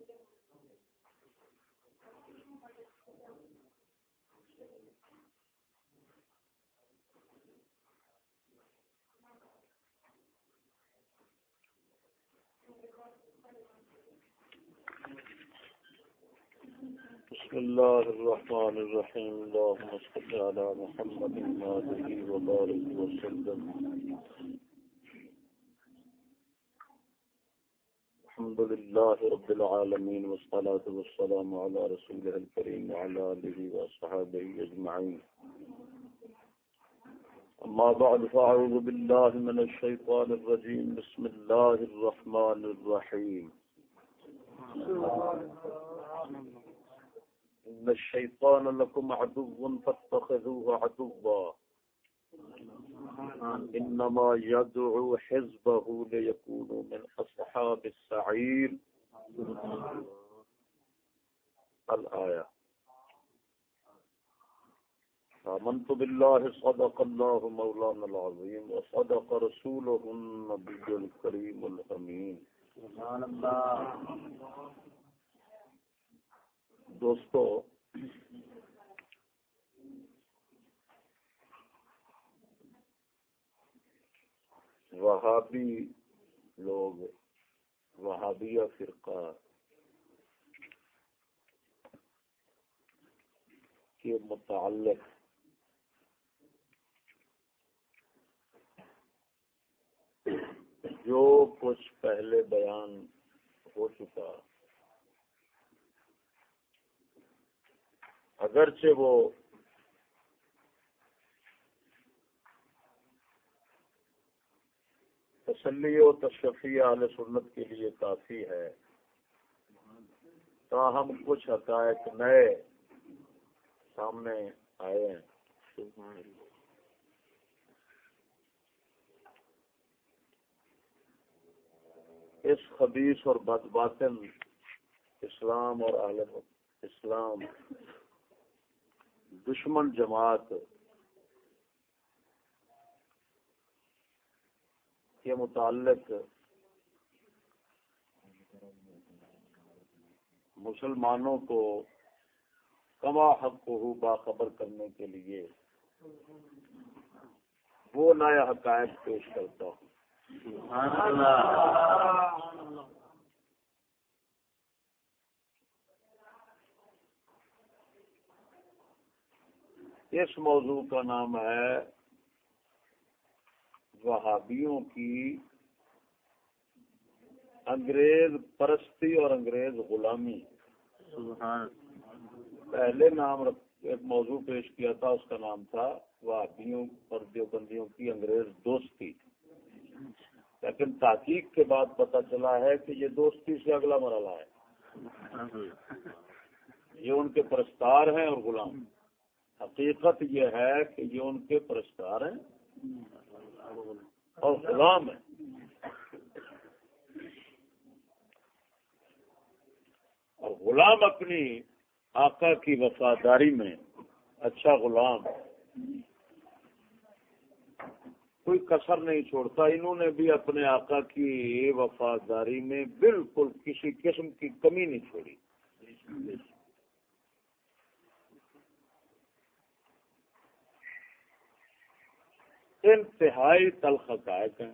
بسم الله الرحمن الرحيم. اللهم صل على محمد وآله وبارك وسلم. الحمد لله رب العالمين والصلاة والسلام على رسوله الكريم وعلى آله وصحابه أجمعين. أما بعد، فأعوذ بالله من الشيطان الرجيم. بسم الله الرحمن الرحيم. إن الشيطان لكم عدو فاتخذوه عدوا. إنما يدعو حزبه ليكونوا من أصحاب السعير الآية آمنت بالله صدق الله مولانا العظيم وصدق رسوله النبي الكريم الأمين سبحان الله دوستو وہابی لوگ وہابیہ فرقہ کے متعلق جو کچھ پہلے بیان ہو چکا اگرچہ وہ تسلی و تشفی علیہ سنت کے لیے کافی ہے۔ تاہم کچھ حقائق نئے سامنے آئے ہیں۔ اس خبیص اور بد باطن اسلام اور عالم اسلام دشمن جماعت کے متعلق مسلمانوں کو کما حق کو باخبر کرنے کے لیے وہ نیا حقائق پیش کرتا ہوں۔ اس موضوع کا نام ہے وہابیوں کی انگریز پرستی اور انگریز غلامی۔ پہلے نام ایک موضوع پیش کیا تھا اس کا نام تھا وہابیوں اور دیوبندیوں کی انگریز دوستی۔ لیکن تحقیق کے بعد پتا چلا ہے کہ یہ دوستی سے اگلا مرحلہ ہے۔ یہ ان کے پرستار ہیں اور غلام۔ حقیقت یہ ہے کہ یہ ان کے پرستار ہیں۔ اور غلام ہیں اور غلام اپنی آقا کی وفاداری میں اچھا غلام کوئی کسر نہیں چھوڑتا، انہوں نے بھی اپنے آقا کی وفاداری میں بالکل کسی قسم کی کمی نہیں چھوڑی۔ انتہائی تلخ حقائق ہیں۔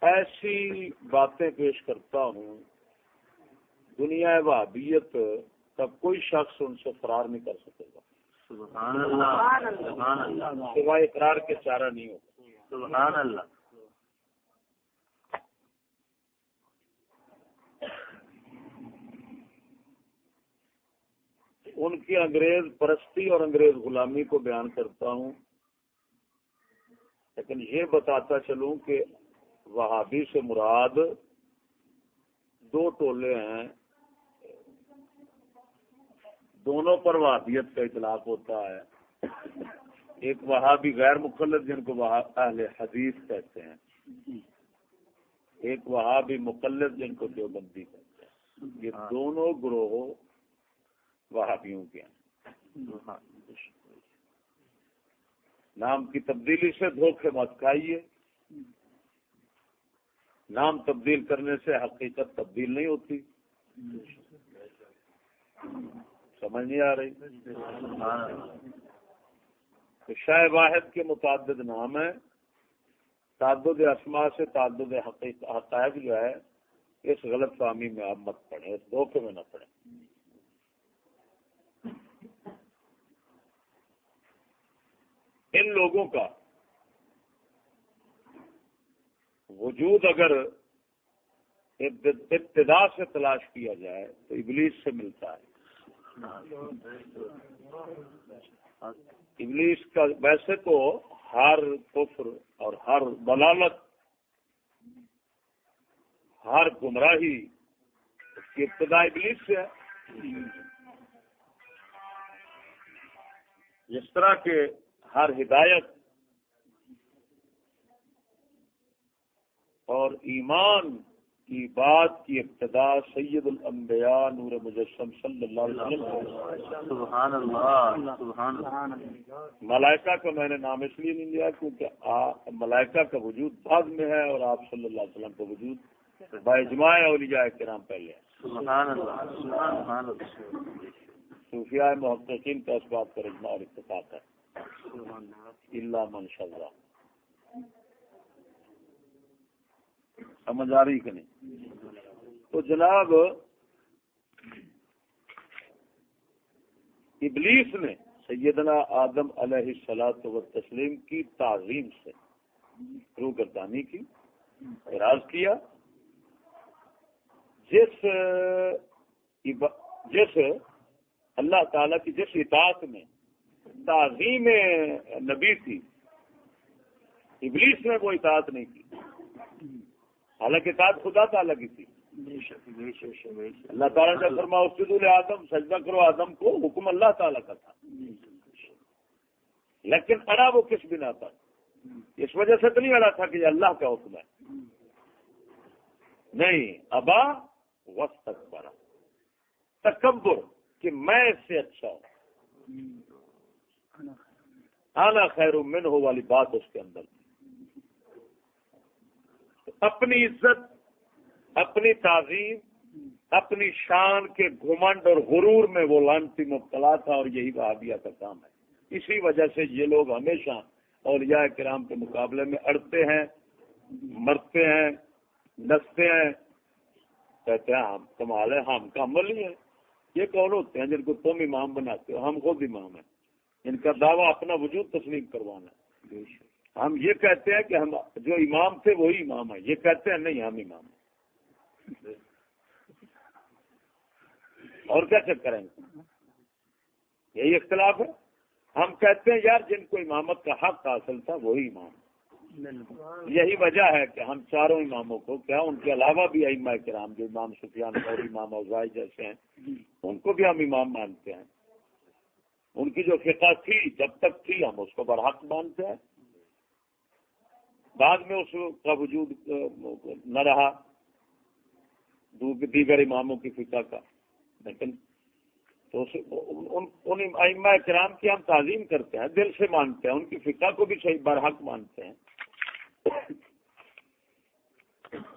ایسی باتیں پیش کرتا ہوں۔ دنیا وابیت کا کوئی شخص ان سے فرار نہیں کر سکے گا۔ سوائے اقرار کے چارہ نہیں ہوگا۔ سبحان اللہ۔ ان کی انگریز پرستی اور انگریز غلامی کو بیان کرتا ہوں۔ لیکن یہ بتاتا چلوں کہ وہابی سے مراد دو ٹولے ہیں۔ دونوں پر وہابیت کا اطلاق ہوتا ہے۔ ایک وہابی غیر مقلد جن کو اہل حدیث کہتے ہیں۔ ایک وہابی مقلد جن کو دیوبندی کہتے ہیں۔ یہ دونوں گروہ وہابیوں کے نام کی تبدیلی سے دھوکے مت کھائیے۔ نام تبدیل کرنے سے حقیقت تبدیل نہیں ہوتی۔ سمجھ نہیں آ رہی؟ تو شاہ واحد کے متعدد نام ہیں۔ تعدد اسما سے تعدد حقائق جو ہے، اس غلط فہمی میں آپ مت پڑھیں، اس دھوکے میں نہ پڑھیں۔ ان لوگوں کا وجود اگر ابتدا سے تلاش کیا جائے تو ابلیس سے ملتا ہے۔ ابلیس کا ویسے تو ہر کفر اور ہر بلالت ہر گمراہی کی ابتدا ابلیس سے ہے۔ جس طرح کے ہر ہدایت اور ایمان کی بات کی ابتدا سید الانبیاء نور مجسم صلی اللہ علیہ وسلم سبحان اللہ ملائکہ کا میں نے نام اس لیے نہیں لیا کیونکہ ملائکہ کا وجود بعد میں ہے اور آپ صلی اللہ علیہ وسلم کا وجود باجماع اولیاء کرام پہلے سبحان اللہ۔ صوفیاء محققین کا اس بات پر اجماع اور اتفاق ہے۔ اللہ منشاء اللہ۔ سمجھ آ رہی کہ نہیں؟ تو جناب، ابلیس نے سیدنا آدم علیہ سلاد و تسلیم کی تعظیم سے رو گردانی کی، اعراض کیا۔ جس جس اللہ تعالی کی جس اطاعت میں تعظیم نبی تھی۔ ابلیس نے وہ اطاعت نہیں کی۔ حالانکہ تعداد خدا تعالیٰ کی تھی۔ اللہ تعالیٰ نے فرما اسد آدم سجدہ کرو آدم کو حکم اللہ تعالیٰ کا تھا۔ لیکن اڑا وہ کس بنا تھا اس وجہ سے تو نہیں اڑا تھا کہ یہ اللہ کا حکم ہے۔ نہیں ابا وسط تک پڑا تکبر کہ میں اس سے اچھا ہوں۔ آنا خیر من ہو والی بات اس کے اندر۔ اپنی عزت، اپنی تعظیم، اپنی شان کے گھمنڈ اور غرور میں وہ لانتی مبتلا تھا اور یہی وہابیہ کا کام ہے۔ اسی وجہ سے یہ لوگ ہمیشہ اولیاء کرام کے مقابلے میں اڑتے ہیں، مرتے ہیں، نستے ہیں۔ کہتے ہیں، ہم کمال ہے، ہم کا عمل ہی ہے۔ یہ کون ہوتے ہیں جن کو تم امام بناتے ہو؟ ہم خود امام ہیں۔ ان کا دعویٰ اپنا وجود تسلیم کروانا ہم یہ کہتے ہیں کہ ہم جو امام تھے وہی امام ہے یہ کہتے ہیں نہیں، ہم امام ہیں۔ اور کیا چیک کریں گے؟ یہی اختلاف ہے۔ ہم کہتے ہیں یار جن کو امامت کا حق حاصل تھا وہی امام یہی وجہ ہے کہ ہم چاروں اماموں کو، کیا ان کے علاوہ بھی اما کرام جو امام سفیان اور امام اوزائی جیسے ہیں، ان کو بھی ہم امام مانتے ہیں۔ ان کی جو فقہ تھی جب تک تھی ہم اس کو برحق مانتے ہیں۔ بعد میں اس کا وجود نہ رہا۔ دیگر اماموں کی فکا کا۔ لیکن تو ان ائمہ کرام کی ہم تعظیم کرتے ہیں دل سے مانتے ہیں۔ ان کی فکا کو بھی صحیح برحق مانتے ہیں۔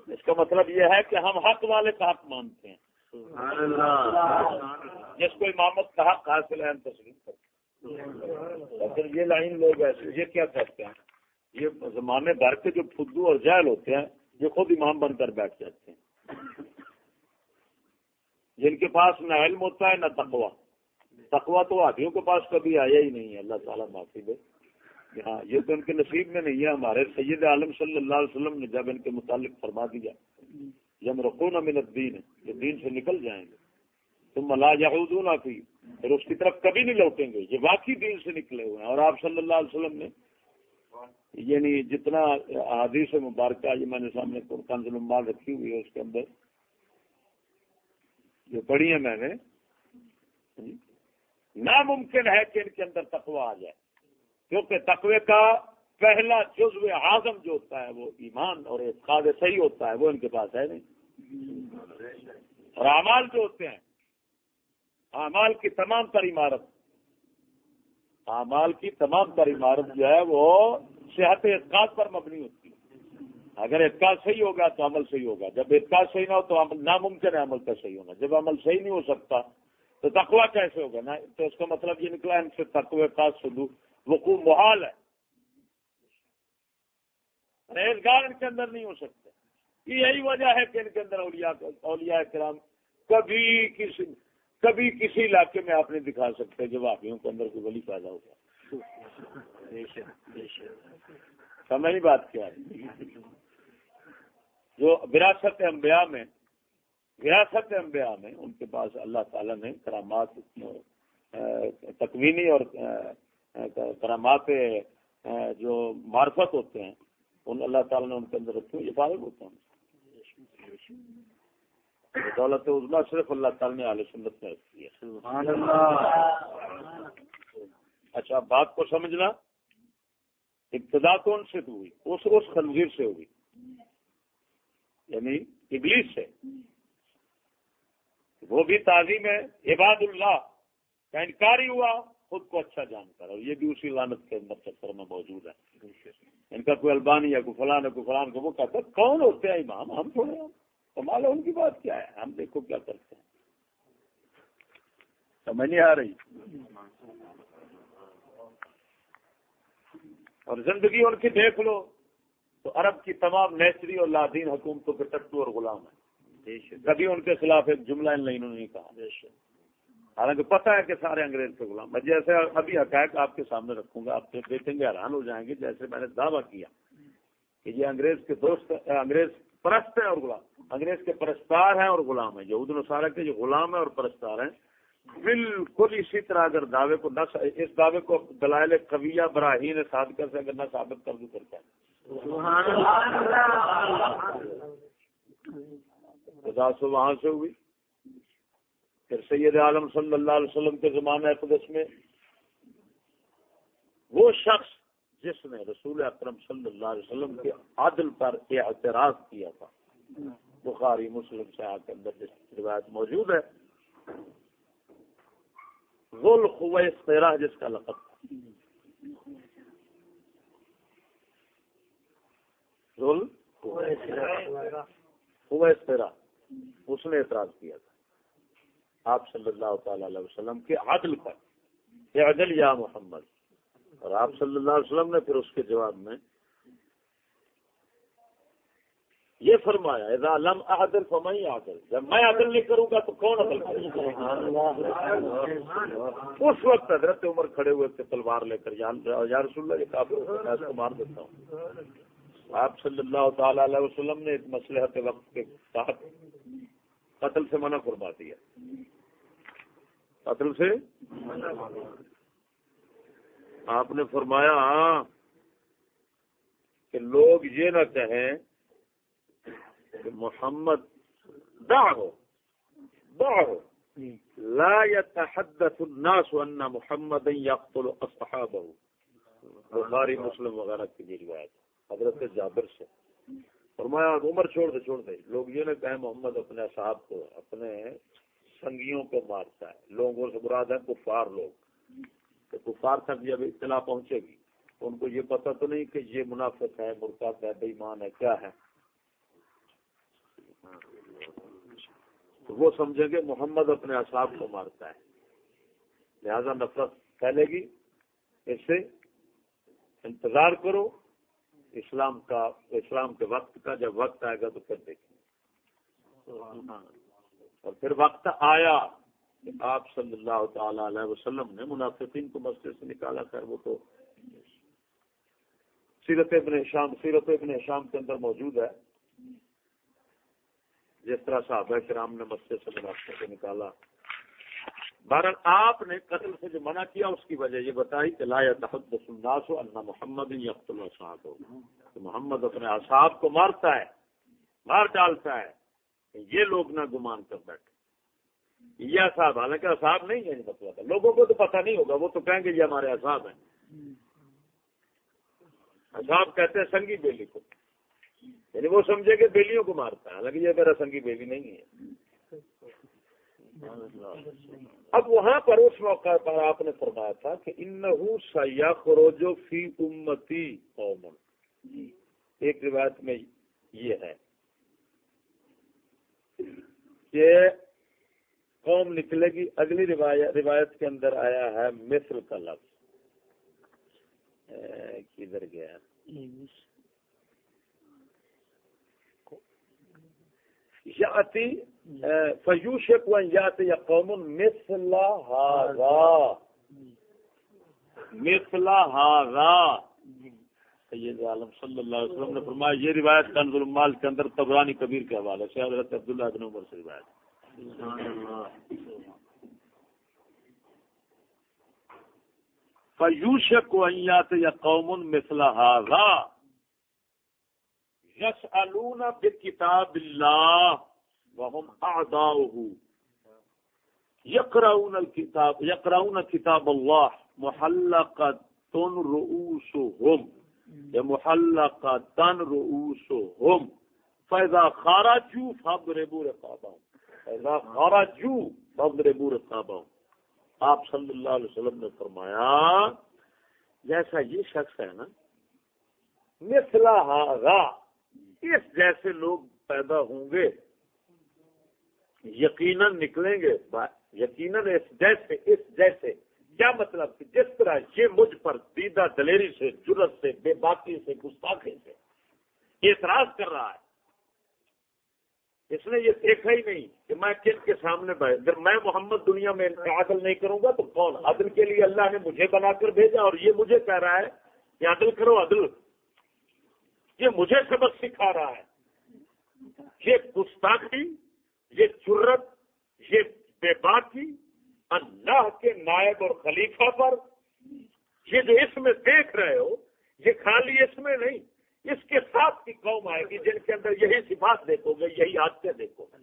اس کا مطلب یہ ہے کہ ہم حق والے کا حق مانتے ہیں۔ جس کو امامت کا حق حاصل ہے ہم تسلیم ہیں یہ لائن لوگ ایسے یہ کیا کرتے ہیں؟ یہ زمانے بھر کے جو فدو اور جہل ہوتے ہیں یہ خود امام بن کر بیٹھ جاتے ہیں۔ جن کے پاس نہ علم ہوتا ہے نہ تقوا تقوا تو آدھیوں کے پاس کبھی آیا ہی نہیں ہے۔ اللہ تعالیٰ معافی دے۔ ہاں یہ تو ان کے نصیب میں نہیں ہے۔ ہمارے سید عالم صلی اللہ علیہ وسلم نے جب ان کے متعلق فرما دیا جب رقو نہ منت دین یہ دین سے نکل جائیں گے۔ تم ملا یاد نہ پھر اس کی طرف کبھی نہیں لوٹیں گے۔ یہ واقعی دین سے نکلے ہوئے ہیں۔ اور آپ صلی اللہ علیہ وسلم نے یعنی جتنا حادیث مبارکہ یہ میں نے سامنے المال رکھی ہوئی ہے، اس کے اندر جو پڑھی ہے میں نے، ناممکن ہے کہ ان کے اندر تقوا آ جائے۔ کیونکہ تقوی کا پہلا جزو اعظم جو ہوتا ہے، وہ ایمان اور اعتقاد صحیح ہوتا ہے، وہ ان کے پاس ہے نہیں۔ اور اعمال جو ہوتے ہیں اعمال کی تمام تر عمارت۔ اعمال کی تمام تر عمارت جو ہے وہ صحت اعتقاد پر مبنی ہوتی ہے۔ اگر اعتقاد صحیح ہوگا تو عمل صحیح ہوگا۔ جب اعتقاد صحیح نہ ہو تو عمل ناممکن ہے عمل کا صحیح ہونا۔ جب عمل صحیح نہیں ہو سکتا تو تقوا کیسے ہوگا؟ نا تو اس کا مطلب یہ نکلا ان سے تقوی کا سدو وقوع محال ہے۔ روزگار ان کے اندر نہیں ہو سکتے۔ یہی وجہ ہے کہ ان کے اندر اولیاء اولیاء کرام کبھی کسی کبھی کسی علاقے میں آپ نہیں دکھا سکتے جب آپ کے اندر کوئی ولی پیدا ہوگا سمجھ بات کیا ہے۔ جو وراثت انبیاء میں وراثت انبیاء میں ان کے پاس اللہ تعالیٰ نے کرامات تکوینی اور کرامات جو معرفت ہوتے ہیں ان اللہ تعالیٰ نے ان کے اندر رکھے یہ فارغ ہوتے ہیں۔ دولت عزما صرف اللہ تعالیٰ نے عالیہ سنت میں رکھی ہے۔ اچھا بات کو سمجھنا۔ ابتدا کون سے ہوئی؟ اس اس خنزیر سے ہوئی۔ یعنی ابلیس سے۔ وہ بھی تعظیم ہے۔ عباد اللہ کا انکاری ہوا خود کو اچھا جان کر۔ اور یہ بھی اسی لانت کے اندر چکر میں موجود ہے۔ ان کا کوئی البانی یا کوئی فلان ہے کوئی فلان کو وہ کہتا کون ہوتے ہیں امام؟ ہم تھوڑے ہم کمال ان کی بات کیا ہے؟ ہم دیکھو کیا کرتے ہیں۔ سمجھ نہیں آ رہی۔ اور زندگی ان کی دیکھ لو تو عرب کی تمام نیچری اور لادین حکومتوں کے ٹٹو اور غلام ہیں۔ کبھی ان کے خلاف ایک جملہ ان لائنوں نے کہا۔ حالانکہ پتہ ہے کہ سارے انگریز کے غلام میں جیسے ابھی حقائق آپ کے سامنے رکھوں گا آپ دیکھیں گے حیران ہو جائیں گے جیسے میں نے دعویٰ کیا کہ یہ انگریز کے دوست انگریز پرست ہیں اور غلام۔ انگریز کے پرستار ہیں اور غلام ہیں جو ادن سارا کے جو غلام ہیں اور پرستار ہیں۔ بالکل اسی طرح اگر دعوے کو نہ اس دعوے کو دلائل قویہ براہین صادقہ سے اگر نہ ثابت کر دوں کرتا ہے وہاں سے ہوئی۔ پھر سید عالم صلی اللہ علیہ وسلم کے زمانہ اقدس میں وہ شخص جس نے رسول اکرم صلی اللہ علیہ وسلم کے عادل پر اعتراض کیا تھا۔ بخاری، مسلم سے کے اندر روایت موجود ہے۔ ذل خویس جس کا لقب تھا۔ ذل خویس اس نے اعتراض کیا تھا۔ آپ صلی اللہ تعالی علیہ وسلم کے عدل پر۔ عدل یا محمد۔ اور آپ صلی اللہ علیہ وسلم نے پھر اس کے جواب میں یہ فرمایا، اذا لم عدل فمئی عدل جب میں عدل نہیں کروں گا تو کون عدل کرے اس وقت حضرت عمر کھڑے ہوئے تھے تلوار لے کر، یا رسول اللہ، یہ کافی میں اس کو مار دیتا ہوں آپ صلی اللہ تعالی علیہ وسلم نے ایک مسلحت وقت کے تحت قتل سے منع فرما دیا۔ قتل سے؟ آپ نے فرمایا کہ لوگ یہ نہ کہیں کہ محمد دا ہو دا ہو۔ لا يتحدث الناس ان محمد يقتل اصحابه۔ بخاری، مسلم وغیرہ کی بھی روایت حضرت جابر سے۔ فرمایا عمر چھوڑ دے چھوڑ دے۔ لوگ یہ نہ کہیں محمد اپنے صاحب کو، اپنے سنگیوں کو مارتا ہے۔ لوگوں سے مراد ہے کفار لوگ۔ کہ کفار تک جب اطلاع پہنچے گی تو ان کو یہ پتہ تو نہیں کہ یہ منافق ہے مرتب ہے بےمان ہے کیا ہے تو وہ سمجھیں گے محمد اپنے اصحاب کو مارتا ہے۔ لہذا نفرت پھیلے گی۔ اس سے انتظار کرو۔ اسلام کا، اسلام کے وقت کا، جب وقت آئے گا تو پھر دیکھیں۔ اور پھر وقت آیا۔ کہ آپ صلی اللہ تعالی علیہ وسلم نے منافقین کو مسجد سے نکالا، خیر وہ تو سیرت ابن شام، سیرت ابن شام کے اندر موجود ہے۔ جس طرح صحابہ کرام نے مسجد سے منافع کو نکالا۔ بہرحال آپ نے قتل سے جو منع کیا، اس کی وجہ یہ بتائی کہ لا تحدث الناس ان محمد یقتل اصحاب محمد اپنے اصحاب کو مارتا ہے، مار ڈالتا ہے یہ لوگ نہ گمان کر بیٹھے۔ یہ اصحاب حالانکہ اصحاب نہیں ہے مطلب لوگوں کو تو پتہ نہیں ہوگا، وہ تو کہیں گے یہ ہمارے اصحاب ہیں۔ اصحاب کہتے ہیں سنگی بیلی کو۔ یعنی وہ سمجھے کہ بیلیوں کو مارتا ہے، حالانکہ یہ میرا سنگی بیلی نہیں ہے۔ اب وہاں پر اس موقع پر آپ نے فرمایا تھا کہ ان سیاح خروجو فی امتی قومن ایک روایت میں یہ ہے کہ قوم نکلے گی اگلی روایت کے اندر آیا ہے مصر کا لفظ۔ کدھر گیا؟ یاتی فیوش یات یا قوم مثلا ہارا مثلا ہارا سید عالم صلی اللہ علیہ وسلم نے فرمایا یہ روایت کنز المال کے اندر تبرانی کبیر کے حوالے سے حضرت عبداللہ بن عمر سے روایت فیوش کو ایات یا قوم مثلا ہارا یس الون کتاب اللہ وهم اعداؤه يقرؤون الكتاب يقرؤون كتاب الله محلقة رؤوسهم. یا رؤوسهم. فإذا خرجوا فاضربوا رقابهم. فإذا خرجوا فاضربوا آپ صلی اللہ علیہ وسلم نے فرمایا، جیسا یہ شخص ہے نا مثلا ہاغا اس جیسے لوگ پیدا ہوں گے۔ یقیناً نکلیں گے۔ یقیناً اس جیسے اس جیسے۔ کیا مطلب کہ جس طرح یہ مجھ پر دیدہ دلیری سے جرت سے، بے باکی سے، گستاخی سے اعتراض کر رہا ہے۔ اس نے یہ دیکھا ہی نہیں کہ میں کن کے سامنے اگر میں محمد دنیا میں عدل نہیں کروں گا تو کون عدل کے لیے اللہ نے مجھے بنا کر بھیجا اور یہ مجھے کہہ رہا ہے کہ عدل کرو عدل۔ یہ مجھے سبق سکھا رہا ہے۔ یہ گستاخی، یہ چرت، یہ بے باکی، اللہ کے نائب اور خلیفہ پر۔ یہ جو اس میں دیکھ رہے ہو، یہ خالی اس میں نہیں۔ اس کے ساتھ کی قوم آئے گی جن کے اندر یہی صفات دیکھو گے، یہی حادثے دیکھو گے۔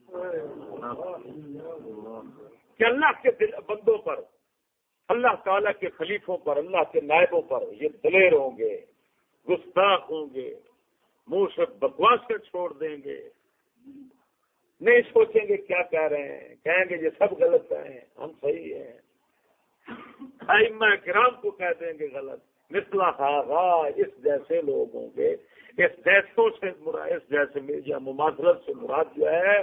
کہ اللہ کے بندوں پر، اللہ تعالی کے خلیفوں پر، اللہ کے نائبوں پر یہ دلیر ہوں گے، گستاخ ہوں گے، منہ سے بکواس سے چھوڑ دیں گے۔ نہیں سوچیں گے کیا کہہ رہے ہیں، کہیں گے یہ سب غلط ہیں، ہم صحیح ہیں۔ کرام کو کہہ دیں گے غلط۔ مثلا اس جیسے لوگ ہوں گے، اس جیسوں سے اس جیسے یا مماثلت سے مراد جو ہے،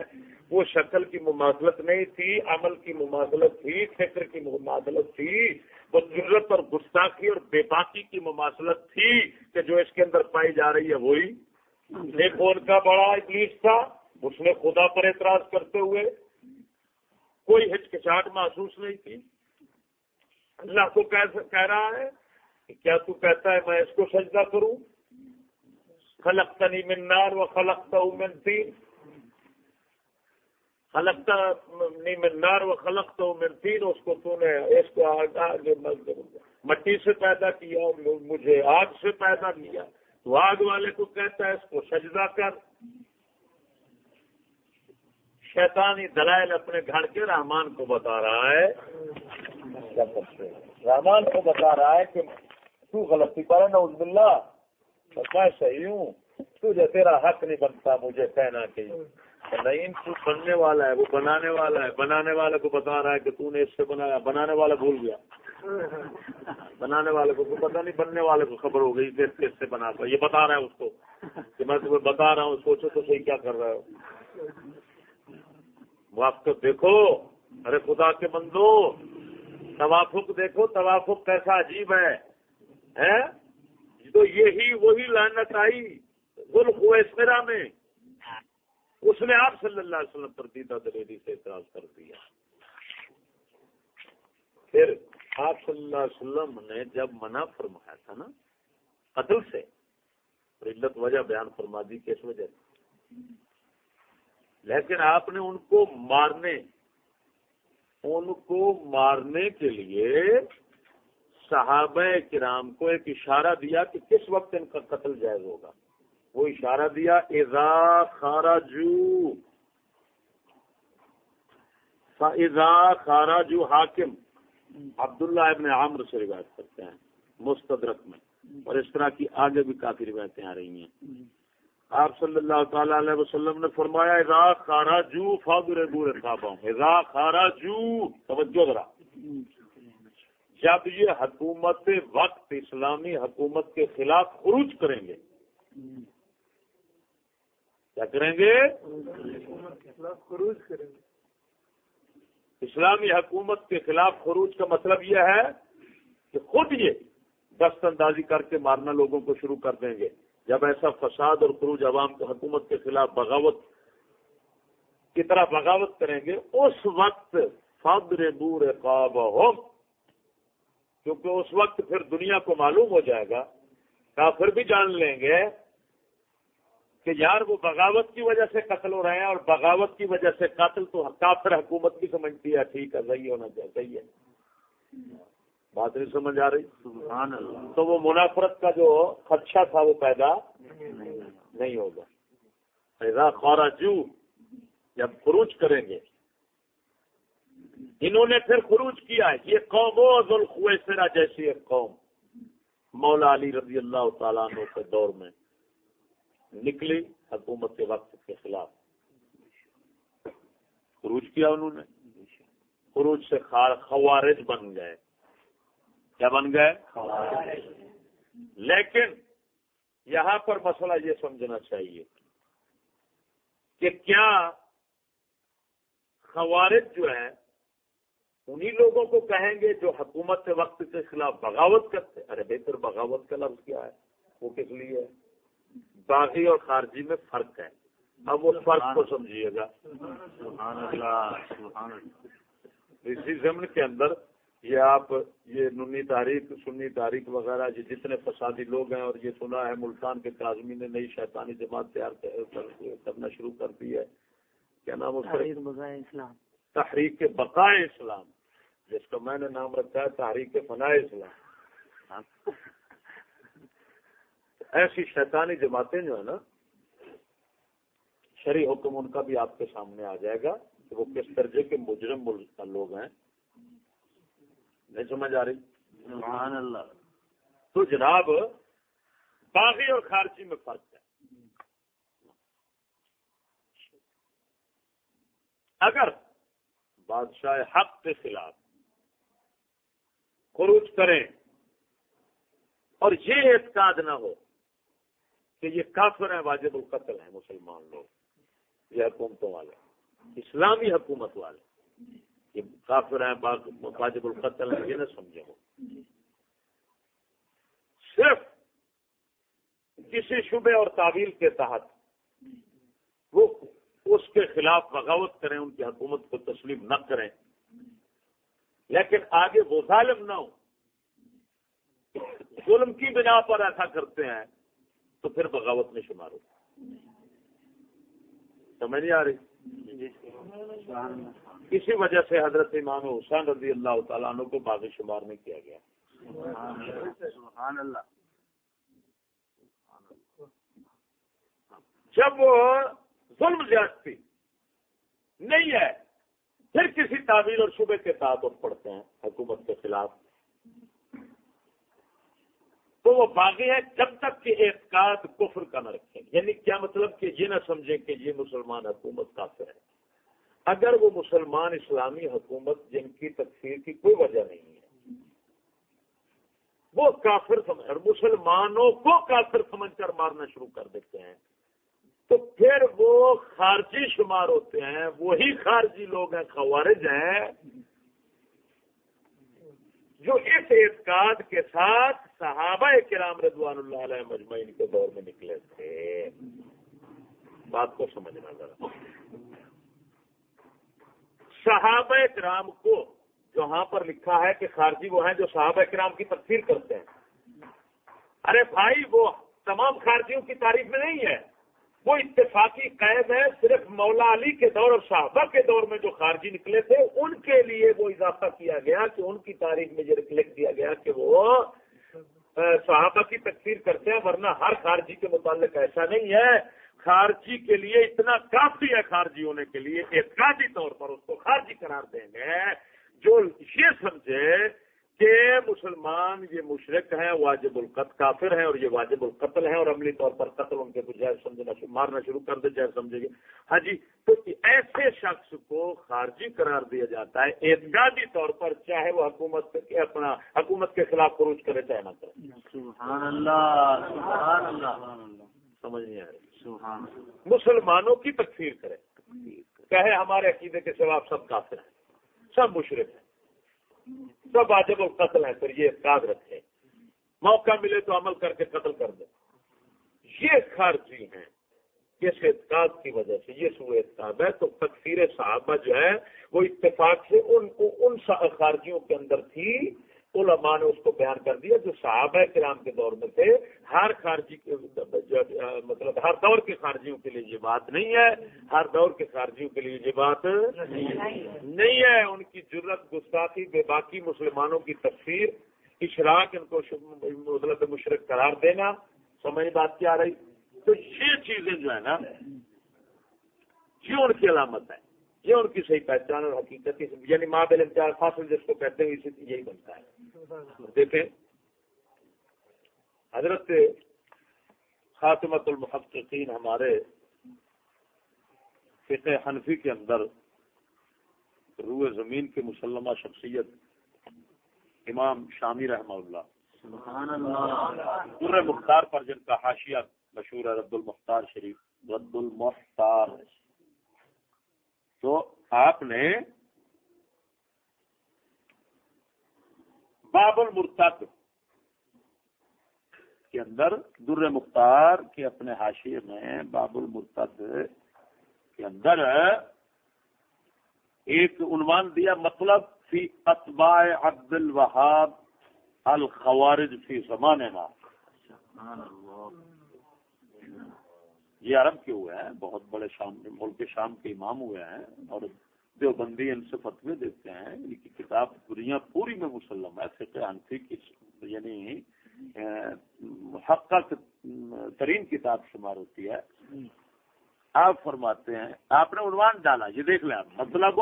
وہ شکل کی مماثلت نہیں تھی، عمل کی مماثلت تھی، فکر کی مماثلت تھی وہ ضرورت اور گستاخی اور بے باکی کی مماثلت تھی کہ جو اس کے اندر پائی جا رہی ہے وہی۔ ایک ان کا بڑا ابلیس تھا، اس نے خدا پر اعتراض کرتے ہوئے کوئی ہچکچاہٹ محسوس نہیں کی۔ اللہ کو کہہ رہا ہے کہ کیا تو کہتا ہے میں اس کو سجدہ کروں؟ خلقتا نہیں منار و خلقتا من تین۔ خلقتا نہیں منار و خلقتا من تین، اس کو تو نے اس کو آگے مٹی سے پیدا کیا مجھے آگ سے پیدا کیا۔ تو آگ والے کو کہتا ہے اس کو سجدہ کر۔ شیطانی دلائل اپنے گھر کے رحمان کو بتا رہا ہے۔ رحمان کو بتا رہا ہے کہ تو غلطی پر نا عزم اللہ میں صحیح ہوں۔ تجھے تیرا حق نہیں بنتا، مجھے کہنا کہ نہیں، تو بننے والا ہے، وہ بنانے والا ہے۔ بنانے والے کو بتا رہا ہے کہ تو نے اس سے بنایا۔ بنانے والا بھول گیا۔ بنانے والے کو پتا نہیں، بننے والے کو خبر ہو گئی کس کس سے بنا کر یہ بتا رہا ہے اس کو کہ میں تمہیں بتا رہا ہوں، سوچو تو صحیح کیا کر رہے ہو موافق دیکھو۔ ارے خدا کے بندو، توافق دیکھو، توافق کیسا عجیب ہے۔ تو یہی وہی لانت آئی گل میں۔ اس نے آپ صلی اللہ علیہ وسلم پر دیدہ دلیری سے اعتراض کر دیا۔ پھر آپ صلی اللہ علیہ وسلم نے جب منع فرمایا تھا نا، قتل سے علت وجہ بیان فرما دی کس وجہ سے۔ لیکن آپ نے ان کو مارنے، ان کو مارنے کے لیے صحابہ کرام کو ایک اشارہ دیا کہ کس وقت ان کا قتل جائز ہوگا۔ وہ اشارہ دیا ایزا خاراجو ایزا خاراجو حاکم۔ عبداللہ ابن عامر سے روایت کرتے ہیں، مستدرک میں۔ اور اس طرح کی آگے بھی کافی روایتیں آ رہی ہیں۔ آپ صلی اللہ تعالی علیہ وسلم نے فرمایا را خارا جو فادر بور خوابوں خارا جو توجہ ذرا۔ جب یہ حکومت وقت اسلامی حکومت کے خلاف خروج کریں گے، کیا کریں گے؟ خروج کریں گے اسلامی حکومت کے خلاف خروج کا مطلب یہ ہے کہ خود یہ دست اندازی کر کے مارنا لوگوں کو شروع کر دیں گے۔ جب ایسا فساد اور خروج عوام کو حکومت کے خلاف بغاوت کی طرح بغاوت کریں گے، اس وقت فادر دور خواب کیونکہ اس وقت پھر دنیا کو معلوم ہو جائے گا کافر بھی جان لیں گے کہ یار وہ بغاوت کی وجہ سے قتل ہو رہے ہیں اور بغاوت کی وجہ سے قتل تو کافر حکومت بھی سمجھتی ہے ٹھیک ہے صحیح ہونا چاہیے صحیح ہے۔ بات نہیں سمجھ آ رہی؟ سبحان اللہ۔ تو وہ منافرت کا جو خدشہ تھا وہ پیدا نہیں ہوگا۔ خورا جو جب خروج کریں گے انہوں نے پھر خروج کیا ہے۔ یہ قوم و سرا جیسی ایک قوم۔ مولا علی رضی اللہ تعالیٰ عنہ کے دور میں نکلی حکومت کے وقت کے خلاف۔ خروج کیا انہوں نے؟ خروج سے خوارج بن گئے۔ کیا بن گئے؟ لیکن یہاں پر مسئلہ یہ سمجھنا چاہیے کہ کیا خوارج جو ہے انہی لوگوں کو کہیں گے جو حکومت کے وقت کے خلاف بغاوت کرتے ارے بہتر بغاوت کا لفظ کیا ہے؟ وہ کس لیے ہے؟ باغی اور خارجی میں فرق ہے۔ اب وہ فرق کو سمجھیے گا۔ اسی زمن کے اندر یہ آپ یہ ننی تاریخ سنی تاریخ وغیرہ یہ جتنے فسادی لوگ ہیں اور یہ سنا ہے ملتان کے کاظمی نے نئی شیطانی جماعت تیار کرنا شروع کر دی ہے۔ کیا نام اس اسلام۔ تحریک بقائے اسلام۔ جس کا میں نے نام رکھا ہے تحریک فنائے اسلام ایسی شیطانی جماعتیں جو ہے نا شری حکم ان کا بھی آپ کے سامنے آ جائے گا کہ وہ کس درجے کے مجرم ملک لوگ ہیں۔ نہیں سمجھ آ رہی؟ سبحان اللہ۔ تو جناب باغی اور خارجی میں فرق ہے۔ اگر بادشاہ حق کے خلاف خروج کریں۔ اور یہ اعتقاد نہ ہو کہ یہ کافر ہیں، واجب القتل ہیں مسلمان لوگ۔ یہ حکومتوں والے اسلامی حکومت والے یہ کافر ہیں واجب القتل ہیں، یہ نہ سمجھے ہو صرف کسی شبے اور تعویل کے تحت وہ اس کے خلاف بغاوت کریں، ان کی حکومت کو تسلیم نہ کریں۔ لیکن آگے وہ ظالم نہ ہو۔ ظلم کی بنا پر ایسا کرتے ہیں تو پھر بغاوت میں شمار ہو۔ سمجھ نہیں آ رہی؟ اسی وجہ سے حضرت امام حسین رضی اللہ تعالیٰ عنہ کو باغی شمار میں کیا گیا۔ جب وہ ظلم زیادتی نہیں ہے پھر کسی تعبیر اور شبے کے ساتھ پڑتے ہیں، حکومت کے خلاف۔ تو وہ باغی ہے جب تک کہ اعتقاد کفر کا نہ رکھیں یعنی کیا مطلب کہ یہ نہ سمجھیں کہ یہ مسلمان حکومت کافر ہے۔ اگر وہ مسلمان اسلامی حکومت جن کی تکفیر کی کوئی وجہ نہیں ہے، وہ کافر سمجھ اور مسلمانوں کو کافر سمجھ کر مارنا شروع کر دیتے ہیں۔ تو پھر وہ خارجی شمار ہوتے ہیں، وہی خارجی لوگ ہیں، خوارج ہیں، جو اس اعتقاد کے ساتھ صحابہ کرام رضوان اللہ علیہ مجمعین کے دور میں نکلے تھے۔ بات کو سمجھنا ذرا۔ صحابہ کرام کو جہاں پر لکھا ہے کہ خارجی وہ ہیں جو صحابہ کرام کی تفسیر کرتے ہیں۔ ارے بھائی، وہ تمام خارجیوں کی تعریف میں نہیں ہے۔ وہ اتفاقی قید ہے صرف مولا علی کے دور اور صحابہ کے دور میں جو خارجی نکلے تھے، ان کے لیے وہ اضافہ کیا گیا کہ ان کی تاریخ میں یہ ریفلیکٹ کیا گیا کہ وہ صحابہ کی تقسیر کرتے ہیں، ورنہ ہر خارجی کے متعلق ایسا نہیں ہے۔ خارجی کے لیے اتنا کافی ہے خارجی ہونے کے لیے، اعتقادی طور پر اس کو خارجی قرار دیں گے۔ جو یہ سمجھے کہ مسلمان یہ مشرق ہیں واجب القت کافر ہیں اور یہ واجب القتل ہیں اور عملی طور پر قتل ان کے بجائے سمجھنا مارنا شروع کر دے جائے سمجھے گے ہاں جی تو ایسے شخص کو خارجی قرار دیا جاتا ہے اعتقادی طور پر چاہے وہ حکومت کے اپنا حکومت کے خلاف خروج کرے چاہے نہ کرے۔ سبحان اللہ سبحان اللہ سمجھ نہیں آ رہی۔ مسلمانوں کی تکفیر کرے۔ کہے ہمارے عقیدے کے سوا سب کافر ہیں سب مشرق ہیں۔ سب واجب و قتل ہیں، پھر یہ اعتقاد رکھے موقع ملے تو عمل کر کے قتل کر دیں۔ یہ خارجی ہیں اس اعتقاد کی وجہ سے، یہ سو اعتقاد ہے، تو تکفیر صحابہ جو ہے، وہ اتفاق سے ان کو، ان خارجیوں کے اندر تھی۔ علماء نے اس کو بیان کر دیا جو صحابہ کرام کے دور میں تھے۔ ہر خارجی مطلب ہر دور کے خارجیوں کے لیے یہ بات نہیں ہے۔ ہر دور کے خارجیوں کے لیے یہ بات نہیں ہے۔ ان کی ضرورت گستاخی، بے باقی مسلمانوں کی تفسیر اشراق، ان کو مطلب مشرق قرار دینا، سمجھ بات کیا رہی؟ تو یہ چیزیں جو ہے نا، یہ ان کی علامت ہے یہ ان کی صحیح پہچان اور حقیقت یعنی ماں بل انتظار فاصل جس کو کہتے ہیں اسی یہی بنتا ہے۔ دیکھیں حضرت خاتمت المحققین ہمارے فقہ حنفی کے اندر روئے زمین کے مسلمہ شخصیت امام شامی رحمہ اللہ پورے مختار پر جن کا حاشیہ مشہور ہے رد المختار شریف رد المختار تو آپ نے باب المرتد کے اندر در مختار کے اپنے حاشیے میں باب المرتد کے اندر ایک عنوان دیا مطلب فی اتباع عبد الوہاب الخوارج فی زمانے یہ عرب کے ہوئے ہیں بہت بڑے شام ملک شام کے امام ہوئے ہیں اور دیوبندی ان سے فتوے دیتے ہیں ان کی کتاب دنیا پوری میں مسلم ہے فقہ انفی کی یعنی حق ترین کتاب شمار ہوتی ہے۔ آپ فرماتے ہیں آپ نے عنوان ڈالا یہ دیکھ لیں آپ مطلب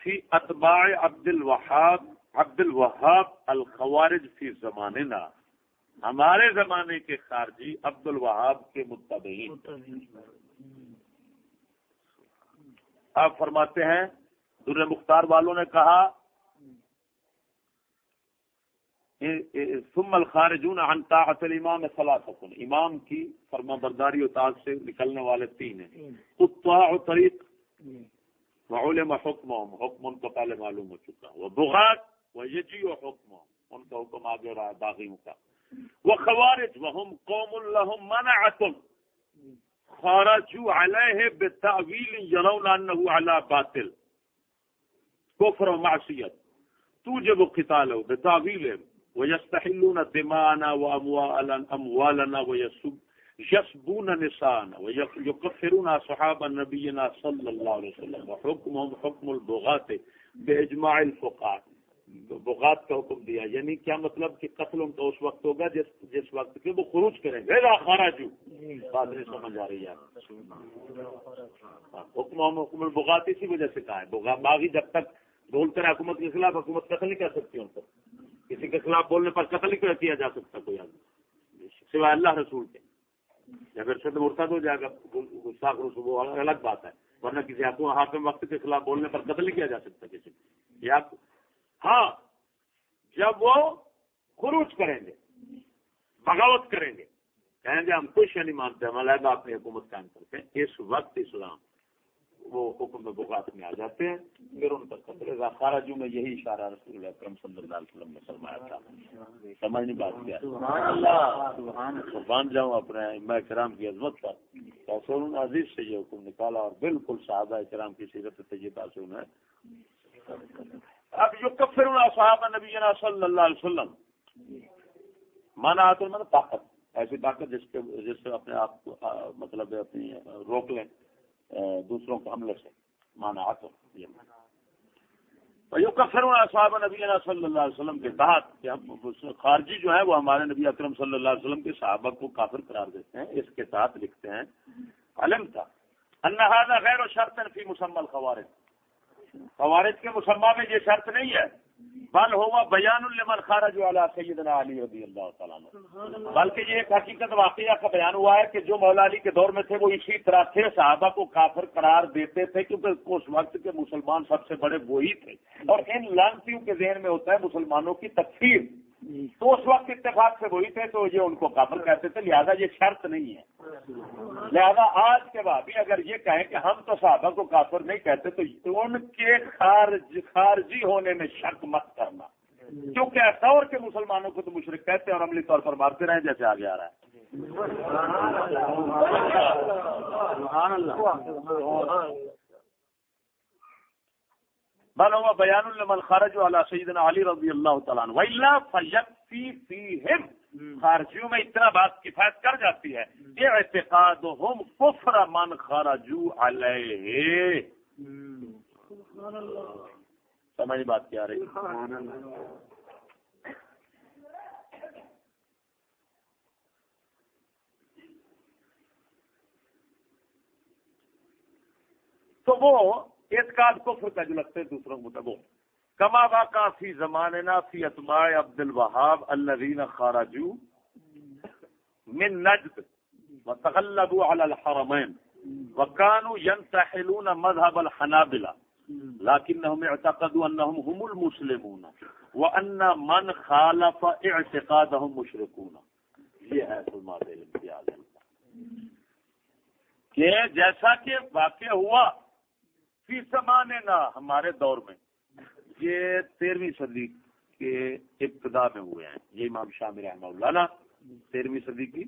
فی اتباع عبد الوہاب عبد الوہاب الخوارج فی زمانے ہمارے زمانے کے خارجی عبد الوہاب کے متبین آپ فرماتے ہیں در مختار والوں نے کہا ثم الخارجون عن طاعت الامام ثلاثه امام کی فرما برداری و اطاعت سے نکلنے والے تین ہیں۔ قطاع طریق وعلم حکمهم حکم ان کو پہلے معلوم ہو چکا۔ وہ بغات وہ یجی و حکم ان کا حکم آگے رہا ہے باغیوں کا وہ خوارج وهم قوم لهم منعت خرجوا عليه بالتأويل، يرون انه على باطل. کفر كفر ومعصية توجب قتاله بتأويلهم ويستحلون دماءنا واموالنا اموالنا ويسب، يسبون نساءنا ويكفرون اصحاب نبينا صلى الله عليه وسلم، وحكمهم حكم البغاة باجماع الفقهاء. بغات کا حکم دیا یعنی کیا مطلب کہ قتل ان کا اس وقت ہوگا جس جس وقت کے وہ خروج کریں گے؟ خراج بات نہیں سمجھ آ رہی ہے حکم حکم البغات اسی وجہ سے کہا ہے۔ باغی جب تک بولتے رہے حکومت کے خلاف حکومت قتل نہیں کر سکتی ان پر۔ کسی کے خلاف بولنے پر قتل نہیں کیا جا سکتا کوئی آدمی۔ سوائے اللہ رسول کے۔ یا پھر سے مرتد ہو جائے گا گستاخ رسول وہ الگ بات ہے۔ ورنہ کسی حاکم وقت کے خلاف بولنے پر قتل نہیں کیا جا سکتا کسی یا ہاں جب وہ خروج کریں گے، بغاوت کریں گے، کہیں گے ہم کچھ نہیں مانتے، ہم علیحدہ اپنی حکومت قائم کرتے ہیں۔ اس وقت اسلام وہ حکم بغات میں آ جاتے ہیں۔ پھر ان پر قتل خارا جو میں یہی اشارہ رسول اللہ اکرم صلی اللہ علیہ وسلم نے فرمایا تھا۔ سمجھ نہیں بات کیا۔ باندھ جاؤں اپنے میں کرام کی عظمت پر۔ رسول عزیز سے یہ حکم نکالا اور بالکل صحابہ کرام کی سیرت تجربہ سے انہیں اب جو کفر صحابہ نبی صلی اللہ علیہ وسلم۔ مانا آتے مطلب طاقت۔ ایسی طاقت جس کے جس سے اپنے آپ کو مطلب اپنی روک لیں دوسروں کے حملے سے۔ مانا آتے یہ کفر صحابہ نبی صلی اللہ علیہ وسلم کے تحت خارجی جو ہے وہ ہمارے نبی اکرم صلی اللہ علیہ وسلم کے صحابہ کو کافر قرار دیتے ہیں۔ اس کے ساتھ لکھتے ہیں علم تھا انہذا غیر و شرط فی مسمل خوارج خوارج کے مسمہ میں یہ شرط نہیں ہے۔ بل ہوا بیان المن خارج والا سیدنا علی رضی اللہ تعالیٰ بلکہ یہ ایک حقیقت واقعہ کا بیان ہوا ہے کہ جو مولا علی کے دور میں تھے، وہ اسی طرح تھے، صحابہ کو کافر قرار دیتے تھے، کیونکہ اس وقت کے مسلمان سب سے بڑے وہی تھے۔ اور ان لانتیوں کے ذہن میں ہوتا ہے مسلمانوں کی تکفیر۔ تو اس وقت اتفاق سے وہی تھے تو یہ ان کو کافر کہتے تھے، لہذا یہ شرط نہیں ہے۔ لہذا آج کے بعد بھی اگر یہ کہیں کہ ہم تو صحابہ کو کافر نہیں کہتے، تو ان کے خارج خارجی ہونے میں شک مت کرنا۔ کیونکہ طور کے مسلمانوں کو تو مشرق کہتے ہیں اور عملی طور پر مارتے رہے جیسے آگے آ رہا ہے۔ بن ہوا بیان المن خارج والا سیدنا علی رضی اللہ تعالیٰ فیہم خارجیوں میں اتنا بات کفایت کر جاتی ہے. یہ اعتقاد ہم کفر من خارجو علیہ. سمجھ بات کیا رہی؟ تو وہ اعتقاد کفر کا جو لگتے ہیں دوسروں کو وہ کما واقع فی زمانے نا فی اتماع عبد الوہاب الذین خارجو من نجد وتغلبوا على الحرمين وكانوا ينتحلون مذهب الحنابلة لكنهم اعتقدوا انهم هم المسلمون وان من خالف اعتقادهم مشركون یہ ہے فرماتے ہیں کہ جیسا کہ واقع ہوا فی زمانے نا ہمارے دور میں یہ تیرہویں صدی کے ابتدا میں ہوئے ہیں۔ یہ امام شامر رحمہ اللہ نا تیرہویں صدی کی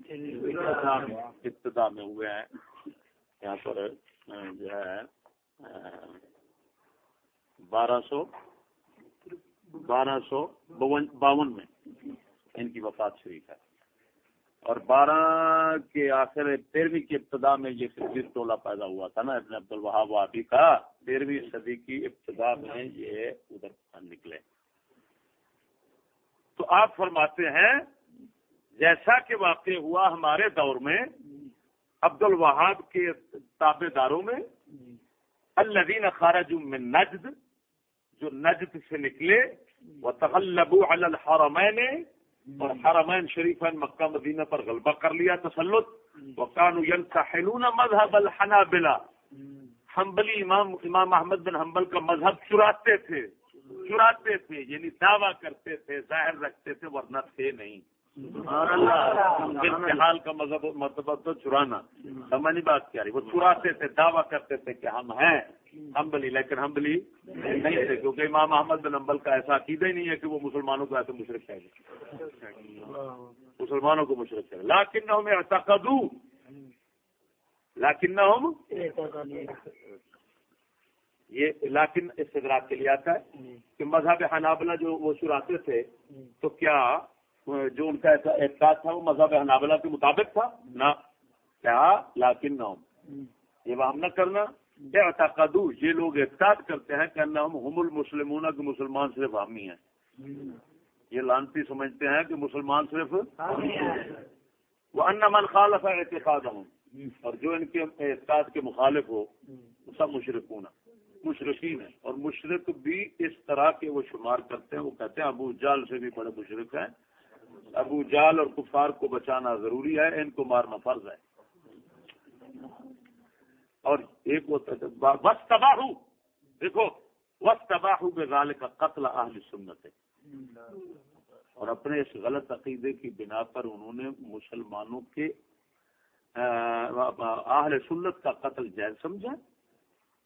ابتدا میں ہوئے ہیں۔ یہاں پر جو ہے بارہ سو بارہ سو باون میں ان کی وفات شریف ہے۔ اور بارہ کے آخر تیرہویں کی ابتدا میں یہ فکر ٹولہ پیدا ہوا تھا نا، ابن عبد الوہاب وادی کا۔ تیرہویں صدی کی ابتدا میں یہ ادھر نکلے۔ تو آپ فرماتے ہیں، جیسا کہ واقع ہوا ہمارے دور میں عبد الوہاب کے تابے داروں میں الدین خارج میں نجد، جو نجد سے نکلے وہ تغلب الحرمین اور حرمین شریفین مکہ مدینہ پر غلبہ کر لیا تسلط. وہ قانو ينتحلون مذہب الحنابلہ. حنبلی امام امام احمد بن حنبل کا مذہب چراتے تھے. چراتے تھے یعنی دعویٰ کرتے تھے، ظاہر رکھتے تھے، ورنہ تھے نہیں. حال کا مذہب مطلب تو چرانا. سمجھ بات کیا رہی؟ وہ چراتے تھے، دعویٰ کرتے تھے کہ ہم ہیں. ہمبلی، لیکن ہمبلی نہیں تھے، کیونکہ امام احمد بن امبل کا ایسا عقیدہ ہی نہیں ہے کہ وہ مسلمانوں کو ایسے مشرق کہہ مسلمانوں کو مشرق کہہ لاکن نہ ہمیں اعتقاد لاکن نہ ہم یہ لاکن استدراک کے لیے آتا ہے کہ مذہب حنابلہ جو وہ چراتے تھے، تو کیا جو ان کا احساس تھا، وہ مذہب حنابلہ کے مطابق تھا؟ نہ۔ کیا؟ لاکن نہ یہ وہ ہم نہ کرنا۔ اعتقاد یہ لوگ احتیاط کرتے ہیں کہ ہم ہم المسلمون کے مسلمان صرف حامی ہیں۔ یہ لانتی سمجھتے ہیں کہ مسلمان صرف وہ ان من خالف اعتقاد ہوں اور جو ان کے اعتقاد کے مخالف ہو سب مشرقون مشرقین ہیں۔ اور مشرق بھی اس طرح کے وہ شمار کرتے ہیں، وہ کہتے ہیں ابو جال سے بھی بڑے مشرق ہیں۔ ابو جال اور کفار کو بچانا ضروری ہے، ان کو مارنا فرض ہے۔ اور ایک وہ بس تباہ دیکھو وس تباہ بغال کا قتل اہل سنت ہے اور اپنے اس غلط عقیدے کی بنا پر انہوں نے مسلمانوں کے اہل سنت کا قتل جائز سمجھا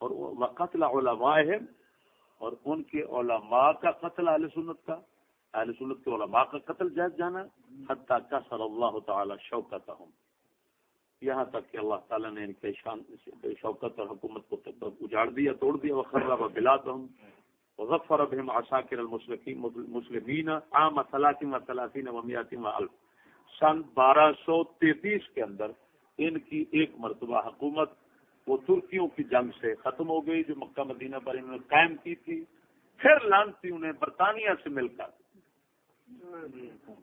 اور قتل علماء ہے اور ان کے علماء کا قتل اہل سنت کا۔ اہل سنت کے علماء کا قتل جائز جانا۔ حتیٰ کا صلی اللہ تعالی شوکت ہوں یہاں تک کہ اللہ تعالیٰ نے ان کے شان شوکت اور حکومت کو اجاڑ دیا، توڑ دیا بلا تو غفر ابہم عشاکر المسلمین عام ثلاثین و ثلاثین و میاتین و الف سن بارہ سو تینتیس کے اندر ان کی ایک مرتبہ حکومت وہ ترکیوں کی جنگ سے ختم ہو گئی جو مکہ مدینہ پر انہوں نے قائم کی تھی۔ پھر لانتی انہیں برطانیہ سے مل کر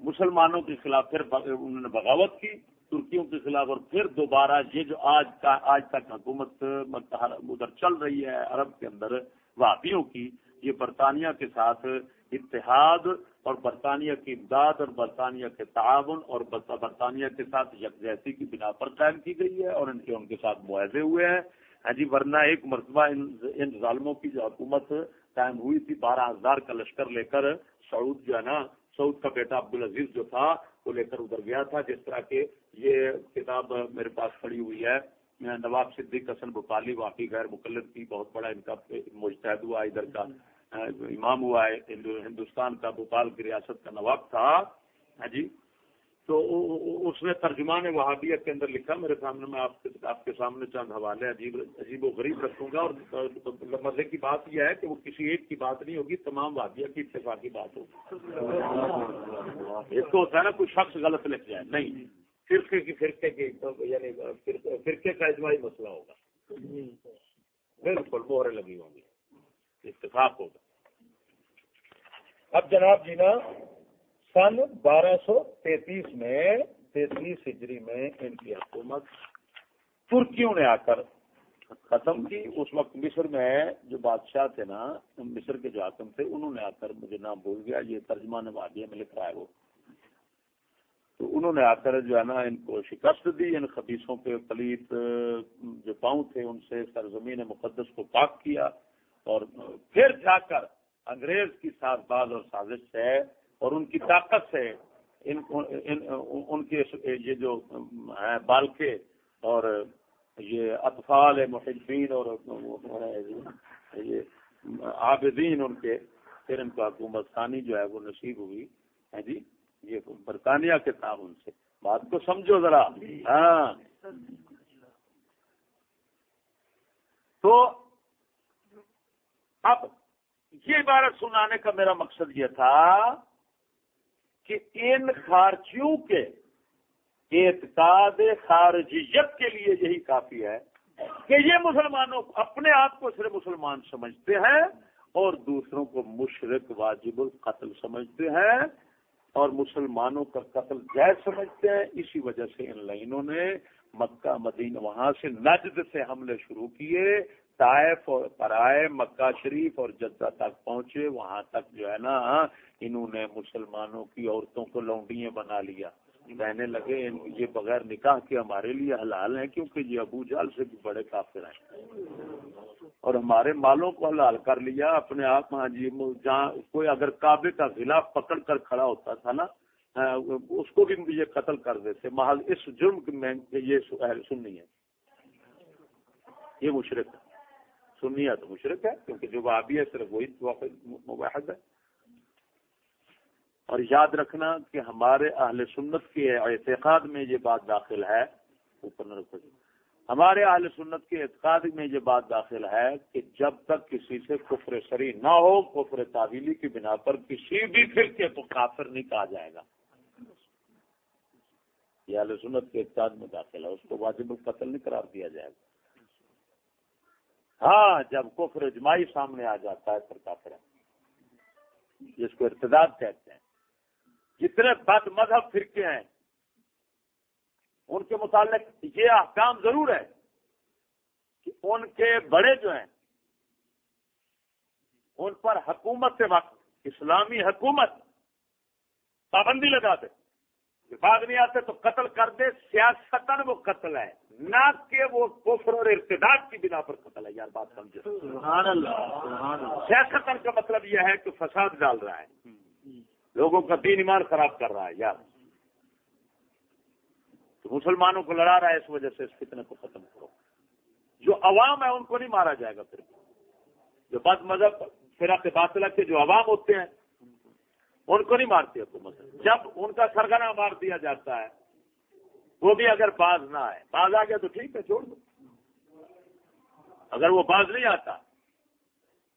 مسلمانوں کے خلاف پھر انہوں نے بغاوت کی۔ ترکیوں کے خلاف اور پھر دوبارہ یہ جو آج کا آج تک حکومت ادھر چل رہی ہے عرب کے اندر واپیوں کی، یہ برطانیہ کے ساتھ اتحاد اور برطانیہ کی امداد اور برطانیہ کے تعاون اور برطانیہ کے ساتھ یکجہتی کی بنا پر قائم کی گئی ہے اور ان کے ان کے ساتھ معاہدے ہوئے ہیں۔ ہاں جی ورنہ ایک مرتبہ ان ظالموں کی جو حکومت قائم ہوئی تھی، بارہ ہزار کا لشکر لے کر سعود جو ہے نا، سعود کا بیٹا عبد العزیز جو تھا کو لے کر ادھر گیا تھا، جس طرح کے یہ کتاب میرے پاس کھڑی ہوئی ہے۔ نواب صدیق حسن بھوپالی واقعی غیر مقلد کی بہت بڑا ان کا مستحد ہوا، ادھر کا، امام ہوا ہے ہندوستان کا، بھوپال کی ریاست کا نواب تھا۔ ہاں جی؟ تو اس نے ترجمان وہابیت کے اندر لکھا، میرے سامنے میں آپ آپ کے سامنے چند حوالے عجیب عجیب و غریب رکھوں گا اور مزے کی بات یہ ہے کہ وہ کسی ایک کی بات نہیں ہوگی، تمام وادیا کی اتفاقی بات ہوگی۔ ایک تو ہوتا ہے نا، کوئی شخص غلط لکھ جائے، نہیں۔ فرقے کی فرقے کی یعنی فرقے کا اجماعی مسئلہ ہوگا۔ بالکل موہرے لگی ہوں گی۔ اتفاق ہوگا۔ اب جناب جی نا سن بارہ سو تینتیس میں، تینتیس ہجری میں ان کی حکومت ترکیوں نے آ کر ختم کی۔ اس وقت مصر میں جو بادشاہ تھے نا، مصر کے جو حاکم تھے، انہوں نے آ کر مجھے نام بھول گیا، یہ ترجمہ نوادیا میں لکھ رہا ہے وہ۔ تو انہوں نے آ کر جو ہے نا، ان کو شکست دی، ان خبیصوں کے پلیت جو پاؤں تھے ان سے سرزمین مقدس کو پاک کیا۔ اور پھر جا کر انگریز کی ساتھ باز اور سازش ہے اور ان کی طاقت سے ان ان کے یہ جو ہیں بالکے اور یہ اطفال محبین اور یہ عابدین ان کے، پھر ان کو حکومت خانی جو ہے وہ نصیب ہوئی۔ ہے جی؟ یہ برطانیہ کے تعاون سے۔ بات کو سمجھو ذرا۔ ہاں۔ تو اب یہ عبارت سنانے کا میرا مقصد یہ تھا کہ ان خارجیوں کے اعتقاد خارجیت کے لیے یہی کافی ہے کہ یہ مسلمانوں اپنے آپ کو صرف مسلمان سمجھتے ہیں اور دوسروں کو مشرق واجب القتل سمجھتے ہیں اور مسلمانوں کا قتل جائز سمجھتے ہیں۔ اسی وجہ سے ان لائنوں نے مکہ، مدینہ، وہاں سے نجد سے حملے شروع کیے۔ طائف اور پرائے مکہ شریف اور جدہ تک پہنچے، وہاں تک جو ہے نا، انہوں نے مسلمانوں کی عورتوں کو لونڈیاں بنا لیا۔ کہنے لگے یہ بغیر نکاح کے ہمارے لیے حلال ہیں، کیونکہ یہ ابو جال سے بھی بڑے کافر ہیں۔ اور ہمارے مالوں کو حلال کر لیا، اپنے آپ ہاں جی جہاں کوئی اگر کعبے کا خلاف پکڑ کر کھڑا ہوتا تھا نا ہاں، اس کو بھی یہ قتل کر دیتے۔ محض اس جرم میں یہ سننی ہے۔ یہ مشرق ہے سنی ہے تو مشرق ہے، کیونکہ جو وہابی ہے، صرف وہی مباحد ہے۔ اور یاد رکھنا کہ ہمارے اہل سنت کے اعتقاد میں یہ بات داخل ہے، اوپر نہ رکھو۔ ہمارے اہل سنت کے اعتقاد میں یہ بات داخل ہے کہ جب تک کسی سے کفر سری نہ ہو، کفر تعویلی کی بنا پر کسی بھی فرقے کو کافر نہیں کہا جائے گا۔ یہ اہل سنت کے اعتقاد میں داخل ہے، اس کو واجب القتل نہیں قرار دیا جائے گا۔ ہاں جب کفر اجماعی سامنے آ جاتا ہے پھر کافر ہے جس کو ارتداد کہتے ہیں۔ جتنے بد مذہب فرقے ہیں، ان کے متعلق یہ احکام ضرور ہے کہ ان کے بڑے جو ہیں، ان پر حکومت سے وقت، اسلامی حکومت پابندی لگا دے۔ بعد نہیں آتے تو قتل کر دے سیاستن وہ قتل ہے۔ نہ کہ وہ کفر اور ارتداد کی بنا پر قتل ہے یار بات سمجھے۔ سیاستن کا مطلب یہ ہے کہ فساد ڈال رہا ہے۔ لوگوں کا دین ایمان خراب کر رہا ہے یار۔ تو مسلمانوں کو لڑا رہا ہے اس وجہ سے اس فتنے کو ختم کرو۔ جو عوام ہے ان کو نہیں مارا جائے گا پھر۔ جو بد مذہب فراق باطلہ کے جو عوام ہوتے ہیں ان کو نہیں مارتی حکومت۔ جب ان کا سرگنا مار دیا جاتا ہے وہ بھی اگر باز نہ آئے۔ باز آ گیا تو ٹھیک ہے چھوڑ دو۔ اگر وہ باز نہیں آتا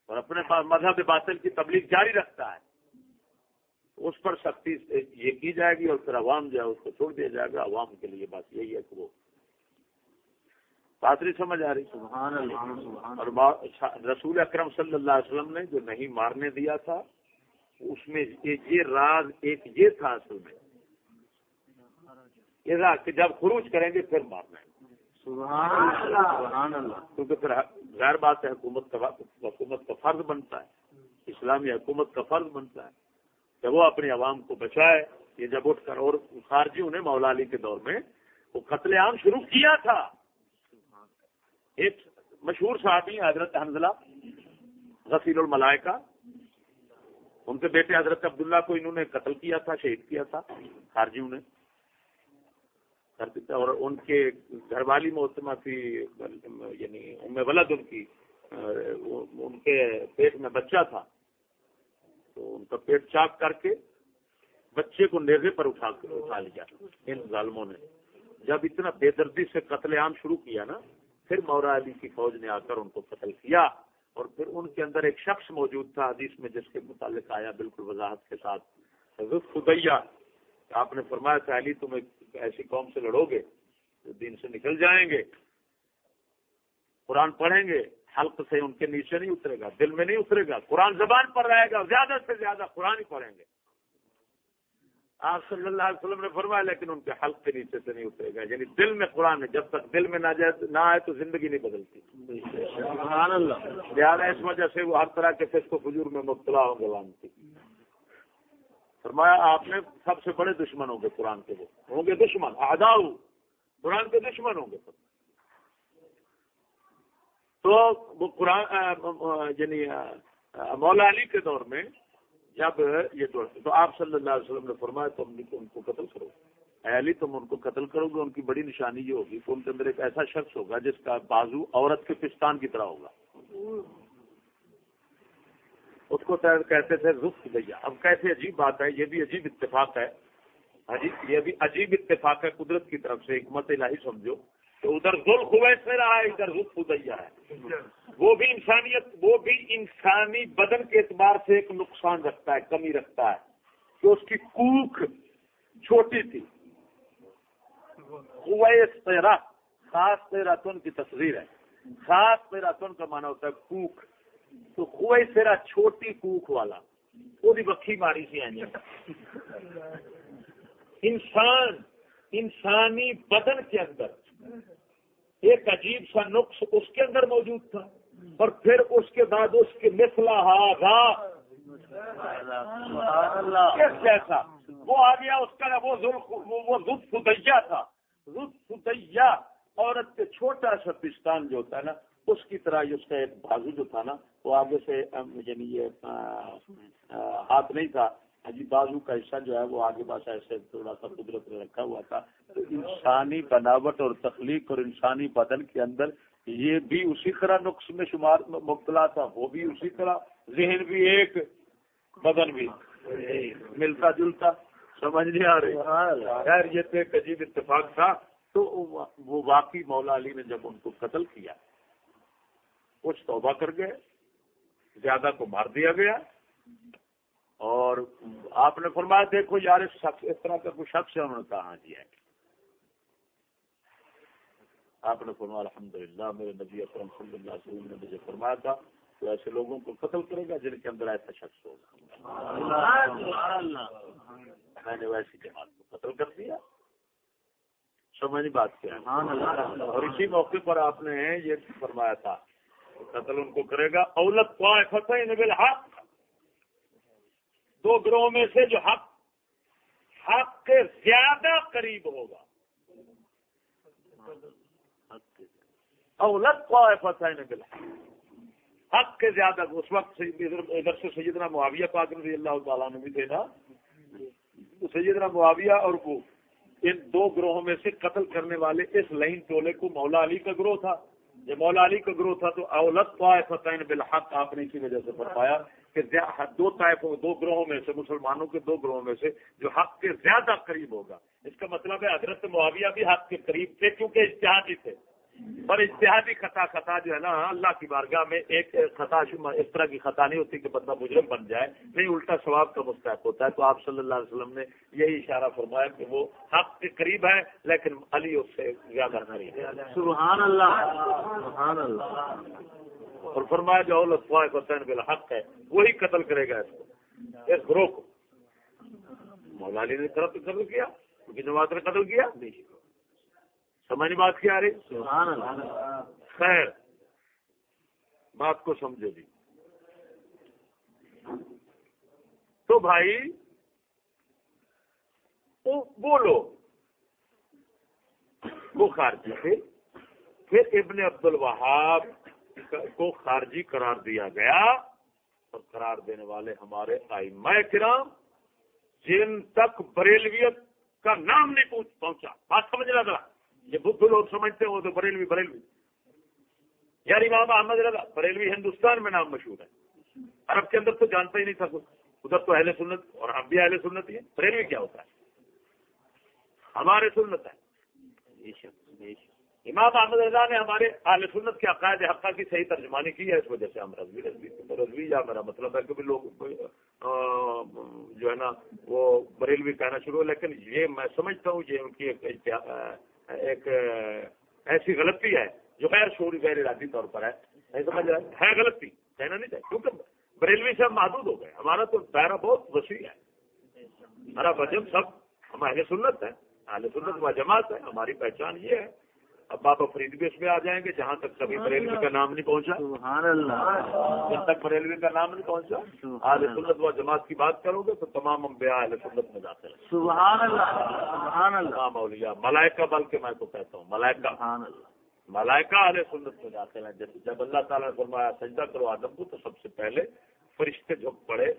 اور اپنے پاس مذہب باطل کی تبلیغ جاری رکھتا ہے اس پر سختی یہ کی جائے گی اور پھر عوام جو ہے اس کو چھوڑ دیا جائے گا۔ عوام کے لیے بات یہی ہے کہ وہ باتری سمجھ آ رہی۔ سبحان اللہ اور رسول اکرم صلی اللہ علیہ وسلم نے جو نہیں مارنے دیا تھا اس میں یہ راز ایک یہ تھا اصل میں یہ راز کہ جب خروج کریں گے پھر مارنا ہے۔ کیونکہ پھر غیر بات ہے حکومت کا حکومت کا فرض بنتا ہے اسلامی حکومت کا فرض بنتا ہے۔ کہ وہ اپنی عوام کو بچائے یہ جب اٹھ کر اور خارجیوں نے مولا علی کے دور میں وہ قتل عام شروع کیا تھا۔ ایک مشہور صحابی حضرت حنزلہ غسیل الملائکہ ان کے بیٹے حضرت عبداللہ کو انہوں نے قتل کیا تھا، شہید کیا تھا، خارجیوں نے۔ اور ان کے گھر والی محتمہ تھی یعنی ام ولد ان کی ان کے پیٹ میں بچہ تھا۔ تو ان کا پیٹ چاک کر کے بچے کو نیزے پر اٹھا اٹھا لیا۔ ان ظالموں نے۔ جب اتنا بے دردی سے قتل عام شروع کیا نا، پھر مورا علی کی فوج نے آ کر ان کو قتل کیا۔ اور پھر ان کے اندر ایک شخص موجود تھا حدیث میں جس کے متعلق آیا بالکل وضاحت کے ساتھ۔ خدیا آپ نے فرمایا تھا، علی تم ایک ایسی قوم سے لڑو گے جو دین سے نکل جائیں گے۔ قرآن پڑھیں گے، حلق سے ان کے نیچے نہیں اترے گا، دل میں نہیں اترے گا، قرآن زبان پر رہے گا، زیادہ سے زیادہ قرآن ہی پڑھیں گے۔ آپ صلی اللہ علیہ وسلم نے فرمایا لیکن ان کے حلق کے نیچے سے نہیں اترے گا۔ یعنی دل میں قرآن ہے جب تک دل میں نہ جائے نہ آئے تو زندگی نہیں بدلتی۔ لہٰذا اس وجہ سے وہ ہر طرح کے فسق و فجور میں مبتلا ہوں گے وانتی فرمایا آپ نے سب سے بڑے دشمن ہوں گے قرآن کے وہ۔ ہوں گے دشمن آداؤ قرآن کے دشمن ہوں گے تو وہ قرآن یعنی مولا علی کے دور میں جب یہ تو آپ صلی اللہ علیہ وسلم نے فرمایا، تم ان کو قتل کرو۔ علی تم ان کو قتل کرو گے، ان کی بڑی نشانی یہ ہوگی کہ ان کے اندر ایک ایسا شخص ہوگا جس کا بازو عورت کے پستان کی طرح ہوگا۔ اس کو کہتے تھے رخ بھیا اب کیسے عجیب بات ہے، یہ بھی عجیب اتفاق ہے۔ یہ بھی عجیب اتفاق ہے قدرت کی طرف سے، حکمت الہی سمجھو۔ تو ادھر ذل خویس میں رہا ہے، ادھر رخ خدیا ہے۔ وہ بھی انسانیت، وہ بھی انسانی بدن کے اعتبار سے ایک نقصان رکھتا ہے، کمی رکھتا ہے۔ کہ اس کی کوک چھوٹی تھی۔ خویس تیرا، خاص تیراتون کی تصویر ہے۔ خاص تیراتون کا مانا ہوتا ہے کوک تو خوئی سیرا چھوٹی کوک والا، وہ بھی بکھی ماری سی آئی جی۔ انسان، انسانی بدن کے اندر ایک عجیب سا نقص اس کے اندر موجود تھا اور پھر اس کے بعد اس کے مسلا جیسا؟ وہ آ گیا، اس کا وہ فدیا تھا۔ فدیا عورت کے چھوٹا سا پستان جو ہوتا ہے نا، اس کی طرح اس کا ایک بازو جو تھا نا، وہ آگے سے یعنی یہ ہاتھ نہیں تھا۔ حجی بازو کا حصہ جو ہے، وہ آگے پاس ایسے تھوڑا سا قدرت میں رکھا ہوا تھا۔ انسانی بناوٹ اور تخلیق اور انسانی بدن کے اندر یہ بھی اسی طرح نقص میں شمار، مبتلا تھا۔ وہ بھی اسی طرح، ذہن بھی ایک، بدن بھی ملتا جلتا، سمجھ نہیں آ رہی۔ خیر، یہ تو ایک عجیب اتفاق تھا۔ تو وہ واقعی مولا علی نے جب ان کو قتل کیا کچھ توبہ کر گئے، زیادہ کو مار دیا گیا۔ اور آپ نے فرمایا دیکھو یار اس طرح کا کوئی شخص ہے؟ انہوں نے کہا جی ہے۔ آپ نے فرمایا الحمد للہ میرے نبی اکرم صلی اللہ علیہ وسلم نے مجھے فرمایا تھا تو ایسے لوگوں کو قتل کرے گا جن کے اندر ایسا شخص ہوگا میں نے ویسی جماعت کو قتل کر دیا۔ سمجھ بات کیا اور اسی موقع پر آپ نے یہ فرمایا تھا قتل ان کو کرے گا۔ اولت حق دو گروہ میں سے جو حق حق کے زیادہ قریب ہوگا۔ اولت فتح فتح حق کے زیادہ، اس وقت ادھر سے سیدنا معاویہ پاک رضی اللہ تعالیٰ نے بھی تھے نا۔ سیدنا معاویہ اور وہ، ان دو گروہوں میں سے قتل کرنے والے اس لائن ٹولے کو مولا علی کا گروہ تھا۔ جب مولا علی کا گروہ تھا تو اولت طائفتین بالحق آپ نے اسی وجہ سے فرمایا۔ کہ دو طائفوں دو گروہوں میں سے، مسلمانوں کے دو گروہوں میں سے جو حق کے زیادہ قریب ہوگا۔ اس کا مطلب ہے، حضرت معاویہ بھی حق کے قریب تھے کیونکہ اشتہادی تھے۔ پر اتحادی خطا خطا جو ہے نا اللہ کی بارگاہ میں ایک خطا اس طرح کی خطا نہیں ہوتی کہ بندہ مجرم بن جائے۔ نہیں الٹا ثواب کا مستحق ہوتا ہے۔ تو آپ صلی اللہ علیہ وسلم نے یہی اشارہ فرمایا کہ وہ حق کے قریب ہے لیکن علی اس سے زیادہ نہیں سبحان اللہ سبحان اللہ۔ اور فرمایا جو حسین بلا حق ہے وہی قتل کرے گا اس کو اس گروہ کو۔ مولا علی نے قتل کیا نواز نے قتل کیا؟ سمجھ بات کیا رہی؟ خیر۔ بات کو سمجھو جی۔ تو بھائی لوگ وہ خارجی تھے پھر ابن عبد الوہاب کو خارجی قرار دیا گیا اور قرار دینے والے ہمارے آئمہ کرام جن تک بریلویت کا نام نہیں پہنچا۔ بات سمجھ رہا تھا یہ بدھ لوگ سمجھتے ہو تو بریلوی بریلوی۔ یار امام احمد رضا بریلوی ہندوستان میں نام مشہور ہے۔ عرب کے اندر تو جانتا ہی نہیں تھا کچھ۔ ادھر تو اہل سنت اور ہم بھی اہل سنت ہی ہیں۔ بریلوی کیا ہوتا ہے؟ ہمارے سنت ہے امام احمد رضا نے ہمارے اہل سنت کے عقائد حقہ کی صحیح ترجمانی کی ہے اس وجہ سے ہم رضوی رضوی رضوی یا میرا مطلب ہے کہ لوگ جو ہے نا وہ بریلوی کہنا شروع ہے لیکن یہ میں سمجھتا ہوں یہ ان کی ایک ایک ایسی غلطی ہے جو غیر شعوری، غیر ارادی طور پر ہے۔ نہیں سمجھ رہا ہے غلطی، کہنا نہیں چاہیے، کیونکہ بریلوی سے ہم محدود ہو گئے، ہمارا تو دائرہ بہت وسیع ہے۔ ہمارا وجم سب ہم اہل سنت ہے اہل سنت و جماعت ہے ہماری پہچان یہ ہے۔ اب بابا فرید بھی اس میں آ جائیں گے جہاں تک کبھی بریلوی کا نام نہیں پہنچا۔ سبحان اللہ۔ جب تک بریلوی کا نام نہیں پہنچا اہل سنت و جماعت کی بات کرو گے تو تمام انبیاء اہل سنت میں جاتے ہیں سبحان اللہ سبحان اللہ۔ اولیاء ملائکہ بلکہ میں تو کہتا ہوں ملائکہ۔ سبحان اللہ۔ ملائکہ اہل سنت میں جاتے ہیں جب جب اللہ تعالیٰ نے فرمایا سجدہ کرو آدم کو تو سب سے پہلے فرشتے جھک پڑے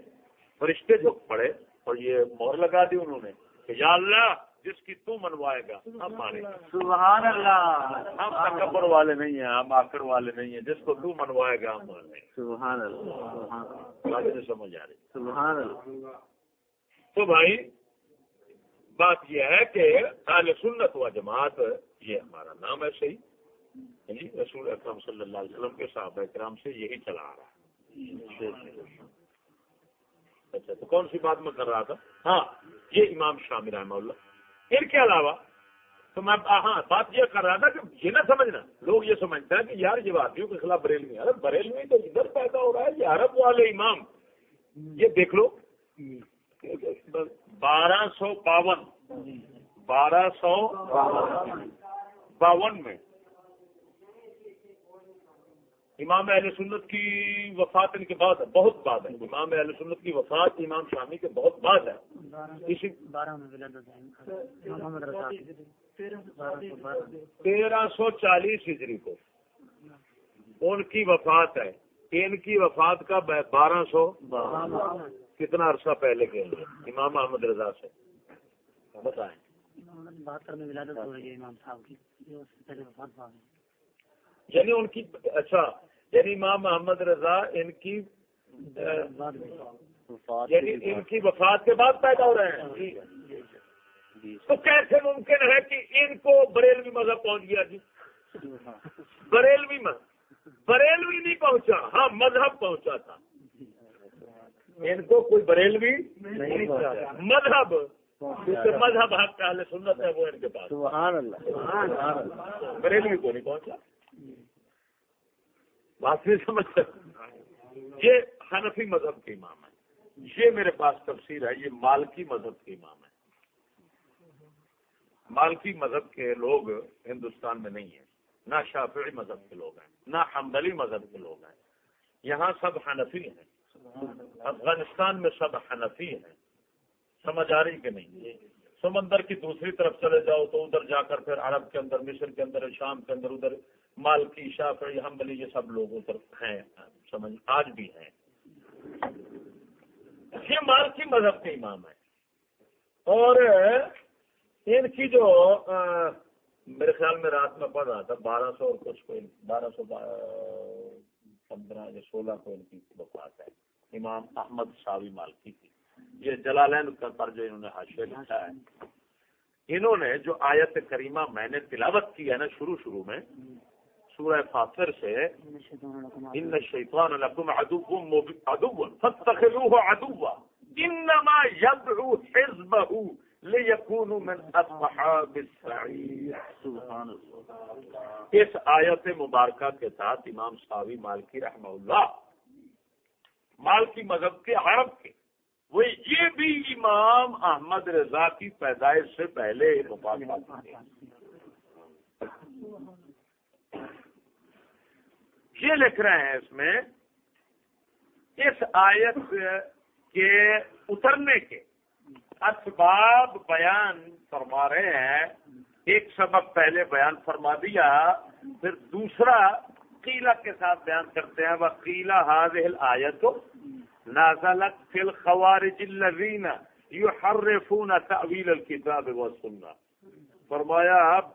فرشتے جھک پڑے اور یہ مور لگا دی انہوں نے کہ یا اللہ جس کی تو منوائے گا ہم مانے سبحان اللہ۔ ہم تکبر والے نہیں ہیں ہم آکر والے نہیں ہیں۔ جس کو تو منوائے گا ہم مانے سبحان اللہ سمجھ آ رہی۔ سبحان اللہ۔ تو بھائی بات یہ ہے کہ اہل سنت و جماعت یہ ہمارا نام ہے صحیح۔ یعنی رسول اکرم صلی اللہ علیہ وسلم کے صحابہ اکرام سے یہی چلا آ رہا ہے۔ اچھا تو کون سی بات میں کر رہا تھا؟ ہاں یہ امام شامل رحمہ اللہ۔ ان کے علاوہ؟ تو میں ہاں بات یہ کر رہا تھا کہ یہ نہ سمجھنا، لوگ یہ سمجھتے ہیں کہ یار یہ باتیوں کے خلاف بریلوی ارے، بریلوی تو ادھر پیدا ہو رہا ہے، یہ عرب والے امام۔ یہ دیکھ لو۔ بارہ سو باون۔ بارہ سو باون میں۔ امام اہل سنت کی وفات ان کے بعد ہے، بہت بعد ہے۔ امام اہل سنت کی وفات امام شامی کے بہت بعد ہے۔ اسی تیرہ سو چالیس ہجری کو ان کی وفات ہے۔ ان کی وفات کا بارہ سو کتنا عرصہ پہلے کے امام احمد رضا سے۔ بتائیں۔ بہتر میں ولادت ہو رہی ہے امام صاحب کی۔ پہلے وفات یعنی ان کی اچھا یعنی امام محمد رضا ان کی یعنی ان کی وفات کے بعد پیدا ہو رہے ہیں۔ تو کیسے ممکن ہے کہ ان کو بریلوی مذہب پہنچ گیا جی؟ بریلوی مذہب بریلوی نہیں پہنچا۔ ہاں مذہب پہنچا تھا۔ ان کو کوئی بریلوی مذہب مذہب حق کا سنت ہے وہ ان کے پاس۔ بریلوی کو نہیں پہنچا۔ بات نہیں سمجھ سکتے یہ حنفی مذہب کے امام ہے یہ میرے پاس تفسیر ہے، یہ مالکی مذہب کے امام ہے مالکی مذہب کے لوگ ہندوستان میں نہیں ہیں۔ نہ شافعی مذہب کے لوگ ہیں، نہ حمدلی مذہب کے لوگ ہیں۔ یہاں سب حنفی ہیں۔ افغانستان میں سب حنفی ہیں۔ سمجھ آ رہی کہ نہیں؟ سمندر کی دوسری طرف چلے جاؤ تو ادھر جا کر پھر عرب کے اندر، مصر کے اندر، شام کے اندر، ادھر مالکی، شافعی، حنبلی، یہ سب لوگوں پر ہیں، سمجھ، آج بھی ہیں۔ یہ مالکی مذہب کے امام ہے اور ان کی جو میرے خیال میں رات میں پڑھ رہا تھا، بارہ سو اور کچھ کوئی، بارہ سو پندرہ یا سولہ کو ان کی وفات ہے۔ امام احمد شاوی مالکی کی یہ جلالین پر جو انہوں نے حاشیہ لکھا ہے۔ انہوں نے جو آیت کریمہ میں نے تلاوت کی ہے نا، شروع شروع میں سورہ فاطر سے ان الشیطان لکم عدو. عدو فاتخذوه عدوا. انما يدعو حزبه ليكونوا من اصحاب السعير سبحان اللہ. اس آیت مبارکہ کے ساتھ امام صاوی مالکی رحمہ اللہ مالکی مذہب کے عرب کے وہ یہ بھی امام احمد رضا کی پیدائش سے پہلے مبارک یہ لکھ رہے ہیں اس میں، اس آیت کے اترنے کے اسباب بیان فرما رہے ہیں۔ ایک سبب پہلے بیان فرما دیا، پھر دوسرا قیلا کے ساتھ بیان کرتے ہیں۔ وہ قیلا حاضل آیت نازلت فی الخوارج الذین یحرفون تعویل الكتاب و سننا فرمایا، اب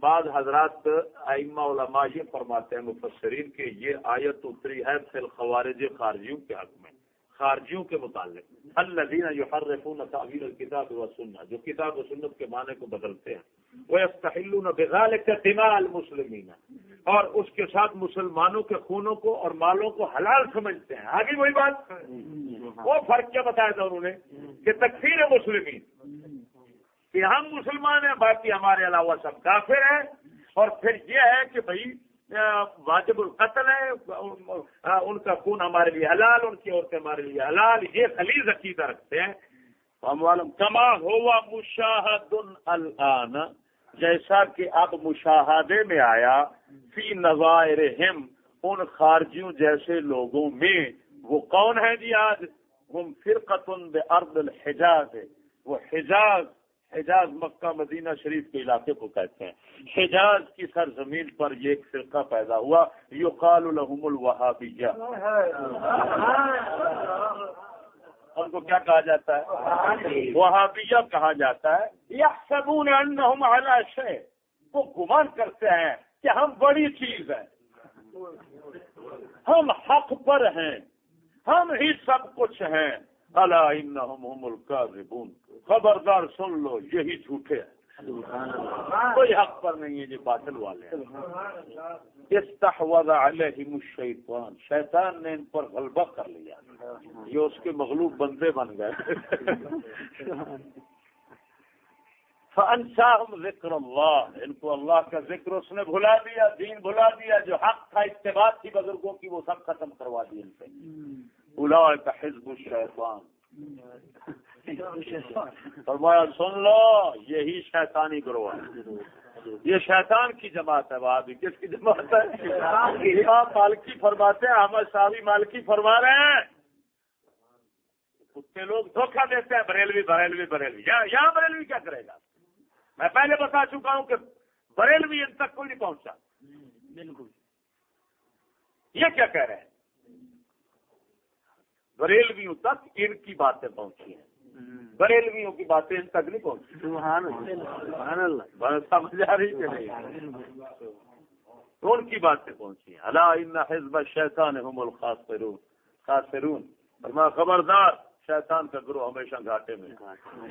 بعض حضرات ائمہ علماء یہ فرماتے ہیں مفسرین کہ یہ آیت اتری ہے فی الخوارج خارجیوں کے حق میں خارجیوں کے متعلق۔ الذین یحرفون تعویل الكتاب و سننا جو کتاب و سنت کے معنی کو بدلتے ہیں۔ وہ استحلون بذلک دماء المسلمین۔ اور اس کے ساتھ مسلمانوں کے خونوں کو اور مالوں کو حلال سمجھتے ہیں۔ آگے وہی بات۔ وہ فرق کیا بتایا تھا انہوں نے؟ کہ تکفیر مسلمین۔ کہ ہم مسلمان ہیں، باقی ہمارے علاوہ سب کافر ہیں۔ اور پھر یہ ہے کہ بھائی واجب القتل ہے ان کا خون ہمارے لیے حلال، ان کی عورتیں ہمارے لیے حلال، یہ خلیز عقیدہ رکھتے ہیں۔ کما ہوا مشاہد الان، جیسا کہ اب مشاہدے میں آیا، فی نظائر ان خارجیوں جیسے لوگوں میں۔ وہ کون ہے جی آج؟ ہم فرقتن بے ارد الحجاز، وہ حجاز حجاز مکہ مدینہ شریف کے علاقے کو کہتے ہیں۔ حجاز کی سرزمین پر یہ ایک فرقہ پیدا ہوا یو قال الحم الوہابیہ۔ ان کو کیا کہا جاتا ہے؟ وہابیہ کہا جاتا ہے۔ یا سبون وہ گمان کرتے ہیں کہ ہم بڑی چیز ہیں۔ ہم حق پر ہیں۔ ہم ہی سب کچھ ہیں۔ اللہ انہم الکاذبون خبردار سن لو، یہی جھوٹے ہیں۔ کوئی حق پر نہیں ہے، یہ باطل والے استحوذ علیہم الشیطان۔ شیطان نے ان پر غلبہ کر لیا۔ یہ اس کے مغلوب بندے بن گئے۔ فانساہم ذکر اللہ۔ ان کو اللہ کا ذکر اس نے بھلا دیا، دین بھلا دیا۔ جو حق تھا، اتباع تھی بزرگوں کی، وہ سب ختم کروا دی ان سے اولئک حزب الشیطان. فرمایا سن لو یہی شیطانی گروہ ہے۔ یہ شیطان کی جماعت ہے وہاں بھی کس کی جماعت ہے؟ امام مالکی فرماتے ہیں احمد صاحبی مالکی فرما رہے ہیں۔ کتے لوگ دھوکہ دیتے ہیں بریلوی بریلوی بریلوی۔ یہاں بریلوی کیا کرے گا؟ میں پہلے بتا چکا ہوں کہ بریلوی ان تک کوئی نہیں پہنچا۔ بالکل۔ یہ کیا کہہ رہے ہیں؟ بریلویوں تک ان کی باتیں پہنچی ہیں۔ بریلویوں کی باتیں ان تک نہیں پہنچی۔ سمجھ آ رہی کہ نہیں۔ ان کی باتیں پہنچی ہیں۔ اللہ ان حزب شیطان ہم الخاص خاصرون اور خبردار شیطان کا گروہ ہمیشہ گھاٹے میں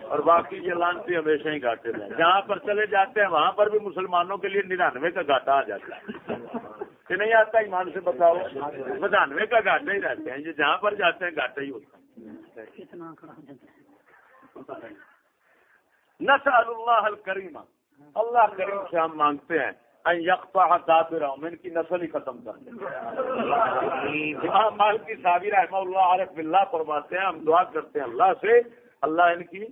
اور باقی یہ لانتی ہمیشہ ہی گھاٹے میں جہاں پر چلے جاتے ہیں وہاں پر بھی مسلمانوں کے لیے ننانوے کا گھاٹا آ جاتا ہے۔ کہ نہیں آتا ایمان سے بتاؤ۔ ننانوے کا گھاٹا ہی رہتے ہیں جہاں پر جاتے ہیں گھاٹا ہی ہوتا ہے۔ نسل اللہ الکریم۔ اللہ کریم سے ہم مانگتے ہیں۔ ان کی نسل ہی ختم کر دیں۔ مال کی صابر رحمہ اللہ عارف اللہ فرماتے ہیں ہم دعا کرتے ہیں اللہ سے اللہ ان کی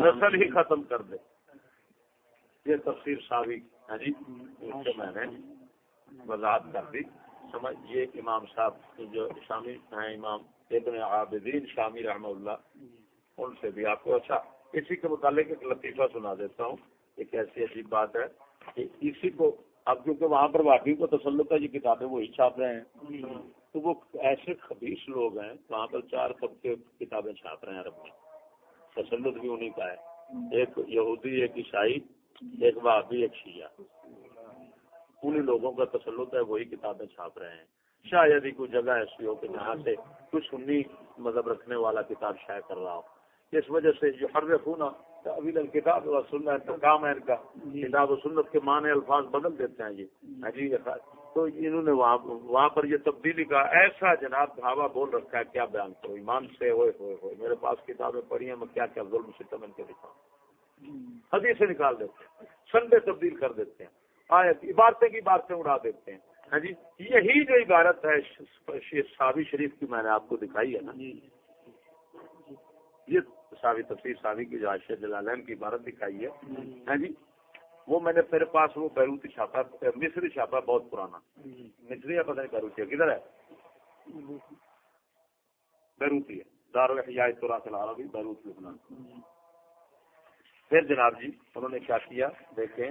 نسل ہی ختم کر دے۔ یہ تفسیر صابی ہے جی میں نے۔ وضاحت کر دی۔ سمجھ، یہ امام صاحب جو شامی ہیں، امام ابن عابدین شامی رحمہ اللہ، ان سے بھی آپ کو اچھا اسی کے متعلق ایک لطیفہ سنا دیتا ہوں۔ ایک ایسی عجیب بات ہے اسی کو، اب کیونکہ وہاں پر واقعی کو تسلط ہے، یہ کتابیں وہی چھاپ رہے ہیں۔ تو وہ ایسے خبیص لوگ ہیں، وہاں پر چار کب کے کتابیں چھاپ رہے ہیں عرب میں۔ تسلط بھی انہیں کا ہے۔ ایک یہودی، ایک عیسائی، ایک وابی ایک شیعہ۔ انہیں لوگوں کا تسلط ہے وہی کتابیں چھاپ رہے ہیں۔ شاید ہی کوئی جگہ ایسی ہو کہ جہاں سے کچھ سنی مذہب رکھنے والا کتاب شائع کر رہا ہو۔ اس وجہ سے جو ہر ہونا ابھی کتاب و سنت کام ہے ان کا۔ کتاب و سنت کے معنی الفاظ بدل دیتے ہیں یہ جی تو انہوں نے وہاں وہاں پر یہ تبدیلی کا ایسا جناب دھاوا بول رکھا ہے کیا بیان کرو ایمان سے ہوئے ہوئے ہوئے۔ میرے پاس کتابیں پڑھی ہیں میں کیا کیا ظلم سے تمن کے دکھاؤں۔ حدیث سے نکال دیتے ہیں سنڈے تبدیل کر دیتے ہیں۔ آیت عبارتیں کی باتیں اڑا دیتے ہیں۔ ہاں جی؟ یہی جو عبارت ہے صابی شریف کی میں نے آپ کو دکھائی ہے نا۔ یہ ساوی تفصیل ساوی کی جو عاشر جلالین کی عبارت دکھائی ہے۔ ہاں جی؟ وہ میں نے میرے پاس وہ بیروتی چھاپا مصری چھاپا بہت پرانا۔ مصری ہے پتہ نہیں بیروتی ہے کدھر ہے؟ بیروتی ہے۔ دار العربی بیروتی اپنا پھر جناب جی انہوں نے کیا کیا؟ دیکھیں۔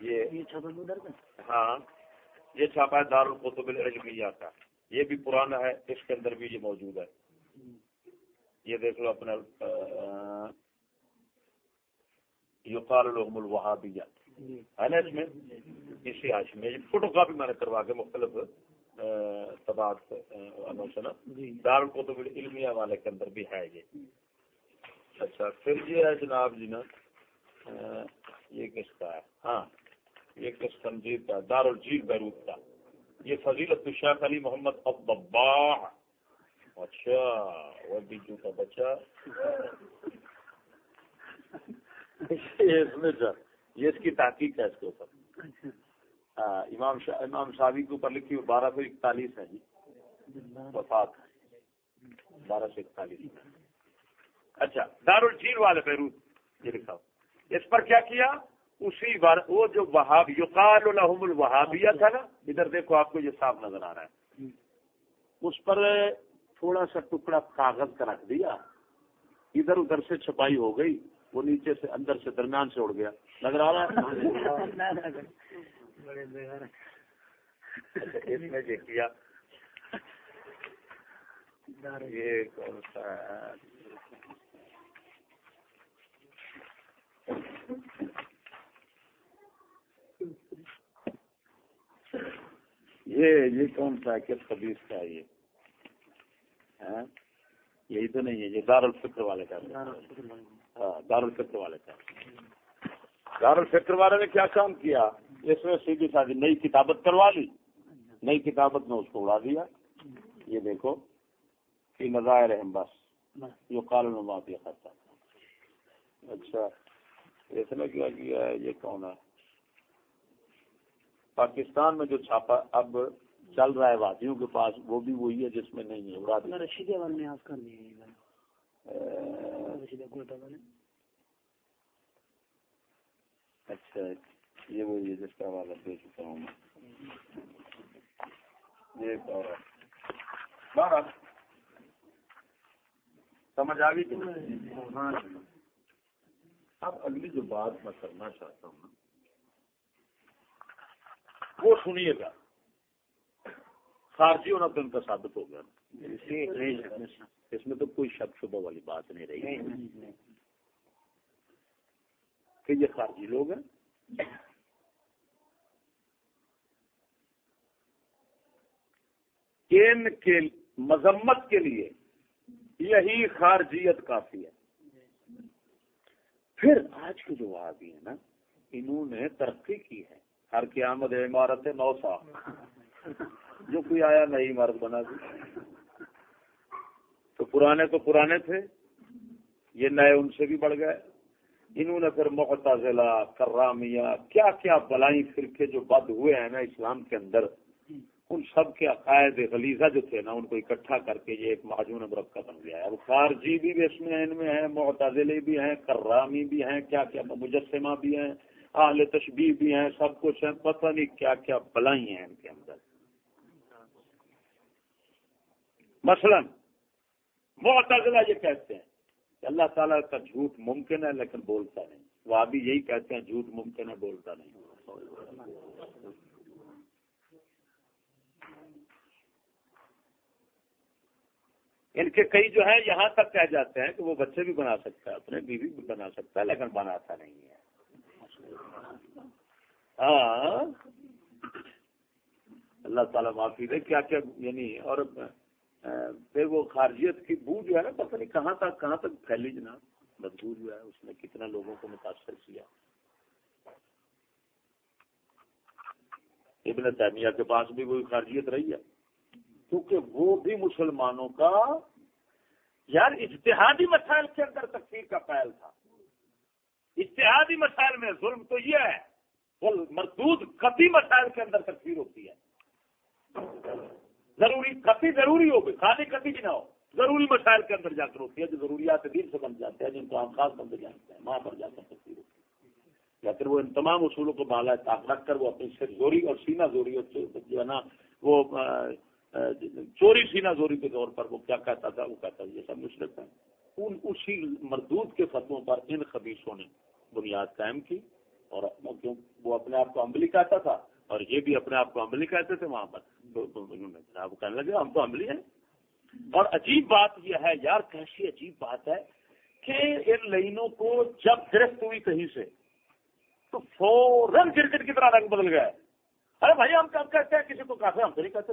یہ ہاں یہ چھاپا ہے دار القطب العلمیہ کا۔ یہ بھی پرانا ہے اس کے اندر بھی یہ موجود ہے۔ یہ دیکھ لو اپنا یقال الحم الوہابیہ۔ ہے نا اس میں؟ اسی آج میں۔ فوٹو کاپی میں نے کروا کے مختلف تباد دار کو تو علمیہ والے کے اندر بھی ہے یہ۔ اچھا پھر یہ ہے جناب جی نا یہ کس کا ہے؟ ہاں۔ یہ کس تنظیم کا دار الجیل بیروت کا یہ فضیلت شیخ علی محمد ابا اچھا وہ بیجو کا بچہ؟ یہ اس کی تحقیق ہے اس کے اوپر۔ امام شاہ امام شاہی کے اوپر لکھی ہوئی بارہ سو اکتالیس ہے جی۔ وفات بارہ سو اکتالیس۔ اچھا دار الجھیل والے بیروت، یہ لکھا اس پر کیا کیا؟ اسی بار وہ جو وہاب، یقال الحم الوہابیہ تھا نا، ادھر دیکھو آپ کو یہ صاف نظر آ رہا ہے۔ اس پر تھوڑا سا ٹکڑا کاغذ کا رکھ دیا۔ ادھر ادھر سے چھپائی ہو گئی، وہ نیچے سے اندر سے درمیان سے اڑ گیا۔ نظر آ رہا ہے؟ اس کیا؟ یہ کون سا یہ یہ کون سا ہے کس خبیص کا یہ؟ ہاں؟ یہی تو نہیں ہے یہ دار الفکر والے کا ہاں دار الفکر والے کا دار الفکر والے نے کیا کام کیا؟ اس میں سیدھی سادی نئی کتابت کروا لی۔ نئی کتابت میں اس کو اڑا دیا۔ یہ دیکھو کہ نظائر اہم بس۔ یہ کال معافی خرچہ اچھا اس نے کیا کیا ہے؟ یہ کون ہے؟ پاکستان میں جو چھاپا اب چل رہا ہے وادیوں کے پاس وہ بھی وہی ہے جس میں نہیں ہے۔ رشید نے آپ کر اچھا یہ وہی ہے جس کا حوالہ دے چکا ہوں میں۔ اور سمجھ آ گئی ہاں اب اگلی جو بات میں کرنا چاہتا ہوں وہ سنیے گا۔ خارجی ہونا تو ان کا ثابت ہو گیا اس میں تو کوئی شک شبہ والی بات نہیں رہی۔ کہ یہ خارجی لوگ ہیں۔ ان کے مذمت کے لیے یہی خارجیت کافی ہے۔ پھر آج کے جو آدمی ہیں نا انہوں نے ترقی کی ہے۔ ہر کی آمد عمارت ہے نو سا جو کوئی آیا نئی عمارت بنا دی۔ تو پرانے تو پرانے تھے، یہ نئے ان سے بھی بڑھ گئے۔ انہوں نے پھر محتاضلا کرامیہ، کیا کیا بلائی فرقے جو بد ہوئے ہیں نا اسلام کے اندر۔ ان سب کے عقائد غلیظہ جو تھے نا، ان کو اکٹھا کر کے یہ ایک معجون مرکہ بن گیا ہے۔ اب خارجی بھی اس میں ان میں ہیں معتزلی بھی ہیں، کرامی بھی ہیں، کیا کیا مجسمہ بھی ہیں۔ اہل تشبیح بھی ہیں، سب کچھ ہیں، پتہ نہیں کیا کیا بلائی ہیں ان کے اندر۔ مثلا، معتزلہ یہ کہتے ہیں کہ اللہ تعالیٰ کا جھوٹ ممکن ہے لیکن بولتا نہیں۔ وہ ابھی یہی کہتے ہیں، جھوٹ ممکن ہے، بولتا نہیں۔ ان کے کئی جو ہیں، یہاں تک کہہ جاتے ہیں کہ وہ بچے بھی بنا سکتا ہے، اپنے بیوی بھی بنا سکتا ہے، لیکن بناتا نہیں ہے۔ ہاں۔ اللہ تعالیٰ معافی دے، کیا کیا یعنی اور پھر وہ خارجیت کی بو جو ہے نا، پتہ نہیں کہاں تک کہاں تک پھیلی جناب، بدبو جو ہے، اس نے کتنا لوگوں کو متاثر کیا۔ ابن تیمیہ کے پاس بھی وہی خارجیت رہی ہے۔ کیونکہ وہ بھی مسلمانوں کا، یار اتحادی مسائل کے اندر تقسیم کا پہل تھا۔ اتحادی مسائل میں ظلم تو یہ ہے، وہ مردود کبھی مسائل کے اندر تقسیم ہوتی ہے۔ ضروری، کبھی ضروری ہو خالی کبھی بھی نہ ہو۔ ضروری مسائل کے اندر جا کر ہوتی ہے، جو ضروریات دین سے بن جاتے ہیں جن کو ہم خاص بندے جانتے ہیں، وہاں پر جا کر تقسیم ہوتی ہے۔ یا پھر وہ ان تمام اصولوں کو بالا تاک رکھ کر وہ اپنی سر زوری اور سینا زوری اور جو ہے نا، وہ چوری سینا زوری کے طور پر وہ کیا کہتا تھا، وہ کہتا تھا، یہ سب مشرق ہے ان اسی مردود کے فتووں پر ان خبیصوں نے بنیاد قائم کی اور وہ اپنے آپ کو عملی کہتا تھا اور یہ بھی اپنے آپ کو عملی کہتے تھے وہاں پر۔ جناب کہنے لگے ہم تو عملی ہیں۔ اور عجیب بات یہ ہے، یار کیسی عجیب بات ہے کہ ان لائنوں کو جب گرفت ہوئی کہیں سے تو فوراً کرکٹ کی طرح رنگ بدل گیا۔ ارے بھائی، ہم کب کہتے ہیں؟ کسی کو کافی ہم تو نہیں کہتے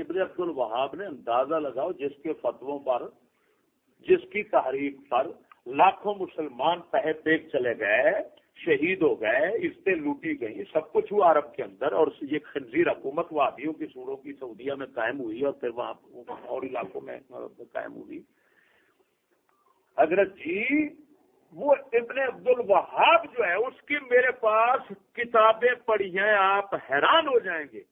ابن عبد الوہاب نے اندازہ لگاؤ، جس کے فتووں پر، جس کی تحریک پر لاکھوں مسلمان پہ دیکھ چلے گئے، شہید ہو گئے اس لوٹی گئی سب کچھ ہوا عرب کے اندر۔ اور یہ خنزیر حکومت وادیوں کی سوروں کی سعودیہ میں قائم ہوئی اور پھر وہاں اور علاقوں میں قائم ہوئی۔ حضرت جی وہ ابن عبد الوہاب جو ہے، اس کی میرے پاس کتابیں پڑھی ہیں، آپ حیران ہو جائیں گے۔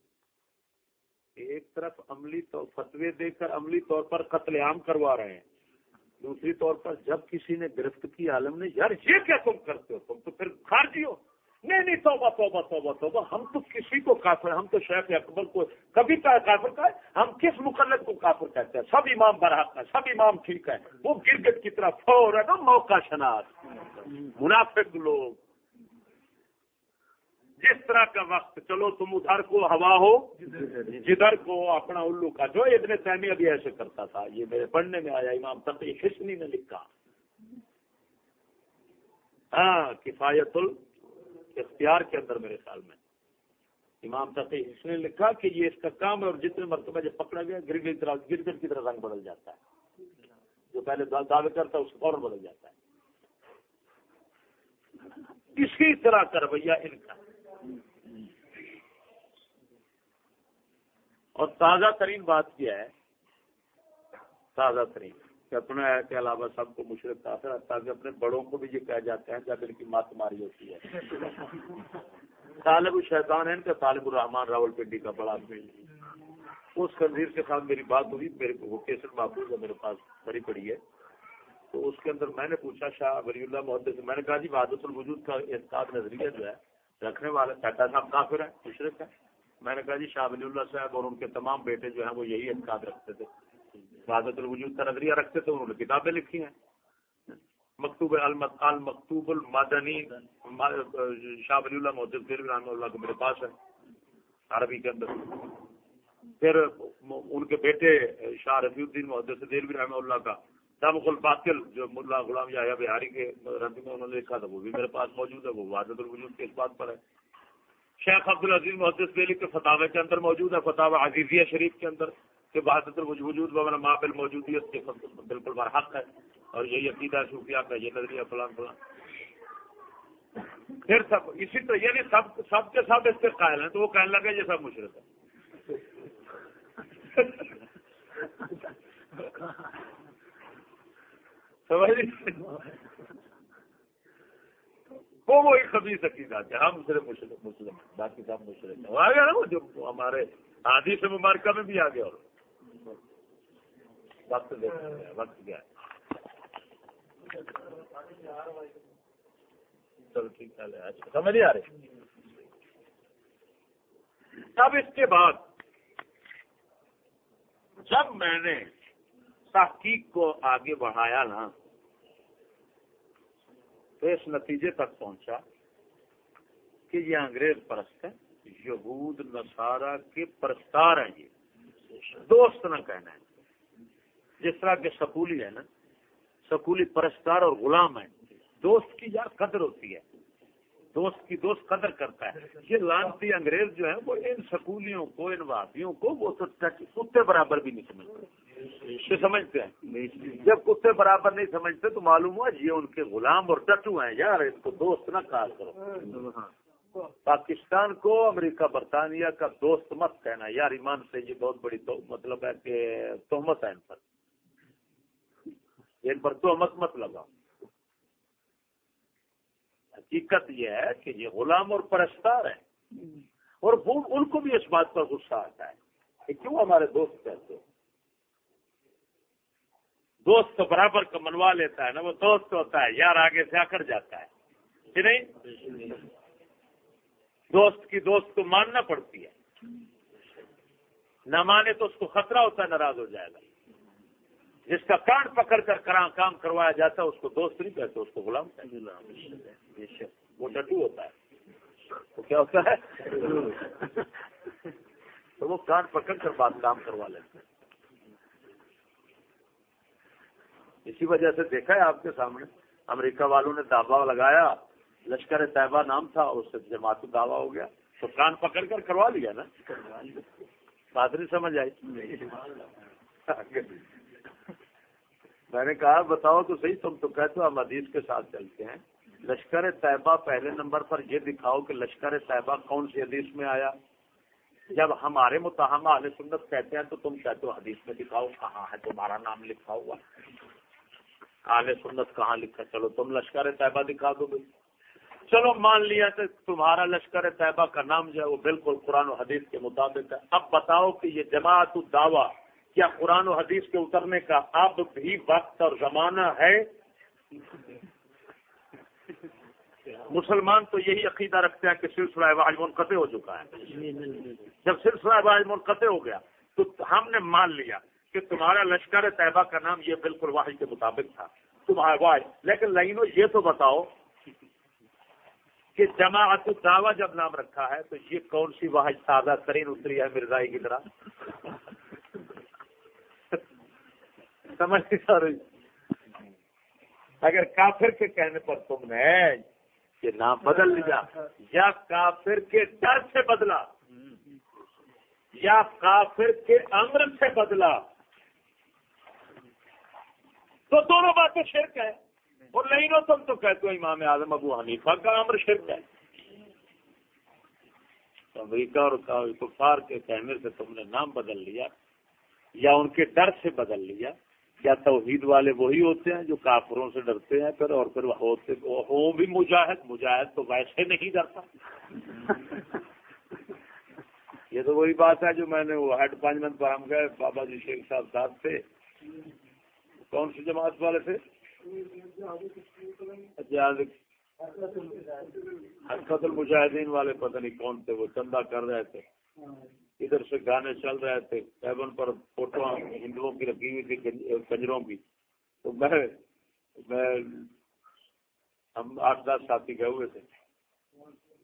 ایک طرف عملی طور فتوے دے کر عملی طور پر قتل عام کروا رہے ہیں۔ دوسری طور پر جب کسی نے گرفت کی، عالم نے، یار یہ کیا تم کرتے ہو؟ تم تو پھر خارجی ہو۔ نہیں نہیں، توبہ توبہ توبہ توبہ۔ ہم تو کسی کو کافر، ہم تو شیخ اکبر کو کبھی کافر کا ہم کس مقلد کو کافر کہتے ہیں؟ سب امام برحق ہے سب امام ٹھیک ہے وہ گرگٹ کی طرف فور ہے نا موقع شناخت منافق لوگ۔ جس طرح کا وقت، چلو تم ادھر کو ہوا ہو، جدھر کو اپنا الو کا جو اتنے سہمی ابھی ایسے کرتا تھا۔ یہ میرے پڑھنے میں آیا، امام تقی حسنی نے لکھا۔ ہاں کفایت ال اختیار کے اندر میرے خیال میں امام تقی اس نے لکھا کہ یہ اس کا کام ہے اور جتنے مرتبہ جب پکڑا گیا گر کی طرح گر کی طرح رنگ بدل جاتا ہے۔ جو پہلے دعوے کرتا ہے، اس فوراً بدل جاتا ہے۔ اسی طرح کا رویہ ان کا۔ اور تازہ ترین بات کیا ہے، تازہ ترین۔ کہ اپنے کے علاوہ سب کو مشرق تاثر تاکہ اپنے بڑوں کو بھی یہ کہہ جاتے ہیں جب ان کی مات ماری ہوتی ہے۔ طالب الشیطان ہے ان کا طالب الرحمان راول پنڈی کا بڑا آدمی اس خنزیر کے ساتھ میری بات ہوئی، میرے وہ کیسر محفوظ ہے، میرے پاس بڑی پڑی ہے۔ تو اس کے اندر میں نے پوچھا، شاہ ولی اللہ محدود سے میں نے کہا جی بہادر الوجود کا احتیاط نظریہ جو ہے، رکھنے والے ٹاٹا صاحب کافر ہے مشرق ہے میں نے کہا جی شاہ ولی اللہ صاحب اور ان کے تمام بیٹے جو ہیں وہ یہی اعتقاد رکھتے تھے۔ بہادر الوجود کا نظریہ رکھتے تھے انہوں نے کتابیں لکھی ہیں۔ مکتوب المکتوب المدنی شاہ ولی اللہ محدود پھر رحمۃ اللہ کو میرے پاس ہے عربی کے اندر۔ پھر ان کے بیٹے شاہ رفیع الدین محدود دیر رحمۃ اللہ کا۔ دم الباطل جو ملا غلام یا بہاری کے رنگ میں انہوں نے لکھا تھا، وہ بھی میرے پاس موجود ہے، وہ وادت الوجود کے اس بات پر ہے۔ شیخ عبد العزیز محدث دہلی کے فتح کے اندر موجود ہے فتح عزیزیہ شریف کے اندر۔ کہ بہادر الوجود وغیرہ مابل موجودیت کے بالکل برحق ہے اور یہی عقیدہ صوفیہ کا یہ نظریہ فلان فلان پھر سب اسی طرح یعنی سب سب کے سب اس کے قائل ہیں، تو وہ کہنے لگے یہ سب مشرق ہے۔ وہ وہی خبیص عقیدہ ہے، ہم صرف مسلم باقی سب مشرق ہیں۔ آ گیا نا، وہ جو ہمارے آدھی سے مبارکہ میں بھی آ گیا اور۔ وقت وقت گیا۔ چلو ٹھیک ہے اچھا سمجھ نہیں آ رہے تب اس کے بعد جب میں نے تحقیق کو آگے بڑھایا نا، تو اس نتیجے تک پہنچا کہ یہ انگریز پرست ہے یہود، نصارہ کے پرستار ہیں یہ۔ دوست نہ کہنا ہے۔ جس طرح کے سکولی ہے نا، سکولی پرستار اور غلام ہے۔ دوست کی یار قدر ہوتی ہے۔ دوست کی دوست قدر کرتا ہے۔ یہ لانتی انگریز جو ہے وہ ان سکولیوں کو، ان وادیوں کو، وہ تو کتے برابر بھی نہیں سمجھتے۔ سمجھتے ہیں؟ جب کتے برابر نہیں سمجھتے تو معلوم ہوا یہ ان کے غلام اور ٹٹو ہیں۔ یار ان کو دوست نہ کہا کرو۔ پاکستان کو امریکہ، برطانیہ کا دوست مت کہنا۔ یار، ایمان سے یہ بہت بڑی مطلب ہے کہ تہمت ہے ان پر۔ ان پر تہمت مت لگاؤ حقیقت یہ ہے کہ یہ غلام اور پرستار ہیں۔ اور وہ ان کو بھی اس بات پر غصہ آتا ہے کہ کیوں ہمارے دوست کہتے ہیں؟ دوست تو برابر کا منوا لیتا ہے نا، وہ دوست ہوتا ہے، یار آگے سے آ کر جاتا ہے۔ کہ نہیں؟ دوست کی دوست کو ماننا پڑتی ہے۔ نہ مانے تو اس کو خطرہ ہوتا ہے، ناراض ہو جائے گا۔ جس کا کان پکڑ کر کام کروایا جاتا ہے، اس کو دوست نہیں کہتے، اس کو غلام وہ ڈٹو ہوتا ہے۔ تو کیا ہوتا ہے؟ تو وہ کان پکڑ کر بات کام کروا لیتے اسی وجہ سے دیکھا ہے آپ کے سامنے، امریکہ والوں نے دعویٰ لگایا، لشکر طیبہ نام تھا اس سے جماعت دعویٰ ہو گیا۔ تو کان پکڑ کر کروا لیا نا؟ بات نہیں سمجھ آئی۔ میں نے کہا، بتاؤ تو صحیح، تم تو کہتے ہو ہم حدیث کے ساتھ چلتے ہیں۔ لشکر طیبہ پہلے نمبر پر یہ دکھاؤ کہ لشکر طیبہ کون سی حدیث میں آیا۔ جب ہمارے متحمہ علیہ سنت کہتے ہیں تو تم کہتے ہو حدیث میں دکھاؤ کہاں ہے، تمہارا نام لکھا ہوا اہل سنت کہاں لکھا چلو، تم لشکر طیبہ دکھا دو گے چلو، مان لیا کہ تمہارا لشکر طیبہ کا نام جو ہے وہ بالکل قرآن و حدیث کے مطابق ہے۔ اب بتاؤ کہ یہ جماعت الدعویٰ کیا قرآن و حدیث کے اترنے کا اب بھی وقت اور زمانہ ہے؟ مسلمان تو یہی عقیدہ رکھتے ہیں کہ سلسلہ واحد منقطع ہو چکا ہے۔ جب سلسلہ واحد منقطع ہو گیا تو ہم نے مان لیا کہ تمہارا لشکر طیبہ کا نام یہ بالکل واحد کے مطابق تھا۔ تمہارا واحد لیکن لائنوں یہ تو بتاؤ کہ جماعت دعویٰ جب نام رکھا ہے تو یہ کون سی واحد سادہ ترین اتری ہے مرزائی کی طرح؟ سمجھ سر اگر کافر کے کہنے پر تم نے یہ نام بدل لیا، یا کافر کے ڈر سے بدلا، یا کافر کے امر سے بدلا، تو دونوں باتیں شرک ہے اور نہیں نو تم تو کہتے ہو امام اعظم ابو حنیفہ کا امر شرک ہے۔ امریکہ اور کفار کے کہنے سے تم نے نام بدل لیا، یا ان کے ڈر سے بدل لیا۔ کیا توحید والے وہی ہوتے ہیں جو کافروں سے ڈرتے ہیں پھر اور پھر ہوتے ہوں بھی مجاہد مجاہد تو ویسے نہیں ڈرتا۔ یہ تو وہی بات ہے جو میں نے وہ ہیڈ پانچمنٹ پر ہم گئے بابا جی شیخ صاحب صاحب تھے۔ کون سی جماعت والے تھے؟ حرکت المجاہدین والے پتہ نہیں کون تھے وہ چندہ کر رہے تھے۔ ادھر سے گانے چل رہے تھے کیبن پر فوٹو ہندوؤں کی رکھی ہوئی تھی کنجروں کی۔ تو میں میں ہم آٹھ دس ساتھی گئے ہوئے تھے۔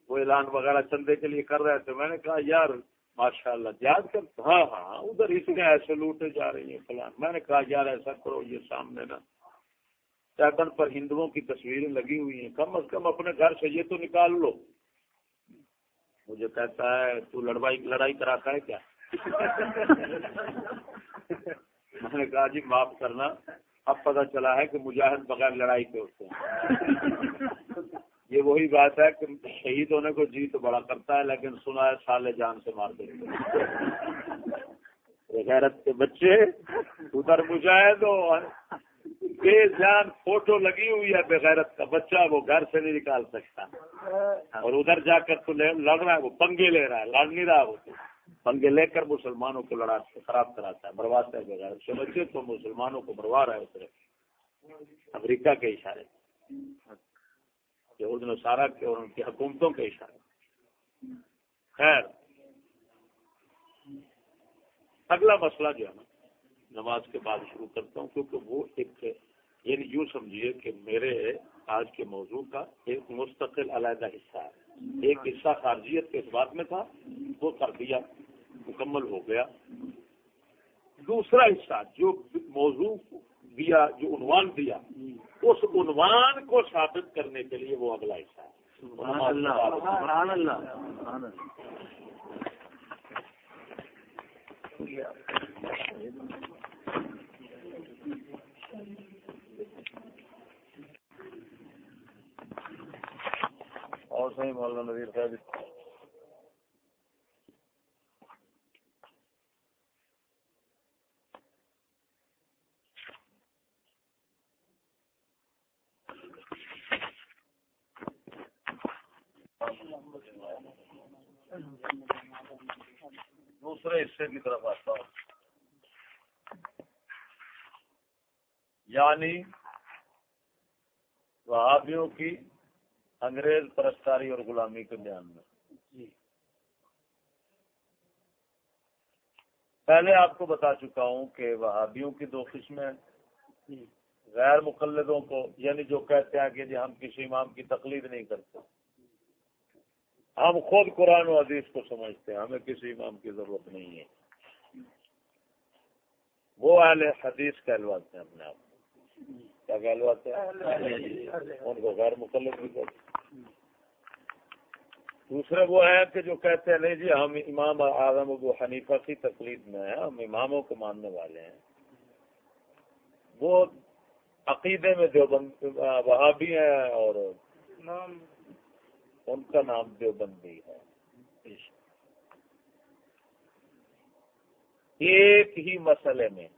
وہ اعلان وغیرہ چندے کے لیے کر رہے تھے۔ میں نے کہا، یار ماشاء اللہ یاد کر ہاں ہاں, ہاں، ادھر اس میں ایسے لوٹے جا رہی ہیں فلان میں نے کہا، یار، ایسا کرو، یہ سامنے نا کیبن پر ہندوؤں کی تصویریں لگی ہوئی ہیں۔ کم از کم اپنے گھر سے یہ تو نکال لو۔ مجھے کہتا ہے تو لڑائی لڑائی کراتا ہے کیا؟ میں نے کہا جی معاف کرنا۔ اب پتا چلا ہے کہ مجاہد بغیر لڑائی کے ہوتے ہیں۔ یہ وہی بات ہے کہ شہید ہونے کو جی تو بڑا کرتا ہے لیکن سنا ہے سالے جان سے مار دیں غیرت کے بچے ادھر مجاہد ہو بے جان فوٹو لگی ہوئی ہے بغیرت کا بچہ وہ گھر سے نہیں نکال سکتا۔ اور ادھر جا کر تو لڑ رہا ہے، وہ پنگے لے رہا ہے، لڑ نہیں رہا وہ پنگے لے کر مسلمانوں کو لڑا، خراب کراتا ہے، برباد ہے بغیر سے بچے تو مسلمانوں کو بروا رہا ہے اترے امریکہ کے اشارے اردو سارا کے اور ان کی حکومتوں کے اشارے خیر۔ اگلا مسئلہ جو ہے نا نماز کے بعد شروع کرتا ہوں کیونکہ وہ ایک یعنی یوں سمجھیے کہ میرے آج کے موضوع کا ایک مستقل علیحدہ حصہ ہے۔ ایک حصہ خارجیت کے اس بات میں تھا وہ کر دیا مکمل ہو گیا۔ دوسرا حصہ جو موضوع دیا جو عنوان دیا اس عنوان کو ثابت کرنے کے لیے وہ اگلا حصہ ہے۔ اور صحیح مولانا نظیر صاحب دوسرے حصے کی طرف آتا ہوں۔ یعنی وہابیوں کی انگریز پرستاری اور غلامی کے بیان میں۔ جی۔ پہلے آپ کو بتا چکا ہوں کہ وہابیوں کی دو قسمیں جی۔ غیر مقلدوں کو یعنی جو کہتے ہیں کہ جی ہم کسی امام کی تقلید نہیں کرتے۔ ہم خود قرآن و حدیث کو سمجھتے ہیں ہمیں کسی امام کی ضرورت نہیں ہے۔ وہ اہل حدیث کہلواتے ہیں اپنے آپ کو۔ کیا کہلواتے ہیں ان کو غیر مقلد بھی کرتے دوسرے وہ ہیں کہ جو کہتے ہیں نہیں جی ہم امام اعظم ابو حنیفہ کی تقلید میں ہیں ہم اماموں کو ماننے والے ہیں۔ وہ عقیدے میں دیوبند وہابی ہیں اور ان کا نام دیوبندی ہے۔ ایک ہی مسئلے میں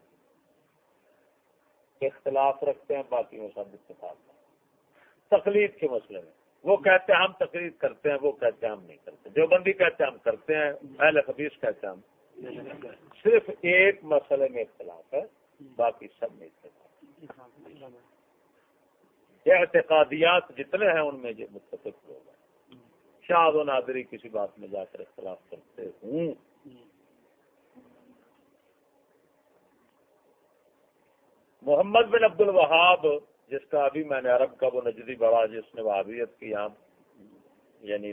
اختلاف رکھتے ہیں، باقی وہ سب اتفاق تقلید کے مسئلے میں۔ وہ کہتے ہیں ہم تقلید کرتے ہیں، وہ کہتے ہیں ہم نہیں کرتے۔ دیوبندی کہتے ہیں ہم کرتے ہیں، اہل حدیث کہتے ہیں ہم۔ صرف ایک مسئلے میں اختلاف ہے، باقی سب میں اختلاف اعتقادیات جتنے ہیں، ان میں یہ متفق لوگ ہیں۔ شاد و نادری کسی بات میں جا کر اختلاف کرتے ہوں۔ محمد بن عبد الوہاب، جس کا ابھی میں نے عرب کا وہ نجدی بڑا، جس نے وہابیت کی یہاں یعنی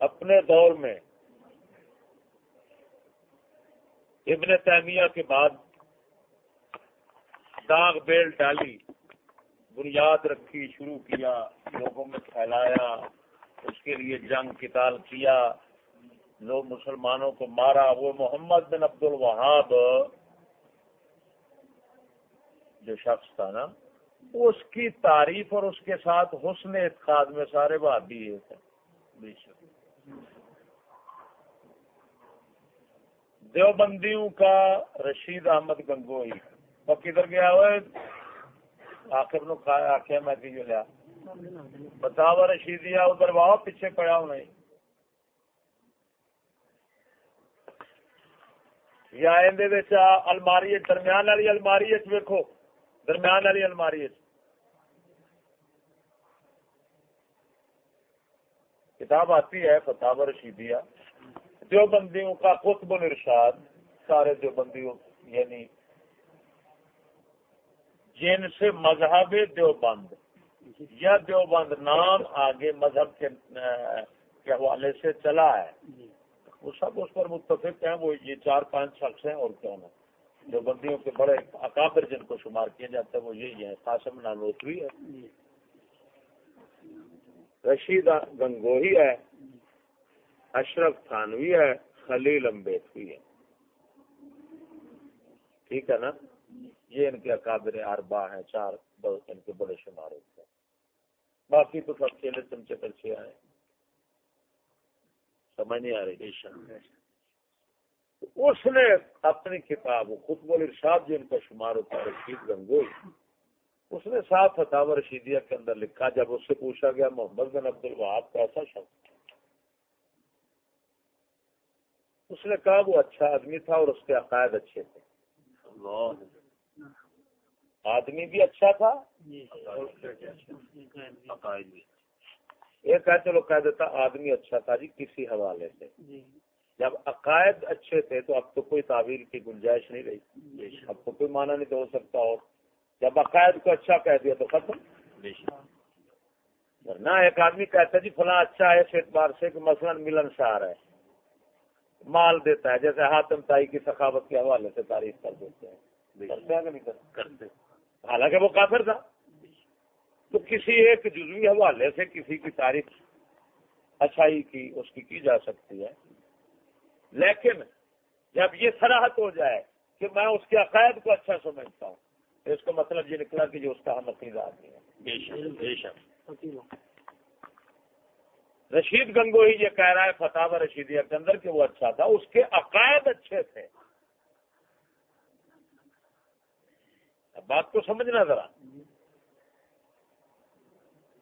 اپنے دور میں ابن تیمیہ کے بعد داغ بیل ڈالی، بنیاد رکھی، شروع کیا، لوگوں میں پھیلایا، اس کے لیے جنگ کتال کیا، لوگ مسلمانوں کو مارا، وہ محمد بن عبد الوہاب جو شخص تھا نا، اس کی تعریف اور اس کے ساتھ حسن اعتقاد میں سارے بھابی تھے۔ دیوبندیوں کا رشید احمد گنگوئی۔ وہ کدھر گیا ہوئے؟ آخر نو آخیا میں کہ لیا۔ بتاوا رشیدیا ادھر واہ پیچھے پڑا ہونا یا الماری درمیان والی الماری ویکو درمیان والی الماری کتاب آتی ہے فتح رشیدیا جو بندیوں کا قطب الرشاد سارے جو بندیوں یعنی جن سے مذہب دیوبند، یا دیوبند نام آگے مذہب کے حوالے سے چلا ہے۔ وہ سب اس پر متفق ہیں، وہ یہ چار پانچ شخص ہیں اور کیا نا جو بندیوں کے بڑے اکابر جن کو شمار کیا جاتا ہے، وہ یہی ہے قاسم نالوتری ہے۔ رشید گنگوہی ہے، اشرف تھانوی ہے، خلیل امبیدوی ہے۔ ٹھیک ہے نا؟ یہ ان کے اکابر اربا ہیں، چار ان کے بڑے شمار ہوتے ہیں۔ باقی تو سب کھیلے چمچے کرچے آئے۔ سمجھ نہیں آ رہی اس نے اپنی کتاب خطب الرشاد جو ان کا شمار ہوتا ہے، رشید گنگوئی، اس نے صاف فتح رشیدیہ کے اندر لکھا، جب اس سے پوچھا گیا، محمد بن عبد الوہاب کا ایسا شخص اس نے کہا، وہ اچھا آدمی تھا اور اس کے عقائد اچھے تھے۔ آدمی بھی اچھا تھا ایک ہے چلو کہہ دیتا، آدمی اچھا تھا جی کسی حوالے سے۔ جی۔ جب عقائد اچھے تھے تو اب تو کوئی تعویل کی گنجائش نہیں رہی۔ اب تو کوئی مانا نہیں ہو سکتا اور۔ جب عقائد کو اچھا کہہ دیا تو ختم۔ ورنہ ایک آدمی کہتا ہے جی فلاں اچھا ہے اس اعتبار سے کہ مثلاً ملن سار ہے۔ مال دیتا ہے جیسے ہاتم تائی کی سخاوت کے حوالے سے تعریف کر دیتے ہیں۔ کرتے ہیں کہ نہیں کرتے۔ حالانکہ وہ کافر تھا۔ تو کسی ایک جزوی حوالے سے کسی کی تعریف اچھائی کی اس کی کی جا سکتی ہے۔ لیکن جب یہ سراہت ہو جائے کہ میں اس کے عقائد کو اچھا سمجھتا ہوں تو اس کا مطلب یہ نکلا کہ جو اس کا ہم عقیدہ آدمی ہے رشید گنگوئی یہ کہہ رہا ہے فتح رشیدیہ کے اندر کہ وہ اچھا تھا اس کے عقائد اچھے تھے۔ بات کو سمجھنا ذرا۔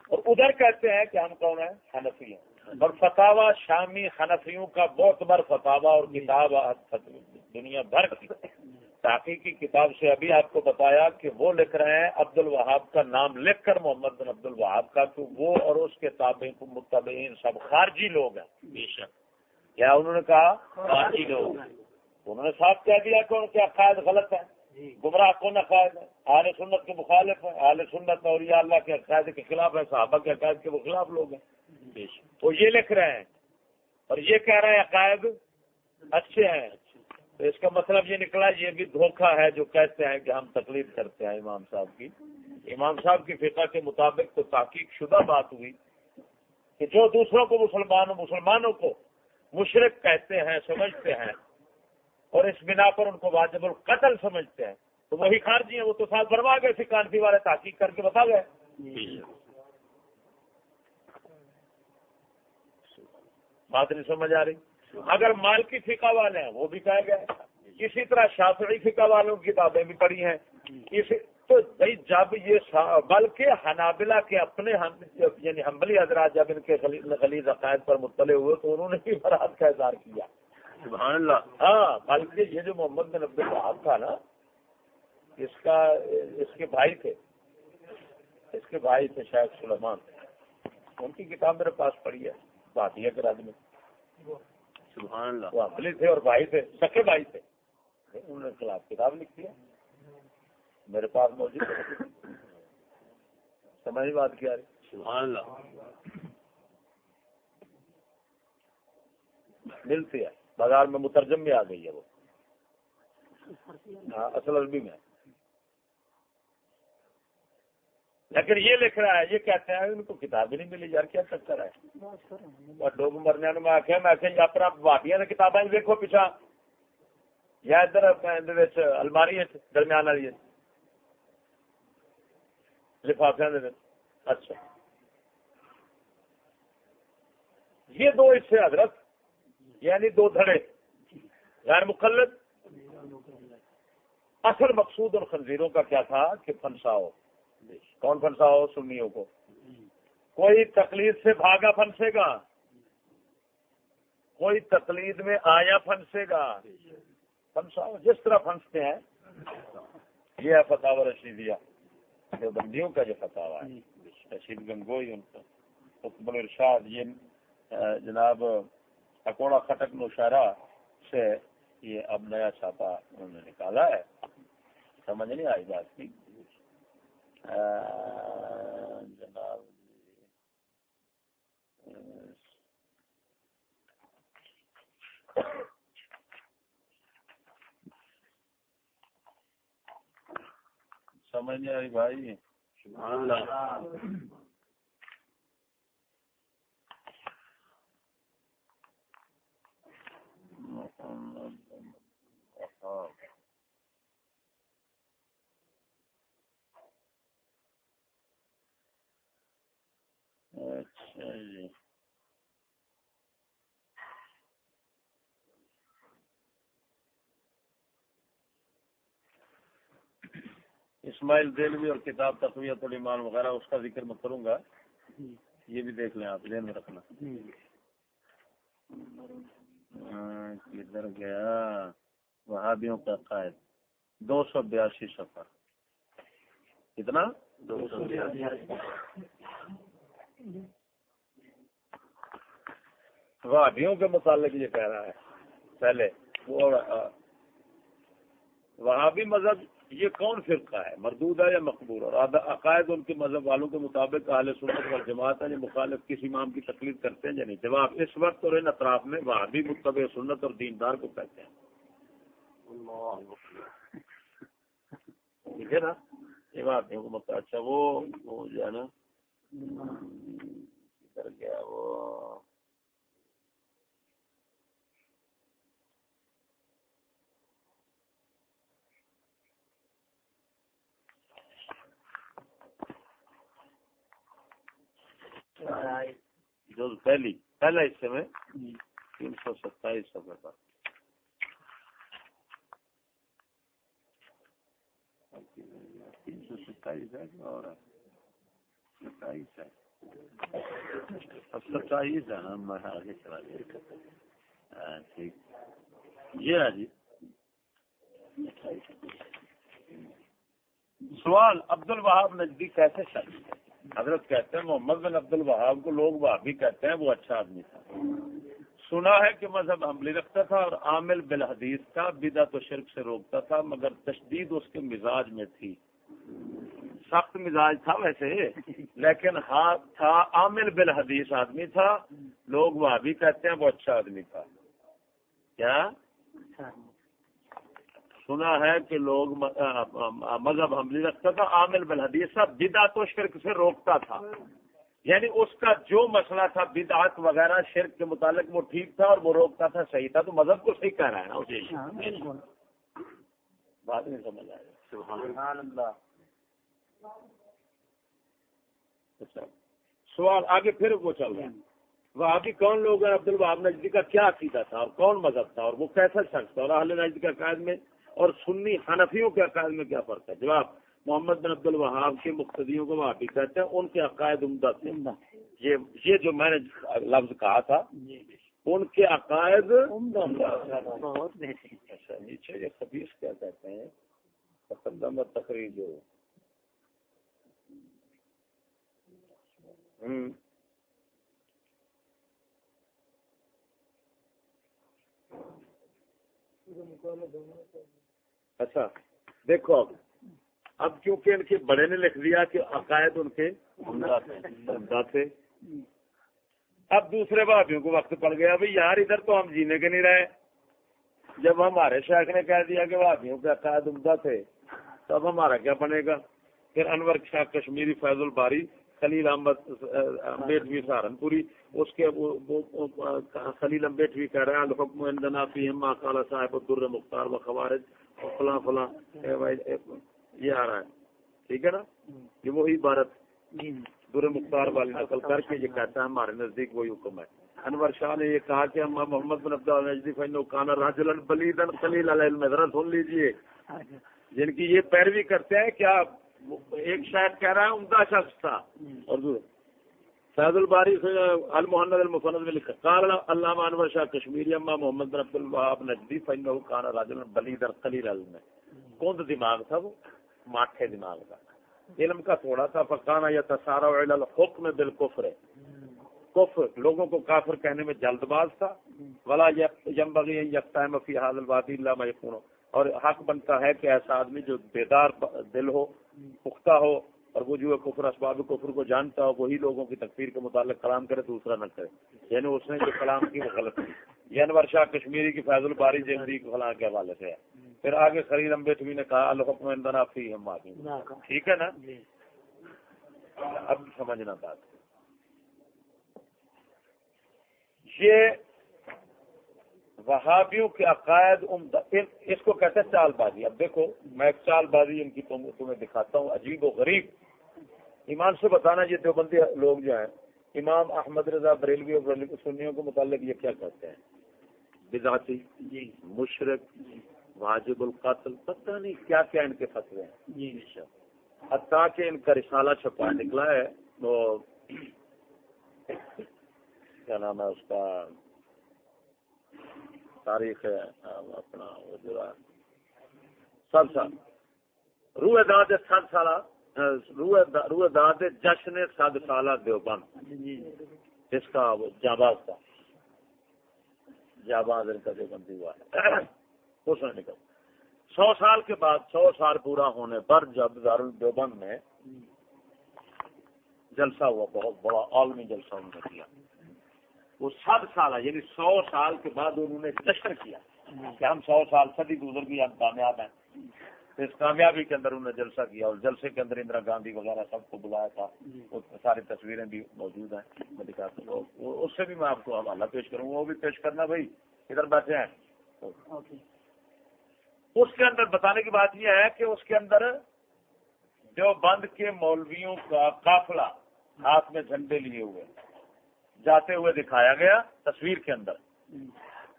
اور ادھر کہتے ہیں کہ ہم کون ہیں؟ حنفی ہیں۔ اور فتوا شامی حنفیوں کا بہت بڑا فتوا اور کتاب دنیا بھر کی۔ تحقیقی کتاب سے ابھی آپ کو بتایا کہ وہ لکھ رہے ہیں عبد الوہاب کا نام لکھ کر محمد بن عبد الوہاب کا کہ وہ اور اس کے تابع متبعین سب خارجی لوگ ہیں۔ بے شک۔ کیا انہوں نے کہا؟ خارجی لوگ۔ انہوں نے صاف کہہ دیا کہ ان کے عقائد غلط ہیں۔ جی۔ گمراہ کون عقائد ہے اہل سنت کے مخالف ہے اہل سنت اور یا اللہ کے عقائد کے خلاف ہے صحابہ کے عقائد کے وہ خلاف لوگ ہیں۔ وہ یہ لکھ رہے ہیں اور یہ کہہ رہے ہیں عقائد اچھے ہیں۔ تو اس کا مطلب یہ نکلا یہ بھی دھوکہ ہے جو کہتے ہیں کہ ہم تکلیف کرتے ہیں امام صاحب کی۔ امام صاحب کی فقہ کے مطابق تو تحقیق شدہ بات ہوئی کہ جو دوسروں کو مسلمانوں مسلمانوں کو مشرق کہتے ہیں، سمجھتے ہیں اور اس بنا پر ان کو واجب القتل سمجھتے ہیں۔ تو وہی خارجی ہیں، وہ تو ساتھ بنوا گئے تھے والے تحقیق کر کے بتا گئے۔ جی۔ بات نہیں سمجھ آ رہی۔ اگر مال کی فقہ والے ہیں وہ بھی کہہ گئے۔ اسی طرح شافعی فقہ والوں کی کتابیں بھی پڑھی ہیں۔ تو بھائی جب یہ بلکہ حنابلہ کے اپنے یعنی حمبلی حضرات جب ان کے غلیظ عقائد پر مطلع ہوئے تو انہوں نے بھی برات کا اظہار کیا۔ سبحان اللہ۔ ہاں بلکہ یہ جو محمد بن عبد الحاب تھا نا اس کا اس کے بھائی تھے۔ اس کے بھائی تھے شاید سلمان ان کی کتاب میرے پاس پڑی ہے۔ بادیا کے راج میں سبحان اللہ۔ وہ حملی تھے اور بھائی تھے سکے بھائی تھے۔ انہوں نے خلاف کتاب لکھی ہے۔ میرے پاس موجود سمجھ بات کیا رہی۔ سبحان اللہ۔ ملتی ہے۔ بازار میں مترجم میں آ گئی ہے وہ۔ ہاں اصل عربی میں۔ لیکن یہ لکھ رہا ہے، یہ کہتے ہیں، ان کو کتاب ہی نہیں ملی یار، کیا چکر ہے؟ ڈوب مرنے میں آخیا میں آخیا اپنا واٹیاں کتابیں دیکھو پیچھا۔ یا ادھر الماری درمیان والی لفافیا اچھا۔ یہ دو اس سے حضرت یعنی دو دھڑے۔ غیر مقلد۔ اصل مقصود اور خنزیروں کا کیا تھا کہ پھنساؤ کون پھنساؤ سنیوں کو۔ کوئی تقلید سے بھاگا پھنسے گا۔ کوئی تقلید میں آیا پھنسے گا۔ پھنساؤ جس طرح پھنستے ہیں۔ یہ ہے فتح رشیدیہ۔ جو بندیوں کا جو فتح ہے۔ رشید گنگوئی ان کا۔ حکم الرشاد یہ جناب، اکوڑا خٹک نوشارا سے یہ اب نیا چھاپا انہوں نے نکالا ہے۔ سمجھ نہیں آئی بات کی۔ جناب سمجھ نہیں آئی بھائی؟ جی اسماعیل دلوی اور کتاب تقویت الایمان وغیرہ، اس کا ذکر میں کروں گا۔ یہ بھی دیکھ لیں آپ، ذہن میں رکھنا۔ ہاں، کدھر گیا؟ وہابیوں کا قائد۔ دو سو بیاسی سفر۔ کتنا؟ دو سو بیاسی۔ وہابیوں کے متعلق یہ کہہ رہا ہے۔ پہلے وہ وہابی مذہب یہ کون فرقہ ہے؟ مردود ہے یا مقبول؟ اور عقائد ان کے مذہب والوں کے مطابق اہل سنت اور جماعت ہے جو مخالف کسی امام کی تکلیف کرتے ہیں یا نہیں؟ جواب اس وقت اور ان اطراف میں وہابی مطبع سنت اور دیندار کو کہتے ہیں۔ ٹھیک ہے نا؟ یہ بات نہیں اچھا وہ جو ہے نا گیا وہ۔ جو پہلی پہلا حصے میں تین سو ستائیس سفر پر۔ تین سو ستائیس ہے اور ستائیس ہے۔ اب ستائیس ہے نا میں آگے چلا گیا ٹھیک۔ یہ ہے جی۔ سوال عبد الوہاب نزدیک کیسے چل حضرت کہتے ہیں محمد بن عبد الوہاب کو لوگ بھی کہتے ہیں، وہ اچھا آدمی تھا۔ سنا ہے کہ مذہب عملی رکھتا تھا اور عامل بالحدیث کا بدا تو شرک سے روکتا تھا، مگر تشدید اس کے مزاج میں تھی۔ سخت مزاج تھا ویسے لیکن ہاں تھا، عامل بالحدیث آدمی تھا۔ لوگ وہاں بھی کہتے ہیں وہ اچھا آدمی تھا۔ کیا؟ اچھا۔ سنا ہے کہ لوگ مذہب حملی رکھتا تھا عامل بالحدیث تھا بدا تو شرک سے روکتا تھا۔ یعنی اس کا جو مسئلہ تھا بدعت وغیرہ شرک کے متعلق وہ ٹھیک تھا اور وہ روکتا تھا صحیح تھا۔ تو مذہب کو صحیح کہہ رہا ہے نا اسے ہاں، بات نہیں سمجھ آئے اچھا۔ سوال آگے پھر وہ چل رہا ہے۔ وہ آگے کون لوگ ہیں؟ عبد الباب نجدی کا کیا عقیدہ تھا اور کون مذہب تھا؟ اور وہ کیسا شخص تھا؟ اور اہل نجد کے عقائد میں اور سنی حنفیوں کے عقائد میں کیا فرق ہے؟ جواب محمد بن عبد الوہاب کے مقتدیوں کو وہاں بھی کہتے ہیں ان کے عقائد عمدہ تھے۔ یہ جو میں نے لفظ کہا تھا جی۔ ان کے عقائد اچھا نیچے یہ خبیص کیا کہتے ہیں تقدم تقریر جو۔ اچھا دیکھو اب۔ اب کیونکہ ان کے بڑے نے لکھ دیا کہ عقائد ان کے تھے اب دوسرے بھابھیوں کو وقت پڑ گیا بھائی یار ادھر تو ہم جینے کے نہیں رہے۔ جب ہمارے شیخ نے کہہ دیا کہ بھابھیوں کے عقائد عمدہ تھے تو اب ہمارا کیا بنے گا؟ پھر انور شاہ کشمیری، فیض الباری، خلیل احمد، امبیٹوی، سہارنپوری، اس کے خلیل امبیٹوی کہہ رہے ہیں، الحکم اندنا فی کالا صاحب الدر مختار و خوارج۔ فلاں فلاں یہ آ رہا ہے۔ ٹھیک ہے نا؟ یہ وہی عبارت در مختار والی نقل کر کے یہ کہتا ہے، ہمارے نزدیک وہی حکم ہے۔ انور شاہ نے یہ کہا کہ محمد بن عبد الجی فن کانا راجل بلیدن خلیل علیہ ذرا سن لیجیے جن یعنی کی یہ پیروی کرتے ہیں، کیا ایک شاید کہہ رہا ہے، عمدہ شخص تھا۔ اور فیض الباری المحمد المفند میں لکھا قال علامہ انور شاہ کشمیری اما محمد بن عبد الوہاب نجدی فن کانا راجل بلیدن خلیل علیہ کند دماغ تھا وہ؟ ماٹھے دماغ کا علم کا تھوڑا سا پکانا یا تصارا حکم بالکفر ہے کفر، لوگوں کو کافر کہنے میں جلد باز تھا۔ ولا یم بغی یکتا مفی حاضل بادی اللہ میں اور حق بنتا ہے کہ ایسا آدمی جو بیدار دل ہو، پختہ ہو اور وہ جو کفر اسباب کفر کو جانتا ہو وہی لوگوں کی تقریر کے متعلق کلام کرے دوسرا نہ کرے۔ یعنی اس نے جو کلام کی وہ غلط کی۔ یہ انور شاہ کشمیری کی فیض الباری جہدی فلاں کے حوالے سے۔ ہے پھر آگے خرید امبیٹوی نے کہا الحکم فی ہم ٹھیک ہے نا؟ جی۔ اب سمجھنا بات۔ یہ وہابیوں کے عقائد عمدہ اس کو کہتے ہیں چال بازی۔ اب دیکھو میں چال بازی ان کی تمہیں دکھاتا ہوں عجیب و غریب۔ ایمان سے بتانا یہ دیوبندی لوگ جو ہیں امام احمد رضا بریلوی اور سنیوں کے متعلق یہ کیا کہتے ہیں؟ بذاتی جی۔ مشرق واجب القتل پتہ نہیں کیا کیا ان کے فتوے ہیں۔ جی۔ حتیٰ کہ ان کا رسالہ چھپا نکلا ہے وہ کیا نام ہے اس کا؟ تاریخ ہے اپنا وہ جو سب سال روح داد سات سالہ روح داد جشن سد سالہ دیوبند۔ جی۔ جس کا جاباز تھا۔ جاباز ان کا دیوبندی ہوا ہے۔ نکل۔ سو سال کے بعد سو سال پورا ہونے پر جب دیوبند میں جلسہ ہوا بہت بڑا عالمی جلسہ انہوں نے کیا۔ وہ سات سال یعنی سو سال کے بعد انہوں نے جشن کیا۔ کہ ہم سو سال صدی گزر گئی ہم کامیاب ہیں۔ اس کامیابی کے اندر انہوں نے جلسہ کیا اور جلسے کے اندر اندرا گاندھی وغیرہ سب کو بلایا تھا۔ وہ ساری تصویریں بھی موجود ہیں۔ میں دکھاتا ہوں۔ اس سے بھی میں آپ کو حوالہ پیش کروں وہ بھی پیش کرنا بھائی۔ ادھر بیٹھے ہیں۔ اس کے اندر بتانے کی بات یہ ہے کہ اس کے اندر جو بند کے مولویوں کا قافلہ ہاتھ میں جھنڈے لیے ہوئے جاتے ہوئے دکھایا گیا تصویر کے اندر۔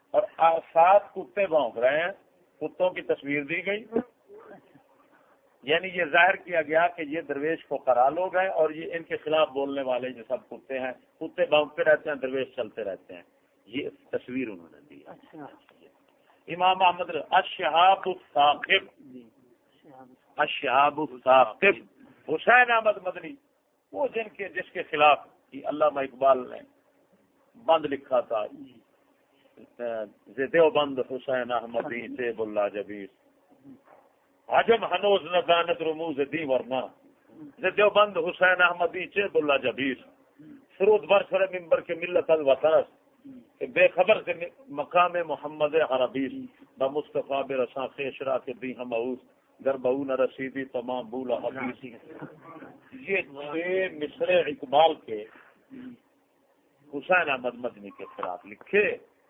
اور سات کتے بھونک رہے ہیں۔ کتوں کی تصویر دی گئی؟ یعنی یہ ظاہر کیا گیا کہ یہ درویش کو کرا لوگ ہیں اور یہ ان کے خلاف بولنے والے جو سب کتے ہیں کتے بھونکتے رہتے ہیں درویش چلتے رہتے ہیں۔ یہ تصویر انہوں نے دی۔ اچھا۔ امام احمد اشہاب الثاقب۔ اشہاب الثاقب۔ حسین احمد مدنی۔ وہ جن کے جس کے خلاف علامہ اقبال نے بند لکھا تھا۔ دیو بند حسین احمد سیب اللہ جبیر۔ حجم ہنوز ندانت رموز دی ورنہ۔ دیوبند حسین احمدی چیب اللہ جبیر۔ فرود برسر ممبر کے ملت الوطرس بے خبر سے مقام محمد عربی ب مصطفیٰ بے خیشرا کے دی ہم گر بہو نہ رسیدی تمام بولا حدیثی یہ چھ مصر اقبال کے حسین احمد مدنی کے خلاف لکھے۔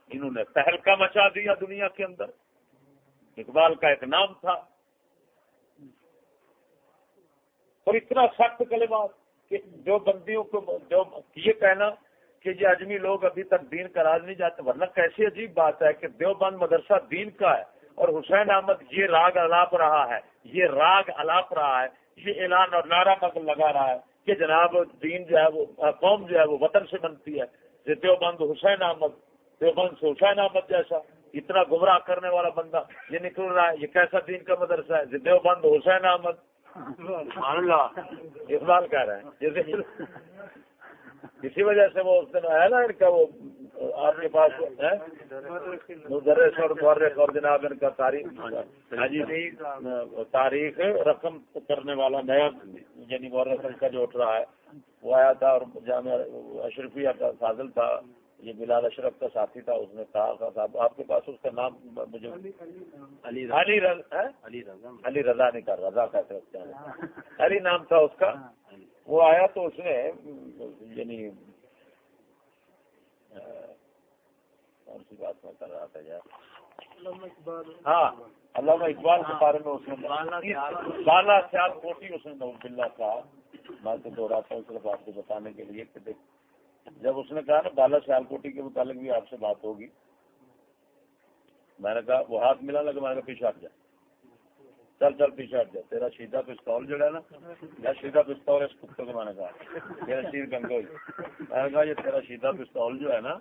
انہوں نے تہلکا مچا دیا دنیا کے اندر۔ اقبال کا ایک نام تھا۔ اور اتنا سخت کلمات کہ جو بندیوں کو جو یہ کہنا کہ یہ اجمی لوگ ابھی تک دین کا راج نہیں جاتے ورنہ کیسی عجیب بات ہے کہ دیوبند مدرسہ دین کا ہے اور حسین احمد یہ راگ الاپ رہا ہے، یہ راگ الاپ رہا ہے، یہ اعلان اور نعرہ مغل لگا رہا ہے کہ جناب دین جو ہے وہ، قوم جو ہے وہ وطن سے بنتی ہے، یہ دیوبند حسین احمد، دیوبند سے حسین احمد جیسا اتنا گمراہ کرنے والا بندہ یہ نکل رہا ہے، یہ کیسا دین کا مدرسہ ہے؟ دیوبند حسین احمد اقبال کہہ رہے ہیں۔ اسی وجہ سے وہ اس دن ہے نا ان کا وہ آپ کے پاس اور جناب ان کا تاریخ۔ ہاں جی۔ تاریخ رقم کرنے والا نیا یعنی رقم کا جو اٹھ رہا ہے، وہ آیا تھا اور جامعہ اشرفیہ کا فاضل تھا۔ یہ بلال اشرف کا ساتھی تھا اس نے کہا صاحب آپ کے پاس اس کا نام مجھے علی رضا۔ علی رضا۔ نہیں کر رضا کیسے رکھتے ہیں علی نام تھا اس کا۔ وہ آیا تو اس نے یعنی کون سی بات میں کر رہا تھا یار۔ ہاں علامہ اقبال کے بارے میں اس نے بالا سیاد کوٹی اس نے نوز بلّہ کا میں تو دوہراتا ہوں صرف آپ کو بتانے کے لیے کہ جب اس نے کہا نا بالا سیال کوٹی کے متعلق بھی آپ سے بات ہوگی، میں نے کہا وہ ہاتھ ملا لگا، میں نے پیچھے آپ جائے چل چل پیچھے ہٹ جائے تیرا سیدھا پستول جو ہے نا، یا سیدھا پستول اس کتے کو میں نے کہا میرا شیر گنگوئی میں نے کہا، یہ تیرا سیدھا پستول جو ہے نا،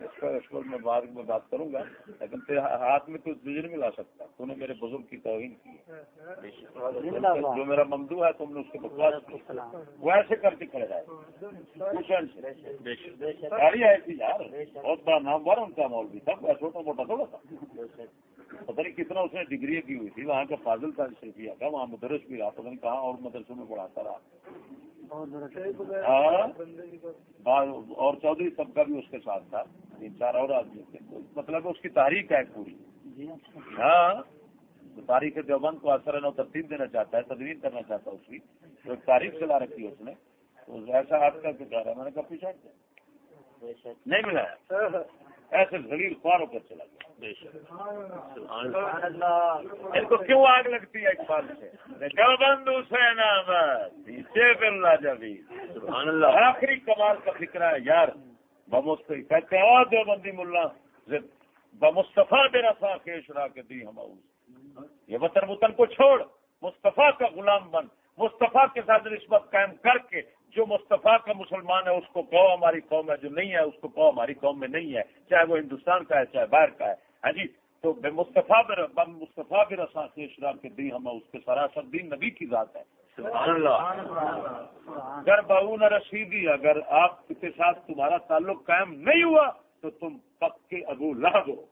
اس کو اس کو میں بعد میں بات کروں گا، لیکن تیرے ہاتھ میں تو تجھے نہیں ملا سکتا۔ تو نے میرے بزرگ کی توہین کی جو میرا ممدو ہے، تم نے اس کے بکواس وہ ایسے کر کے کھڑے جائے ہے یار۔ بہت بڑا نام بڑا ان کا مول بھی تھا چھوٹا موٹا تھوڑا تھا۔ پتہ نہیں کتنا اس نے ڈگری کی ہوئی تھی، وہاں کا فاضل تھا شریفیا تھا وہاں مدرس بھی رہا؟ پتہ نہیں کہاں اور مدرسوں میں پڑھاتا رہا۔ ہاں؟ اور چودھری سب کا بھی اس کے ساتھ تھا۔ تین چار اور آدمی تھے۔ مطلب اس کی تاریخ ہے پوری۔ ہاں؟ تاریخ دیوبند کو اثر نو ترتیب دینا چاہتا ہے تدوین کرنا چاہتا ہے اس کی۔ تو ایک تاریخ چلا رکھی ہے اس نے۔ تو ایسا آپ کا کیا رہا ہے؟ میں نے کہا پیچھا نہیں ملا ایسے غریب خوار ہو کر چلا گیا۔ ان کو کیوں آگ لگتی ہے اقبال سے؟ بند حسین احمد جبھی آخری کمال کا فکر ہے یار۔ بمستفی کہتے ہیں اور دیوبندی ملا بمصطفیٰ میرا سا کیشرا کے دی ہم یہ وطن وطن کو چھوڑ۔ مصطفیٰ کا غلام بن۔ مصطفیٰ کے ساتھ نسبت قائم کر کے جو مصطفیٰ کا مسلمان ہے اس کو کہو ہماری قوم ہے جو نہیں ہے اس کو کہو ہماری قوم میں نہیں ہے۔ چاہے وہ ہندوستان کا ہے چاہے باہر کا ہے۔ ہاں جی تو بے مصطفیٰ مصطفیٰ بھی رسا سے کے دی ہم اس کے سراسر دین نبی کی ذات ہے اگر نہ رشیدی اگر آپ کے ساتھ تمہارا تعلق قائم نہیں ہوا تو تم پکے ابو لہب ہو۔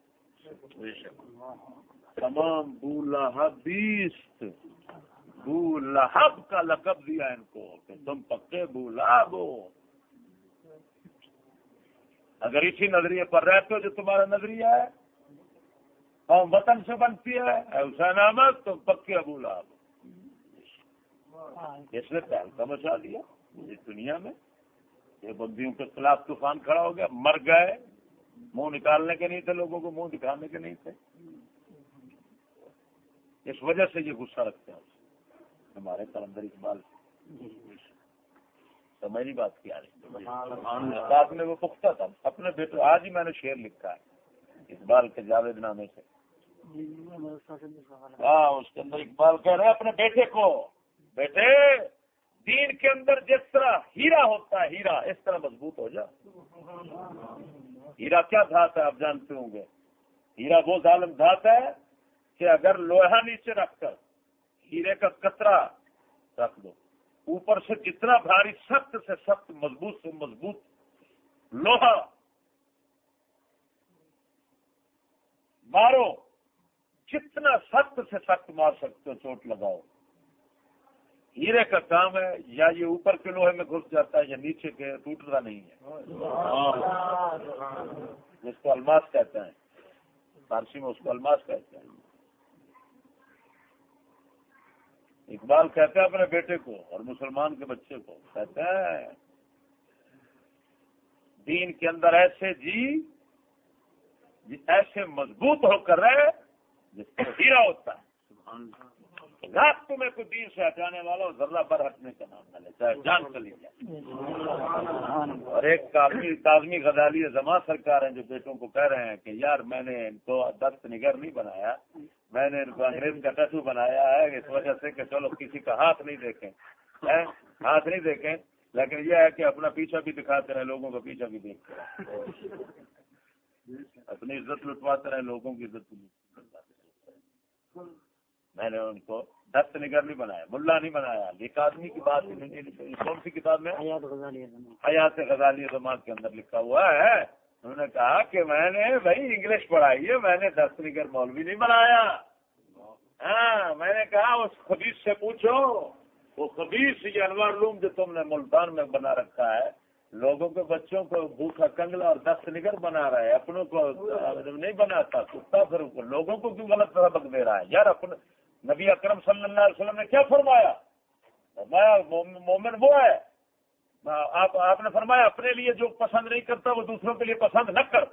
تمام بو لہبیست بو لہب کا لقب دیا ان کو کہ تم پکے بو لہب ہو۔ اگر اسی نظریے پر رہتے ہو جو تمہارا نظریہ ہے قوم وطن سے بنتی ہے حسین احمد تو پکے ابو لاب اس نے پہل کا مچا دیا اس دنیا میں۔ یہ بندیوں کے خلاف طوفان کھڑا ہو گیا، مر گئے۔ منہ نکالنے کے نہیں تھے، لوگوں کو منہ دکھانے کے نہیں تھے۔ اس وجہ سے یہ غصہ رکھتے ہیں۔ ہمارے کلندر اقبال سمجھ نہیں بات کیا رہی۔ میں وہ پختہ تھا۔ اپنے بیٹے، آج ہی میں نے شعر لکھا ہے۔ اقبال کے جاوید نامے سے۔ ہاں اس کے اندر اقبال کہہ رہے اپنے بیٹے کو۔ بیٹے، دین کے اندر جس طرح ہیرا ہوتا ہے، ہیرا اس طرح مضبوط ہو جا۔ ہیرا کیا دھات ہے، آپ جانتے ہوں گے۔ ہیرا وہ ظالم دھات ہے کہ اگر لوہا نیچے رکھ کر ہیرے کا کترا رکھ دو، اوپر سے جتنا بھاری سخت سے سخت مضبوط سے مضبوط لوہا مارو۔ جتنا سخت سے سخت مار سکتے ہو، چوٹ لگاؤ۔ ہیرے کا کام ہے، یا یہ اوپر کے لوہے میں گھس جاتا ہے یا نیچے کے، ٹوٹتا نہیں ہے۔ جس کو الماس کہتے ہیں۔ فارسی میں اس کو الماس کہتے ہیں۔ اقبال کہتے ہیں اپنے بیٹے کو اور مسلمان کے بچے کو، کہتے ہیں، دین کے اندر ایسے جی ایسے مضبوط ہو کر رہے جس کو ہیرا ہوتا ہے۔ رات تمہیں کوئی دین سے ہٹانے والا اور ذرہ بر ہٹنے کا نام نہ لے، چاہے جان چلی جائے۔ اور ایک کافی کاظمی غزالی زماں سرکار ہیں جو بیٹوں کو کہہ رہے ہیں کہ یار میں نے ان کو دست نگر نہیں بنایا، میں نے ان کو انگریز کا ٹٹو بنایا ہے، اس وجہ سے کہ چلو کسی کا ہاتھ نہیں دیکھیں ہاتھ نہیں دیکھیں، لیکن یہ ہے کہ اپنا پیچھا بھی دکھاتے رہے لوگوں کا پیچھا بھی دیکھتے رہے اپنی عزت لٹواتے رہے لوگوں کی عزت میں نے ان کو دست نگر نہیں بنایا ملا نہیں بنایا۔ ایک آدمی کی بات کون سی کتاب میں؟ حیات غزالی زماعت کے اندر لکھا ہوا ہے۔ انہوں نے کہا کہ میں نے بھائی انگلش پڑھائی ہے میں نے دست نگر مولوی نہیں بنایا۔ ہاں میں نے کہا اس خبیص سے پوچھو وہ خبیص یہ انوار لوم جو تم نے ملتان میں بنا رکھا ہے لوگوں کے بچوں کو بھوکھا کنگلا اور دست نگر بنا رہا ہے، اپنوں کو نہیں بناتا، کتا پھر لوگوں کو کیوں غلط سبق دے رہا ہے؟ یار اپنے نبی اکرم صلی اللہ علیہ وسلم نے کیا فرمایا؟ فرمایا مومن وہ ہے۔ آپ آپ نے فرمایا، اپنے لیے جو پسند نہیں کرتا، وہ دوسروں کے لیے پسند نہ کر۔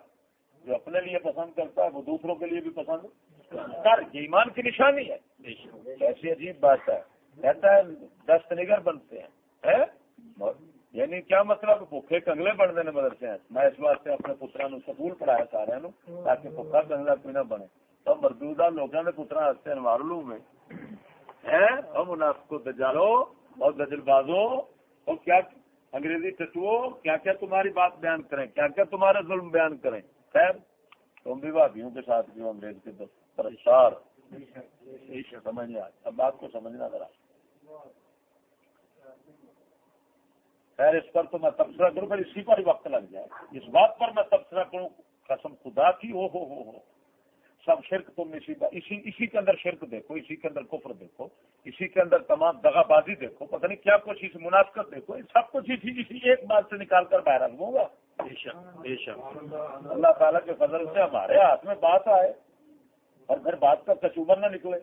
جو اپنے لیے پسند کرتا ہے، وہ دوسروں کے لیے بھی پسند کر۔ یہ ایمان کی نشانی ہے۔ ایسی عجیب بات ہے۔ کہتا ہے، دست نگر بنتے ہیں؟ یعنی کیا مطلب بھوکے کنگلے بنتے ہیں مدرسے میں اس واسطے اپنے پترا نو سکول پڑھایا سارے تاکہ بھوکا کنگلا کوئی نہ بنے۔ تو مردودہ لوگوں نے پترا ہستے انوار لو میں منافق دجالو اور گجل بازو اور کیا انگریزی ٹٹو کیا کیا تمہاری بات بیان کریں کیا کیا تمہارے ظلم بیان کریں؟ خیر تم بھی بھابھیوں کے ساتھ بھی انگریز کے پرسار سمجھ اب بات کو سمجھنا ذرا۔ خیر اس پر تو میں تبصرہ کروں پھر اسی پر ہی وقت لگ جائے۔ اس بات پر میں تبصرہ کروں قسم خدا کی ہو ہو ہو ہو۔ سب شرک تم اسی اسی اسی کے اندر شرک دیکھو اسی کے اندر کفر دیکھو اسی کے اندر تمام دگا بازی دیکھو پتہ نہیں کیا کچھ اسی منافقت دیکھو سب کچھ اسی اسی ایک بات سے نکال کر باہر رکھوں گا اللہ تعالیٰ کے فضل سے ہمارے ہاتھ میں بات آئے اور پھر بات کا کچوبر نہ نکلے۔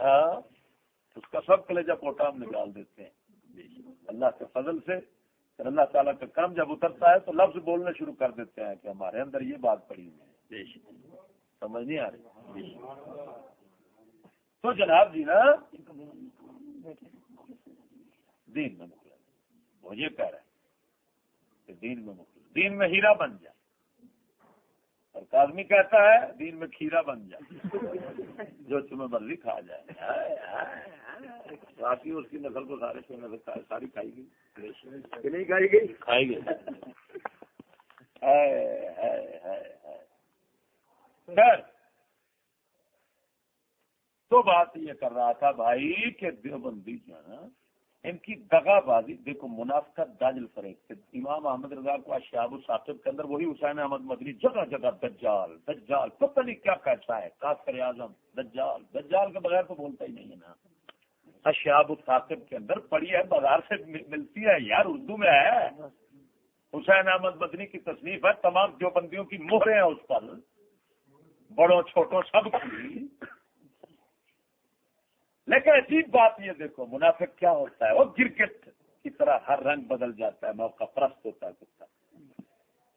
ہاں۔ اس کا سب کلیجہ پوٹا ہم نکال دیتے ہیں۔ اللہ کے فضل سے اللہ تعالیٰ کا کرم جب اترتا ہے تو لفظ بولنے شروع کر دیتے ہیں کہ ہمارے اندر یہ بات پڑی ہوئی ہے۔ سمجھ نہیں آ رہی؟ تو جناب جی نا دین میں مخلص وہ یہ کہہ رہے ہیں کہ دین میں مخلص دین میں ہیرا بن جائے۔ اور کادمی کہتا ہے دین میں کھیرا بن جائے جو تمہیں مرضی کھا جائے۔ باقی اس کی نسل کو سارے ساری کھائی گئی۔ نہیں کھائی گئی؟ کھائی گئی۔ تو بات یہ کر رہا تھا بھائی کہ دیوبندی جو ہے نا ان کی دگا بازی، دیکھو منافقت داجل فریق امام احمد رضا کو شہاب الصاطب کے اندر وہی حسین احمد مدنی جگہ جگہ دجال دجال، پتہ نہیں کیا کہتا ہے، کافر اعظم، دجال دجال کے بغیر تو بولتا ہی نہیں ہے نا۔ اشیاب الصاطب کے اندر پڑی ہے، بازار سے ملتی ہے، یار اردو میں ہے۔ حسین احمد مدنی کی تصنیف ہے، تمام جو بندیوں کی مہریں ہیں اس پر۔ بڑوں، چھوٹوں، سب کی۔ لیکن عجیب بات یہ دیکھو، منافق کیا ہوتا ہے؟ وہ کرکٹ کی طرح ہر رنگ بدل جاتا ہے، موقع پرست ہوتا ہے کتا۔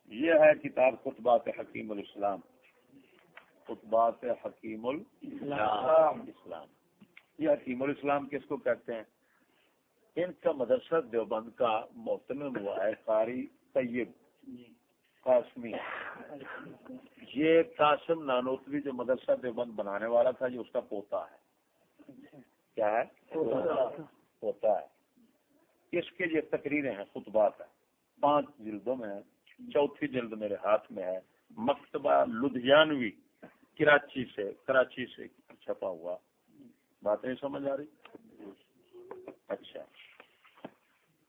یہ ہے کتاب خطبات حکیم الاسلام۔ خطبات حکیم الاسلام۔ اسلام یہ حکیم الاسلام کس کو کہتے ہیں؟ ان کا مدرسہ دیوبند کا محتم ہوا ہے قاری طیب قاسمی۔ یہ قاسم نانوتوی جو مدرسہ دیوبند بنانے والا تھا، یہ اس کا پوتا ہے۔ کیا ہے؟ ہوتا ہے۔ اس کے لیے تقریریں ہیں خطبات ہیں۔ پانچ جلدوں میں چوتھی جلد میرے ہاتھ میں ہے۔ مکتبہ لدھیانوی کراچی سے کراچی سے چھپا ہوا۔ بات نہیں سمجھ آ رہی؟ اچھا۔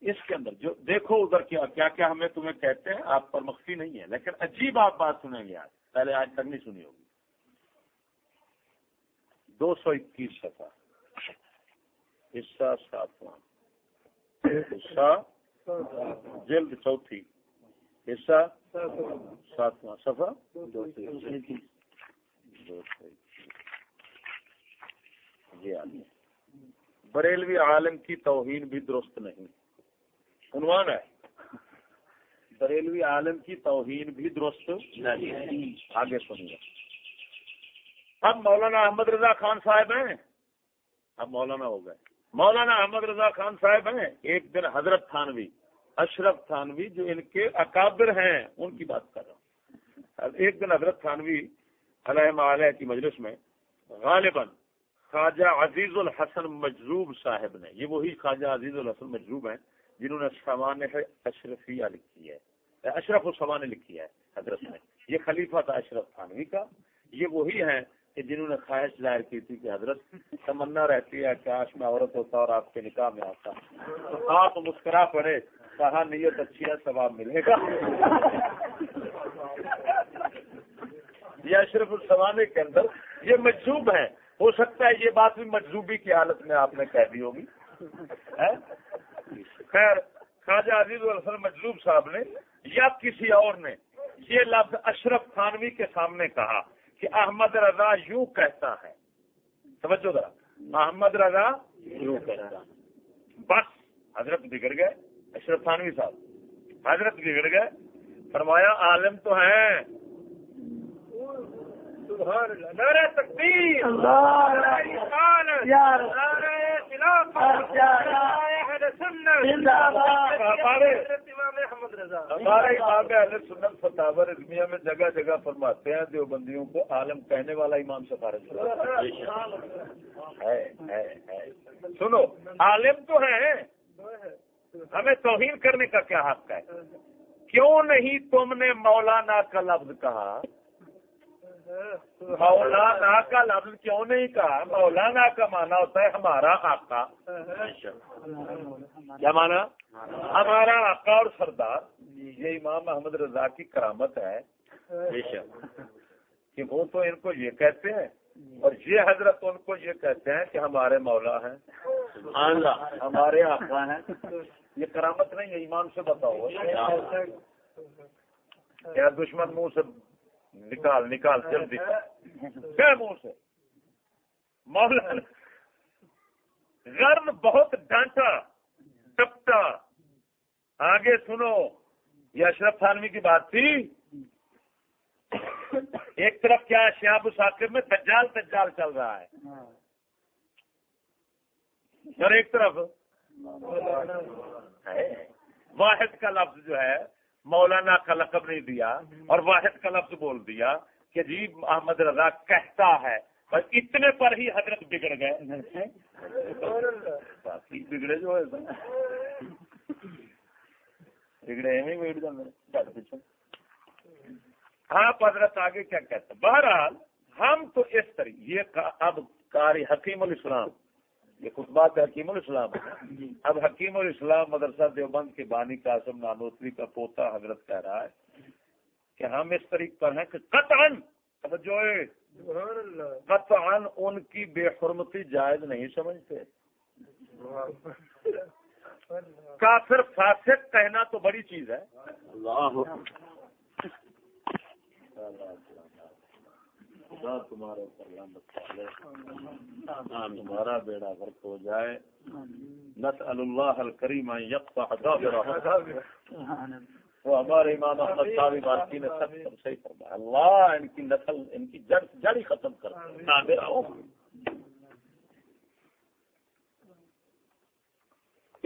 اس کے اندر جو دیکھو ادھر کیا کیا کیا ہمیں تمہیں کہتے ہیں آپ پر مخفی نہیں ہے لیکن عجیب آپ بات سنیں گے آج پہلے آج تک نہیں سنی ہوگی۔ دو سو اکیس سفا حصہ ساتواں۔ حصہ جلد چوتھی۔ حصہ ساتواں۔ سفا دو سو جی ہاں۔ بریلوی عالم کی توہین بھی درست نہیں۔ عنوان ہے۔ بریلوی عالم کی توہین بھی درست نہیں۔ آگے سنیے۔ اب مولانا احمد رضا خان صاحب ہیں۔ اب مولانا ہو گئے۔ مولانا احمد رضا خان صاحب ہیں، ایک دن حضرت تھانوی، اشرف تھانوی جو ان کے اکابر ہیں، ان کی بات کر رہا ہوں۔ ایک دن حضرت تھانوی علیہ علیہ کی مجلس میں غالباً خواجہ عزیز الحسن مجروب صاحب نے، یہ وہی خواجہ عزیز الحسن مجروب ہیں جنہوں نے سامان اشرفیہ لکھی ہے۔ اشرف السمان لکھی ہے حضرت نے۔ یہ خلیفہ تھا اشرف تھانوی کا، یہ وہی ہیں کہ جنہوں نے خواہش ظاہر کی تھی کہ حضرت تمنا رہتی ہے کہ آش میں عورت ہوتا اور آپ کے نکاح میں آتا۔ تو آپ مسکرا پڑے، کہا نیت اچھی ہے، ثواب ملے گا۔ یہ اشرف السوانے کے اندر یہ مجزوب ہے ہو سکتا ہے یہ بات بھی مجزوبی کی حالت میں آپ نے کہہ دی ہوگی۔ خیر، خواجہ عزیز الحسن مجلوب صاحب نے یا کسی اور نے یہ لفظ اشرف خانوی کے سامنے کہا۔ کہ احمد رضا یوں کہتا ہے۔ سمجھو ذرا۔ احمد رضا یوں کہتا بس حضرت بگڑ گئے، اشرف خانوی صاحب۔ حضرت بگڑ گئے، فرمایا عالم تو ہیں۔ تقدیر ہمارے سنت فتح رضمیہ میں جگہ جگہ فرماتے ہیں دیوبندیوں کو عالم کہنے والا امام سفارت سنو عالم تو ہے۔ ہمیں توہین کرنے کا کیا حق ہے؟ کیوں نہیں تم نے مولانا کا لفظ کہا؟ مولانا کا لفظ کیوں نہیں کہا؟ مولانا کا مانا ہوتا ہے ہمارا آقا۔ کیا مانا ہمارا آقا اور سردار۔ یہ امام محمد رضا کی کرامت ہے۔ کہ وہ تو ان کو یہ کہتے ہیں۔ اور یہ حضرت ان کو یہ کہتے ہیں کہ ہمارے مولا ہیں۔ ہمارے آقا ہیں۔ یہ کرامت نہیں ہے، ایمان سے بتاؤ۔ کیا دشمن منہ سے نکال نکال جلدی۔ منہ سے۔ غرب بہت ڈانٹا ٹپٹا۔ آگے سنو یہ اشرف تھانوی کی بات تھی۔ ایک طرف کیا شیاب ثاقب میں تجال تجال چل رہا ہے۔ اور ایک طرف واحد کا لفظ جو ہے مولانا کا لقب نہیں دیا اور واحد کا لفظ بول دیا کہ جی محمد رضا کہتا ہے بس اتنے پر ہی حضرت بگڑ گئے۔ بگڑے جو ہے بگڑے بیٹھ جاتے ہاں حضرت آگے کیا کہتے بہرحال ہم تو اس طرح یہ اب کاری حکیم الاسلام یہ خطبات حکیم الاسلام۔ اب حکیم الاسلام مدرسہ دیوبند کے بانی قاسم نانوتری کا پوتا حضرت کہہ رہا ہے کہ ہم اس طریقے پر ہیں کہ قطعاً جو قطعاً ان کی بے حرمتی جائز نہیں سمجھتے۔ کافر فاسق کہنا تو بڑی چیز ہے۔ خدا تمہارے تمہارا بیڑا غرق ہو جائے۔ نس اللہ الکریم وہ ہمارے امام احمد صاحب بارکی نے سب صحیح فرمایا۔ اللہ ان کی نسل، ان کی جڑ جڑ ہی ختم کر۔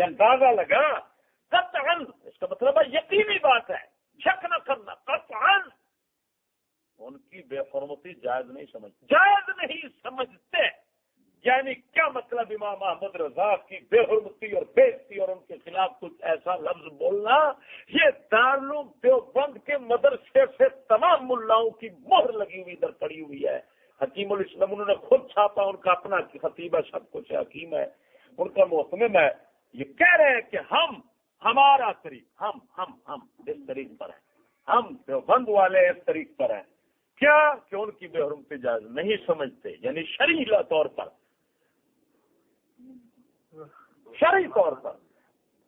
اندازہ لگا۔ قطعاً، اس کا مطلب ہے یقینی بات ہے۔ شک نہ کرنا، قطعاً۔ ان کی بے حرمتی جائز نہیں سمجھتے۔ جائز نہیں سمجھتے۔ یعنی کیا مطلب امام محمد رضا کی بے حرمتی اور بےتی اور ان کے خلاف کچھ ایسا لفظ بولنا؟ یہ دارالعلوم دیوبند کے مدرسے سے تمام ملاؤں کی مہر لگی ہوئی ادھر پڑی ہوئی ہے۔ حکیم الاسلام، انہوں نے خود چھاپا، ان کا اپنا خطیب ہے، سب کچھ حکیم ہے، ان کا محکم ہے۔ یہ کہہ رہے ہیں کہ ہم، ہمارا طریق، ہم ہم ہم، اس طریق پر ہیں۔ ہم دیوبند والے اس طریق پر ہیں۔ کیا کہ ان کی بے حرمتی جائز نہیں سمجھتے؟ یعنی شرعی طور پر۔ شرعی طور پر۔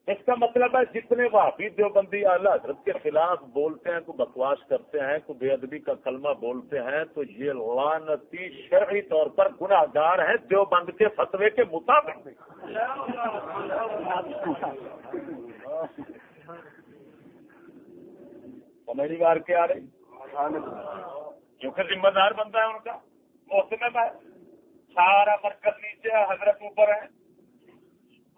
اس کا مطلب ہے جتنے وہابی دیوبندی اعلیٰ حضرت کے خلاف بولتے ہیں کو بکواس کرتے ہیں کو بے ادبی کا کلمہ بولتے ہیں، تو یہ لانتی شرعی طور پر گناہ گار ہیں دیوبند کے فتوے کے مطابق۔ سمجھ بار کے آ رہی؟ کیونکہ ذمہ دار بنتا ہے ان کا موسم ہے سارا مرکز نیچے حضرت اوپر ہے۔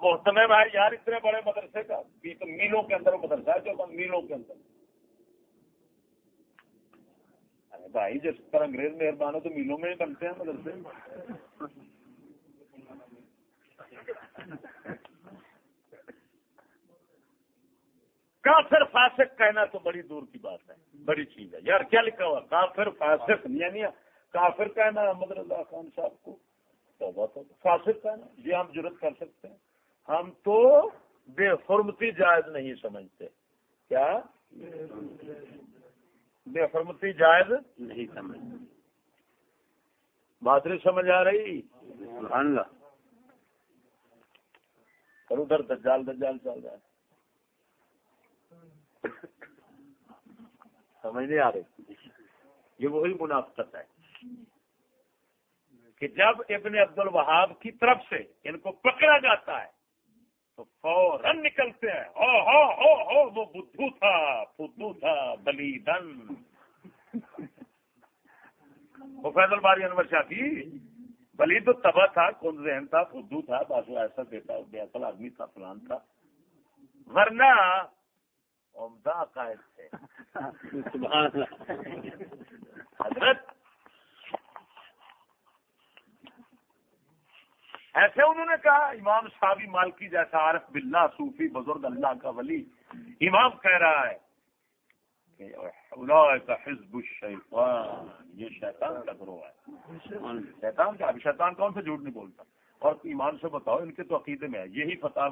محتم بھائی یار اتنے بڑے مدرسے کا۔ میلوں کے اندر مدرسہ ہے، جو میلوں کے اندر۔ بھائی، جس پر انگریز مہربان ہو تو میلوں میں ہی بنتے ہیں مدرسے۔ کافر فاسق کہنا تو بڑی دور کی بات ہے بڑی چیز ہے۔ یار کیا لکھا ہوا؟ کافر فاسق یعنی کافر کہنا احمد رضا خان صاحب کو فاسق کہنا یہ ہم ضرورت کر سکتے ہیں۔ ہم تو بے حرمتی جائز نہیں سمجھتے۔ کیا؟ بے حرمتی جائز نہیں سمجھتے۔ بات نہیں سمجھ آ رہی؟ اور ادھر دجال دجال چل رہا ہے۔ سمجھ نہیں آ رہی۔ یہ وہی منافقت ہے کہ جب ابن عبد الوہاب کی طرف سے ان کو پکڑا جاتا ہے، تو فوراً نکلتے ہیں۔ او ہو ہو ہو، وہ بدھو تھا فدو تھا بلی دن وہ فیضل باری انور شاہ تھی بلی تو تبا تھا کون ذہن تھا فدو تھا باسو ایسا دیتا اصل آدمی تھا، فلان تھا۔ ورنہ عمدہ عقائد تھے۔ حضرت ایسے انہوں نے کہا امام صابی مالکی جیسا عارف باللہ صوفی بزرگ اللہ کا ولی امام کہہ رہا ہے حزب الشیطان یہ شیطان کا گروہ ہے۔ شیطان کا شیطان کون سے جھوٹ نہیں بولتا؟ اور ایمان سے بتاؤ ان کے تو عقیدے میں ہے۔ یہی فتح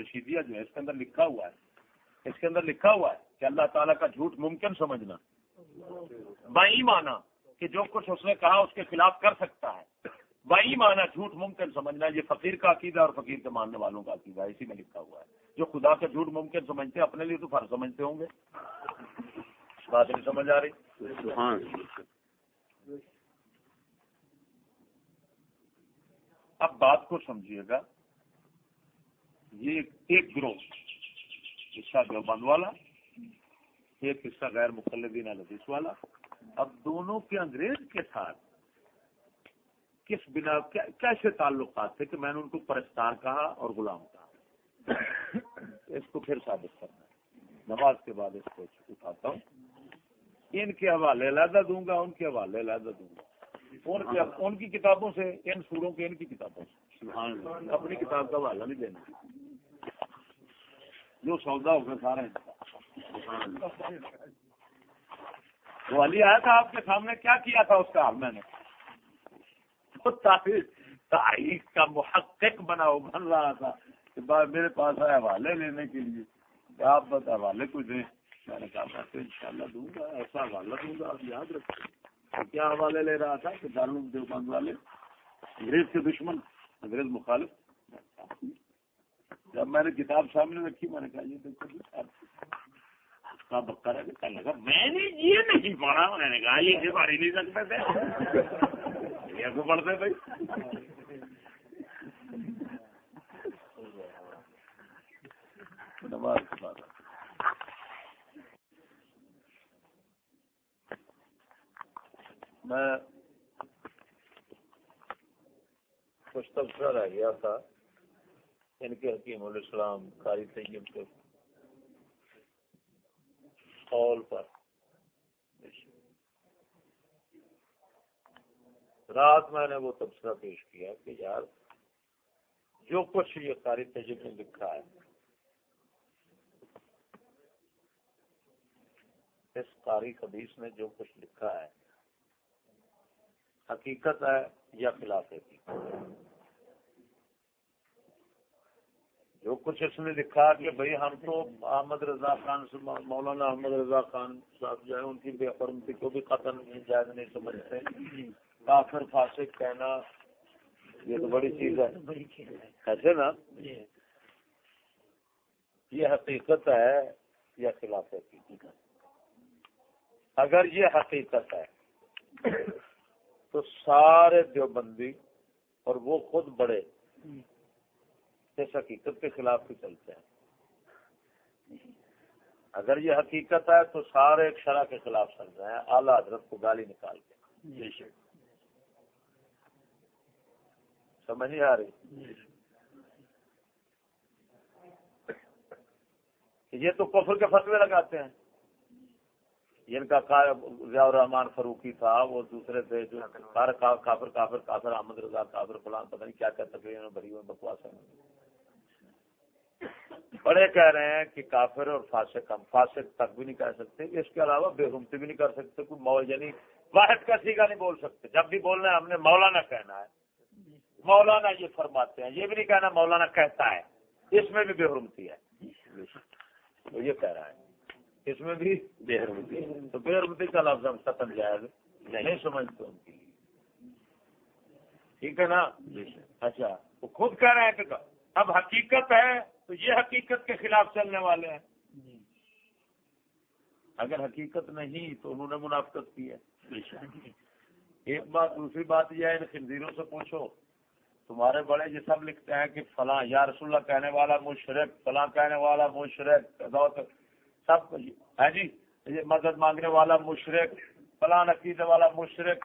رشیدیہ جو ہے اس کے اندر لکھا ہوا ہے۔ اس کے اندر لکھا ہوا ہے کہ اللہ تعالیٰ کا جھوٹ ممکن سمجھنا۔ بائی مانا کہ جو کچھ اس نے کہا اس کے خلاف کر سکتا ہے۔ بائی مانا جھوٹ ممکن سمجھنا یہ فقیر کا عقیدہ اور فقیر کے ماننے والوں کا عقیدہ اسی میں لکھا ہوا ہے۔ جو خدا کا جھوٹ ممکن سمجھتے ہیں اپنے لیے تو فرض سمجھتے ہوں گے۔ بات نہیں سمجھ آ رہی؟ اب بات کو سمجھیے گا۔ یہ ایک گروہ۔ حصہ دیوبند والا ایک حصہ غیر مقلدین الحدیث والا۔ اب دونوں کے انگریز کے ساتھ کس بنا کیسے تعلقات تھے کہ میں نے ان کو پرستار کہا اور غلام کہا؟ اس کو پھر ثابت کرنا ہے۔ نماز کے بعد اس کو اٹھاتا ہوں۔ ان کے حوالے علیحدہ دوں گا ان کے حوالے علیحدہ دوں گا۔ ان ان کی کتابوں سے ان سوروں کے ان کی کتابوں سے۔ اپنی کتاب کا حوالہ نہیں دینا۔ جو سودا ہوگا سارا وہ علی آیا تھا آپ کے سامنے؟ کیا کیا تھا اس کا حال میں نے؟ تاریخ کا محقق بنا ہو بن رہا تھا کہ میرے پاس آئے حوالے لینے کے لیے۔ آپ بس حوالے کو دیں۔ میں نے کہا، میں تو ان شاء اللہ دوں گا، ایسا حوالہ دوں گا، آپ یاد رکھیں۔ کیا حوالے لے رہا تھا؟ کہ دارال دیوبند والے، انگریز کے دشمن، انگریز مخالف۔ جب میں نے کتاب سامنے رکھی، میں نے کہا، یہ دیکھو جی، کا بکا رہا لگا، میں نے یہ نہیں پڑھا۔ میں نے کہا یہ پڑھ ہی نہیں سکتے تھے۔ یہ تو پڑھتے بھائی میں کچھ تبصرہ رہ گیا تھا۔ ان کے حکیم الاسلام قاری طیب کے قول پر رات میں نے وہ تبصرہ پیش کیا کہ یار جو کچھ یہ قاری تجب نے لکھا ہے اس قاری قدیس نے جو کچھ لکھا ہے حقیقت ہے یا خلاف حقیقت جو کچھ اس نے لکھا کہ بھئی ہم تو احمد رضا خان مولانا احمد رضا خان صاحب جو ہے ان کی بے حرمتی کو بھی قتل نہیں جائز نہیں سمجھتے۔ کافر، فاسق، کہنا، یہ تو بڑی چیز ہے۔ ایسے نا؟ یہ حقیقت ہے یا خلاف حقیقت اگر یہ حقیقت ہے، تو سارے دیوبندی اور وہ خود بڑے اس حقیقت کے خلاف بھی چلتے ہیں۔ اگر یہ حقیقت ہے تو سارے ایک شرح کے خلاف چل رہے ہیں۔ اعلیٰ حضرت کو گالی نکال کے۔ سمجھ نہیں آ رہی؟ یہ تو کفر کے فتوے لگاتے ہیں۔ جن کا ضیاء الرحمان فروقی تھا وہ دوسرے تھے جو کافر۔ کافر کافر احمد رضا کافر فلان پتہ نہیں کیا کیا تقریر بھری ہوئی بکواس بڑے کہہ رہے ہیں کہ کافر اور فاسق ہم فاسق تک بھی نہیں کہہ سکتے اس کے علاوہ بے حمتی بھی نہیں کر سکتے کوئی مول یعنی واحد کا سیگا نہیں بول سکتے۔ جب بھی بولنا ہے ہم نے مولانا کہنا ہے۔ مولانا یہ فرماتے ہیں یہ بھی نہیں کہنا مولانا کہتا ہے۔ اس میں بھی بے حرمتی ہے۔ وہ یہ کہہ رہا ہے۔ اس میں بھی بے حرمتی تو بے حرمتی کا لفظ ہم ختم جائز نہیں سمجھتے ان کے لیے۔ ٹھیک ہے نا؟ اچھا وہ خود کہہ رہے ہیں کہ اب حقیقت ہے۔ تو یہ حقیقت کے خلاف چلنے والے ہیں۔ اگر حقیقت نہیں تو انہوں نے منافقت کی ہے۔ ایک بات دوسری بات یہ ہے ان خنزیروں سے پوچھو۔ تمہارے بڑے یہ سب لکھتے ہیں کہ فلاں یا رسول اللہ کہنے والا مشرق فلاں کہنے والا مشرق سب ہے جی؟ یہ مدد مانگنے والا مشرق فلاں عقیدے والا مشرق۔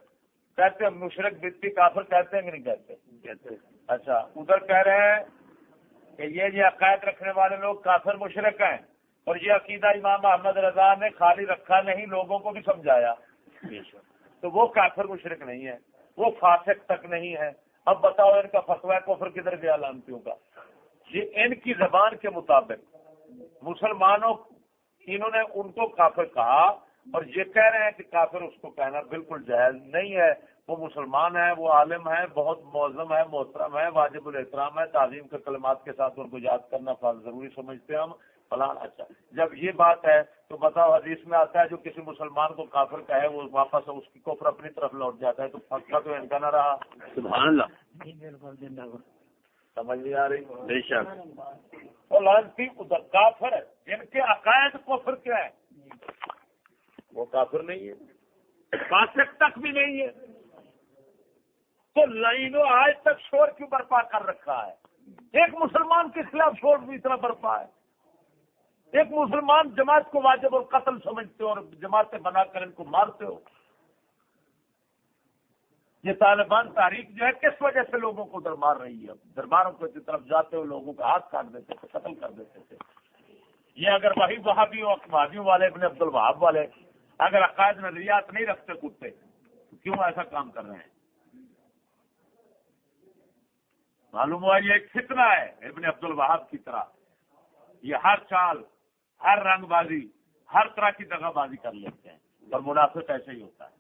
کہتے ہیں مشرق بتی کافر کہتے ہیں کہ نہیں کہتے؟ کہتے اچھا ادھر کہہ رہے ہیں کہ یہ یہ عقائد رکھنے والے لوگ کافر مشرق ہیں اور یہ عقیدہ امام احمد رضا نے خالی رکھا نہیں لوگوں کو بھی سمجھایا۔ تو وہ کافر مشرق نہیں ہے وہ فاسق تک نہیں ہے اب بتاؤ ان کا فتوا کفر کدھر گیا لانتیوں کا یہ ان کی زبان کے مطابق مسلمانوں انہوں نے ان کو کافر کہا اور یہ کہہ رہے ہیں کہ کافر اس کو کہنا بالکل جائز نہیں ہے۔ وہ مسلمان ہے وہ عالم ہے بہت موزم ہے محترم ہے واجب الاحترام ہے تعظیم کے کلمات کے ساتھ ان کو یاد کرنا ضروری سمجھتے ہیں ہم فلان اچھا۔ جب یہ بات ہے تو بتاؤ حدیث میں آتا ہے جو کسی مسلمان کو کافر کہے وہ واپس اس کی کفر اپنی طرف لوٹ جاتا ہے تو پکا تو ان کا نہ رہا۔ سبحان اللہ۔ سمجھ نہیں آ رہی؟ بے شک۔ لانتی ادھر کافر ہے جن کے عقائد کفر کیا ہے وہ کافر نہیں ہے۔ فاسق تک بھی نہیں ہے۔ تو لائنوں آج تک شور کیوں برپا کر رکھا ہے؟ ایک مسلمان کے خلاف شور بھی اتنا برپا ہے۔ ایک مسلمان جماعت کو واجب اور قتل سمجھتے ہو اور جماعتیں بنا کر ان کو مارتے ہو۔ یہ طالبان تاریخ جو ہے کس وجہ سے لوگوں کو دربار رہی ہے؟ درباروں کی طرف جاتے ہوئے لوگوں کا ہاتھ کاٹ دیتے تھے، قتل کر دیتے تھے۔ یہ اگر وہی وہابی وہابیوں والے، ابن عبد الوہاب والے، اگر عقائد نظریات نہیں رکھتے کتے، تو کیوں ایسا کام کر رہے ہیں؟ معلوم ہوا یہ ایک فتنہ ہے ابن عبد الوہاب کی طرح۔ یہ ہر چال، ہر رنگ بازی، ہر طرح کی دگا بازی کر لیتے ہیں اور منافع ایسے ہی ہوتا ہے۔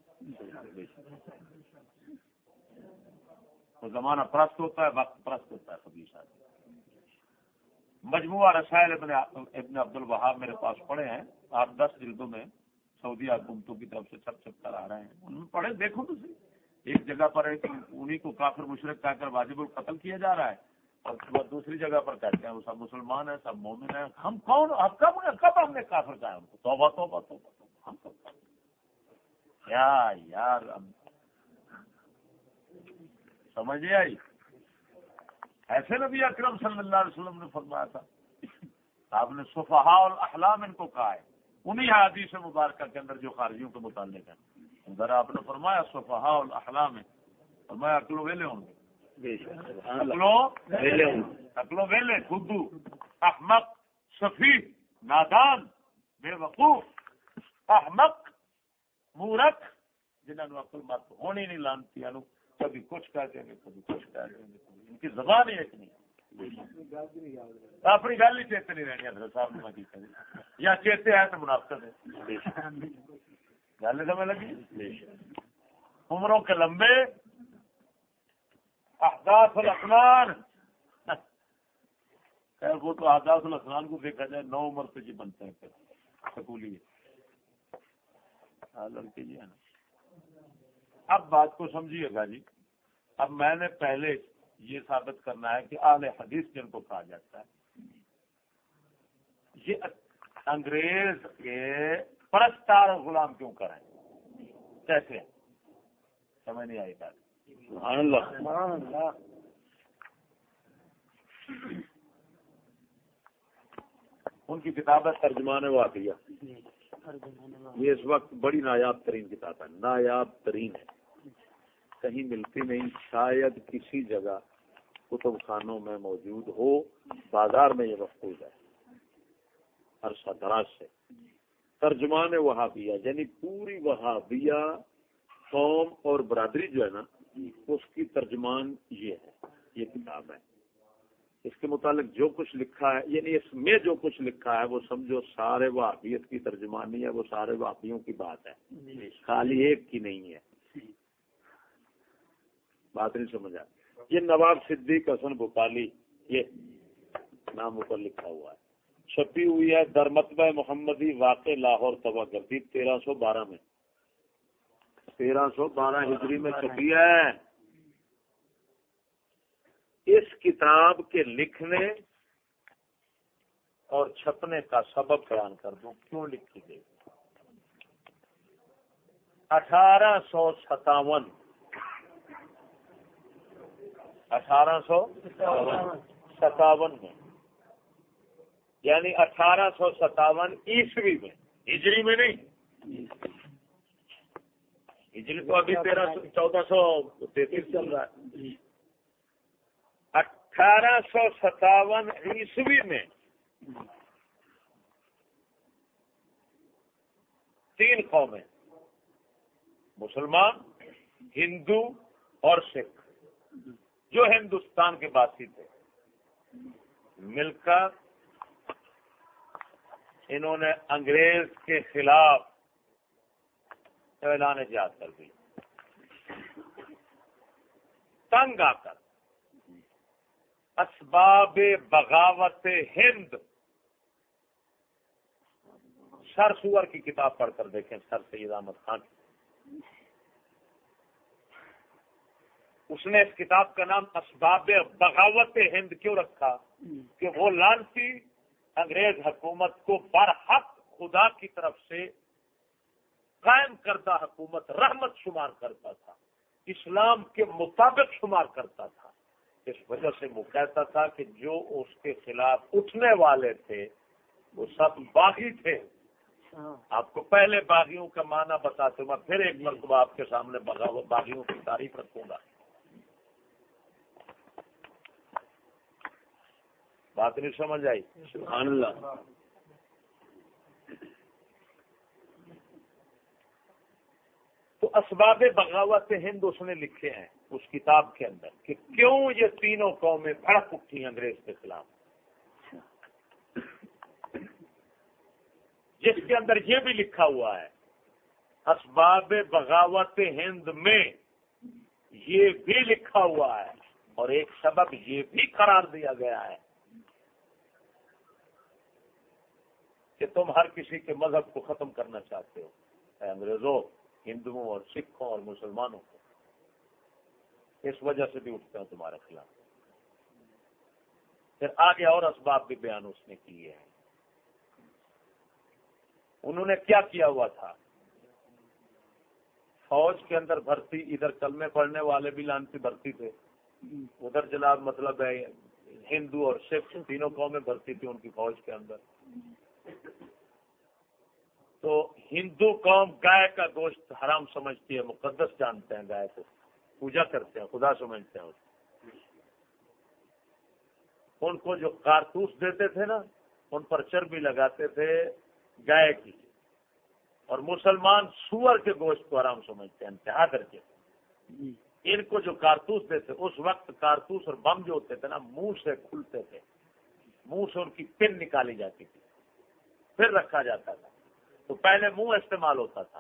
تو زمانہ پرست ہوتا ہے، وقت پرست ہوتا ہے کبھی شادی مجموعہ رسائل ابن ابن عبد الوہاب میرے پاس پڑے ہیں۔ آپ دس جلدوں میں سعودی حکومتوں کی طرف سے چھپ چھپ کر آ رہے ہیں۔ ان میں پڑھے دیکھو تو ایک جگہ پر انہیں کو کافر مشرق کہہ کر واجب القتل کیا جا رہا ہے، اور دوسری جگہ پر کہتے ہیں وہ سب مسلمان ہیں، سب مومن ہیں۔ ہم کون؟ اب کب کب ہم نے کافر کہا ان کو؟ توبہ توبہ توبہ ہم کب کیا یار سمجھ آئی؟ ایسے نبی اکرم صلی اللہ علیہ وسلم نے فرمایا تھا۔ آپ نے صفحا الاحلام ان کو کہا ہے۔ انہیں حدیث مبارکہ کے اندر جو خارجیوں کے متعلق ہے۔ ادھر آپ نے فرمایا صفحا الاحلام ہے۔ فرمایا اکلو ویلے ہوں گے۔ اکلو ویلے خدو احمق صفی نادان بے وقوف احمق مورک جنہوں عقل مت ہونی نہیں لانتی کبھی کچھ کہہ دیں گے کبھی کچھ کہہ دیں گے ان کی زبان ہی ایک نہیں۔ اپنی گل ہی چیتے نہیں رہنی حضرت صاحب نے یا چیتے ہے تو منافقت ہے۔ گل سمجھ لگی؟ عمروں کے لمبے احداث الاقنان وہ تو آزاد الاسلام کو دیکھا جائے نو عمر سے جی ہیں پھر سکولی ہاں، لڑکے جی ہے نا۔ اب بات کو سمجھیے گا جی۔ اب میں نے پہلے یہ ثابت کرنا ہے کہ اعلی حدیث جن کو کہا جاتا ہے یہ انگریز کے پرستار غلام کیوں کریں کیسے؟ سمجھ نہیں آئی بات۔ سبحان اللہ۔ ان کی کتاب ہے ترجمان واقعہ۔ یہ اس وقت بڑی نایاب ترین کتاب ہے۔ نایاب ترین ہے۔ کہیں ملتی نہیں شاید کسی جگہ کتب خانوں میں موجود ہو بازار میں یہ محفوظ ہے۔ عرصہ دراز سے۔ ترجمان وہابیہ یعنی پوری وہابیہ قوم اور برادری جو ہے نا، اس کی ترجمان یہ ہے، یہ کتاب ہے۔ اس کے متعلق جو کچھ لکھا ہے یعنی اس میں جو کچھ لکھا ہے، وہ سمجھو سارے وہابیت کی ترجمانی ہے، وہ سارے وہابیوں کی بات ہے۔ خالی ایک کی نہیں ہے۔ بات نہیں سمجھا یہ نواب صدیق حسن بھوپالی، یہ نام اوپر لکھا ہوا ہے۔ چھپی ہوئی ہے، درمتبہ محمدی واقع لاہور تباہ گردی، تیرہ سو بارہ میں۔ تیرہ سو بارہ ہجری میں چھپی ہے۔ اس کتاب کے لکھنے اور چھپنے کا سبب بیان کر دوں۔ کیوں لکھی گئی؟ اٹھارہ سو ستاون۔ اٹھارہ سو ستاون میں۔ یعنی اٹھارہ سو ستاون عیسوی میں۔ ہجری میں نہیں۔ ہجری تو ابھی تیرہ سو چودہ سو تینتیس چل رہا ہے۔ اٹھارہ سو ستاون عیسوی میں۔ تین قومیں۔ مسلمان، ہندو اور سکھ۔ جو ہندوستان کے باسی تھے۔ مل کر انہوں نے انگریز کے خلاف اعلان جات کر دی۔ تنگ آ کر۔ اسباب بغاوت ہند۔ سر سور کی کتاب پڑھ کر دیکھیں سر سید احمد خان۔ کی اس نے اس کتاب کا نام اسباب بغاوت ہند کیوں رکھا؟ کہ وہ لانسی انگریز حکومت کو برحق خدا کی طرف سے قائم کردہ حکومت رحمت شمار کرتا تھا اسلام کے مطابق شمار کرتا تھا۔ اس وجہ سے وہ کہتا تھا کہ جو اس کے خلاف اٹھنے والے تھے وہ سب باغی تھے۔ ہاں۔ آپ کو پہلے باغیوں کا معنی بتاتے میں پھر ایک مرتبہ آپ کے سامنے باغیوں کی تعریف رکھوں گا۔ بات نہیں سمجھ آئی۔ سبحان اللہ۔ تو اسباب بغاوت ہند اس نے لکھے ہیں اس کتاب کے اندر کہ کیوں یہ تینوں قومیں بھڑک اٹھی انگریز کے خلاف۔ جس کے اندر یہ بھی لکھا ہوا ہے اسباب بغاوت ہند میں یہ بھی لکھا ہوا ہے اور ایک سبب یہ بھی قرار دیا گیا ہے کہ تم ہر کسی کے مذہب کو ختم کرنا چاہتے ہو۔ اے انگریزوں، ہندوؤں اور سکھوں اور مسلمانوں کو۔ اس وجہ سے بھی اٹھتے ہیں تمہارے خلاف۔ پھر آگے اور اسباب بھی بیان اس نے کیے ہیں۔ انہوں نے کیا کیا ہوا تھا؟ فوج کے اندر بھرتی، ادھر کلمے پڑھنے والے بھی لانتی بھرتی تھے۔ ادھر جناب مطلب ہے، ہندو اور سکھ تینوں قومیں بھرتی تھی ان کی فوج کے اندر۔ تو ہندو قوم گائے کا گوشت حرام سمجھتی ہے، مقدس جانتے ہیں گائے کو۔ پوجا کرتے ہیں، خدا سمجھتے ہیں۔ ان کو جو کارتوس دیتے تھے نا، ان پر چربی لگاتے تھے گائے کی۔ اور مسلمان سور کے گوشت کو آرام سمجھتے ہیں، انتہا کر کے۔ ان کو جو کارتوس دیتے، اس وقت کارتوس اور بم جو ہوتے تھے نا، منہ سے کھلتے تھے۔ منہ سے ان کی پن نکالی جاتی تھی۔ پھر رکھا جاتا تھا۔ تو پہلے منہ استعمال ہوتا تھا۔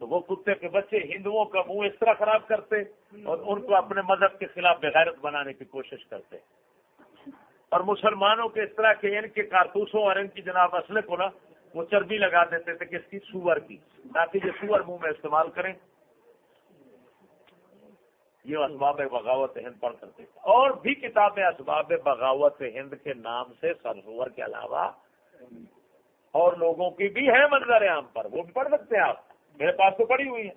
تو وہ کتے کے بچے ہندوؤں کا منہ اس طرح خراب کرتے اور ان کو اپنے مذہب کے خلاف بغیرت بنانے کی کوشش کرتے۔ اور مسلمانوں کے اس طرح کے ان کے کارتوسوں اور ان کی جناب اسلحے کو نا، وہ چربی لگا دیتے تھے کس کی سور کی، تاکہ یہ سور منہ میں استعمال کریں۔ یہ اسباب بغاوت ہند پڑھ سکتے اور بھی کتابیں اسباب بغاوت ہند کے نام سے سرسور کے علاوہ اور لوگوں کی بھی ہے منظر عام پر، وہ بھی پڑھ سکتے ہیں آپ۔ میرے پاس تو پڑی ہوئی ہے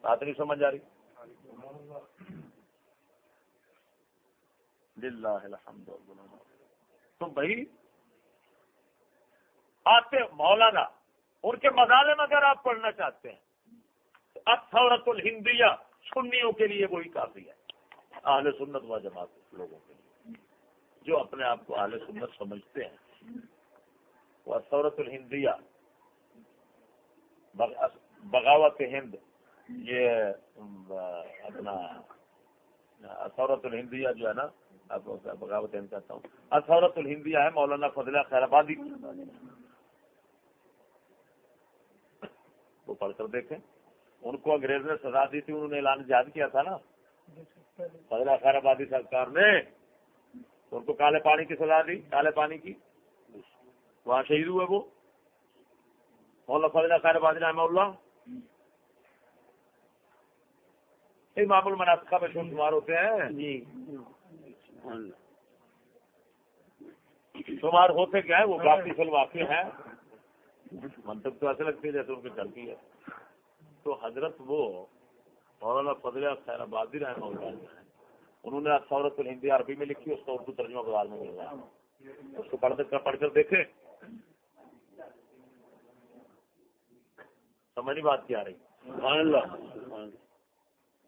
بات نہیں سمجھ آ رہی۔ الحمد تو بھائی، آتے مولانا، ان کے مظالم اگر آپ پڑھنا چاہتے ہیں اکثورت الہندیہ، سنیوں کے لیے وہی کافی ہے۔ اہل سنت و جماعت لوگوں کے لیے۔ جو اپنے آپ کو اہل سنت سمجھتے ہیں۔ وہ اثورت الہندیہ بغاوت ہند یہ اپنا اثورت الہندیہ جو ہے نا بغاوت ہند کہتا ہوں۔ اثورت الہندیہ ہے مولانا فضلہ خیر آبادی وہ پڑھ کر دیکھیں۔ ان کو انگریز نے سزا دی تھی انہوں نے اعلان یاد کیا تھا نا۔ فضلہ خیر آبادی سرکار نے ان کو کالے پانی کی سزا دی کالے پانی کی۔ وہاں شہید ہوئے وہ۔ مولا فضلہ خیر آبادی رحمہ اللہ۔ امام المناسخہ میں شمار ہوتے ہیں۔ جی۔ شمار ہوتے کیا ہے؟ وہ کافی فل واقع ہے منتب تو ایسے لگتی ہے جیسے ان کی چلتی ہے۔ تو حضرت وہ مولانا فضل خیر آبادی رحمہ اللہ۔ انہوں نے سورت الہندی عربی میں لکھی، اس کا اردو ترجمہ بازار میں مل رہا ہے۔ اس کو پڑھ کر پڑھ کر دیکھیں۔ سمجھ نہیں بات کیا رہی۔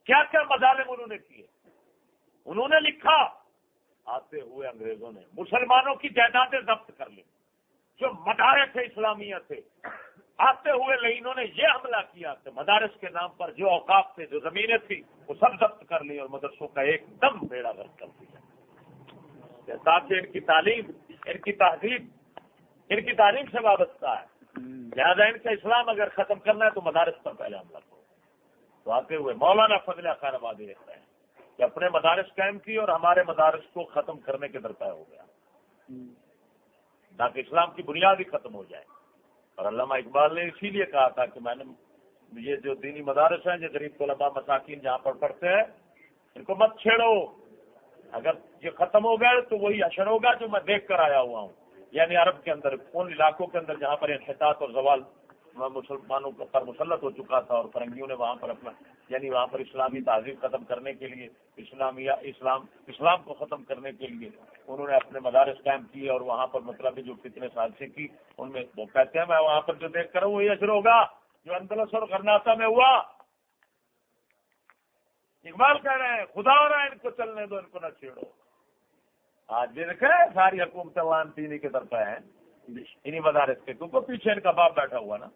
کیا کیا مظالم انہوں نے کیے؟ انہوں نے لکھا، آتے ہوئے انگریزوں نے مسلمانوں کی جائیدادیں ضبط کر لی۔ جو مدارس تھے اسلامیہ تھے آتے ہوئے لینوں نے یہ حملہ کیا کہ مدارس کے نام پر جو اوقاف تھے، جو زمینیں تھیں، وہ سب ضبط کر لی اور مدرسوں کا ایک دم بیڑا غرض کر دیا۔ تاکہ ان کی تعلیم، ان کی تہذیب، ان کی تعلیم سے وابستہ ہے۔ لہٰذا ان کا اسلام اگر ختم کرنا ہے تو مدارس پر پہلے حملہ کرو۔ تو آتے ہوئے مولانا فضل خیر آبادی رہتا ہے کہ اپنے مدارس قائم کی اور ہمارے مدارس کو ختم کرنے کے درپے ہو گیا۔ تاکہ اسلام کی بنیاد ہی ختم ہو جائے۔ اور علامہ اقبال نے اسی لیے کہا تھا کہ میں نے یہ جو دینی مدارس ہیں جو غریب طلبا مساکین جہاں پر پڑھتے ہیں، ان کو مت چھیڑو۔ اگر یہ ختم ہو گئے تو وہی اشر ہوگا جو میں دیکھ کر آیا ہوا ہوں۔ یعنی عرب کے اندر، ان علاقوں کے اندر جہاں پر انحطاط اور زوال مسلمانوں پر مسلط ہو چکا تھا اور فرنگیوں نے وہاں پر اپنا یعنی وہاں پر اسلامی تہذیب ختم کرنے کے لیے، اسلامیہ، اسلام اسلام کو ختم کرنے کے لیے انہوں نے اپنے مدارس قائم کیے اور وہاں پر مطلب جو کتنے سال سے کی، ان میں وہ کہتے ہیں، میں وہاں پر جو دیکھ کر ہوں وہی اثر ہوگا، جو اندلس اور کرناٹا میں ہوا۔ اقبال کہہ رہے ہیں، خدا ہو رہا ہے ان کو چلنے دو، ان کو نہ چھیڑو۔ آج بھی دیکھے ساری حکومت وان تینی کے طرف ہیں۔ انہیں مدارس کے کیونکہ پیچھے ان کا باپ بیٹھا ہوا نا۔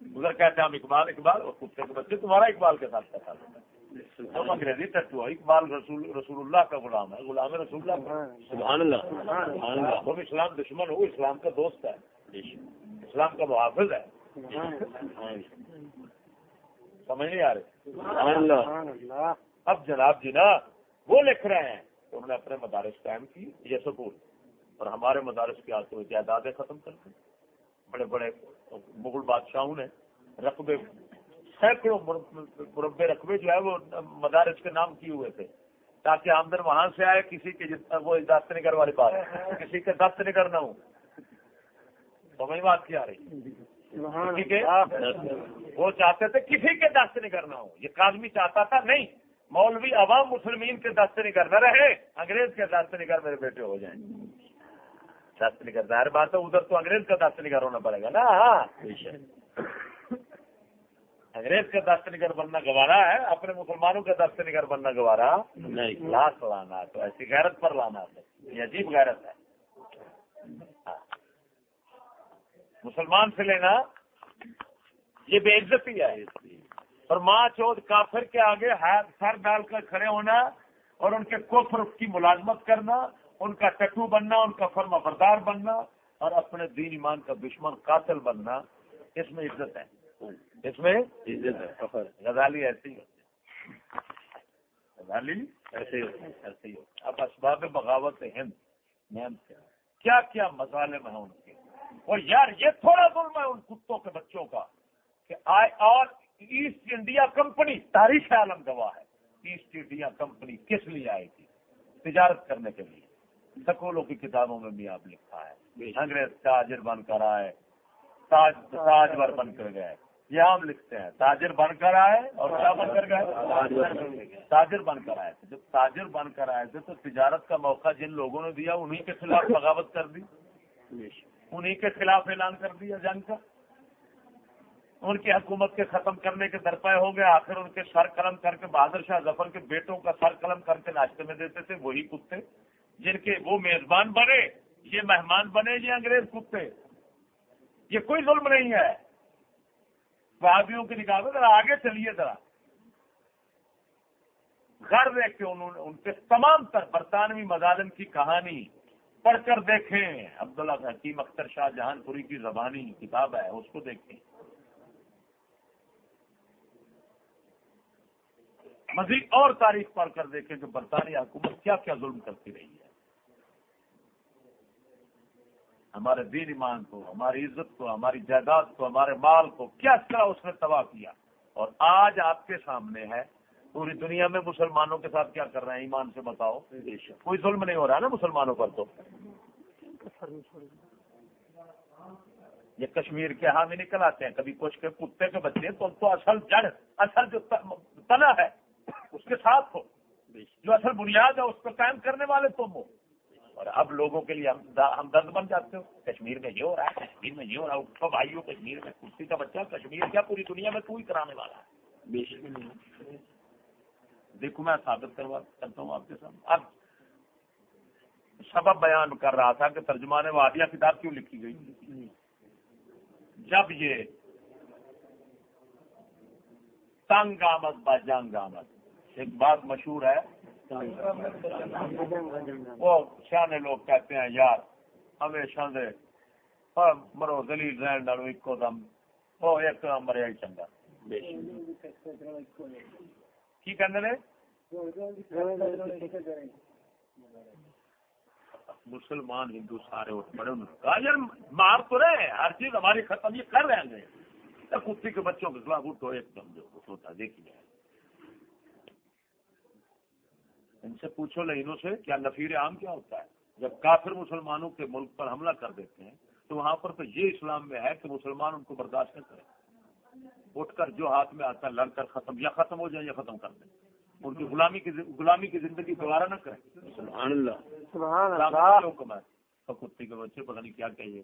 ادھر کہتے ہیں ہم اقبال اقبال اور کتے کے بچے تمہارا اقبال کے ساتھ کیسا ہم انگریزی اقبال رسول رسول اللہ کا غلام ہے غلام رسول اللہ سبحان اللہ وہ اسلام دشمن ہو اسلام کا دوست ہے۔ اسلام کا محافظ ہے۔ سمجھ نہیں آ رہے اب جناب جی نا وہ لکھ رہے ہیں۔ انہوں نے اپنے مدارس قائم کی یہ سکول۔ اور ہمارے مدارس کے آتے ہوئے جائیدادیں ختم کر دی۔ بڑے بڑے مغل بادشاہوں نے رقبے سینکڑوں مربے رقبے جو ہے وہ مدارس کے نام کیے ہوئے تھے۔ تاکہ آمدن وہاں سے آئے کسی کے وہ دست نگر والی بات کسی کے دست نگر نہ ہو۔ سمجھ بات کیا رہی کسی کے وہ چاہتے تھے کسی کے دست نگر نہ ہو۔ یہ کادمی چاہتا تھا نہیں۔ مولوی عوام مسلمین کے دست نگر نہ رہے انگریز کے دست نگر میرے بیٹے ہو جائیں۔ دست نگر ظاہر بات ہے ادھر تو انگریز کا دست نگر ہونا پڑے گا نا انگریز کا دست نگر بننا گوارا ہے اپنے مسلمانوں کا دست نگر بننا گوارا نہیں۔ لاس لانا تو ایسی غیرت پر لانا یہ عجیب غیرت ہے۔ ہاں۔ مسلمان سے لینا یہ بے عزتی ہے۔ اور ماں چود کافر کے آگے سر ڈال کر کھڑے ہونا اور ان کے کفر کی ملازمت کرنا ان کا ٹٹو بننا، ان کا فرما بردار بننا اور اپنے دین ایمان کا دشمن قاتل بننا، اس میں عزت ہے۔ اس میں عزت ہے۔ غزالی ایسی ایسے ہی ایسے ہی اب اسباب بغاوت ہند میم کیا کیا مظالم ہیں ان کے؟ اور یار، یہ تھوڑا ظلم ہے ان کتوں کے بچوں کا کہ آئے اور ایسٹ انڈیا کمپنی، تاریخ عالم گواہ ہے۔ ایسٹ انڈیا کمپنی کس لیے آئی تھی؟ تجارت کرنے کے لیے۔ سکولوں کی کتابوں میں بھی آپ لکھا ہے۔ انگریز تاجر بن کر آئے تاج تاجور بن کر گئے۔ یہ ہم لکھتے ہیں۔ تاجر بن کر آئے اور کیا بن کر گئے؟ تاجر بن کر آئے تھے۔ جب تاجر بن کر آئے تھے تو تجارت کا موقع جن لوگوں نے دیا انہیں کے خلاف بغاوت کر دی۔ انہیں کے خلاف اعلان کر دیا جنگ کا۔ ان کی حکومت کے ختم کرنے کے درپے ہو گئے۔ آخر ان کے سر قلم کر کے بہادر شاہ ظفر کے بیٹوں کا سر قلم کر کے ناشتے میں دیتے تھے وہی کتے۔ جن کے وہ میزبان بنے، یہ مہمان بنے، یہ انگریز کتے۔ یہ کوئی ظلم نہیں ہے۔ وہابیوں کی نکال ذرا آگے چلیے ذرا۔ گھر دیکھ کے انہوں نے ان کے تمام تر برطانوی مظالم کی کہانی پڑھ کر دیکھیں۔ عبداللہ حکیم اختر شاہ جہان پوری کی زبانی کتاب ہے، اس کو دیکھیں۔ مزید اور تاریخ پڑھ کر دیکھیں کہ برطانیہ حکومت کیا کیا ظلم کرتی رہی ہے۔ ہمارے دین ایمان کو، ہماری عزت کو، ہماری جائیداد کو، ہمارے مال کو، کیا طرح اس نے تباہ کیا؟ اور آج آپ کے سامنے ہے، پوری دنیا میں مسلمانوں کے ساتھ کیا کر رہے ہیں؟ ایمان سے بتاؤ۔ کوئی ظلم نہیں ہو رہا نا مسلمانوں پر تو؟ یہ کشمیر کے ہاں حامی نکل آتے ہیں۔ کبھی کچھ کے کتے کے بچے، تو تو اصل جڑ، اصل جو تنا ہے، اس کے ساتھ ہو۔ جو اصل بنیاد ہے، اس کو قائم کرنے والے تم ہو۔ اور اب لوگوں کے لیے ہم درد بن جاتے ہو۔ کشمیر میں یہ ہو رہا ہے کشمیر میں یہ ہو رہا ہے۔ اٹھو بھائی ہو کشمیر میں کرسی کا بچہ کشمیر کیا پوری دنیا میں تو ہی کرانے والا ہے؟ دیکھو میں ثابت کروا کرتا ہوں آپ کے سامنے۔ اب سبب بیان کر رہا تھا کہ ترجمان وادیا کتاب کیوں لکھی گئی؟ جب یہ تنگ آمد با جنگ آمد ایک بات مشہور ہے وہ سیانے لوگ کہتے ہیں، یار، ہمیشہ دے ہاں، مرو دلیل رہن ڈالو ایک دم، وہ ایک دم مریا ہی چنگا۔ کی کہنے مسلمان، ہندو سارے اٹھ پڑے یار، مار تو رہے ہر چیز ہماری ختم، یہ کر رہے ہیں۔ کتی کے بچوں کے خلاف اٹھو، ایک دم جو ہوتا دیکھیے۔ ان سے پوچھو لہینوں سے کیا نفیر عام کیا ہوتا ہے؟ جب کافر مسلمانوں کے ملک پر حملہ کر دیتے ہیں تو وہاں پر تو یہ اسلام میں ہے کہ مسلمان ان کو برداشت نہ کریں۔ اٹھ کر جو ہاتھ میں آتا ہے لڑ کر ختم یا ختم ہو جائیں یا ختم کر دیں۔ ان کی غلامی کی غلامی کی زندگی دوبارہ نہ کریں۔ سبحان اللہ۔ حکم ہے کتے کے بچے پتہ نہیں کیا کہیے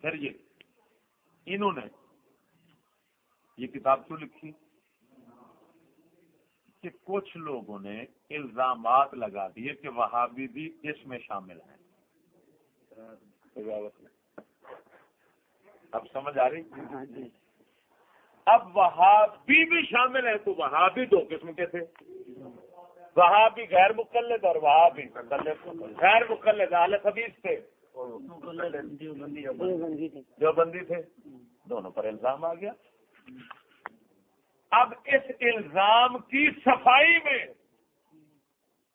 پھر یہ انہوں نے یہ کتاب کیوں لکھی؟ کہ کچھ لوگوں نے الزامات لگا دیے کہ وہابی بھی اس میں شامل ہیں۔ اب سمجھ آ رہی؟ ہاں جی۔ اب وہابی بھی شامل ہے تو وہابی دو قسم کے تھے۔ وہابی غیر مقلد اور وہابی غیر مقلد اعلی خبیز تھے۔ جو بندی تھے۔ دونوں پر الزام آ گیا۔ اب اس الزام کی صفائی میں،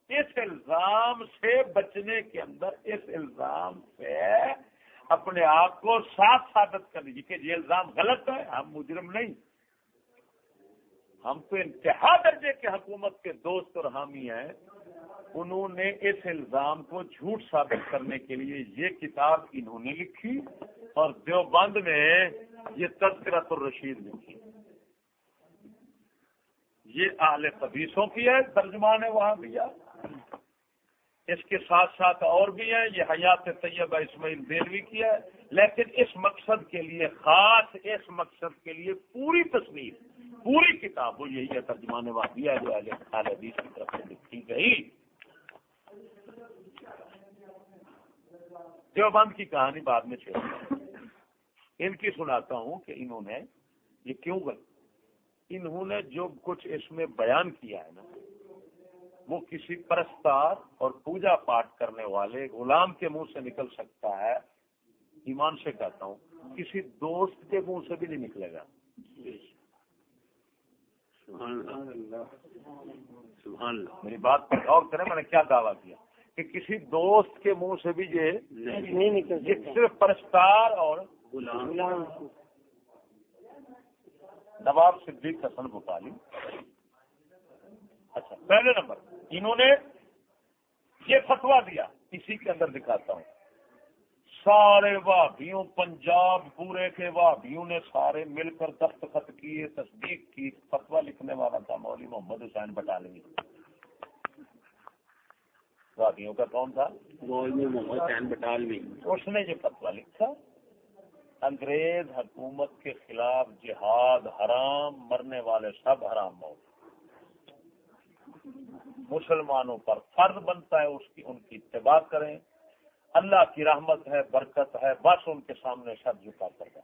اس الزام سے بچنے کے اندر، اس الزام سے اپنے آپ کو صاف ثابت کر لیجیے کہ یہ الزام غلط ہے، ہم مجرم نہیں۔ ہم تو انتہا درجے کے حکومت کے دوست اور حامی ہیں۔ انہوں نے اس الزام کو جھوٹ ثابت کرنے کے لیے یہ کتاب انہوں نے لکھی اور دیوبند میں یہ تذکرت الرشید لکھی۔ یہ اہل قبیصوں کی ہے ترجمان ہے وہاں بھی اس کے ساتھ ساتھ اور بھی ہیں، یہ حیات طیبہ اسماعیل دینوی کی ہے۔ لیکن اس مقصد کے لیے، خاص اس مقصد کے لیے پوری تصویر پوری کتاب، وہ یہی ہے ترجمان واقعی جو اہل حدیث کی طرف سے لکھی گئی۔ دیوبند کی کہانی بعد میں چھوڑ ان کی سناتا ہوں کہ انہوں نے یہ کیوں گئے انہوں نے جو کچھ اس میں بیان کیا ہے نا وہ کسی پرستار اور پوجا پاٹ کرنے والے غلام کے منہ سے نکل سکتا ہے۔ ایمان سے کہتا ہوں کسی دوست کے منہ سے بھی نہیں نکلے گا۔ میری بات پر غور کریں میں نے کیا دعویٰ کیا؟ کہ کسی دوست کے منہ سے بھی یہ یہ صرف پرستار اور نواب صدیق حسن بخاری اچھا پہلے نمبر۔ انہوں نے یہ فتوا دیا اسی کے اندر دکھاتا ہوں۔ سارے وابیوں پنجاب پورے کے وابیوں نے سارے مل کر دستخط کیے تصدیق کی فتوا لکھنے والا تھا مولوی محمد حسین بٹالوی۔ وابیوں کا کون تھا؟ مولوی محمد حسین بٹالوی۔ اس نے یہ فتوا لکھا۔ انگریز حکومت کے خلاف جہاد حرام، مرنے والے سب حرام موت مسلمانوں پر فرض بنتا ہے، اس کی، ان کی اتباع کریں۔ اللہ کی رحمت ہے، برکت ہے، بس ان کے سامنے سر جھکا کر گا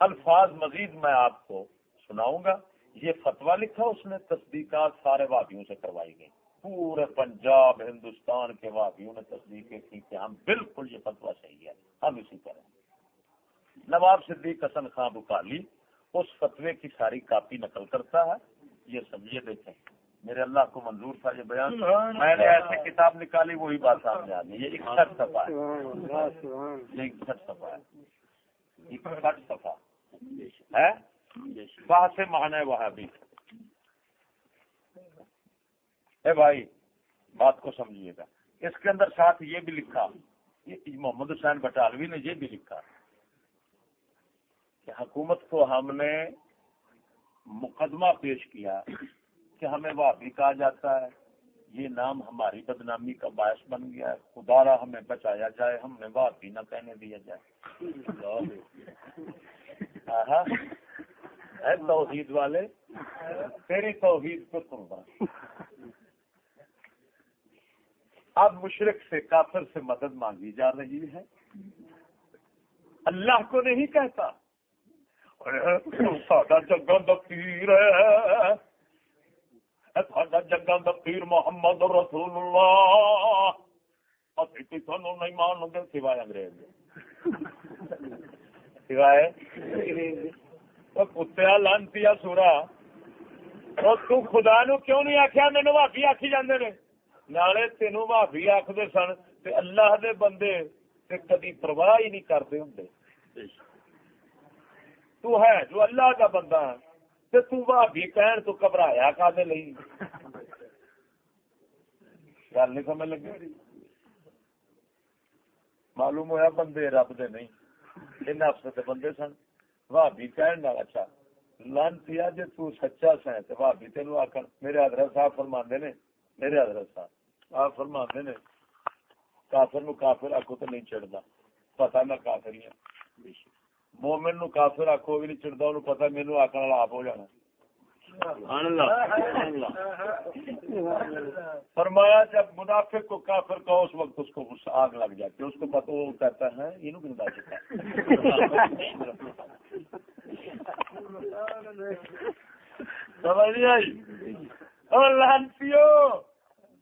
الفاظ مزید میں آپ کو سناؤں گا۔ یہ فتوا لکھا اس نے، تصدیقات سارے وادیوں سے کروائی گئی پورے پنجاب، ہندوستان کے وادیوں نے تصدیقیں کی کہ ہم بالکل یہ فتوا صحیح ہے، ہم اسی کریں نواب صدیق حسن خان بکالی اس فتوے کی ساری کاپی نقل کرتا ہے۔ یہ سمجھے دیکھیں۔ میرے اللہ کو منظور تھا یہ بیان۔ میں نے ایسے کتاب نکالی وہی بات سامنے آ گئی۔ یہ اکسٹھ سفا ہے۔ یہ اکسٹھ سفا ہے۔ اکسٹھ سفا ہے؟ کہاں سے مان ہے وہاں بھی اے بھائی بات کو سمجھیے گا۔ اس کے اندر ساتھ یہ بھی لکھا۔ محمد حسین بٹالوی نے یہ بھی لکھا۔ کہ حکومت کو ہم نے مقدمہ پیش کیا کہ ہمیں وابی کہا جاتا ہے، یہ نام ہماری بدنامی کا باعث بن گیا ہے۔ خدارا ہمیں بچایا جائے، ہم نے وابی نہ کہنے دیا جائے۔ ہے توحید والے، تیری توحید کو سنوا اب مشرق سے کافر سے مدد مانگی جا رہی ہے۔ اللہ کو نہیں کہتا۔ سادہ جگہ دفیر ہے۔ جگہ دا پیر محمد رسول اللہ نہیں مان گے سوائے انگریز سوائے کتیا لانتی سورا تو خدا نو کیوں نہیں آخیا مینو بھابی آخی جاندے نے نالے تینوں بھابی آخر سن تے اللہ دے بندے تے کدی پرواہ ہی نہیں کرتے ہوں تو ہے جو اللہ کا بندہ ہے تھی کہن تو گھبرایا کا دے لئی؟ گل نہیں سمجھ لگی؟ معلوم ہوا بندے رب دے نہیں ان افسر بندے سن۔ بھابی کہن نال اچھا۔ لانتی جی تو سچا سا تو بھابی تین آخر میرے حضرت صاحب فرما نے، میرے حضرت صاحب، آپ فرما نے، کافر نو کافر آخو تو نہیں چڑھتا پتا میں کافر ہی ہوں مومن نو کافر آخو بھی نہیں چڑھتا انہوں پتا مینو آخر والا آپ ہو جانا۔ فرمایا جب منافق کو کافر کا اس وقت اس کو آگ لگ جاتی ہے اس کو پتا وہ کہتا ہے یہ چکا اور لانسیو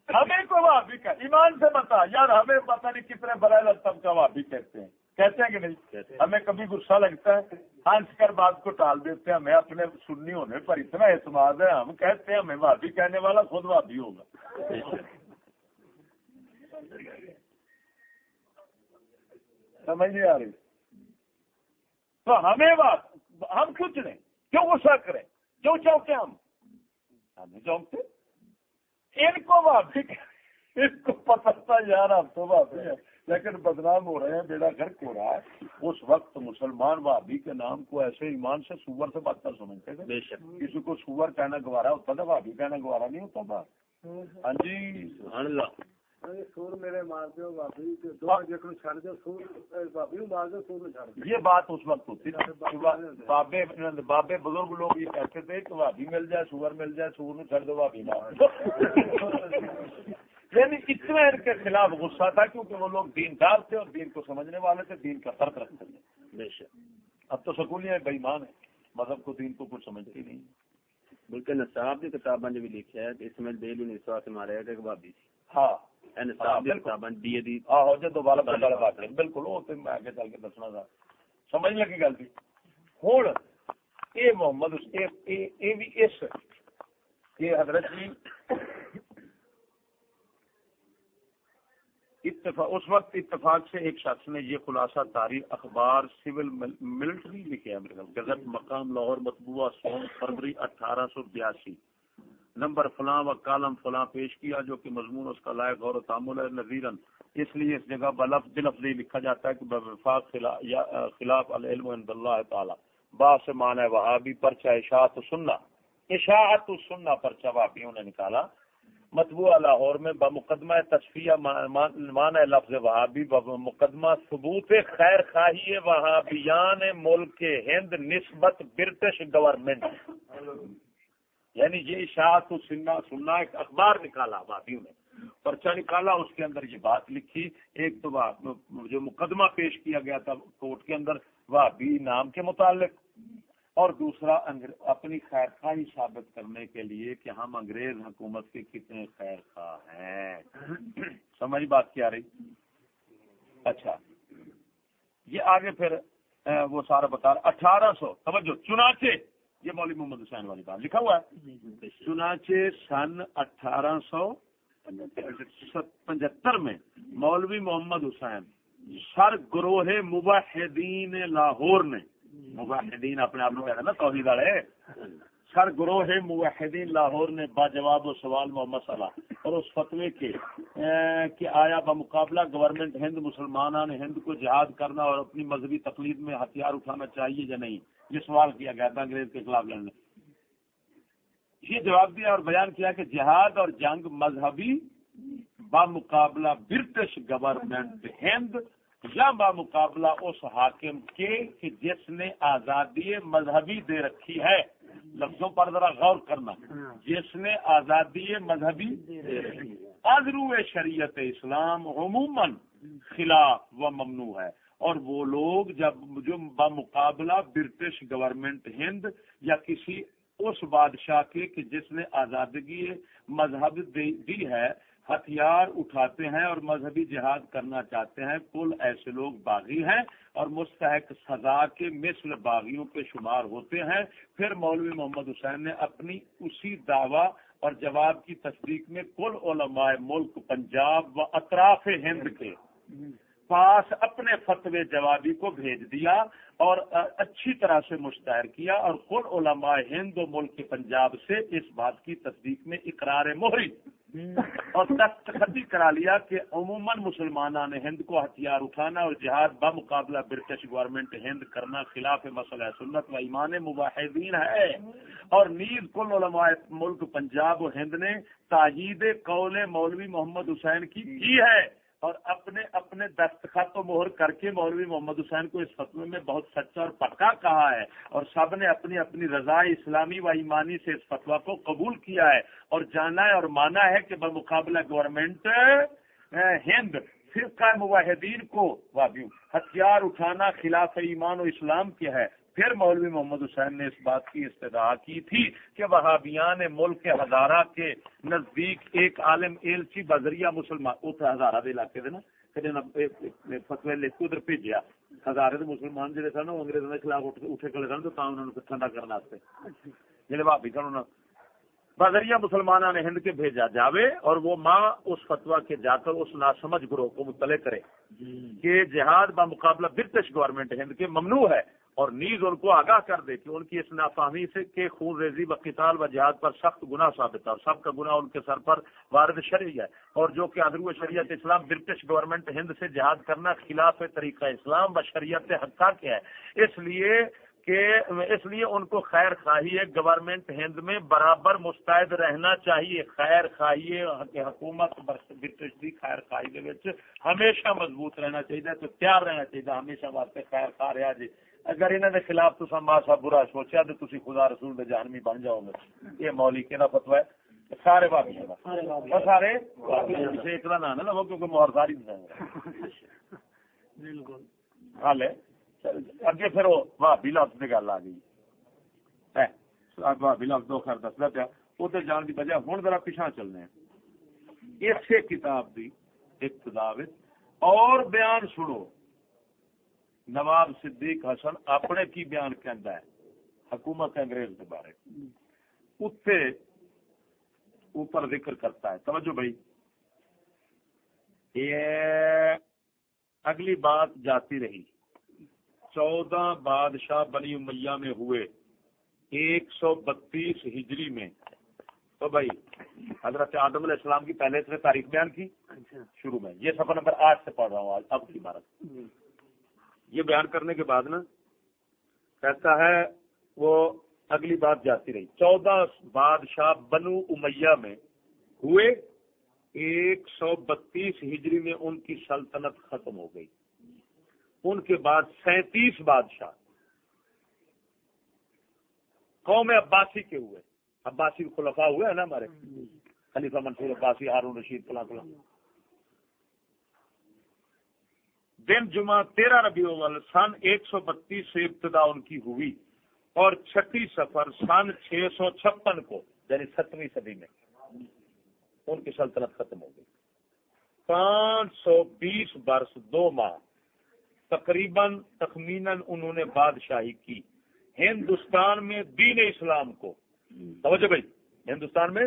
ہمیں کو وہاں کا ایمان سے بتا یار ہمیں پتا نہیں کتنے برائے سب کا وہاں بھی کہتے ہیں۔ کہتے ہیں کہ نہیں؟ ہمیں کبھی غصہ لگتا ہے۔ ہنس کر بات کو ٹال دیتے ہیں۔ ہمیں اپنے سننی ہونے پر اتنا اعتماد ہے۔ ہم کہتے ہیں ہمیں بھابھی کہنے والا خود بھابھی ہوگا۔ سمجھ نہیں آ رہی۔ تو ہمیں بات ہم کچھ نہیں کیوں غصہ کریں؟ کیوں چونکے ہم؟ ہمیں چونکتے ان کو بھابھی ان کو پتہ تھا یار ہم تو بھابھی ہیں۔ لیکن بدنام ہو رہے ہیں بیڑا گھر ہو رہا ہے۔ اس وقت مسلمان بھابھی کے نام کو ایسے ایمان سے سور سے بات کر سمجھتے تھے کسی کو سور کہنا گوارا ہوتا تھا بھابھی کہنا گوارا نہیں ہوتا تھا۔ ہاں جی۔ یہ بات اس وقت ہوتی بابے بابے بزرگ لوگ یہ کہتے تھے کہ بھابھی مل جائے سور مل جائے سور میں چڑھ دو بھابھی یعنی اتنا ان کے خلاف غصہ تھا کیونکہ وہ لوگ دین دار تھے اور دین کو سمجھنے والے تھے دین کا فرق رکھتے تھے۔ اب تو سکولیاں بےمان ہے مذہب کو دین کو کچھ سمجھتی نہیں۔ بلکہ نصاب کی کتابیں بھی لکھا ہے اس میں دل نسوا سے مارے کہ ہاں۔ بالکل۔ وہ آگے چل کے دسنا تھا۔ سمجھ لگی گل تھی۔ ہوں اے محمد اے بھی اس کہ حضرت جی اتفاق، اس وقت اتفاق سے ایک شخص نے یہ خلاصہ تاریخ اخبار سول ملٹری لکھے گزٹ مقام، لاہور، مطبوعہ سوم فروری، اٹھارہ سو بیاسی۔ نمبر فلاں و کالم فلاں پیش کیا جو کہ مضمون اس کا لائق غور و تعمل ہے نظیرن اس لیے اس جگہ بلف بلف لکھا جاتا ہے کہ وفاق خلاف العلم عند اللہ تعالی۔ با سے معنی وہابی، پرچہ اشاعت سننا۔ اشاعت سننا پرچہ وہابیوں نے نکالا۔ مطبوع لاہور میں بمقدمہ تصفیہ مان لفظ وہابی مقدمہ ثبوت خیر خواہی وہابیان ملک ہند نسبت برٹش گورنمنٹ یعنی یہ اشاعت سننا سننا ایک اخبار نکالا وہابیوں نے۔ پرچہ نکالا، اس کے اندر یہ بات لکھی۔ ایک تو جو مقدمہ پیش کیا گیا تھا کورٹ کے اندر، وہابی نام کے متعلق۔ اور دوسرا اپنی خیر خواہی ثابت کرنے کے لیے کہ ہم انگریز حکومت کے کتنے خیر خواہ ہیں۔ سمجھ بات کیا رہی؟ اچھا۔ یہ آگے پھر وہ سارا بتا رہا، اٹھارہ سو، توجہ، چنانچہ، یہ مولوی محمد حسین والی بات لکھا ہوا ہے۔ چنانچہ سن اٹھارہ سو پچہتر میں مولوی محمد حسین سر گروہ مباحدین لاہور نے موحدین اپنے آپ کہتے نا توحید والے۔ سر گروہ موحدین لاہور نے باجواب و سوال محمد صلاح، اور اس فتوے کے کہ آیا بمقابلہ گورنمنٹ ہند مسلمان نے ہند کو جہاد کرنا اور اپنی مذہبی تقلید میں ہتھیار اٹھانا چاہیے یا نہیں؟ یہ سوال کیا گیا تھا انگریز کے خلاف لڑنے۔ یہ جواب دیا اور بیان کیا کہ جہاد اور جنگ مذہبی بمقابلہ برٹش گورنمنٹ ہند یا بمقابلہ اس حاکم کے کہ جس نے آزادی مذہبی دے رکھی ہے۔ لفظوں پر ذرا غور کرنا۔ جس نے آزادی مذہبی دے رکھی ازرو شریعت اسلام عموماً خلاف و ممنوع ہے۔ اور وہ لوگ جب جو بمقابلہ برٹش گورنمنٹ، ہند یا کسی اس بادشاہ کے کہ جس نے آزادگی مذہب دی ہے ہتھیار اٹھاتے ہیں اور مذہبی جہاد کرنا چاہتے ہیں۔ کل ایسے لوگ باغی ہیں اور مستحق سزا کے مثل باغیوں پہ شمار ہوتے ہیں۔ پھر مولوی محمد حسین نے اپنی اسی دعوی اور جواب کی تصدیق میں کل علماء ملک پنجاب و اطراف ہند کے پاس اپنے فتوی جوابی کو بھیج دیا اور اچھی طرح سے مشتہر کیا اور کل علماء ہند و ملک پنجاب سے اس بات کی تصدیق میں اقرار مہری۔ اور دستخطی کرا لیا کہ عموماً مسلمان نے ہند کو ہتھیار اٹھانا اور جہاد بمقابلہ برٹش گورنمنٹ ہند کرنا خلاف مسئلہ سنت و ایمان مباحدین ہے۔ اور نیز کل علماء ملک پنجاب و ہند نے تاجید قول مولوی محمد حسین کی کی ہے۔ اور اپنے اپنے دستخط و مہر کر کے مولوی محمد حسین کو اس فتوے میں بہت سچا اور پکا کہا ہے اور سب نے اپنی اپنی رضا اسلامی و ایمانی سے اس فتوا کو قبول کیا ہے اور جانا ہے اور مانا ہے کہ بمقابلہ گورنمنٹ ہند، فرقہ مواحدین کو ہتھیار اٹھانا خلاف ایمان و اسلام کیا ہے۔ پھر مولوی محمد حسین نے اس بات کی استدعا کی تھی کہ وہابیان ملک کے ہزارہ کے نزدیک ایک عالم ایلچی بذریعہ مسلمان اتنے ہزارہ دے علاقے دے نا فتوی لکھ کے ادھر بھیجیا۔ ہزارے دے مسلمان جڑے سن وہ انگریزوں کے خلاف اٹھے کھڑے سن تو تاں انہوں نے ٹھنڈا واسطے۔ جڑے بھابی سن انہوں بذریعہ مسلمانوں نے ہند کے بھیجا جاوے اور وہ ماں اس فتوا کے جا کر اس ناسمجھ گروہ کو مطلع کرے کہ جہاد بمقابلہ برٹش گورنمنٹ ہند کے ممنوع ہے اور نیز ان کو آگاہ کر دے کہ ان کی اس نافاہمی سے کہ خون ریزی و قتال و جہاد پر سخت گناہ ثابت ہے اور سب کا گناہ ان کے سر پر وارد شرعی ہے اور جو کہ ادرو شریعت اسلام برٹش گورنمنٹ ہند سے جہاد کرنا خلاف طریقہ اسلام و شریعت حقہ کے ہے۔ اس لیے کہ اس لیے ان کو خیر خواہی گورنمنٹ ہند میں برابر مستعد رہنا چاہیے۔ خیر خواہی حکومت برٹش کی خیر خواہی ہمیشہ مضبوط رہنا چاہیے تو تیار رہنا چاہیے ہمیشہ واسطے خیر خواہ رہا جی۔ اگر انہوں نے خلاف تو ماسا برا سوچا تو تھی خدا رسول دے جانمی بن جاؤ گے۔ یہ مولی کہ فتوا ہے؟ سارے بابی سارے ایک کا نام ہے نا وہ کیونکہ مہر ساری بالکل۔ حال ہے۔ اگے پھر وہ بھابی لفظ کی گل آ گئی بھابی لفظ دو خیر دستا پیا ادھر جان کی وجہ ہوں ذرا پیچھا چلنے اسی کتاب کی ابتدا اور بیان سنو نواب صدیق حسن اپنے کی بیان کہندا ہے حکومت انگریز کے بارے اس سے اوپر ذکر کرتا ہے توجہ بھائی یہ اگلی بات جاتی رہی چودہ بادشاہ بنی امیہ میں ہوئے۔ ایک سو بتیس ہجری میں۔ تو بھائی حضرت آدم علیہ السلام کی پہلے سے تاریخ بیان کی؟ اچھا۔ شروع میں۔ یہ سفر نمبر آٹھ سے پڑھ رہا ہوں آج اب کی عمارت۔ یہ بیان کرنے کے بعد نا کہتا ہے وہ اگلی بات جاتی رہی۔ چودہ بادشاہ بنو امیہ میں ہوئے۔ ایک سو بتیس ہجری میں ان کی سلطنت ختم ہو گئی۔ ان کے بعد سینتیس بادشاہ قوم عباسی کے ہوئے۔ عباسی خلفاء ہوئے ہیں نا ہمارے؟ خلیفہ منصور عباسی، ہارون رشید، فلاں فلاں۔ دن جمعہ تیرہ ربیع الاول سن ایک سو بتیس سے ابتدا ان کی ہوئی اور چھٹی سفر سن چھ سو چھپن کو یعنی ستویں صدی میں۔ ان کی سلطنت ختم ہو گئی۔ پانچ سو بیس برس دو ماہ تقریباً تخمیناً انہوں نے بادشاہی کی۔ ہندوستان میں دین اسلام کو۔ توجہ بھائی ہندوستان میں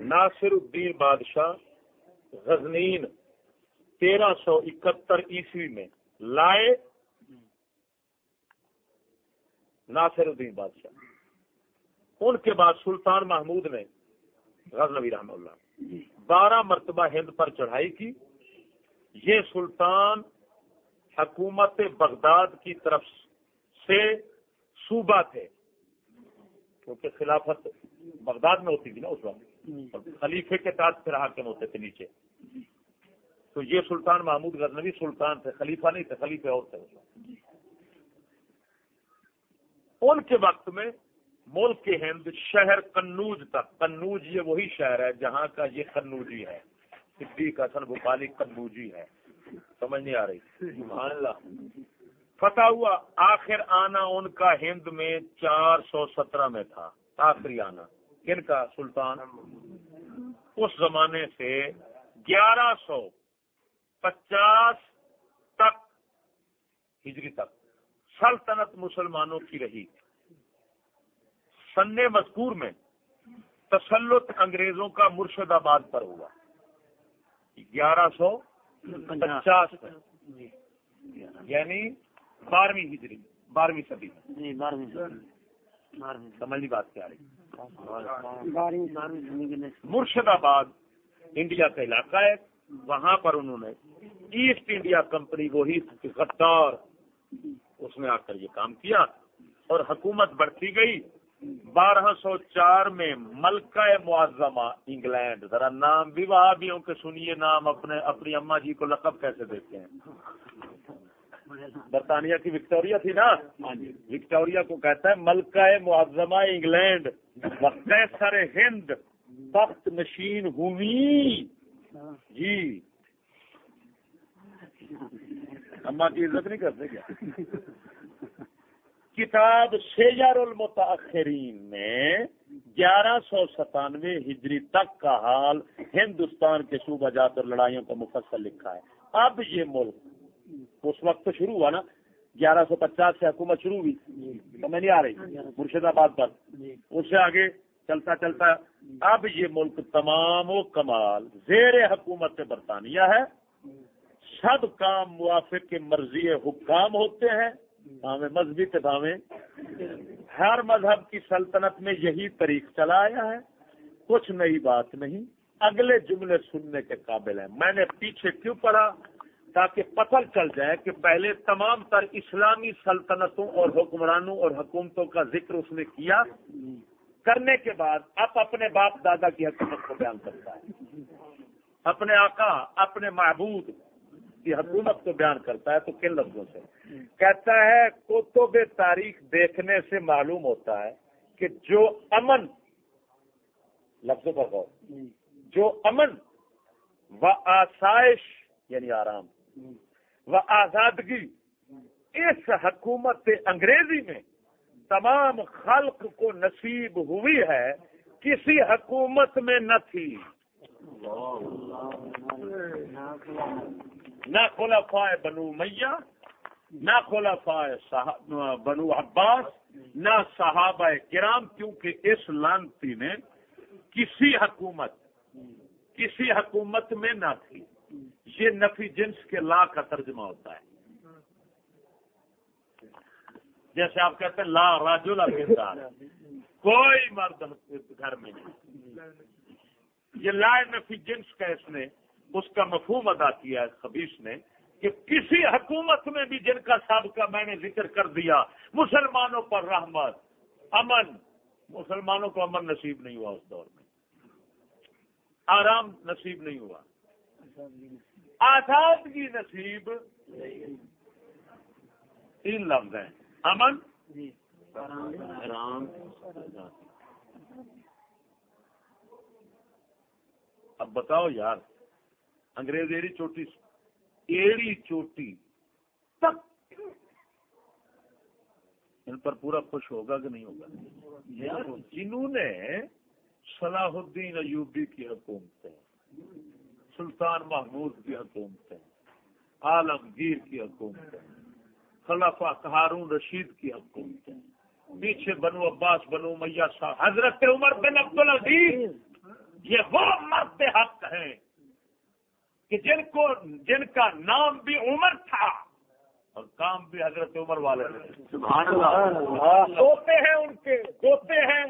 ناصر الدین بادشاہ غزنین تیرہ سو اکہتر عیسوی میں لائے۔ ناصر الدین بادشاہ۔ ان کے بعد سلطان محمود نے غزنوی رحمہ اللہ بارہ مرتبہ ہند پر چڑھائی کی۔ یہ سلطان حکومت بغداد کی طرف سے صوبہ تھے۔ کیونکہ خلافت بغداد میں ہوتی تھی نا اس وقت۔ خلیفے کے تاج پھر حاکم ہوتے تھے نیچے۔ تو یہ سلطان محمود غزنوی سلطان تھے خلیفہ نہیں تھے خلیفے اور تھے ان کے وقت میں ملک کے ہند شہر کنوج تک کنوج یہ وہی شہر ہے جہاں کا یہ کنوجی ہے۔ صدیق حسن بھوپالی کنوجی ہے۔ سمجھ نہیں آ رہی۔ سبحان اللہ۔ فتح ہوا۔ آخر آنا ان کا ہند میں چار سو سترہ میں تھا۔ آخری آنا۔ کن کا؟ سلطان۔ اس زمانے سے گیارہ سو پچاس تک ہجری تک سلطنت مسلمانوں کی رہی۔ سن مذکور میں تسلط انگریزوں کا مرشد آباد پر ہوا۔ گیارہ سو پچاس یعنی بارہویں ہجری بارہویں صدی۔ سمجھنی بات کیا رہی۔ مرشد آباد انڈیا کا علاقہ ہے۔ وہاں پر انہوں نے ایسٹ انڈیا کمپنی وہی غدار اس میں آ کر یہ کام کیا اور حکومت بڑھتی گئی۔ بارہ سو چار میں ملکہ معظمہ انگلینڈ. ذرا نام بھی کے سنیے نام اپنے اپنی اما جی کو لقب کیسے دیتے ہیں؟ برطانیہ کی وکٹوریا تھی نا؟ وکٹوریا کو کہتا ہے ملکہ معظمہ انگلینڈ. سر ہند. تخت نشین ہوئی جی. اما کی عزت نہیں کرتے کیا؟ کتاب سیجار المتاخرین میں گیارہ سو ستانوے ہجری تک کا حال ہندوستان کے صوبہ جات اور لڑائیوں کا مفصل لکھا ہے۔ اب یہ ملک، اس وقت تو شروع ہوا نا، گیارہ سو پچاس سے حکومت شروع ہوئی۔ تو میں نہیں آ رہی؟ مرشد آباد پر۔ اس سے آگے چلتا چلتا۔ اب یہ ملک تمام و کمال زیر حکومت برطانیہ ہے۔ سب کام موافق کے مرضی حکام ہوتے ہیں۔ بھاوے مذہبی کے بھاوے ہر مذہب کی سلطنت میں یہی طریق چلا آیا ہے۔ کچھ نئی بات نہیں، اگلے جملے سننے کے قابل ہیں۔ میں نے پیچھے کیوں پڑھا؟ تاکہ پتہ چل جائے کہ پہلے تمام تر اسلامی سلطنتوں اور حکمرانوں اور حکومتوں کا ذکر اس نے کیا۔ کرنے کے بعد اب اپنے باپ دادا کی حکومت کو بیان کرتا ہے۔ اپنے آقا، اپنے محبود کی حکومت کو بیان کرتا ہے تو کن لفظوں سے کہتا ہے کتب تاریخ دیکھنے سے معلوم ہوتا ہے کہ جو امن لفظوں پر غور جو امن و آسائش یعنی آرام و آزادگی اس حکومت انگریزی میں تمام خلق کو نصیب ہوئی ہے کسی حکومت میں نہ تھی نہ خلفاء بنو میاں نہ خلفاء بنو عباس، نہ صحابہ کرام، کیونکہ اس لانتی نے کسی حکومت کسی حکومت میں نہ تھی۔ یہ نفی جنس کے لا کا ترجمہ ہوتا ہے۔ جیسے آپ کہتے ہیں، لا راجو لا کوئی مرد گھر میں نہیں۔ یہ لا نفی جنس کا اس نے اس کا مفہوم ادا کیا ہے خبیص نے کہ کسی حکومت میں بھی جن کا سابقہ میں نے ذکر کر دیا، مسلمانوں پر رحمت، امن، مسلمانوں کو امن نصیب نہیں ہوا اس دور میں۔ آرام نصیب نہیں ہوا۔ آزادگی نصیب تین لفظ ہیں۔ امن، آرام اب بتاؤ یار انگریز ایڑی چوٹی ایڑی چوٹی۔ تک ان پر پورا خوش ہوگا کہ نہیں ہوگا؟ جنہوں نے صلاح الدین ایوبی کی حکومتیں، سلطان محمود کی حکومتیں عالمگیر کی حکومتیں، خلافہ ہارون رشید کی حکومتیں، پیچھے بنو عباس، بنو میاں صاحب حضرت عمر بن عبد العزیز یہ وہ مرد حق ہیں۔ کہ جن کو جن کا نام بھی عمر تھا اور کام بھی حضرت عمر والے سوتے ہیں ان کے سوتے ہیں۔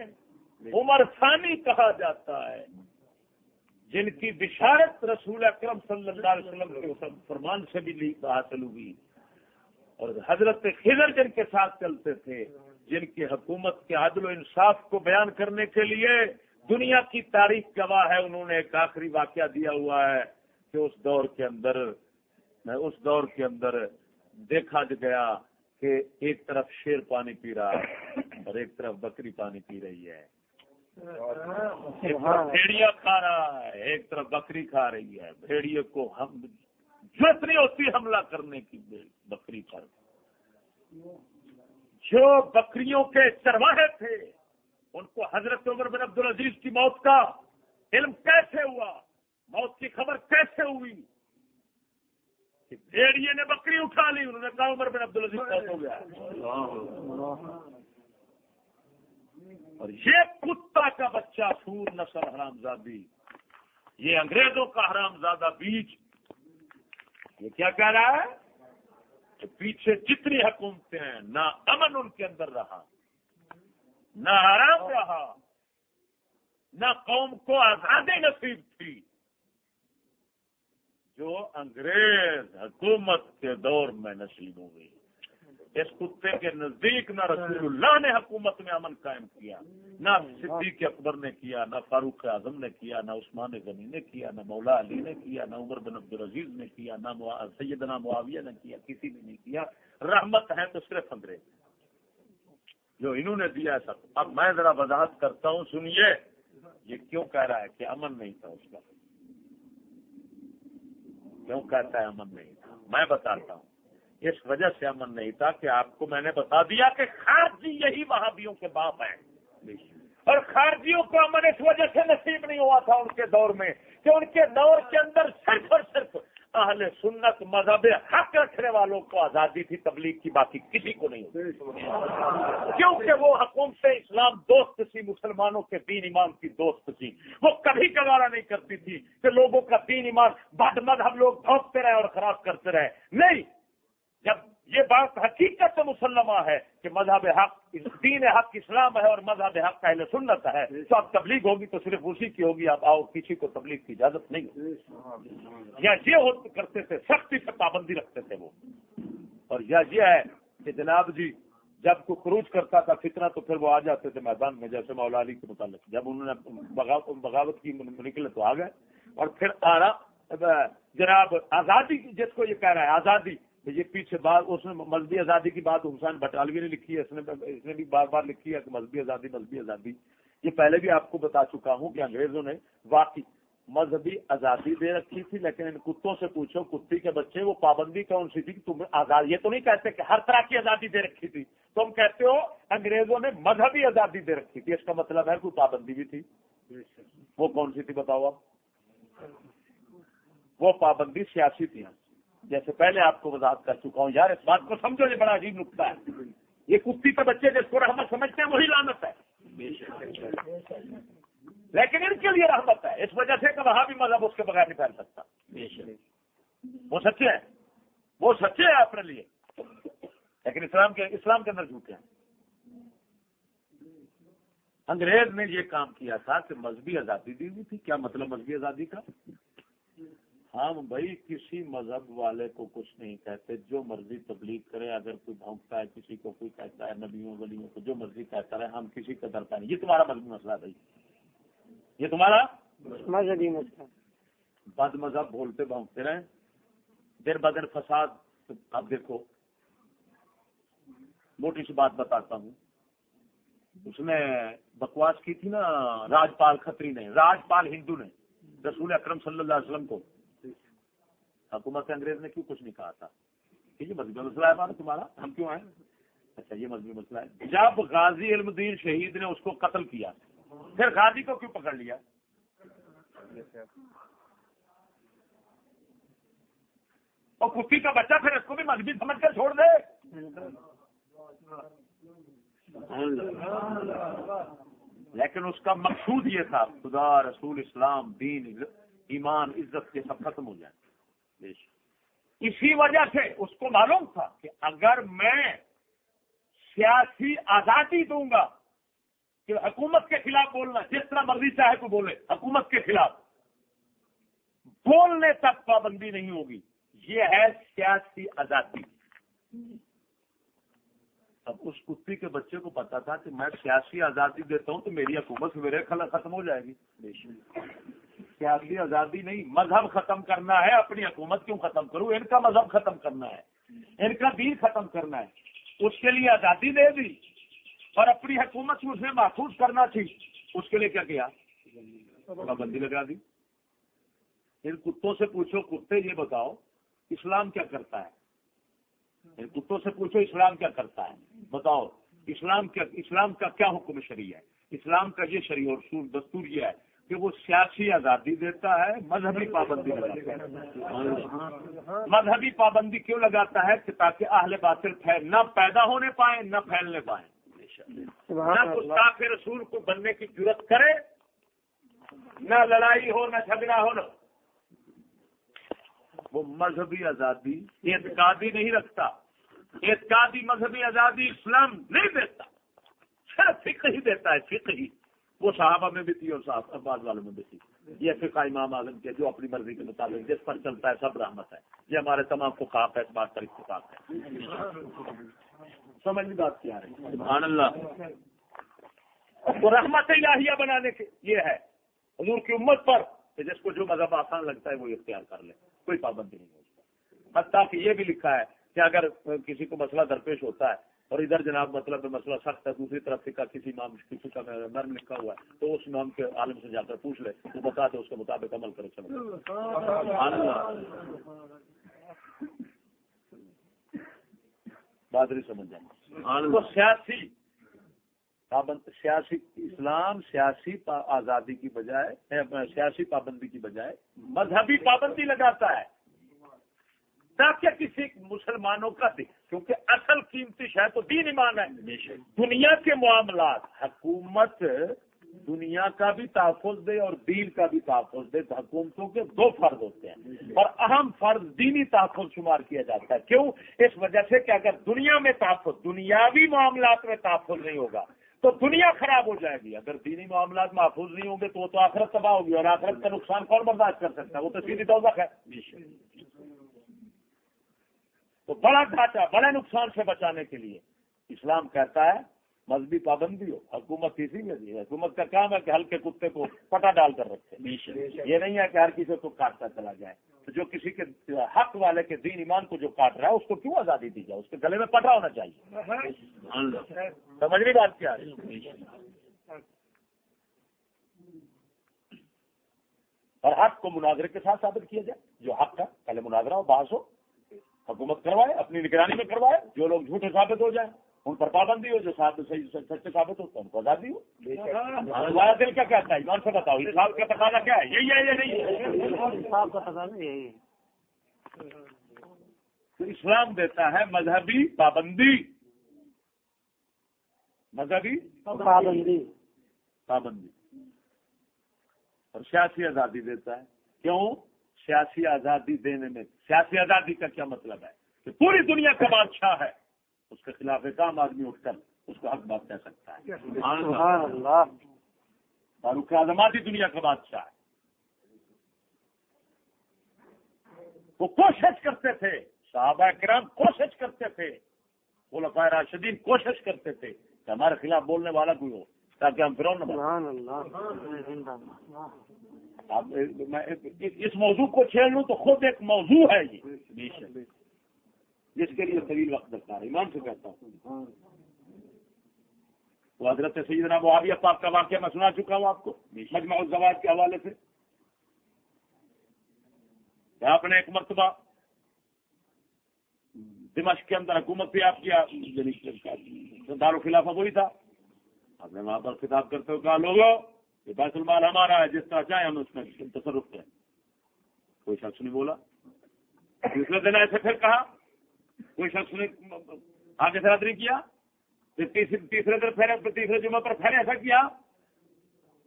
عمر ثانی کہا جاتا ہے۔ جن کی بشارت رسول اکرم صلی اللہ علیہ وسلم کے فرمان سے بھی حاصل ہوئی۔ اور حضرت خضر جن کے ساتھ چلتے تھے جن کی حکومت کے عدل و انصاف کو بیان کرنے کے لیے دنیا کی تاریخ گواہ ہے انہوں نے ایک آخری واقعہ دیا ہوا ہے۔ کہ اس دور کے اندر اس دور کے اندر دیکھا گیا کہ ایک طرف شیر پانی پی رہا ہے اور ایک طرف بکری پانی پی رہی ہے۔ بھیڑیا کھا رہا ہے، ایک طرف بکری کھا رہی ہے۔ بھیڑیے کو ہم جتنی ہوتی حملہ کرنے کی، بکری پر۔ جو بکریوں کے چرواہے تھے، ان کو حضرت عمر بن عبد العزیز کی موت کا علم کیسے ہوا؟ موت کی خبر کیسے ہوئی؟ بھیڑیے نے بکری اٹھا لی، انہوں نے کہا عمر بن عبد العزیز ہو گیا۔ اور یہ کتا کا بچہ سور نسل حرام زادی یہ انگریزوں کا حرام زادہ بیچ یہ کیا کہہ رہا ہے؟ کہ پیچھے جتنی حکومتیں ہیں، نہ امن ان کے اندر رہا، نہ آرام رہا، نہ قوم کو آزادی نصیب تھی۔ جو انگریز حکومت کے دور میں نصیب ہو گئی۔ اس کتے کے نزدیک نہ رسول اللہ نے حکومت میں امن قائم کیا، نہ صدیق اکبر نے کیا، نہ فاروق اعظم نے کیا، نہ عثمان غنی نے کیا، نہ مولا علی نے کیا، نہ عمر بن عبد العزیز نے کیا، نہ سیدنا معاویہ نے کیا، کسی نے نہیں کیا۔ رحمت ہے تو صرف انگریز۔ جو انہوں نے دیا سب۔ اب میں ذرا وضاحت کرتا ہوں، سنیے، یہ کیوں کہہ رہا ہے کہ امن نہیں تھا اس کا کیوں کہتا ہے امن نہیں تھا؟ میں بتاتا ہوں۔ اس وجہ سے امن نہیں تھا کہ آپ کو میں نے بتا دیا کہ خارجی یہی وہابیوں کے باپ ہیں۔ اور خارجیوں کو امن اس وجہ سے نصیب نہیں ہوا تھا ان کے دور میں کہ ان کے دور کے اندر صرف اور صرف اہل سنت مذہب حق رکھنے والوں کو آزادی تھی، تبلیغ کی باقی کسی کو نہیں کیونکہ وہ حکومت اسلام دوست تھی، مسلمانوں کے دین ایمان کی دوست تھی۔ وہ کبھی گوارا نہیں کرتی تھی کہ لوگوں کا دین ایمان، بد مذہب لوگ بھونکتے رہے اور خراب کرتے رہے۔ نہیں جب یہ بات حقیقت مسلمہ ہے کہ مذہب حق، دین حق اسلام ہے اور مذہب حق اہل سنت ہے، تو اب تبلیغ ہوگی تو صرف اسی کی ہوگی آپ آؤ، کسی کو تبلیغ کی اجازت نہیں ہوگی۔ یا یہ کرتے تھے، سختی سے پابندی رکھتے تھے وہ۔ اور یا یہ ہے کہ جناب جی جب کوئی خروج کرتا تھا فتنا تو پھر وہ آ جاتے تھے میدان میں، جیسے مولا علی کے متعلق۔ جب انہوں نے بغاوت کی نکلے تو آ گئے۔ اور پھر آ جناب آزادی جس کو یہ کہہ رہا ہے، آزادی۔ یہ پیچھے بات اس نے مذہبی آزادی کی بات حسین بٹالوی نے لکھی ہے، اس نے اس نے بھی بار بار لکھی ہے کہ مذہبی آزادی مذہبی آزادی۔ یہ پہلے بھی آپ کو بتا چکا ہوں کہ انگریزوں نے واقعی مذہبی آزادی دے رکھی تھی، لیکن ان کتوں سے پوچھو کتی کے بچے، وہ پابندی کون سی تھی کہ تم آزاد یہ تو نہیں کہتے کہ ہر طرح کی آزادی دے رکھی تھی۔ تم کہتے ہو انگریزوں نے مذہبی آزادی دے رکھی تھی۔ اس کا مطلب ہے کوئی پابندی بھی تھی؟ وہ کون سی تھی بتاؤ آپ؟ وہ پابندی سیاسی تھی۔ جیسے پہلے آپ کو وضاحت کر چکا ہوں، یار اس بات کو سمجھو، یہ بڑا عجیب نقطہ ہے۔ یہ کتی کے بچے جس کو رحمت سمجھتے ہیں، وہی لانت ہے۔ لیکن ان کے لیے رحمت ہے، اس وجہ سے کہ وہاں بھی مذہب اس کے بغیر نہیں پھیل سکتا۔ وہ سچے ہیں۔ وہ سچے ہیں اپنے لیے۔ لیکن اسلام کے اسلام کے اندر جھوٹے ہیں۔ انگریز نے یہ کام کیا تھا کہ مذہبی آزادی دی ہوئی تھی۔ کیا مطلب مذہبی آزادی کا؟ ہم بھائی کسی مذہب والے کو کچھ نہیں کہتے جو مرضی تبلیغ کرے اگر کوئی بھونکتا ہے کسی کو کوئی کہتا ہے نبیوں ولیوں کو جو مرضی کہتا رہے ہم کسی کا ڈرتا نہیں۔ یہ تمہارا مذہبی مسئلہ ہے بھائی۔ یہ تمہارا مذہبی مسئلہ۔ بد مذہب بولتے بھونکتے رہے دیر بدر فساد اب دیکھو موٹی سی بات بتاتا ہوں۔ اس نے بکواس کی تھی نا راجپال کھتری نے راجپال ہندو نے رسول اکرم صلی اللہ علیہ وسلم کو۔ حکومت انگریز نے کیوں کچھ نہیں کہا تھا؟ یہ مذہبی مسئلہ ہے ہمارا تمہارا۔ ہم کیوں آئے؟ اچھا یہ مذہبی مسئلہ ہے۔ جب غازی علم الدین شہید نے اس کو قتل کیا پھر غازی کو کیوں پکڑ لیا؟ اور کتی کا بچہ پھر اس کو بھی مذہبی سمجھ کر چھوڑ دے۔ لیکن اس کا مقصود یہ تھا خدا رسول اسلام دین ایمان عزت کے سب ختم ہو جائیں اسی وجہ سے اس کو معلوم تھا کہ اگر میں سیاسی آزادی دوں گا کہ حکومت کے خلاف بولنا، جس طرح مرضی چاہے تو بولے، حکومت کے خلاف، بولنے تک پابندی نہیں ہوگی۔ یہ ہے سیاسی آزادی۔ اب اس کتی کے بچے کو پتا تھا کہ میں سیاسی آزادی دیتا ہوں تو میری حکومت میرے خلا ختم ہو جائے گی۔ سیاسی آزادی نہیں، مذہب ختم کرنا ہے، اپنی حکومت کیوں ختم کروں؟ ان کا مذہب ختم کرنا ہے، ان کا دین ختم کرنا ہے۔ اس کے لیے آزادی دے دی، اور اپنی حکومت کو اسے محفوظ کرنا تھی۔ اس کے لیے کیا کیا؟ پابندی لگا دی۔ ان کتوں سے پوچھو، کتے یہ بتاؤ، اسلام کیا کرتا ہے؟ ان کتوں سے پوچھو، اسلام کیا کرتا ہے؟ بتاؤ، اسلام کیا، اسلام کا کیا حکم شریع ہے؟ اسلام کا یہ شریع اور دستور یہ ہے کہ وہ سیاسی آزادی دیتا ہے مذہبی پابندی لگاتا ہے۔ مذہبی پابندی کیوں لگاتا ہے؟ کہ تاکہ اہل باطل نہ پیدا ہونے پائیں نہ پھیلنے پائیں۔ نہ رسول کو بننے کی ضرورت کرے نہ لڑائی ہو نہ جھگڑا ہو۔ نہ وہ مذہبی آزادی اعتقادی نہیں رکھتا۔ اعتقادی مذہبی آزادی اسلام نہیں دیتا۔ صرف فکر ہی دیتا ہے فکر ہی وہ صحابہ میں بھی تھی اور صاحب عباد والوں میں بھی تھی۔ یہ فقہ امام اعظم کے جو اپنی مرضی کے مطابق جس پر چلتا ہے سب رحمت ہے۔ یہ ہمارے تمام کو خاک ہے اس بات پر اتفاق ہے۔ سمجھ میں بات کیا ہے۔ سبحان اللہ۔ تو رحمت الہیہ بنانے کے یہ ہے۔ حضور کی امت پر جس کو جو مذہب آسان لگتا ہے وہ اختیار کر لے۔ کوئی پابندی نہیں ہوتی حتیٰ کہ یہ بھی لکھا ہے کہ اگر کسی کو مسئلہ درپیش ہوتا ہے اور ادھر جناب مطلب مسئلہ سخت ہے دوسری طرف سے کسی نام کسی کا نرم لکھا ہوا ہے تو اس نام کے عالم سے جا کر پوچھ لے وہ بتا دے اس کے مطابق عمل کرے چلے بادری سمجھ جائیں۔ سیاسی سیاسی اسلام سیاسی آزادی کی بجائے سیاسی پابندی کی بجائے مذہبی پابندی لگاتا ہے۔ تاکہ کسی مسلمانوں کا دے کیونکہ اصل قیمتی شاید تو دین ایمان ہے۔ دنیا کے معاملات حکومت دنیا کا بھی تحفظ دے اور دین کا بھی تحفظ دے تو حکومتوں کے دو فرض ہوتے ہیں۔ اور اہم فرض دینی تحفظ شمار کیا جاتا ہے۔ کیوں؟ اس وجہ سے کہ اگر دنیا میں تحفظ دنیاوی معاملات میں تحفظ نہیں ہوگا تو دنیا خراب ہو جائے گی۔ اگر دینی معاملات محفوظ نہیں ہوں گے تو وہ تو آخرت تباہ ہوگی اور آخرت کا نقصان کون برداشت کر سکتا ہے؟ وہ تو سیدھی توقع ہے تو بڑا ڈھانچہ بڑے نقصان سے بچانے کے لیے۔ اسلام کہتا ہے مذہبی پابندی ہو حکومت اسی میں دی حکومت کا کام ہے کہ ہلکے کتے کو پٹا ڈال کر رکھے۔ یہ نہیں ہے کہ ہر کسی کو کاٹتا چلا جائے۔ تو جو کسی کے حق والے کے دین ایمان کو جو کاٹ رہا ہے اس کو کیوں آزادی دی جائے؟ اس کے گلے میں پٹا ہونا چاہیے۔ سمجھ بات کیا اور حق کو مناظرے کے ساتھ ثابت کیا جائے۔ جو حق ہے پہلے مناظرہ ہو بحث ہو۔ حکومت کروائے اپنی نگرانی میں کروائے جو لوگ جھوٹے ثابت ہو جائیں ان پر پابندی ہو جو سچے ثابت ہو تو ان کو آزادی ہو۔ دل کیا کہتا ہے؟ ایمان سے بتاؤ کا تقاضا کیا ہے؟ یہی ہے یہ نہیں اسلام دیتا ہے مذہبی پابندی۔ مذہبی پابندی۔ پابندی۔ اور سیاسی آزادی دیتا ہے۔ کیوں؟ سیاسی آزادی دینے میں سیاسی آزادی کا کیا مطلب ہے کہ پوری دنیا کا بادشاہ ہے؟ اس کے خلاف ایک عام آدمی اٹھ کر اس کو حق بات کہہ سکتا ہے۔ فاروق اعظم آدھی دنیا کا بادشاہ ہے۔ وہ کوشش کرتے تھے، صحابہ کرام کوشش کرتے تھے خلفاء راشدین کوشش کرتے تھے کہ ہمارے خلاف بولنے والا کوئی ہو۔ تاکہ ہم فرون نہ اس موضوع کو چھیڑ لوں تو خود ایک موضوع ہے یہ۔ جس کے لیے طویل وقت لگتا ہے۔ ایمان سے کہتا ہوں۔ وہ حضرت سیدنا معاویہ پاک کا واقعہ میں سنا چکا ہوں آپ کو۔ مجمع الزواج کے حوالے سے۔ آپ نے ایک مرتبہ دمشق کے اندر حکومت بھی آپ کیا یعنی دار خلافہ وہی تھا۔ آپ نے وہاں پر خطاب کرتے ہوئے کہا، لوگوں، یہ بیت المال ہمارا ہے، جس طرح چاہے ہم اس میں تصرف کریں۔ کوئی شخص نہیں بولا۔ دوسرے دن ایسے پھر کہا، کوئی شخص نے آگے سے نہیں کیا۔ پھر تیسرے دن پھر تیسرے جمعہ پر پھر ایسا کیا۔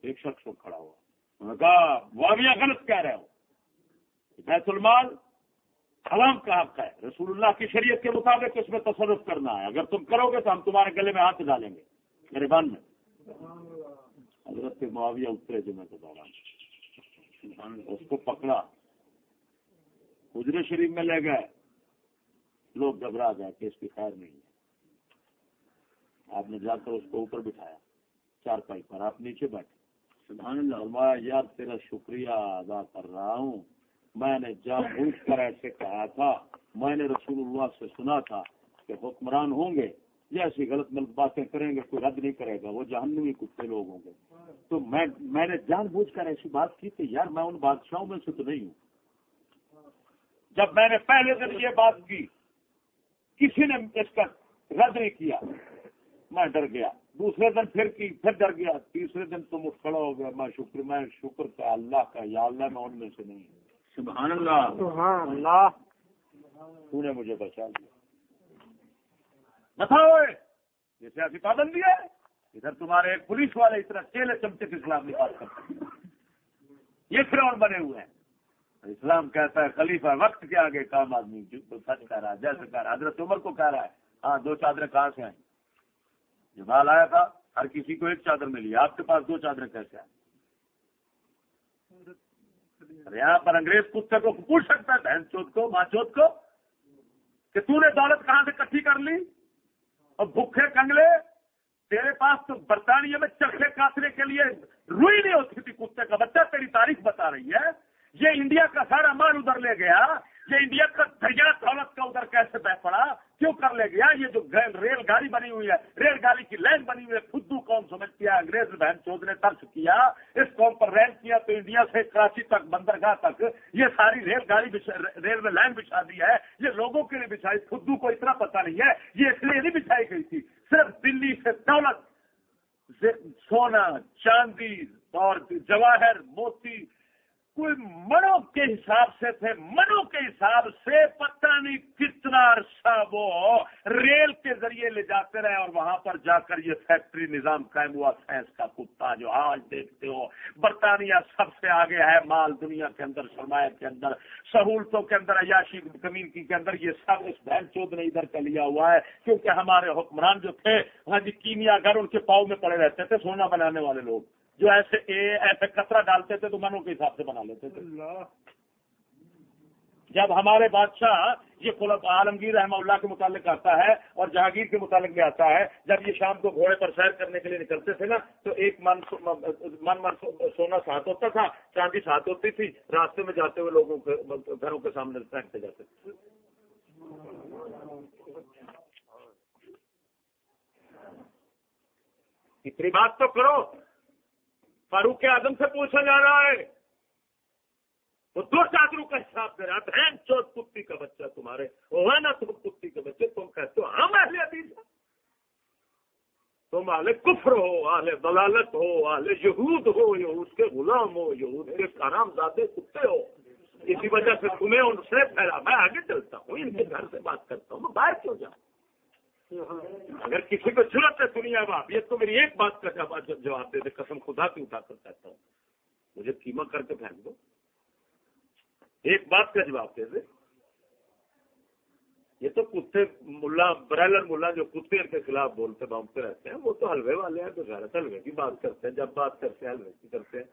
ایک شخص کو کھڑا ہوا۔ انہوں نے کہا وہ ابھی غلط کہہ رہے ہو۔ بیت المال عوام کا حق ہے۔ رسول اللہ کی شریعت کے مطابق اس میں تصرف کرنا ہے۔ اگر تم کرو گے تو ہم تمہارے گلے میں ہاتھ ڈالیں گے۔ میرے بان میں حضرت معاویہ اترے جمعہ کے دوران اس کو پکڑا۔ حجر شریف میں لے گئے۔ لوگ گھبرا گئے کہ اس کی خیر نہیں ہے۔ آپ نے جا کر اس کو اوپر بٹھایا۔ چار پائی پر آپ نیچے بیٹھے۔ سبحان اللہ۔ فرمایا یار تیرا شکریہ ادا کر رہا ہوں۔ میں نے جان بوجھ کر ایسے کہا تھا میں نے رسول اللہ سے سنا تھا کہ حکمران ہوں گے۔ یہ ایسی غلط ملک باتیں کریں گے کوئی رد نہیں کرے گا وہ جہنمی کتے لوگ ہوں گے۔ تو میں میں نے جان بوجھ کر ایسی بات کی تھی یار میں ان بادشاہوں میں سے تو نہیں ہوں۔ جب میں نے پہلے دن یہ بات کی کسی نے اس کا رد نہیں کیا میں ڈر گیا۔ دوسرے دن پھر کی پھر ڈر گیا۔ تیسرے دن تم اٹھ کھڑا ہو گیا میں شکر میں شکر کا اللہ کا یا اللہ میں ان میں سے نہیں ہوں۔ سبحان اللہ۔ سبحان اللہ۔ تو نے مجھے بچا لیا۔ بتاؤ یہ سیاسی پابندی ہے۔ ادھر تمہارے ایک پولیس والے اس طرح چیلے چمچے کے خلاف نہیں بات کرتے۔ یہ فرعون بنے ہوئے ہیں۔ اسلام کہتا ہے، خلیفہ وقت کے آگے کام آدمی سچ کہہ رہا ہے، جیسے کہہ رہا ہے۔ حضرت عمر کو کہہ رہا ہے ہاں دو چادریں کہاں سے آئیں؟ جو مال آیا تھا، ہر کسی کو ایک چادر ملی۔ آپ کے پاس دو چادریں کیسے آئیں؟ یہاں پر انگریز کتے کو پوچھ سکتا ہے، بہن چوت کو، ماں چوت کو، کہ تو نے دولت کہاں سے کٹھی کر لی؟ اور بھوکے کنگلے، تیرے پاس تو برطانیہ میں چرخے کاسنے کے لیے روئی نہیں ہوتی تھی، کتے کا بچہ تیری تاریخ بتا رہی ہے۔ یہ انڈیا کا سارا مال ادھر لے گیا۔ یہ انڈیا کا دریا دولت کا ادھر کیسے بہ پڑا؟ کیوں کر لے گیا یہ جو ریل گاڑی بنی ہوئی ہے؟ ریل گاڑی کی لائن بنی ہوئی ہے۔ خدو قوم سمجھتی ہے، انگریز بہن چود نے ترس کیا۔ اس قوم پر ریل کیا تو انڈیا سے کراچی تک، بندرگاہ تک۔ یہ ساری ریل گاڑی ریل میں لائن بچھا دی ہے۔ یہ لوگوں کے لیے بچھائی خدو کو اتنا پتہ نہیں ہے۔ یہ اس لیے نہیں بچھائی گئی تھی۔ صرف دلی سے دولت سونا، چاندی اور جواہر، موتی کوئی منوں کے حساب سے تھے، منوں کے حساب سے پتہ نہیں کتنا عرصہ وہ ریل کے ذریعے لے جاتے رہے اور وہاں پر جا کر یہ فیکٹری نظام قائم ہوا، سائنس کا کتا جو آج دیکھتے ہو، برطانیہ سب سے آگے ہے، مال دنیا کے اندر، سرمایہ کے اندر، سہولتوں کے اندر، عیاشی کمیونٹی کے اندر، یہ سب اس بہن چود نے ادھر کا لیا ہوا ہے، کیونکہ ہمارے حکمران جو تھے ہاں جی کیمیا گھر ان کے پاؤں میں پڑے رہتے تھے، سونا بنانے والے لوگ۔ جو ایسے ایسے کچرا ڈالتے تھے تو منوں کے حساب سے بنا لیتے تھے۔ جب ہمارے بادشاہ یہ عالمگیر رحمہ اللہ کے متعلق آتا ہے اور جہانگیر کے متعلق بھی آتا ہے جب یہ شام کو گھوڑے پر سیر کرنے کے لیے نکلتے تھے نا تو ایک من من من سونا ساتھ ہوتا تھا چاندی ساتھ ہوتی تھی راستے میں جاتے ہوئے لوگوں کے گھروں کے سامنے پھینکتے جاتے تھے۔ اتنی بات تو کرو۔ فاروق اعظم سے پوچھا جا رہا ہے، وہ دو چادروں کا حساب دے رہا بہن چوت کتی کا بچہ تمہارے وہ نا تم کتی کے بچے، تم کہتے ہو ہم اہل حدیث تم اہل کفر ہو، اہل دلالت ہو، اہل یہود ہو یہود کے غلام ہو یہود کے کارام زادے کتے ہو۔ اسی وجہ سے تمہیں ان سے پھیلا، میں آگے چلتا ہوں، ان کے گھر سے بات کرتا ہوں، میں باہر کیوں جاؤں؟ اگر کسی کو ضرورت ہے سنیے اب آپ یہ تو میری ایک بات کا جواب دے دے قسم خدا کی اٹھا کر کہتا ہوں۔ مجھے قیمت کر کے پھینک دو۔ ایک بات کا جواب دے دے یہ تو کتے ملا، برائلر ملا جو کتے کے خلاف بولتے بامتے رہتے ہیں، وہ تو حلوے والے ہیں، تو غیرت حلوے کی بات کرتے ہیں جب بات کرتے ہیں، حلوے کی کرتے ہیں۔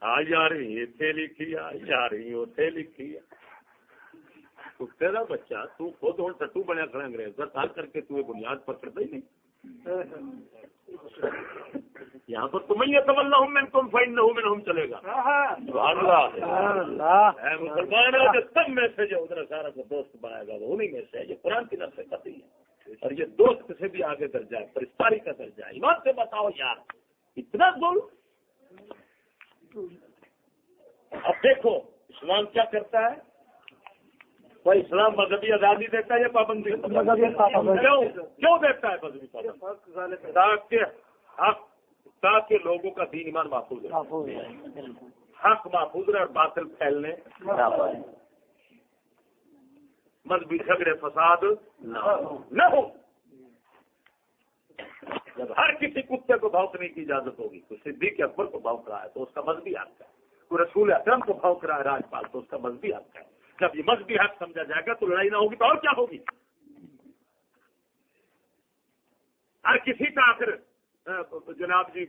آ جا رہی تھے لکھی آ جا رہی ہو لکھی کتے بچہ تو خود ہوں ٹٹو بنیا کھڑا انگریز کا تھا کر کے تو بنیاد پکڑتا ہی نہیں۔ یہاں پر تمہیں یہ سمجھنا ہوں میں تم فائن نہ ہوں میں ہم چلے گا۔ سبحان اللہ۔ سبحان اللہ۔ اے مسلمان ہے جو میں سے جو ادھر سارا کو دوست بنائے گا وہ انہیں میں سے یہ قرآن کی نفس قطعی ہے۔ اور یہ دوست سے بھی آگے درجہ ہے پرستاری کا درجہ ہے۔ ایمان سے بتاؤ یار اتنا ظلم؟ اب دیکھو اسلام کیا کرتا ہے؟ وہ اسلام مذہبی آزادی دیتا ہے یا پابندی۔ کیوں؟ دیتا ہے مذہبی پابندی؟ تاکہ حق تاکہ لوگوں کا دین ایمان محفوظ ہے۔ حق محفوظ رہے اور باطل پھیلنے۔ مذہبی جھگڑے فساد نہ ہو جب ہر کسی کتے کو بھونکنے کی اجازت ہوگی کوئی صدیق اکبر کو بھونک رہا ہے تو اس کا مذہبی حق ہے۔ کوئی رسول اکرم کو بھونک رہا ہے راجپال تو اس کا مذہبی حق ہے۔ جب یہ مذہبی حق سمجھا جائے گا تو لڑائی نہ ہوگی تو اور کیا ہوگی؟ ہر کسی کا آخر جناب جی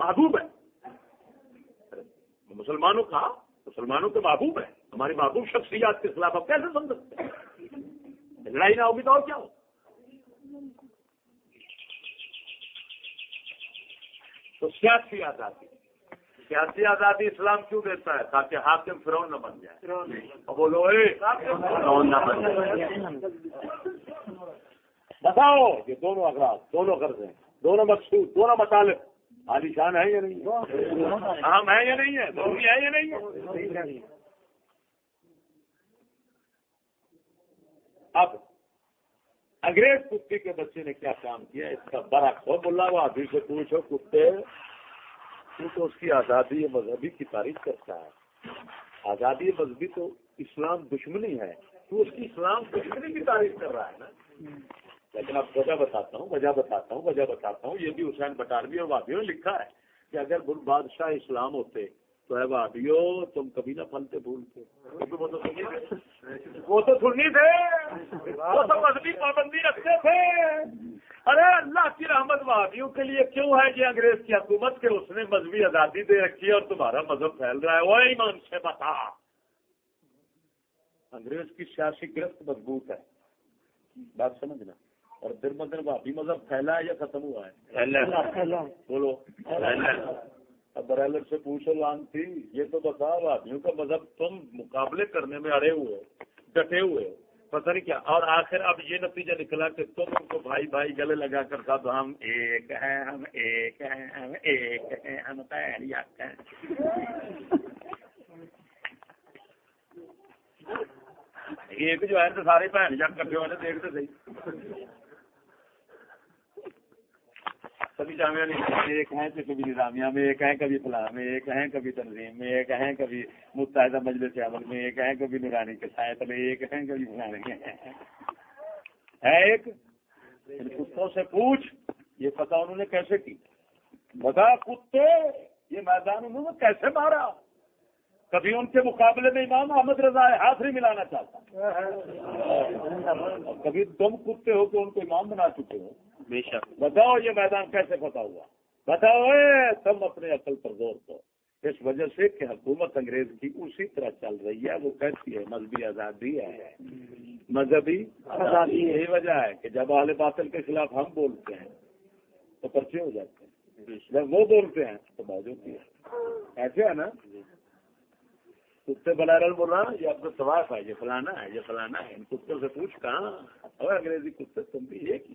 محبوب ہے۔ مسلمانوں کا، مسلمانوں کے محبوب ہے۔ ہماری محبوب شخصیات کے خلاف آپ کیسے سمجھ سکتے ہیں؟ لڑائی نہ ہوگی تو اور کیا ہو تو سیاسی آزادی۔ سیاسی آزادی اسلام کیوں دیتا ہے؟ تاکہ حاکم فرعون نہ بن جائے۔ بولو اے فرعون نہ بن جائے۔ بتاؤ یہ دونوں اغراض دونوں غرض ہیں دونوں مقصود دونوں مطالب۔ عالی شان ہے یا نہیں؟ اہم ہے یا نہیں ہے؟ ضروری ہے یا نہیں اب انگریز کتے کے بچے نے کیا کام کیا؟ اس کا برعکس ہو بولا وہ ابھی سے پوچھو کتے تو اس کی آزادی مذہبی کی تعریف کرتا ہے۔ آزادی مذہبی تو اسلام دشمنی ہے۔ تو اس کی اسلام دشمنی کی تعریف کر رہا ہے نا۔ لیکن اب وجہ بتاتا ہوں، وجہ بتاتا ہوں، وجہ بتاتا ہوں۔ یہ بھی حسین بٹالوی اور وادیوں نے لکھا ہے کہ اگر گل بادشاہ اسلام ہوتے تو ہے وادیو تم کبھی نہ پھلتے بھولتے وہ تو سنی تھے۔ وہ تو مذہبی پابندی رکھتے تھے۔ ارے اللہ کی رحمت وادیوں کے لیے کیوں ہے یہ انگریز کی حکومت کے اس نے مذہبی آزادی دے رکھی ہے اور تمہارا مذہب پھیل رہا ہے؟ وہ ایمان سے بتا۔ انگریز کی سیاسی گرفت مضبوط ہے۔ بات سمجھنا۔ اور دن ب دن بھابی مذہب پھیلا ہے یا ختم ہوا ہے؟ بولو۔ اب برائلر سے پوچھو لان تھی۔ یہ تو بتاؤ آدمیوں کا مذہب تم مقابلے کرنے میں اڑے ہوئے ہو ڈٹے ہوئے ہو۔ پتہ نہیں کیا۔ اور آخر اب یہ نتیجہ نکلا کہ تم ان کو بھائی بھائی گلے لگا کر سب ہم ایک ہیں، ہم ایک ہیں، ہم ایک ہیں، ہم تیریاک ہیں۔ ایک جو ہے تو سارے بہن جب کٹے ہوئے دیکھتے صحیح۔ کبھی جامعہ میں ایک ہیں تو کبھی نظامیہ میں، ایک ہیں کبھی فلاح میں، ایک ہیں کبھی تنظیم میں، ایک ہیں کبھی متحدہ مجلس عمل میں، ایک ہیں کبھی نورانی کے سائت میں، ایک ہیں کبھی فلانے ہے ایک کتوں سے پوچھ، یہ پتا انہوں نے کیسے کی؟ بتا کتے، یہ میدان انہوں نے کیسے مارا؟ کبھی ان کے مقابلے میں امام احمد رضا ہے ہاتھ نہیں ملانا چاہتا۔ کبھی تم کتے ہو کہ ان کو امام بنا چکے ہو۔ بے شک۔ بتاؤ یہ میدان کیسے پتا ہوا؟ بتاؤ تم اپنے عقل پر غور دو اس وجہ سے کہ حکومت انگریز کی اسی طرح چل رہی ہے وہ کہتی ہے؟ مذہبی آزادی ہے۔ مذہبی آزادی۔ یہی وجہ ہے کہ جب اہل باطل کے خلاف ہم بولتے ہیں تو پرچے ہو جاتے ہیں۔ جب وہ بولتے ہیں تو ہوتی ہے۔ ایسے ہے نا؟ کتے بلارل بول رہا یہ آپ کا ثواب ہے یہ فلانا ہے، یہ فلانا ہے، ان کتوں سے پوچھ، کہاں؟ اور انگریزی کتے تم بھی ایک ہی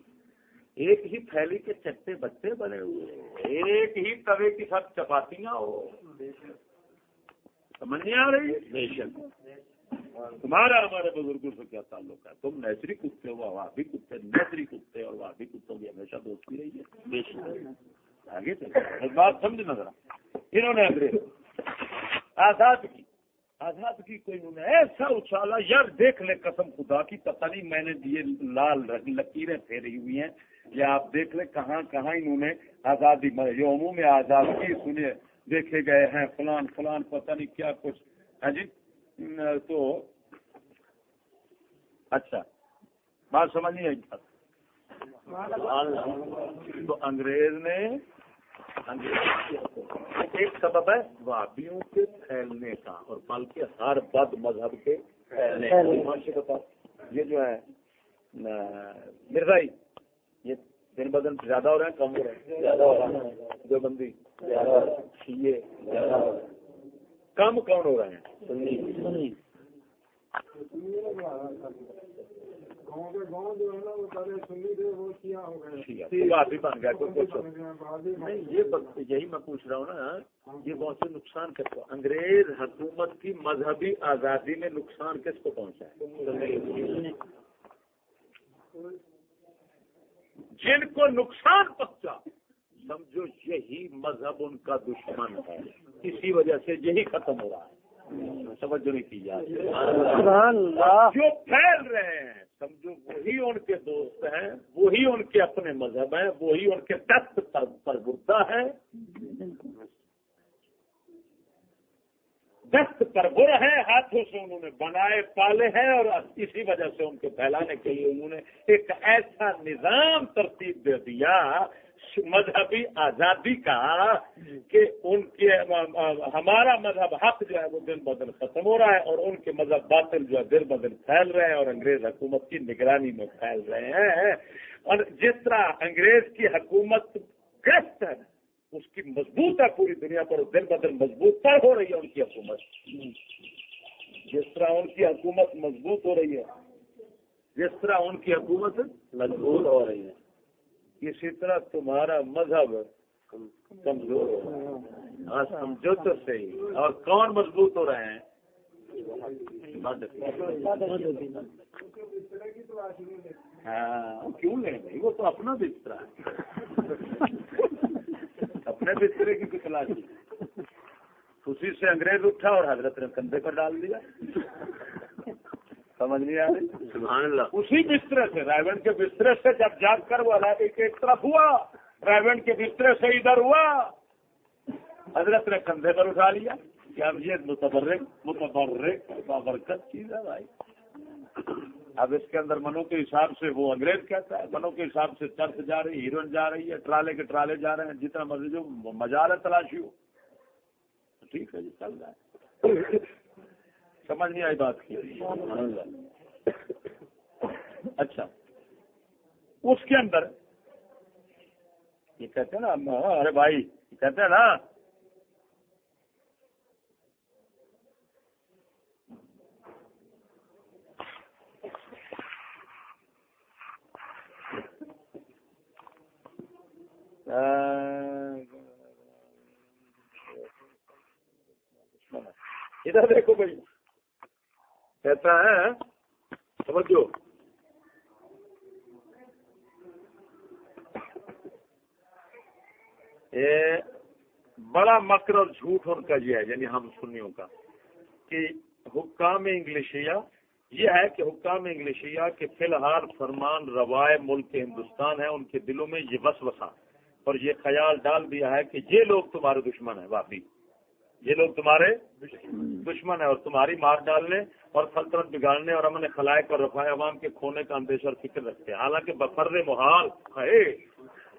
ایک ہی تھیلی کے چٹے بچے بنے ہوئے ایک ہی توے کی سب چپاتیاں ہو۔ سمجھ نہیں آ رہی؟ بے شک۔ تمہارا، ہمارے بزرگوں سے کیا تعلق ہے؟ تم نیچری کتے ہو، وہاں بھی کتے، نیچری کتے، اور وہاں بھی کتوں کی ہمیشہ دوستی رہی ہے۔ بے شک۔ آگے چلے بات سمجھنا ذرا۔ انہوں نے انگریز آزاد کی۔ آزادگی کو انہوں نے ایسا اچھالا یار دیکھ لے قسم خدا کی، پتہ نہیں میں نے دیے لال لکیریں پھیری ہوئی ہیں۔ یا آپ دیکھ لیں کہاں کہاں انہوں نے آزادی، یوموں میں آزادگی سنیے دیکھے گئے ہیں فلان فلان، پتہ نہیں کیا کچھ۔ ہاں جی؟ تو اچھا بات سمجھ نہیں آئی۔ تو انگریز نے ایک سبب ہے وابیوں کے پھیلنے کا اور بلکہ ہر بد مذہب کے پھیلنے کا۔ یہ جو ہے مرزائی یہ دن بدن زیادہ ہو رہے ہیں کم ہو رہے ہیں۔ زیادہ ہو رہا ہے جو بندی۔ کم کون ہو رہے ہیں؟ بن گیا یہی میں پوچھ رہا ہوں نا یہ بہت سے نقصان کس کو انگریز حکومت کی مذہبی آزادی میں نقصان کس کو پہنچا ہے؟ جن کو نقصان پہنچا سمجھو یہی مذہب ان کا دشمن ہے۔ اسی وجہ سے یہی ختم ہو رہا ہے۔ توجہ نہیں کی جائے جو پھیل رہے ہیں سمجھو، وہی ان کے دوست ہیں، وہی ان کے اپنے مذہب ہیں، وہی ان کے دست پر برتا ہے دست پر بر ہے ہاتھوں سے انہوں نے بنائے، پالے ہیں اور اسی وجہ سے ان کے پھیلانے کے لیے انہوں نے ایک ایسا نظام ترتیب دے دیا مذہبی آزادی کا کہ ان کے، ہمارا مذہب حق جو ہے وہ دن بدن ختم ہو رہا ہے اور ان کے مذہب باطل جو ہے دن بدن پھیل رہے ہیں اور انگریز حکومت کی نگرانی میں پھیل رہے ہیں۔ اور جس طرح انگریز کی حکومت گرست ہے، اس کی مضبوط ہے پوری دنیا پر دن بدن مضبوط پر ہو رہی ہے ان کی حکومت۔ جس طرح ان کی حکومت مضبوط ہو رہی ہے، جس طرح ان کی حکومت مضبوط ہو رہی ہے۔ اسی طرح تمہارا مذہب کمزور ہو ہاں سمجھو تو صحیح اور کون مضبوط ہو رہے ہیں؟ ہاں کیوں لیں بھائی وہ تو اپنا بستر ہے۔ اپنے بسترے کی بھی تلاشی اسی سے انگریز اٹھا اور حضرت نے کندھے پر ڈال دیا۔ سمجھ نہیں آ رہی؟ سبحان اللہ۔ اسی بسترے سے رائے کے بسترے سے جب جاگ کر وہ علاقے کے ایک طرف ہوا رائے کے بسترے سے ادھر ہوا۔ حضرت نے کندھے پر اٹھا لیا۔ کہ اب یہ متبرک متبرک بابرکت چیز ہے بھائی۔ اب اس کے اندر منو کے حساب سے وہ انگریز کہتا ہے منو کے حساب سے چرچ جا رہی ہیروئن جا رہی ہے ٹرالے کے ٹرالے جا رہے ہیں جتنا مرضی جو مزار ہے تلاشی ہو۔ ٹھیک ہے جی چل رہا ہے۔ سمجھ نہیں آئی بات کی۔ اچھا۔ اس کے اندر یہ کہتے ہیں نا، ارے بھائی، یہ کہتے ہیں نا ادھر دیکھو بھائی۔ کہتا ہے سمجھو یہ بڑا مکر اور جھوٹ ان کا یہ ہے یعنی ہم سنیوں کا، کہ حکام انگلشیا یہ ہے کہ حکام انگلشیا کے فی الحال فرمان روائے ملک ہندوستان ہے ان کے دلوں میں یہ بس اور یہ خیال ڈال دیا ہے کہ یہ لوگ تمہارے دشمن ہیں واپی یہ لوگ تمہارے دشمن ہیں اور تمہاری مار ڈالنے اور سلطنت بگاڑنے اور امن خلائق اور رفاع عوام کے کھونے کا اندیش اور فکر رکھتے ہیں۔ حالانکہ بفرز محال ہے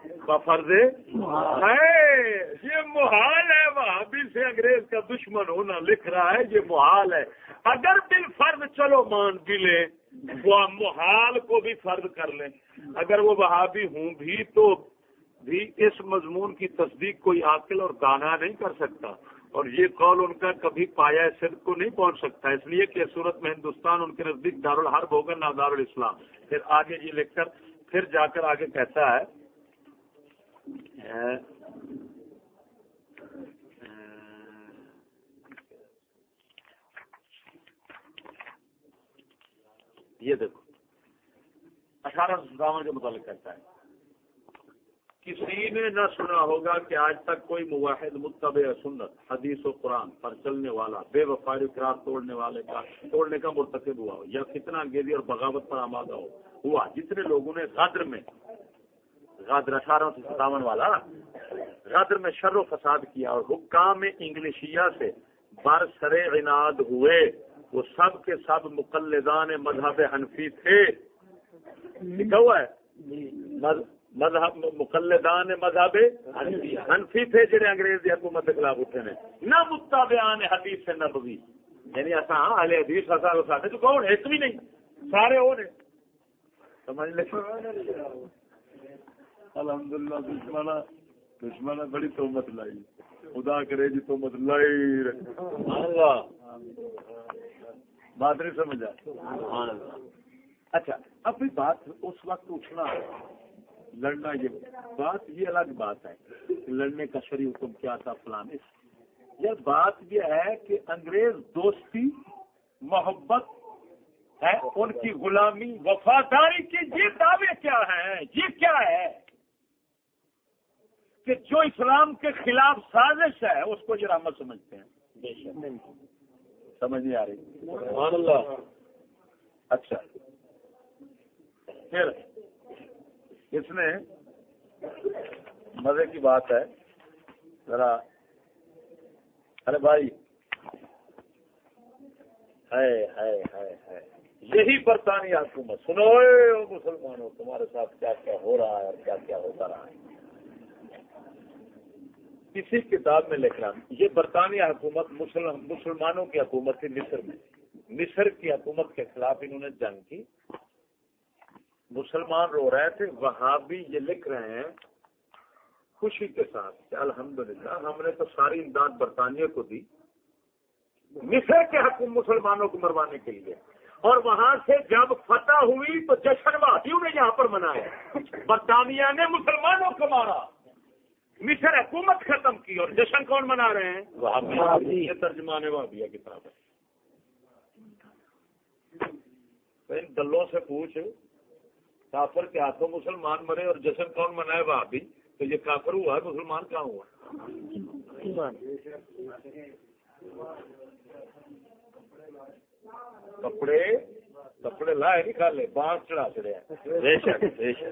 بفرز ہے یہ محال ہے۔ وہاں بھی سے انگریز کا دشمن ہونا لکھ رہا ہے، یہ محال ہے۔ اگر بال فرض، چلو مان بھی لیں، وہ محال کو بھی فرض کر لیں۔ اگر وہ وہاں بھی ہوں بھی تو بھی اس مضمون کی تصدیق کوئی عاقل اور دانا نہیں کر سکتا۔ اور یہ قول ان کا کبھی پایا صدق کو نہیں پہنچ سکتا۔ اس لیے کہ صورت میں ہندوستان ان کے نزدیک دار الحرب ہوگا، نہ دارالاسلام۔ پھر آگے یہ لکھ کر، پھر جا کر آگے کہتا ہے، یہ دیکھو، اٹھارہ سو ستاون کے متعلق کہتا ہے۔ کسی نے نہ سنا ہوگا کہ آج تک کوئی مواحد متبع سنت حدیث و قرآن پر چلنے والا بے وفا اقرار توڑنے والے کا توڑنے کا مرتکب ہوا ہو یا کتنا انگیزی اور بغاوت پر آمادہ ہو ہوا جتنے لوگوں نے غدر میں غدر اٹھارہ سو ستاون والا غدر میں شر و فساد کیا اور حکام انگلشیا سے بر سر عناد ہوئے وہ سب کے سب مقلدان مذہب حنفی تھے۔ لکھا ہوا ہے؟ مذ- مذہب مقلدان مذہب حنفی تھے جڑے انگریز کی حکومت کے خلاف اٹھے نے۔ نہ متابعان حدیث سے نبوی۔ یعنی اصا اہل حدیث اصا ساڈے تو کون؟ ایک بھی نہیں۔ سارے وہ نے۔ سمجھ لے۔ الحمدللہ دشمن دشمن بڑی تومت لائی۔ خدا کرے جی تومت لائی اللہ بات نہیں سمجھا؟ سبحان اللہ اچھا اب بھی بات اس وقت اٹھنا لڑنا یہ بات یہ الگ بات ہے لڑنے کا شریع حکم کیا تھا فلان اس یہ بات یہ ہے کہ انگریز دوستی، محبت ہے، ان کی غلامی، وفاداری کے یہ دعوے کیا ہیں؟ یہ کیا ہے؟ کہ جو اسلام کے خلاف سازش ہے، اس کو یہ رحمت سمجھتے ہیں۔ سمجھ نہیں آ رہی۔ اللہ۔ اچھا۔ پھر اس نے مزے کی بات ہے۔ ذرا ارے بھائی۔ ہے ہے ہے ہے یہی برطانیہ حکومت۔ سنو اے او مسلمانوں، تمہارے ساتھ کیا کیا ہو رہا ہے اور کیا کیا ہوتا رہا ہے۔ کسی کتاب میں لکھ رہا ہوں۔ یہ برطانیہ حکومت مسلم مسلمانوں کی حکومت تھی، مصر میں۔ مصر کی حکومت کے خلاف انہوں نے جنگ کی۔ مسلمان رو رہے تھے وہاں بھی یہ لکھ رہے ہیں خوشی کے ساتھ کہ الحمدللہ ہم نے تو ساری امداد برطانیہ کو دی، مصر کے حکومت مسلمانوں کو مروانے کے لیے۔ اور وہاں سے جب فتح ہوئی تو جشن بھاتیوں نے یہاں پر منایا۔ برطانیہ نے مسلمانوں کو مارا۔ مصر حکومت ختم کی اور جشن کون منا رہے ہیں؟ وہابی۔ یہ ترجمان وہابیہ کتاب ہے۔ ان دلوں سے پوچھ کافر کے ہاتھوں مسلمان مرے اور جشن کون منائے وہابی تو یہ کافر ہوا ہے مسلمان کہاں ہوا؟ کپڑے کپڑے لائے نہیں کھا لے بانس چڑھا چڑے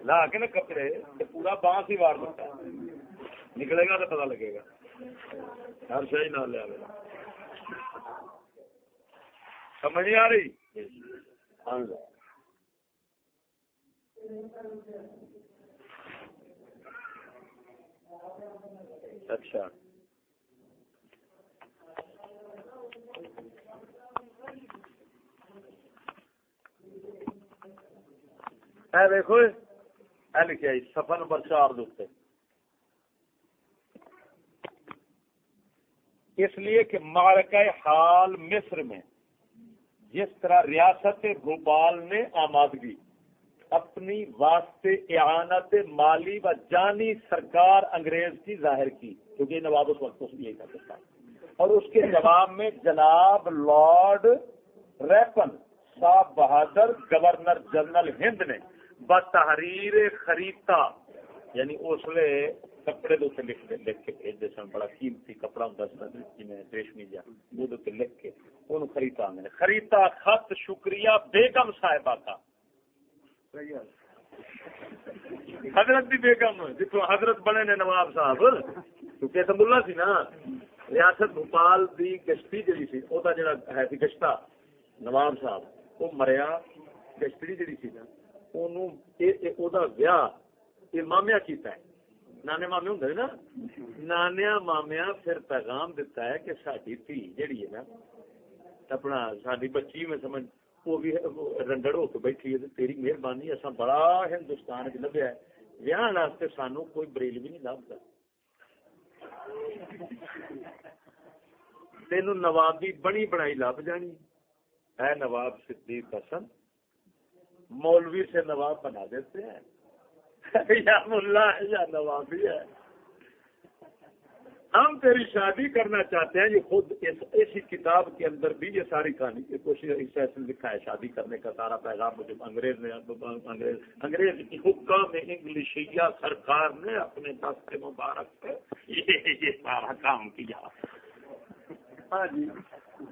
لا کے نا کپڑے پورا بانس ہی وار دیتا ہے۔ نکلے گا تو پتا لگے گا۔ ہر شہی نہ لے آئے سمجھ نہیں آ رہی؟ ہاں جی۔ اچھا۔ اے دیکھو لکھا جی سفر نمبر چار دوسرے اس لیے کہ مارکہ حال مصر میں جس طرح ریاست بھوپال نے آمادگی اپنی واسطے اعانت مالی و جانی سرکار انگریز کی ظاہر کی، کیونکہ نواب اس وقت اس کر سکتا اور اس کے جواب میں جناب لارڈ ریپن صاحب بہادر گورنر جنرل ہند نے بتحریر خریدتا یعنی اس نے کپڑے دے لکھ دے لکھ کے بھیج دے سن بڑا قیمتی کپڑا ہوں سن جی ریشمی جا، وہ دے لکھ کے، انہوں خریدتا آنے خریدتا، خط شکریہ بیگم صاحبہ کا۔ حضرت بھی بیگم جتوں حضرت بنے نے نواب صاحب۔ کیونکہ تو ملا سی نا، ریاست بھوپال دی گشتی جڑی سی، او دا جڑا ہے سی گشتہ نواب صاحب وہ مریا گشتری جڑی سی نا اونوں اے اے، او دا ویاہ یہ مامیا کیتا ہے۔ نانے مامے ہوں نا؟ نانیا مامیا پھر پیغام دیتا ہے کہ ساری دھی جڑی ہے نا، اپنا ساری بچی میں سمجھ وہ بھی رنڈڑ ہو کے بیٹھی ہے، تیری مہربانی اصا بڑا ہندوستان چ لبیا ہے۔ ویاہ واسطے سانو کوئی بریل بھی نہیں لبتا تین نوابی بنی بنائی لب جانی۔ ہے نواب صدیق حسن، مولوی سے نواب بنا دیتے ہیں۔ یا ملا ہے یا نوابی ہے۔ ہم تیری شادی کرنا چاہتے ہیں، یہ خود اس اسی کتاب کے اندر بھی یہ ساری کہانی، یہ کوشش اس لکھا ہے، شادی کرنے کا سارا پیغام مجھے انگریز نے، انگریز انگریز کی حکام انگلشیا سرکار نے اپنے دست مبارک سے یہ یہ سارا کام کیا۔ ہاں جی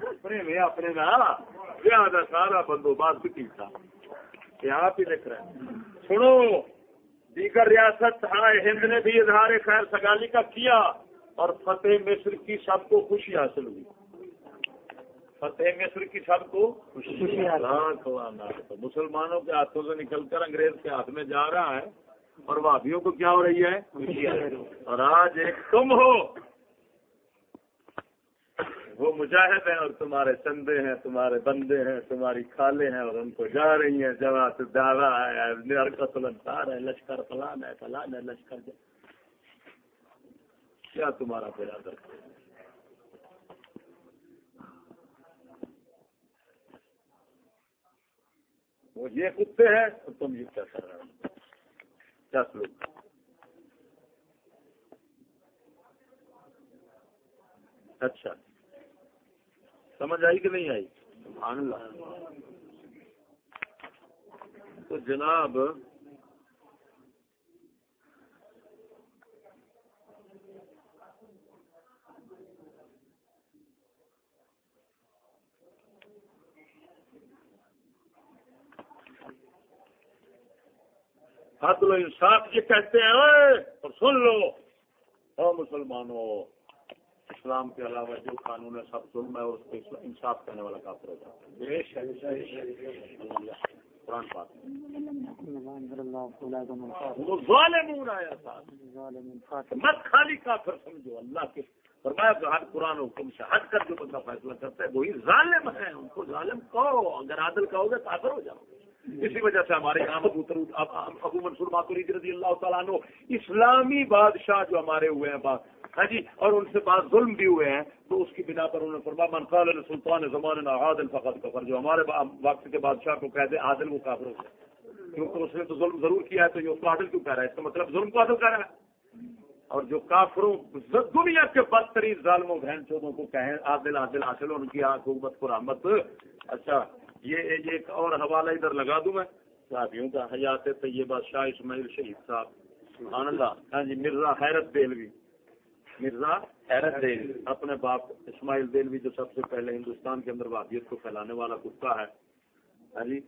اپنے میں، اپنے نا ہاں۔ زیادہ سارا بندوبست کیا یہ آپ ہی لکھ رہے ہیں۔ سنو، دیگر ریاست ہائے ہند نے بھی اظہار خیر سگالی کا کیا۔ اور فتح مصر کی سب کو خوشی حاصل ہوئی۔ فتح مصر کی سب کو خوشی تو مسلمانوں کے ہاتھوں سے نکل کر انگریز کے ہاتھ میں جا رہا ہے اور وابیوں کو کیا ہو رہی ہے؟ اور آج ایک تم ہو۔ وہ مجاہد ہیں اور تمہارے چندے ہیں تمہارے بندے ہیں تمہاری کھالے ہیں اور ان کو جا رہی ہیں۔ جماعت دعویٰ ہے لشکر فلان ہے فلان ہے لشکر کیا تمہارا برادر وہ یہ کتے ہیں، تو تم یہ کیا کر رہے ہو؟ کیا سلوک؟ اچھا۔ سمجھ آئی کہ نہیں آئی؟ سبحان اللہ۔ تو جناب حد و انصاف یہ کہتے ہیں اور سن لو۔ او مسلمانوں، اسلام کے علاوہ جو قانون ہے، سب ظلم ہے اس کو انصاف کرنے والا کافر ہو جاتا ہے۔ قرآن پاک وہ ظالمون آیا تھا۔ مت خالی کافر سمجھو، اللہ کے۔ فرمایا کہ ہر قرآن حکم سے ہٹ کر جو بندہ فیصلہ کرتا ہے، وہی ظالم ہے ان کو ظالم کہو، اگر عادل کہو گے، کافر ہو جاؤ گے۔ اسی وجہ سے ہمارے یہاں ابو تر ابو منصور ماتوری رضی اللہ تعالیٰ عنہ اسلامی بادشاہ جو ہمارے ہوئے ہیں بات ہاں جی اور ان سے بعض ظلم بھی ہوئے ہیں، تو اس کی بنا پر انہوں نے فرمایا، من قال سلطان زمان عادل فقط کفر. جو ہمارے با- وقت کے بادشاہ کو کہہ دے، عادل وہ کافر ہو کیونکہ اس نے تو ظلم ضرور کیا ہے، تو یہ اس کو عادل کیوں کہہ رہا ہے؟ اس کا مطلب ظلم کو عادل کہہ رہا ہے۔ اور جو کافروں، دنیا کے بدترین ظالموں، بہن چودوں کو کہیں، عادل عادل حاصل ان کی حکومت کو رحمت اچھا یہ ایک اور حوالہ ادھر لگا دوں میں۔ صحابیوں کا حیات طیبہ شاہ اسماعیل شہید صاحب۔ سبحان اللہ۔ ہاں جی مرزا حیرت دہلوی۔ مرزا حیرت دہلوی۔ اپنے باپ اسماعیل دہلوی جو سب سے پہلے ہندوستان کے اندر وابیت کو پھیلانے والا کتا ہے۔ ہاں جی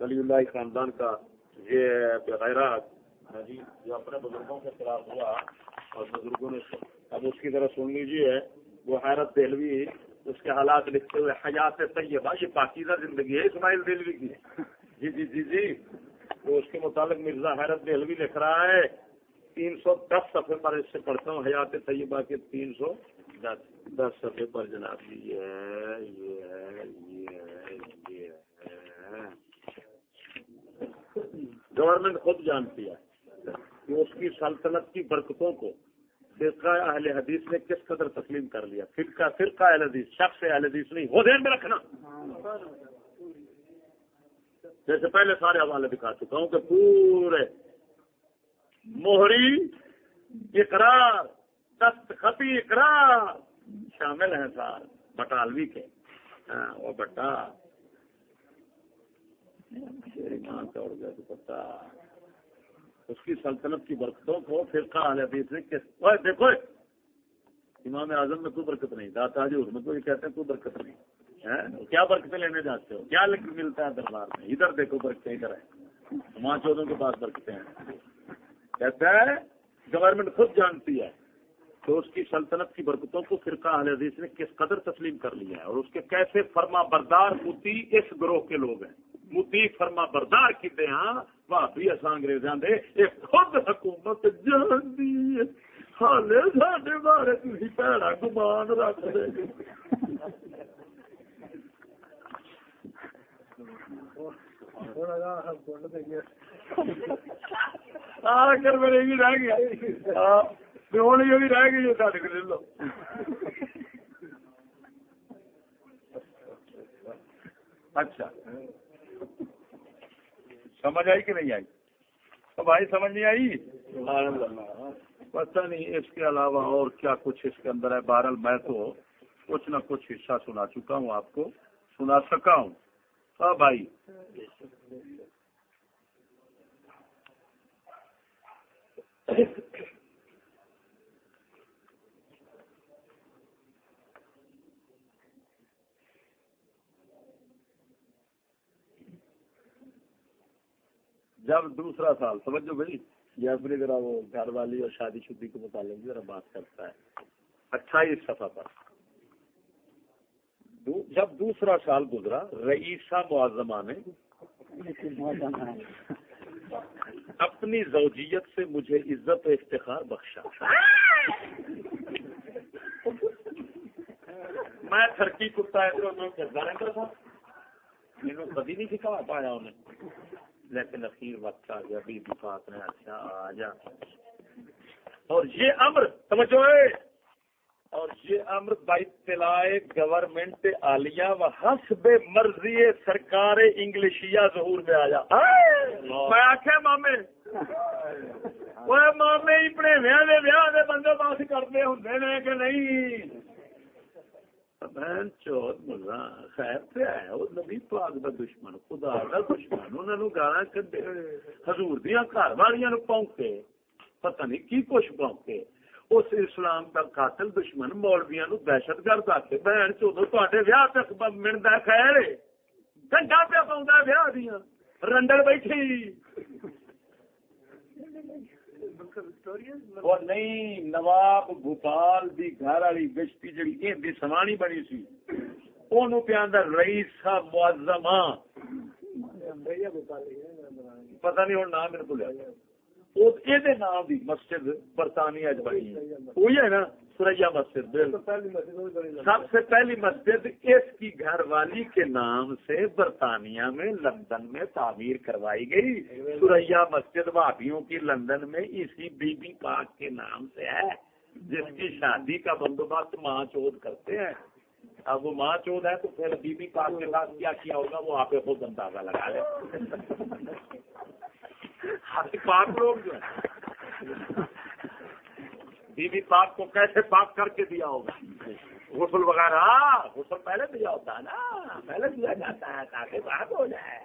کلی اللہ خاندان کا یہ بغیرات ہاں جی جو اپنے بزرگوں کے خلاف ہوا اور بزرگوں نے اب اس کی طرح سن لیجیے وہ حیرت دہلوی اس کے حالات لکھتے ہوئے، حیات طیبہ، یہ پاکیزہ زندگی ہے اسماعیل دہلوی کی۔ جی جی جی جی۔ تو اس کے متعلق مرزا حیرت دہلوی لکھ رہا ہے۔ تین سو دس صفحے پر اس سے پڑھتا ہوں، حیات طیبہ کے تین سو دس۔ صفحے پر جناب، یہ ہے یہ ہے یہ ہے یہ ہے۔ گورنمنٹ خود جانتی ہے کہ اس کی سلطنت کی برکتوں کو فرقہ اہل حدیث نے کس قدر تسلیم کر لیا؟ فرقہ فرقہ اہل حدیث، شخص اہل حدیث نہیں، وہ ذہن میں رکھنا۔ جیسے پہلے سارے حوالے دکھا چکا ہوں کہ پورے موہری اقرار دستخطی اقرار شامل ہیں سار، بٹالوی کے۔ ہاں وہ بٹا۔ ماں گیا دوپٹہ اس کی سلطنت کی برکتوں کو فرقہ اہل حدیث نے کس اوے، دیکھو امام اعظم میں کوئی برکت نہیں، داتا حضور میں کوئی کہتے ہیں کوئی برکت نہیں۔ کیا برکتیں لینے جاتے ہو؟ کیا ملتا ہے دربار میں؟ ادھر دیکھو برکتیں، ادھر ہے ماں چودوں کے پاس برکتیں ہیں۔ کہتا ہے گورنمنٹ خود جانتی ہے تو اس کی سلطنت کی برکتوں کو فرقہ اہل حدیث نے کس قدر تسلیم کر لیا ہے اور اس کے کیسے فرما بردار متی اس گروہ کے لوگ ہیں۔ متی فرما بردار کتے ہاں بھی اصا انگریزاں دے یہ خود حکومت جانتی ہے۔ حالے ساڈے بارے تھی پیڑا گمان رکھ دے آ کر میرے بھی رہ گیا۔ ہوں یہ بھی رہ گئی ہے سارے کو لے لو۔ اچھا۔ سمجھ آئی کہ نہیں آئی؟ تو بھائی سمجھ نہیں آئی؟ پتہ نہیں اس کے علاوہ اور کیا کچھ اس کے اندر ہے۔ بہرحال میں تو کچھ نہ کچھ حصہ سنا چکا ہوں آپ کو سنا سکا ہوں۔ ہاں بھائی۔ جب دوسرا سال، سمجھو بھائی یہ اپنی ذرا وہ گھر والی اور شادی شدی کے متعلق ذرا بات کرتا ہے۔ اٹھائیس سفا پر۔ دو- جب دوسرا سال گزرا، رئیسہ معظمہ نے اپنی زوجیت سے مجھے عزت و افتخار بخشا۔ میں تھرکی کتا ہے تھا۔ انہوں کبھی نہیں سکھا پایا انہیں۔ لیکن اخیر وقت آ گیا بی بی پاک نے اچھا آ جا۔ اور یہ امر سمجھو اور یہ امر باطلاع گورنمنٹ عالیہ و حسب مرضی سرکار انگلشیا ظہور میں آیا۔ میں آخیا مامے مامے ہی پڑھے دے ویاہ دے بندوبست کرتے ہوں نے کہ نہیں؟ بہن چوت ملا، خیر پہ ہے وہ نبی پاک دا دشمن، خدا دا دشمن انہوں نے گالا کدے حضور دیا گھر والیاں نو پونکے پتہ نہیں کی کچھ پونکے اس اسلام کا قاتل دشمن مولویاں نو دہشت گرد آتے بہن چودو تے ویاہ تک منتا خیر گھنٹہ پہ پاؤں ویاہ دیا رنڈل بیٹھی۔ وہ نہیں نواب گوپال دی گھر والی گشتی جڑی یہ دی سوانی بنی سی اونوں پہ اندر رئیس معظمہ پتہ نہیں ہوں نام میرے کو لیا وہ یہ نام دی مسجد برطانیہ بنی ہے۔ وہی ہے نا؟ سریا مسجد؟ سب سے پہلی مسجد اس کی گھر والی کے نام سے برطانیہ میں لندن میں تعمیر کروائی گئی۔ سریا مسجد بھابھیوں کی لندن میں اسی بی بی پاک کے نام سے ہے جس کی شادی کا بندوبست ماں چود کرتے ہیں۔ اب وہ ماں چود ہے تو پھر بی بی پاک کے ساتھ کیا کیا ہوگا؟ وہ آپ خود اندازہ لگا لے پاک لوگ جو ہیں۔ بی بی پاک کو کیسے پاک کر کے دیا ہوگا؟ غسل وغیرہ غسل پہلے دیا ہوتا ہے نا پہلے دیا جاتا ہے تاکہ پاک ہو جائے۔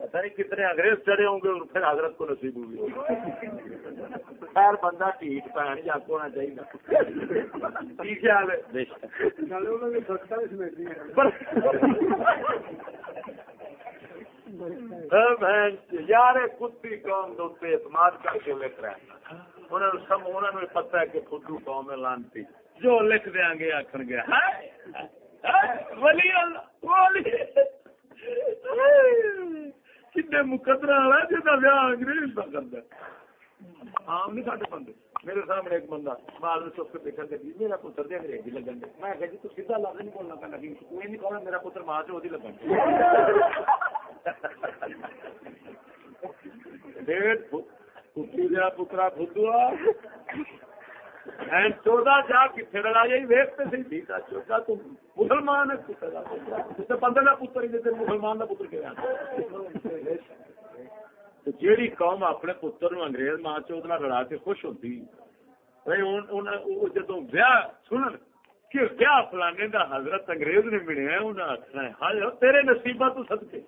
پتہ نہیں کتنے انگریز چڑھے ہوں گے اور پھر حضرت کو نصیب ہوئی ہوگی خیر بندہ ٹھیک پہن جا ہونا چاہیے کی خیال ہے یار کتی قوم دے اعتماد کر کے لکھ رہے انہوں سب انہوں نے پتا ہے کہ خدو قوم لانتی۔ جو لکھ دیا گے آخر گیا ولی مقدرہ والا جا ویاہ انگریز کا کرتا عام نہیں سارے بندے۔ میرے سامنے ایک بندہ میں چپ کے دیکھا کہ جی میرا پتر دے انگریزی لگن دے۔ میں کہا جی تو سیدھا لفظ نہیں بولنا کہ کوئی نہیں کہنا میرا پتر ماں چوہدی لگن ڈیڑھ کتی دیا پترا بدھوا چودہ جا کتنے لڑا جائی سی۔ چودہ تو مسلمان ہے کتے پتر بندے پتر ہی مسلمان پتر جیڑی قوم اپنے پتر نو انگریز ماں چود نہ لڑا کے خوش ہوتی جدو ویاہ سنن کہ فلانے دا حضرت انگریز نے ملیا انہیں آخنا ہے ہاں تیرے نصیبہ تو صدقے۔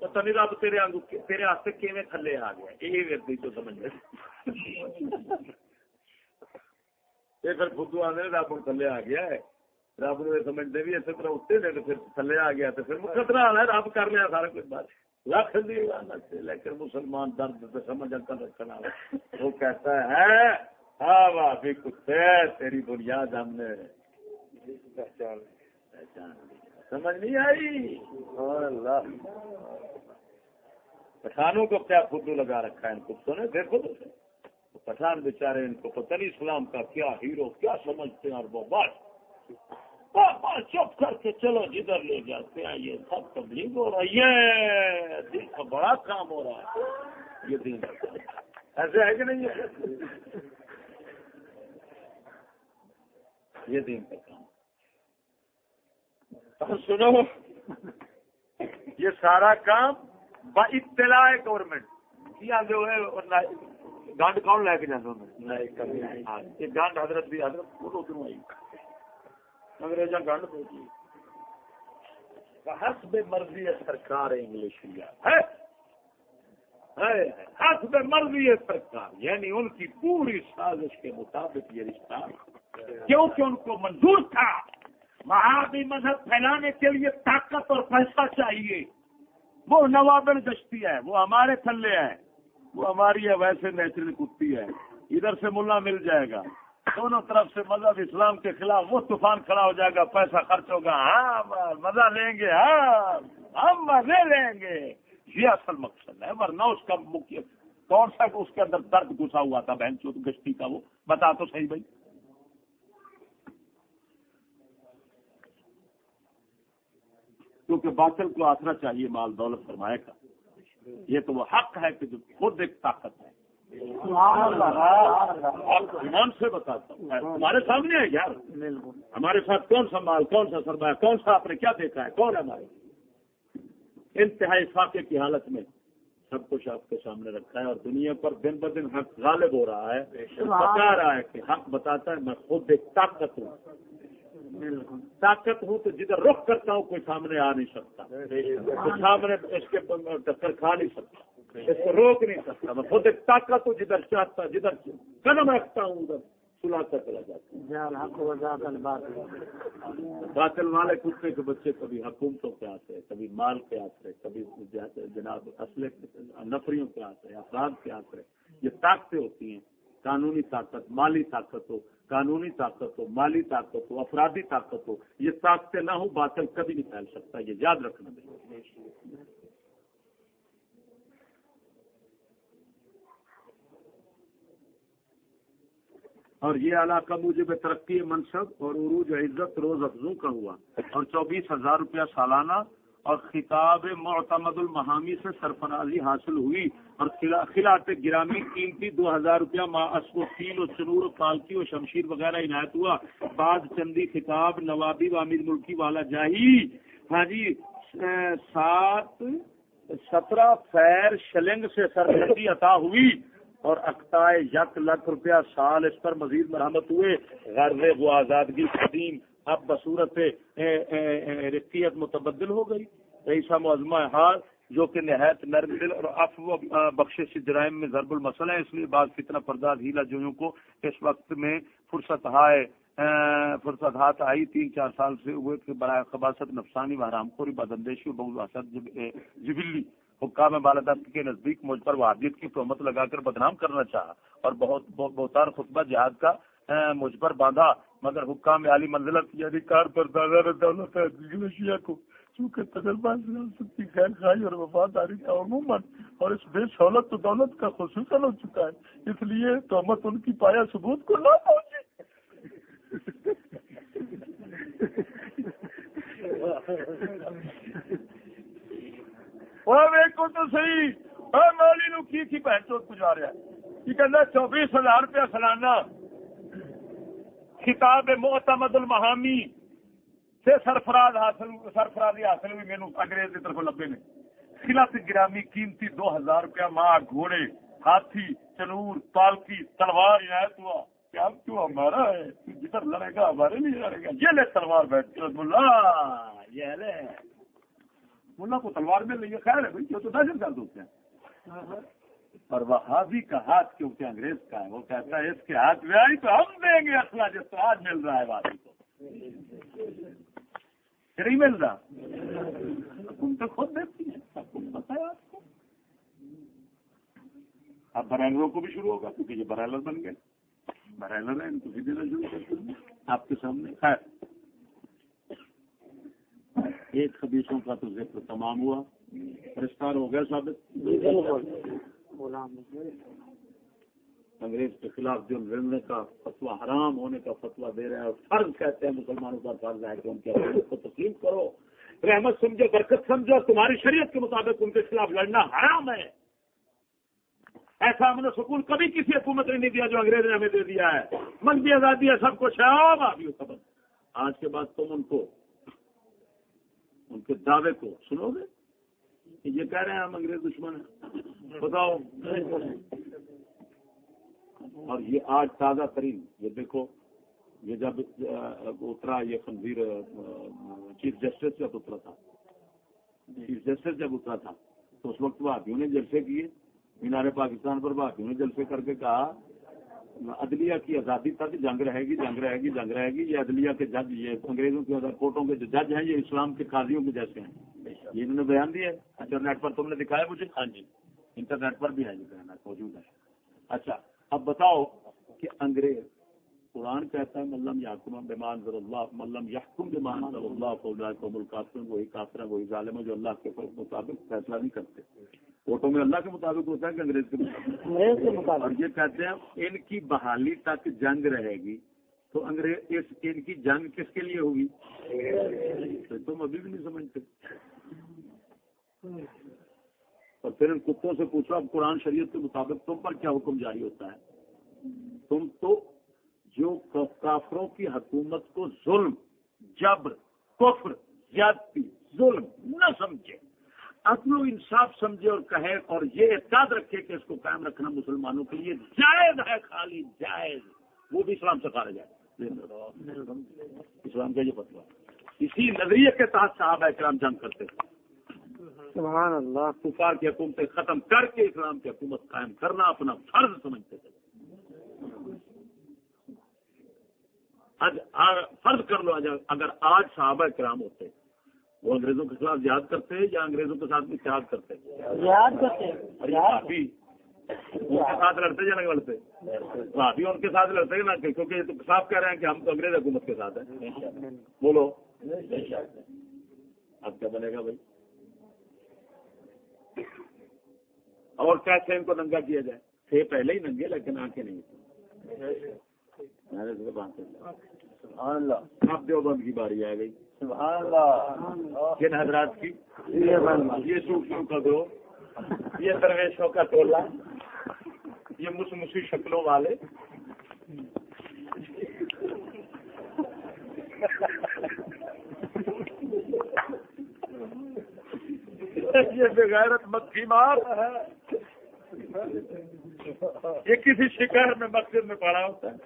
پتہ نہیں رب تیرے آنگو تیرے واسطے کیویں تھلے آ گیا یہ وردی تو سمجھ پھر رب تھلے آ گیا ہے رب بھی اسی طرح نے پھر تھلے آ گیا پھر رب کر لیا سارا کچھ بات دی لعنت لیکن مسلمان درد سمجھ کر رکھنا وہ کہتا ہے ہاں واہ کتے تیری بنیاد ہم نے پہچان لی سمجھ نہیں آئی؟ اللہ۔ پٹھانوں کو کیا فدو لگا رکھا ہے ان کو؟ نے دیکھو تو پٹھان بیچارے ان کو پتہ نہیں اسلام کا کیا ہیرو، کیا سمجھتے ہیں اور وہ بس۔ چپ کر کے چلو، جدھر لے جاتے ہیں۔ یہ سب تبلیغ ہو رہا ہے۔ دن کا بڑا کام ہو رہا ہے۔ یہ دن۔ کا کام ایسے ہے کہ نہیں ہے؟ یہ دن کا کام۔ سنو۔ یہ سارا کام با اطلاع گورنمنٹ کیا جو ہے گانڈ کون لے کے ہیں ہاں یہ گانڈ حضرت بھی حضرت بولو کیوں آئی۔ انگریزاں گانڈ دو جی حسب مرضی ہے سرکار انگلش ہے؟ ہے حسب مرضی ہے سرکار۔ یعنی ان کی پوری سازش کے مطابق یہ رشتہ۔ کیونکہ ان کو منظور تھا۔ وہابی مذہب پھیلانے کے لیے طاقت اور پیسہ چاہیے۔ وہ نوابن گشتی ہے، وہ ہمارے تھلے ہے وہ ہماری ہے، ویسے نیچرل کتی ہے۔ ادھر سے ملا مل جائے گا۔ دونوں طرف سے مذہب اسلام کے خلاف وہ طوفان کھڑا ہو جائے گا، پیسہ خرچ ہوگا۔ ہاں مزہ لیں گے۔ ہاں ہم مزے لیں گے۔ یہ اصل مقصد ہے، ورنہ اس کا مکھ کون سا اس کے اندر درد گھسا ہوا تھا بہن چوت گشتی کا وہ؟ بتا تو صحیح بھائی۔ کیونکہ باطل کو آسرا چاہیے مال دولت فرمائے کا۔ یہ تو وہ حق ہے کہ جو خود ایک طاقت ہے۔ ایمان سے بتاتا ہوں۔ تمہارے سامنے ہے یار۔ ہمارے ساتھ کون سا مال کون سا سرمایہ کون سا آپ نے کیا دیکھا ہے؟ کون ہے ہمارے؟ انتہائی فاقے کی حالت میں سب کچھ آپ کے سامنے رکھا ہے اور دنیا پر دن ب دن حق غالب ہو رہا ہے۔ بتا رہا ہے کہ حق بتاتا ہے میں خود ایک طاقت ہوں۔ طاقت ہوں تو جدھر رخ کرتا ہوں کوئی سامنے آ نہیں سکتا۔ کوئی سامنے اس کے ٹکر کھا نہیں سکتا۔ اس کو روک نہیں سکتا۔ میں خود ایک طاقت ہوں جدھر چاہتا جدھر قدم رکھتا ہوں ادھر سلاتا چلا جاتا ہوں۔ باطل والے کتے کے بچے کبھی حکومتوں کے آتے کبھی مال کے آتے کبھی جناب اسلحے نفریوں کے آتے افراد کے آتے یہ طاقتیں ہوتی ہیں قانونی طاقت مالی طاقت ہو قانونی طاقت ہو، مالی طاقت ہو، افرادی طاقت ہو، یہ طاقتیں نہ ہو، باطل کبھی نہیں پھیل سکتا، یہ یاد رکھنا چاہیے اور یہ علاقہ مجھے ترقی منصب اور عروج عزت روز افزوں کا ہوا اور چوبیس ہزار روپیہ سالانہ اور خطاب معتمد المحامی سے سرفرازی حاصل ہوئی اور خلاط گرامی قیمتی دو ہزار روپیہ ماسک و تیل و چنور و پالکی و شمشیر وغیرہ عنایت ہوا۔ بعد چندی خطاب نوابی و امیر ملکی والا جاہی۔ ہاں جی سات، سترہ فیر شلنگ سے سرحدی عطا ہوئی اور اقتائے یک لاکھ روپیہ سال اس پر مزید مرحمت ہوئے۔ غرض و آزادگی قدیم اب بصورت رقیت متبدل ہو گئی۔ ایسا معذمہ حال جو کہ نہایت نرم دل اور افو بخش جرائم میں ضرب المسئلہ ہے اس لیے بعض کتنا پرداز ہیلا جوئوں کو اس وقت میں فرصت ہائے فرصت ہاتھ آئی تین چار سال سے ہوئے کہ برائے خباست نفسانی و حرام خوری بدندیشی و بہت جبلی حکام بالادست کے نزدیک مجھ پر وادیت کی تہمت لگا کر بدنام کرنا چاہا اور بہت بہتار خطبہ جہاد کا مجھ پر باندھا۔ مگر حکام عالی منزلت کی ادھیکار پر دادا دولت ہے کو، چونکہ تجربہ سکتی خیر خائی اور وفاداری کا عموماً اور اس بے سہولت تو دولت کا خصوصاً ہو چکا ہے۔ اس لیے تہمت ان کی پایا ثبوت کو نہ پہنچی کو تو صحیح۔ نو کی کی بہن چوت کہنا چوبیس ہزار روپیہ سالانہ۔ خطاب محتمد المحامی سے سرفراز حاصل سرفرازی حاصل ہوئی مینو انگریز کی طرف لبے نے۔ خلاف گرامی قیمتی دو ہزار روپیہ ماں گھوڑے، ہاتھی، چنور، پالکی، تلوار عنایت ہوا۔ کیا کیوں ہمارا ہے؟ جدھر لڑے گا، ہمارے لیے لڑے گا۔ یہ لے تلوار بیٹھ ملا یہ لے۔ ملا کو تلوار میں نہیں خیر ہے بھائی، یہ تو دہشت گرد ہوتے ہیں۔ اور وہابی کا ہاتھ کیونکہ انگریز کا ہے؟ وہ کہتا ہے، اس کے ہاتھ میں آئی تو ہم دیں گے اصلا جس طرح آج مل رہا ہے وادی کو۔ نہیں مل رہا؟ تم تو خود دیکھتی ہیں سب کچھ پتا ہے آپ کو۔ اب برائلروں کو بھی شروع ہوگا کیونکہ یہ برائلر بن گئے۔ برائلر ہیں، ان کو بھی دینا شروع کرتے ہیں آپ کے سامنے۔ خیر۔ ایک خبیصوں کا تو ذکر تمام ہوا۔ گرفتار ہو گیا ثابت۔ انگریز کے خلاف جو لڑنے کا فتوا حرام ہونے کا فتوا دے رہے ہیں، اور فرض کہتے ہیں مسلمانوں کا فرض ہے کہ ان کے کو تسلیم کرو۔ رحمت سمجھو، برکت سمجھو، تمہاری شریعت کے مطابق ان کے خلاف لڑنا حرام ہے۔ ایسا ہم نے سکون کبھی کسی حکومت نے نہیں دیا جو انگریز نے ہمیں دے دیا ہے۔ من بھی آزادی ہے، سب کچھ ہے خبر آج کے بعد تم ان کو، ان کے دعوے کو سنو گے؟ یہ کہہ رہے ہیں ہم انگریز دشمن ہیں۔ بتاؤ۔ اور یہ آج تازہ ترین، یہ دیکھو، یہ جب اترا، یہ خنزیر چیف جسٹس جب اترا تھا۔ چیف جسٹس جب اترا تھا، تو اس وقت بھارتیوں نے جلسے کیے۔ مینار پاکستان پر بھارتیوں نے جلسے کر کے کہا، عدلیہ کی آزادی تک جنگ رہے گی، جنگ رہے گی، جنگ رہے گی۔ یہ عدلیہ کے جج، یہ انگریزوں کے کورٹوں کے جو جج ہیں، یہ اسلام کے قاضیوں کے جیسے ہیں۔ یہ انہوں نے بیان دیا انٹرنیٹ پر تم نے دکھایا مجھے؟ ہاں جی۔ انٹرنیٹ پر بھی ہے یہ بیان موجود ہے۔ اچھا اب بتاؤ کہ انگریز قرآن کہتا ہے ملم یاقم بیمان ضر اللہ ملم یحکم بیمان ضر اللہ فولا قوم وہی کافر وہی ظالم ہے جو اللہ کے مطابق فیصلہ نہیں کرتے۔ ووٹوں میں اللہ کے مطابق ہوتا ہے کہ انگریز کے مطابق؟ انگریز کے اور مطابق یہ کہتے ہیں ان کی بحالی تک جنگ رہے گی۔ تو انگریز اس ان کی جنگ کس کے لیے ہوگی؟ تم ابھی بھی نہیں سمجھتے۔ اور پھر ان کتوں سے پوچھو، اب قرآن شریعت کے مطابق تم پر کیا حکم جاری ہوتا ہے؟ تم تو جو کافروں کی حکومت کو ظلم، جبر، کفر، زیادتی، ظلم نہ سمجھے، عقل و انصاف سمجھے اور کہے اور یہ اعتقاد رکھے کہ اس کو قائم رکھنا مسلمانوں کے لیے جائز ہے، خالی جائز۔ وہ بھی اسلام سے خارج ہے۔ اسلام کا یہ فتوا اسی نظریے کے تحت صحابہ اکرام جنگ کرتے تھے۔ سبحان اللہ کفار کی حکومتیں ختم کر کے اسلام کی حکومت قائم کرنا اپنا فرض سمجھتے تھے۔ آج فرض کر لو آج- اگر آج صحابہ کرام ہوتے وہ انگریزوں کے خلاف یاد کرتے یا انگریزوں کے ساتھ اتحاد کرتے؟ یاد کرتے۔ یاد بھابھی ان کے ساتھ لڑتے یا نہیں لڑتے؟ بھابھی ان کے ساتھ لڑتے نا کیونکہ یہ تو صاف کہہ رہے ہیں کہ ہم تو انگریز حکومت کے ساتھ ہیں۔ بولو۔ اب کیا بنے گا بھائی؟ اور کیسے ان کو ننگا کیا جائے؟ تھے پہلے ہی ننگے لیکن آنکھیں نہیں اب دیوبند کی۔ باری آ گئی۔ کن حضرات کی؟ یہ صوفیوں کا گروہ یہ درویشوں کا ٹولہ یہ مسمسی شکلوں والے۔ یہ بغیرت مکھی مار یہ کسی شکار میں مسجد میں پڑا ہوتا ہے۔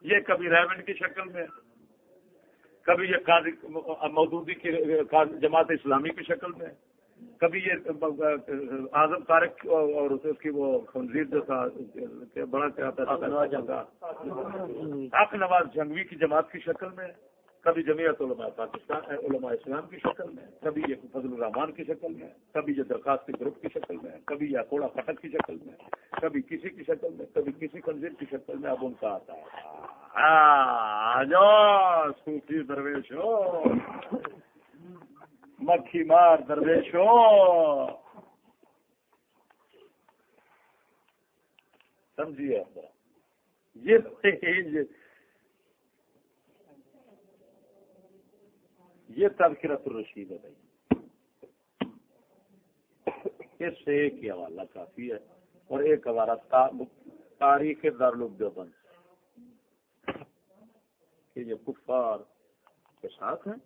یہ کبھی ریمنڈ کی شکل میں کبھی یہ قاضی مودودی کی جماعت اسلامی کی شکل میں کبھی یہ اعظم طارق اور اس کی وہ خنزیر جو تھا کہ بڑا کیا تھا۔ حق نواز جنگوی۔ کی جماعت کی شکل میں کبھی جمعیت علماء پاکستان علماء اسلام کی شکل میں، کبھی یہ فضل الرحمان کی شکل میں، کبھی یہ درخواست گروپ کی شکل میں، کبھی یہ اکوڑا پٹک کی شکل میں، کبھی کسی کی شکل میں، کبھی کسی خنزیر کی شکل میں، اب ان کا آتا ہے۔ آ جاؤ، صوفی درویش ہو مکھی مار درویش ہو سمجھیے یہ یہ تذکرت الرشید ہے بھائی۔ اس سے ایک ہی حوالہ کافی ہے اور ایک ہمارا تاریخ دارالعبند کہ یہ کفار کے ساتھ ہیں۔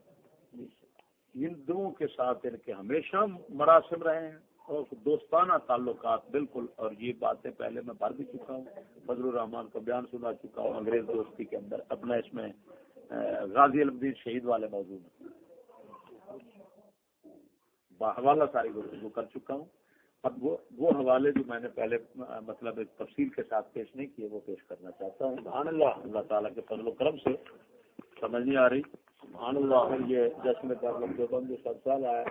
ہندوؤں کے ساتھ ان کے ہمیشہ مراسم رہے ہیں اور دوستانہ تعلقات بالکل، اور یہ باتیں پہلے میں بھر بھی چکا ہوں۔ فضل الرحمان کا بیان سنا چکا ہوں، انگریز دوستی کے اندر۔ اپنا اس میں غازی الدین شہید والے موضوع میں۔ حوالہ ساری گفتگو کر چکا ہوں۔ اب وہ وہ حوالے جو میں نے پہلے مطلب ایک تفصیل کے ساتھ پیش نہیں کیے وہ پیش کرنا چاہتا ہوں۔ سبحان اللہ۔ اللہ تعالیٰ کے فضل و کرم سے سمجھ نہیں آ رہی۔ سبحان اللہ۔ یہ جشن دیوبند جو سب سال آیا۔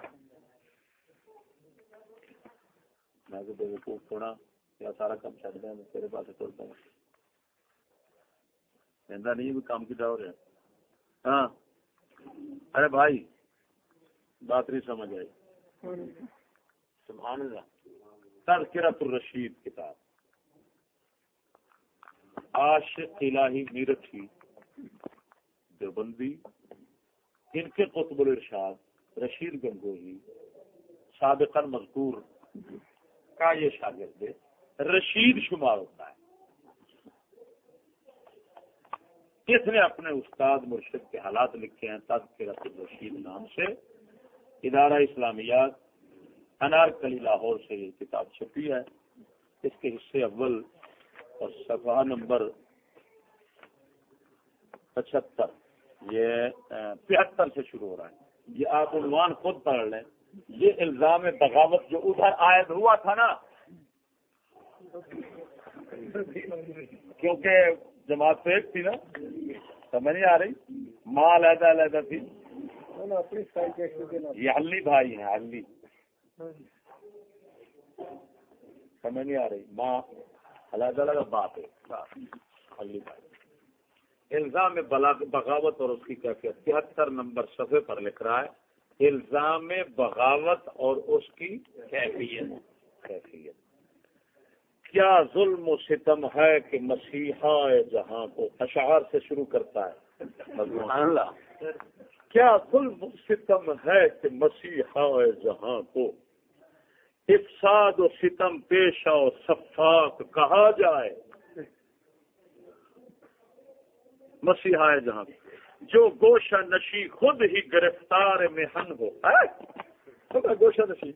میں تو بے وقوف تھوڑا یا سارا کام چھڈ دیا میں تیرے پاس ٹرتا ہوں نہیں کام کی دور ہے۔ ہاں۔ ارے بھائی، بات نہیں سمجھ آئی۔ سبحان اللہ۔ تذکرت الرشید کتاب۔ عاشق الہی میرٹھی دیوبندی، ان کے قطب الارشاد رشید گنگوہی سابقا مذکور کا یہ شاگرد رشید شمار ہوتا ہے۔ اس نے اپنے استاد مرشد کے حالات لکھے ہیں تذکرت الرشید نام سے، ادارہ اسلامیات انار کلی لاہور سے یہ کتاب چھپی ہے۔ اس کے حصے اول اور صفحہ نمبر پچہتر، یہ پچہتر سے شروع ہو رہا ہے۔ یہ آپ عنوان خود پڑھ لیں۔ یہ الزام بغاوت جو ادھر عائد ہوا تھا نا، کیونکہ جماعت تو ایک تھی نا؟ سمجھ نہیں آ رہی؟ ماں علیحدہ علیحدہ تھی۔ یہ ہلی بھائی ہیں ہلی سمجھ نہیں آ رہی۔ ماں علیحدہ علیحدہ بات ہے۔ ہلی بھائی۔ الزام بغاوت اور اس کی کیفیت۔ تہتر نمبر صفحے پر لکھ رہا ہے، الزام بغاوت اور اس کی کیفیت۔ کیفیت۔ کیا ظلم و ستم ہے کہ مسیحا جہاں کو اشعار سے شروع کرتا ہے؟ کیا ظلم و ستم ہے کہ مسیحا جہاں کو افساد و ستم پیشہ و صفاق کہا جائے؟ مسیحا ہے جہاں جو گوشہ نشی خود ہی گرفتار میں ہن ہو۔ گوشہ نشی۔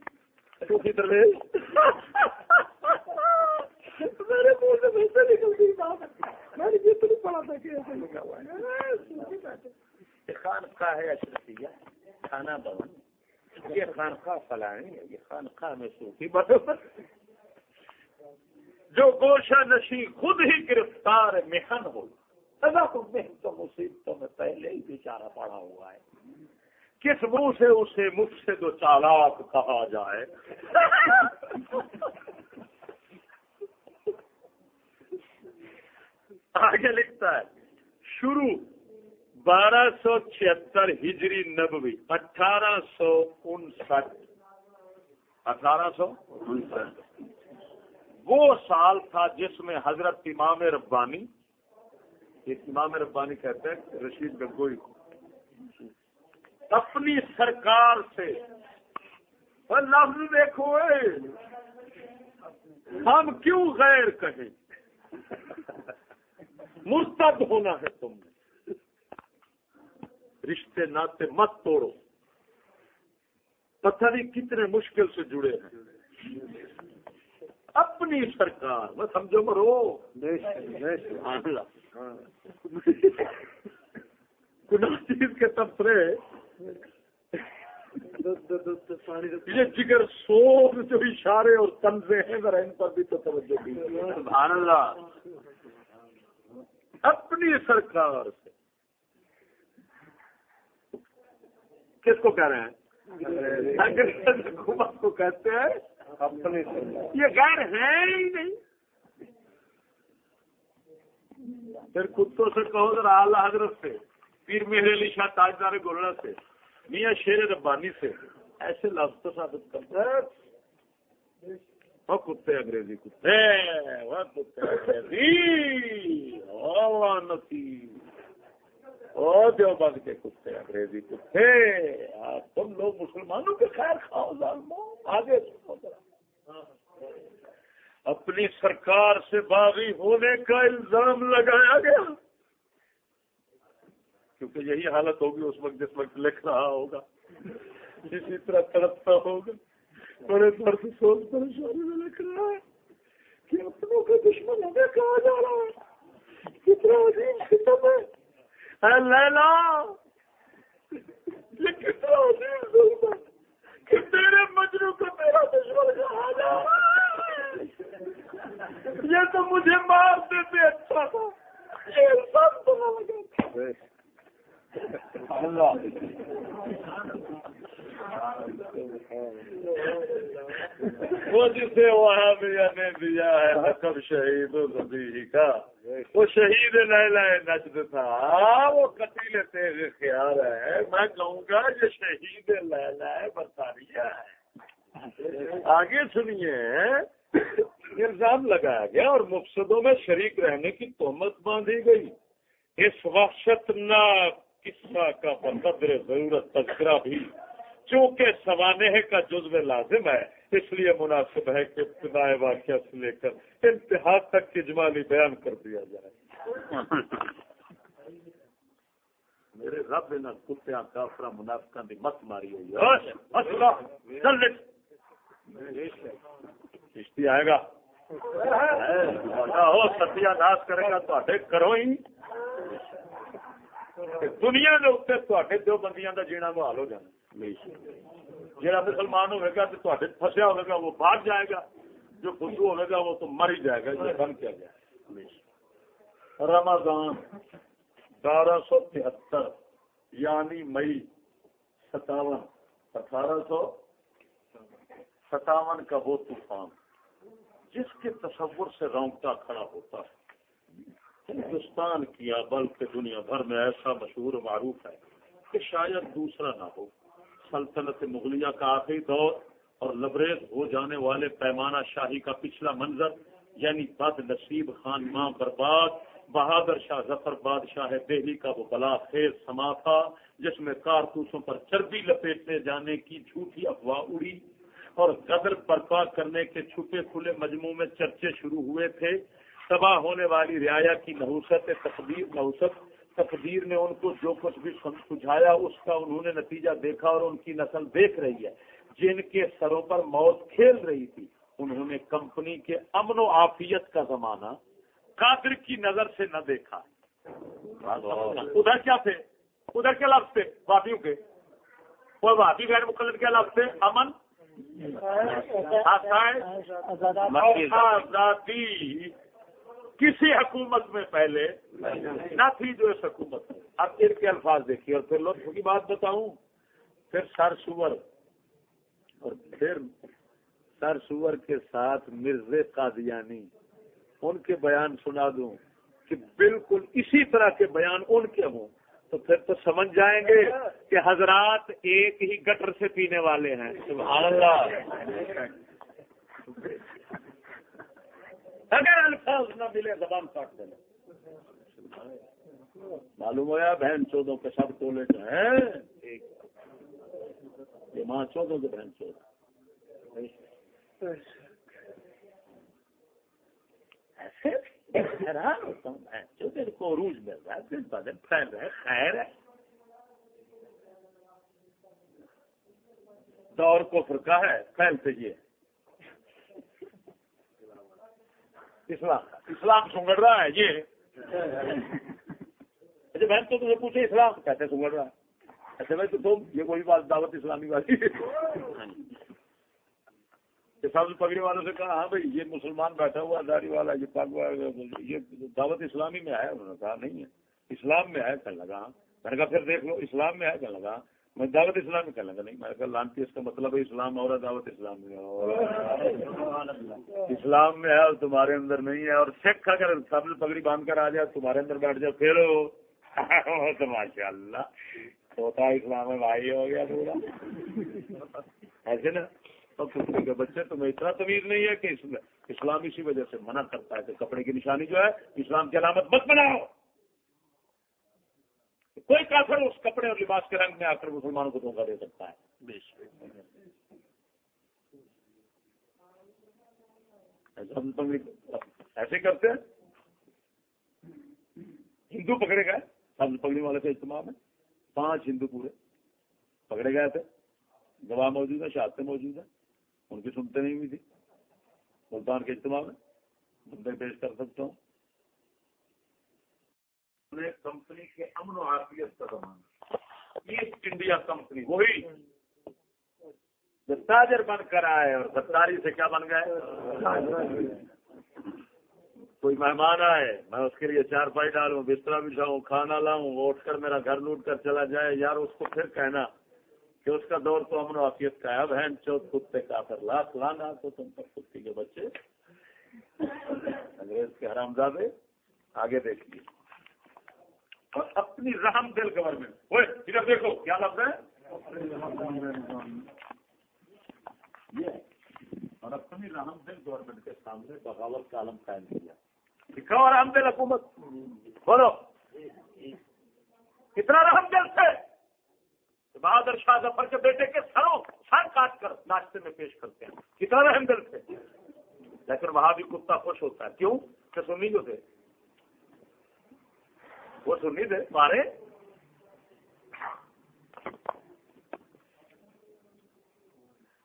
میرے منہ سے ویسے نکل گئی میں نے جتنی پڑھا تھا کہ ایسے لکھا ہوا ہے خانقاہ ہے اشرفیہ کھانا بھون۔ یہ خانقاہ فلانی ہے، یہ خانقاہ میں صوفی برابر جو گوشہ نشی خود ہی گرفتار محن ہو۔ اللہ کو محن تو مصیبتوں میں پہلے ہی بیچارہ پڑا ہوا ہے۔ کس منہ سے اسے مجھ سے دو چالاک کہا جائے؟ آگے لکھتا ہے، شروع بارہ سو چھہتر ہجری نبوی، اٹھارہ سو انسٹھ۔ اٹھارہ سو انسٹھ۔ وہ سال تھا جس میں حضرت امام ربانی امام ربانی کہتے ہیں، رشید گنگوئی کو، اپنی سرکار سے لفظ دیکھو ہم کیوں غیر کہیں؟ مرتب ہونا ہے تم نے۔ رشتے ناطے مت توڑو۔ پتہ نہیں کتنے مشکل سے جڑے ہیں۔ اپنی سرکار، میں سمجھو مرو۔ چیز کے تبصرے۔ یہ جگر سوگ جو اشارے اور تنزے ہیں، ذرا ان پر بھی تو توجہ سبحان اللہ۔ اپنی سرکار سے۔ کس کو کہہ رہے ہیں؟ حکومت کو کہتے ہیں۔ اپنی یہ غیر ہے ہی نہیں۔ پھر کتوں سے کہو ذرا اعلیٰ حضرت سے پیر مہر علی شاہ تاجدار گولڑا سے میاں شیر ربانی سے۔ ایسے لفظ تو ثابت کرتا ہے کتے انگریزی کتے وہ کتے انگریزی او کے کتے انگریزی کتے تم لوگ مسلمانوں کے خیر کھاؤ ظالمو آگے اپنی سرکار سے باغی ہونے کا الزام لگایا گیا کیونکہ یہی حالت ہوگی اس وقت جس وقت لکھ رہا ہوگا اسی طرح تڑپتا ہوگا بڑے درد سوچ پریشانی میں لکھ رہا ہے کہ اپنوں کا دشمن ہمیں کہا جا رہا ہے؟ کتنا عظیم خطب ہے۔ لیلا! یہ کتنا عظیم ظلم ہے کہ تیرے مجرو کو میرا دشمن کہا جا رہا ہے؟ یہ تو مجھے مار دیتے اچھا تھا۔ یہ سب بنا لگا وہ جسے وہاں نے دیا ہے رقم شہید کا۔ وہ شہید لائے لائے تھا۔ وہ قتیل تیز خیال ہے۔ میں کہوں گا، یہ شہید لائے لائے برطانیہ ہے۔ آگے سنیے، الزام لگایا گیا اور مقصدوں میں شریک رہنے کی تہمت باندھی گئی۔ اس وحشت ناک قصہ کا بقدر ضرورت تذکرہ بھی چونکہ سوانح کا جزو لازم ہے اس لیے مناسب ہے کہ ابتدائے واقعہ سے لے کر انتہا تک اجمالی بیان کر دیا جائے میرے رب ان کتیا کافر منافقہ دی مت ماری ہوئی کشتی آئے گا ہو ستیا داس کرے گا تو کرو ہی دنیا کے اتنے دو بندیاں کا جینا محال ہو جانا جہاں مسلمان ہوئے گا تو فسیا ہوئے گا وہ باہر جائے گا جو خدو ہوئے گا وہ تو مر ہی جائے گا یہ بن کیا جائے رمضان بارہ سو تہتر یعنی مئی ستاون اٹھارہ سو ستاون کا وہ طوفان جس کے تصور سے رونگتا کھڑا ہوتا ہے ہندوستان کیا بلکہ دنیا بھر میں ایسا مشہور و معروف ہے کہ شاید دوسرا نہ ہو۔ سلطنت مغلیہ کا آخری دور اور لبریز ہو جانے والے پیمانہ شاہی کا پچھلا منظر یعنی بد نصیب خان ماں برباد، بہادر شاہ ظفر بادشاہ دہلی کا وہ بلا خیز سما تھا، جس میں کارتوسوں پر چربی لپیٹنے جانے کی جھوٹی افواہ اڑی اور قدر برپا کرنے کے چھپے کھلے مجموع میں چرچے شروع ہوئے تھے۔ تباہ ہونے والی رعایا کی نحوست تقدیر نحوست تقدیر نے ان کو جو کچھ بھی سجھایا، اس کا انہوں نے نتیجہ دیکھا اور ان کی نسل دیکھ رہی ہے۔ جن کے سروں پر موت کھیل رہی تھی، انہوں نے کمپنی کے امن و آفیت کا زمانہ قادر کی نظر سے نہ دیکھا۔ ادھر کیا تھے؟ ادھر کیا لفظ تھے؟ وادیوں کے۔ اور وادی غیر مقلد کیا لفظ تھے؟ امن۔ آزادی۔ کسی حکومت میں پہلے نہ تھی جو اس حکومت میں۔ اب ان کے الفاظ دیکھیے اور پھر لطف کی بات بتاؤں۔ پھر سر سور۔ اور پھر سر سور کے ساتھ مرز قادیانی۔ ان کے بیان سنا دوں کہ بالکل اسی طرح کے بیان ان کے ہوں۔ تو پھر تو سمجھ جائیں گے کہ حضرات ایک ہی گٹر سے پینے والے ہیں۔ سبحان اللہ۔ اگر الفاظ نہ ملے، زبان کاٹ دینا۔ معلوم ہوا بہن چودوں کے سب ٹولے جو ہیں؟ یہ ماں چودوں کے بہن چودہ ایسے حیران ہوتا ہوں۔ بہن جو دن کو عروج مل رہا ہے دن بدن پھیل رہے خیر ہے۔ دور کو فرقہ ہے پھیلتے یہ اسلام اسلام سنگڑ رہا ہے، یہ۔ اچھا بہن تو تمہیں پوچھے اسلام کیسے سنگڑ رہا ہے؟ اچھا بھائی تو تم، یہ کوئی بات، دعوت اسلامی والی۔ سبز پگڑی والوں سے کہا ہاں بھائی، یہ مسلمان بیٹھا ہوا داری والا، یہ پگ یہ دعوت اسلامی میں آیا انہوں نے کہا، نہیں ہے۔ اسلام میں ہے، کہنے لگا ہاں۔ میں نے کہا، پھر دیکھ لو، اسلام میں ہے، کہنے لگا ہاں۔ میں دعوت اسلام میں کہنے لگا نہیں میں کہا لانتی اس کا مطلب ہے اسلام اور دعوت اسلام میں اسلام میں ہے اور تمہارے اندر نہیں ہے اور سکھ اگر سبز پگڑی باندھ کر آ جائے تمہارے اندر بیٹھ جائے پھر ماشاء اللہ توتا اسلام میں بھائی ہو گیا ایسے نا بچے تمہیں اتنا تمیز نہیں ہے کہ اسلام اسی وجہ سے منع کرتا ہے کہ کپڑے کی نشانی جو ہے اسلام کی علامت مت بناؤ۔ کوئی کافر اس کپڑے اور لباس کے رنگ میں آ کر مسلمانوں کو دھوکہ دے سکتا ہے۔ ایسے کرتے ہیں۔ ہندو پکڑے گئے۔ سبز پگڑی والے کے اجتماع میں پانچ ہندو پورے پکڑے گئے تھے۔ گواہ موجود ہے شہادتیں موجود ہیں۔ ان کی سنتے نہیں ہوئی تھی ملتان کے اجتماع میں بندے پیش کر سکتا ہوں۔ کمپنی کے امن و عافیت کا زمانہ۔ ایسٹ انڈیا کمپنی، وہی۔ جو تاجر بن کر آئے اور ستاری سے کیا بن گئے؟ کوئی مہمان آئے، میں اس کے لیے چار پائی ڈالوں بستر بچھاؤں، کھانا لاؤں اٹھ کر میرا گھر لوٹ کر چلا جائے۔ یار، اس کو پھر کہنا کہ اس کا دور تو امن و عافیت کا ہے۔ بہن چوتھ کتے کا پھر لاکھ لانا تو تم پر کتی کے بچے۔ انگریز کے حرام زادے آگے دیکھیے۔ اور اپنی رحم دل گورنمنٹ دیکھو کیا لفظ ہے؟ اور اپنی رحم دل گورنمنٹ کے سامنے بغاوت کا عالم قائم کیا۔ دکھاؤ رحم دل حکومت۔ بولو۔ کتنا رحم دل سے؟ بہادر شاہ ظفر کے بیٹے کے سروں سر کاٹ کر ناشتے میں پیش کرتے ہیں۔ کتنا رحم دل تھے لیکن وہاں بھی کتا خوش ہوتا ہے۔ کیوں؟ کہ سنی جو تھے۔ وہ سنی تھے، مارے۔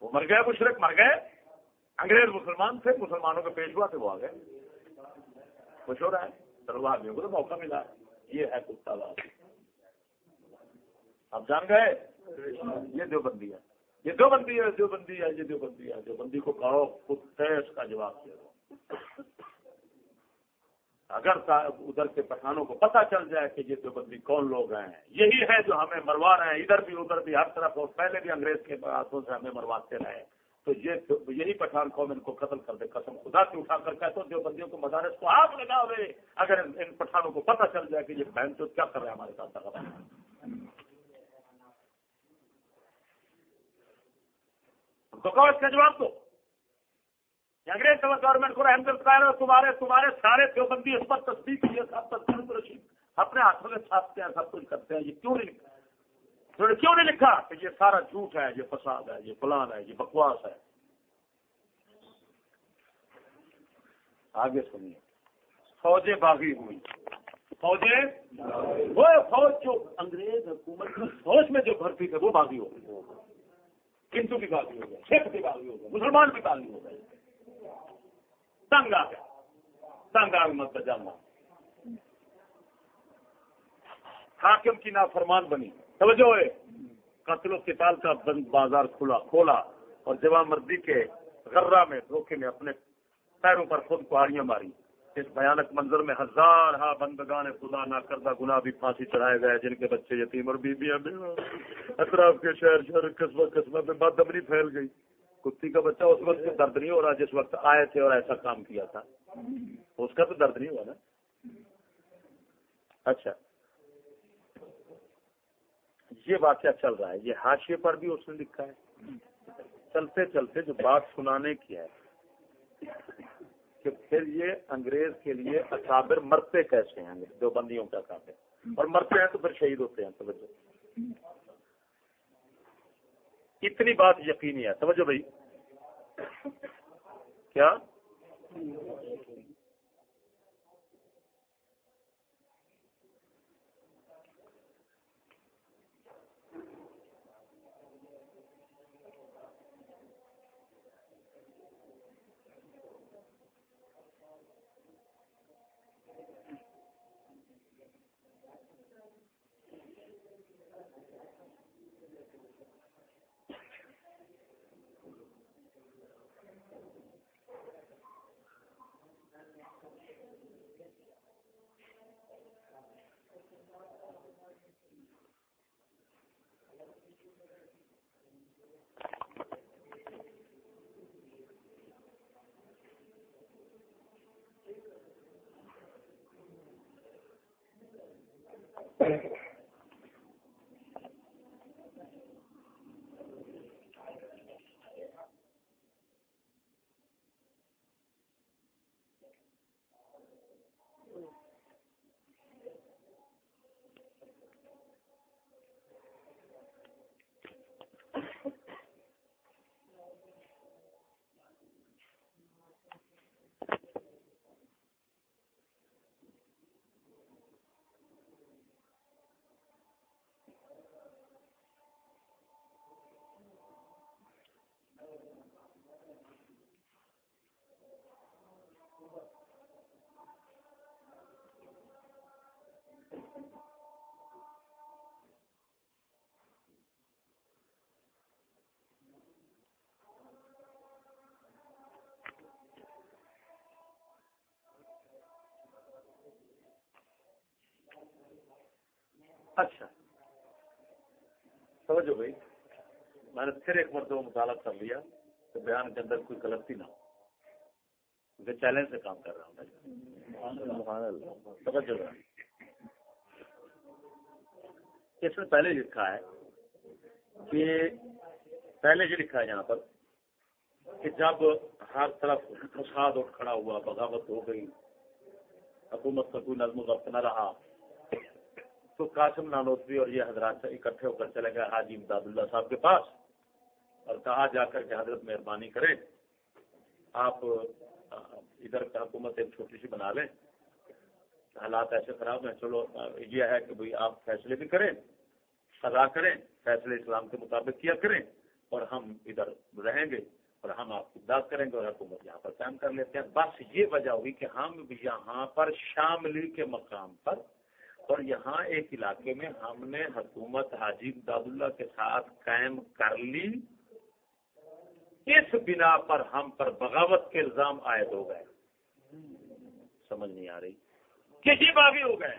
وہ مر گئے، مشرق مر گئے۔ انگریز مسلمان تھے، مسلمانوں کے پیشوا تھے، وہ آ گئے۔ خوش ہو رہا ہے سرواریوں کو تو موقع ملا۔ یہ ہے کتا بات۔ آپ جان گئے؟ یہ دو بندی ہے۔ یہ دو بندی ہے جو بندی ہے، یہ دو بندی ہے۔ جو بندی کو کہو کتے اس کا جواب دے دو۔ اگر ادھر کے پٹھانوں کو پتہ چل جائے کہ یہ دیوبندی کون لوگ ہیں، یہی ہے جو ہمیں مروا رہے ہیں، ادھر بھی ادھر بھی، ہر طرف، اور پہلے بھی انگریز کے ہاتھوں سے ہمیں مرواتے رہے تو یہ یہی پٹھان قوم ان کو قتل کر دے، قسم خدا سے اٹھا کر کہتے جو بندیوں کو مدارس کو آپ لگا ہوئے اگر ان پٹھانوں کو پتہ چل جائے کہ یہ بہن تو کیا کر رہے ہیں ہمارے ساتھ تو کہو اس کا جواب دو۔ انگریز گورنمنٹ کو رحمد تمہارے تمہارے سارے دیوبندی اس پر تصدیق کی سب تصدیق رشید اپنے ہاتھوں میں چھاپتے ہیں سب کچھ کرتے ہیں، یہ کیوں نہیں لکھا؟ کیوں نہیں لکھا کہ یہ سارا جھوٹ ہے، یہ فساد ہے، یہ فلان ہے، یہ بکواس ہے؟ آگے سنیے۔ فوجیں باغی ہوئی۔ فوجیں؟ وہ فوج جو انگریز حکومت فوج میں جو بھرتی تھے وہ باغی ہو گئی۔ ہندو بھی باغی ہو گئے، سکھ بھی باغی ہو گئے، مسلمان بھی باغی ہو گئے۔ تنگ آ گیا تنگ آ مت جانا حاکم کی نافرمان بنی۔ توجہ ہے قتل و قتال کا بند بازار کھلا کھولا اور جوان مردی کے غرہ میں دھوکے میں اپنے پیروں پر خود کہاڑیاں ماری۔ اس بھیانک منظر میں ہزار ہا بندگان خدا نہ کردہ گنا بھی پھانسی چڑھائے گئے، جن کے بچے یتیم اور بیویاں اطراف کے شہر شہر قصبہ قصبہ میں بات پھیل گئی۔ کتی کا بچہ اس وقت درد نہیں ہو رہا جس وقت آئے تھے اور ایسا کام کیا تھا۔ اس کا تو درد نہیں ہوا نا۔ اچھا۔ یہ واقعہ چل رہا ہے۔ یہ حاشیے پر بھی اس نے لکھا ہے۔ چلتے چلتے جو بات سنانے کی ہے کہ پھر یہ انگریز کے لیے اکابر مرتے کیسے ہیں؟ دو بندیوں کا اکابر اور مرتے ہیں تو پھر شہید ہوتے ہیں۔ توجہ۔ اتنی بات یقینی ہے؟ سمجھو بھائی۔ کیا؟ پڑے گا اچھا۔ سمجھو بھائی، میں نے پھر ایک مرتبہ مطالعہ کر لیا کہ بیان کے اندر کوئی غلطی نہ ہو۔ کیونکہ چیلنج سے کام کر رہا ہوں۔ سمجھو اس میں پہلے لکھا ہے کہ پہلے یہ لکھا ہے یہاں پر کہ جب ہر طرف فساد اٹھ کھڑا ہوا، بغاوت ہو گئی، حکومت کا کوئی نظم و ضبط نہ رہا تو قاسم نانوتوی اور یہ حضرات اکٹھے ہو کر چلے گئے حاجی امداد اللہ صاحب کے پاس اور کہا جا کر کہ حضرت مہربانی کریں آپ، ادھر حکومت ایک چھوٹی سی بنا لیں۔ حالات ایسے خراب ہیں، چلو، یہ ہے کہ بھائی آپ فیصلے بھی کریں، سزا کریں، فیصلے اسلام کے مطابق کیا کریں اور ہم ادھر رہیں گے اور ہم آپ کی امداد کریں گے اور حکومت یہاں پر قائم کر لیتے ہیں۔ بس یہ وجہ ہوئی کہ ہم یہاں پر شاملی کے مقام پر اور یہاں ایک علاقے میں ہم نے حکومت حاجی امداد اللہ کے ساتھ قائم کر لی۔ اس بنا پر ہم پر بغاوت کے الزام عائد ہو گئے۔ سمجھ نہیں آ رہی۔ کہ یہ باغی ہو گئے۔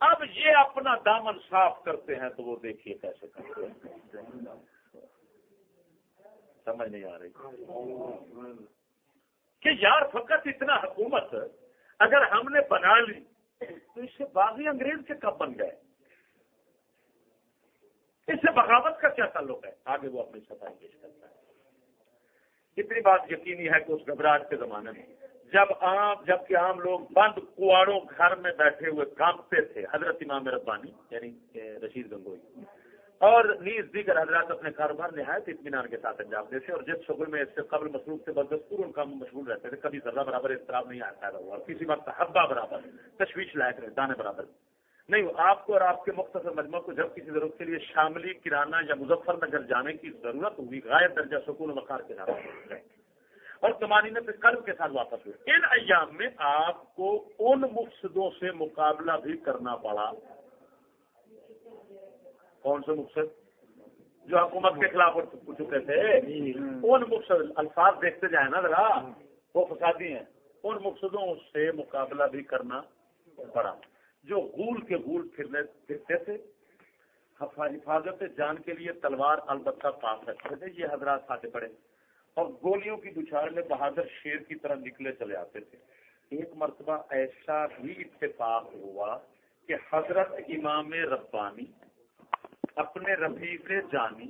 اب یہ اپنا دامن صاف کرتے ہیں تو وہ دیکھیے کیسے کرتے ہیں۔ سمجھ نہیں آ رہی۔ کہ یار فقط اتنا حکومت اگر ہم نے بنا لی تو اس سے باغی انگریز کے کب بن گئے۔ اس سے بغاوت کا کیا تعلق ہے؟ آگے وہ اپنی صفائی پیش کرتا ہے۔ اتنی بات یقینی ہے کہ اس گھبراہٹ کے زمانے میں جب عام جبکہ عام لوگ بند کواڑوں گھر میں بیٹھے ہوئے کانپتے تھے، حضرت امام ربانی یعنی رشید گنگوئی۔ اور نیز دیگر حضرات اپنے کاروبار نہایت اطمینان کے ساتھ انجام دیتے اور جس شغل میں اس سے قبل مصروف سے بدستور ان کام مشغول رہتے تھے۔ کبھی ذرہ برابر اضطراب نہیں آتا ہوا۔ کسی وقت حبا برابر، تشویش لائق رہے، دانے برابر۔ نہیں، آپ کو اور آپ کے مختصر مجموعہ کو جب کسی ضرورت کے لیے شاملی کرانہ یا مظفر نگر جانے کی ضرورت ہوئی غائب درجہ سکون وقار کے ساتھ۔ اور کمانی پہ قلب کے ساتھ واپس ہوئے ان ایام میں آپ کو ان مقصدوں سے مقابلہ بھی کرنا پڑا۔ کون سے مقصد؟ جو حکومت کے خلاف چکے تھے۔ ان مقصد الفاظ دیکھتے جائیں نا ذرا۔ وہ فسادی ہیں۔ ان مقصدوں سے مقابلہ بھی کرنا پڑا جو غول کے غول پھرنے پھرتے تھے حفاظت جان کے لیے تلوار البتہ پاس رکھتے تھے یہ حضرات آتے پڑے اور گولیوں کی بچھاڑ میں بہادر شیر کی طرح نکلے چلے آتے تھے۔ ایک مرتبہ ایسا بھی اتفاق ہوا کہ حضرت امام ربانی اپنے رفیق جانی۔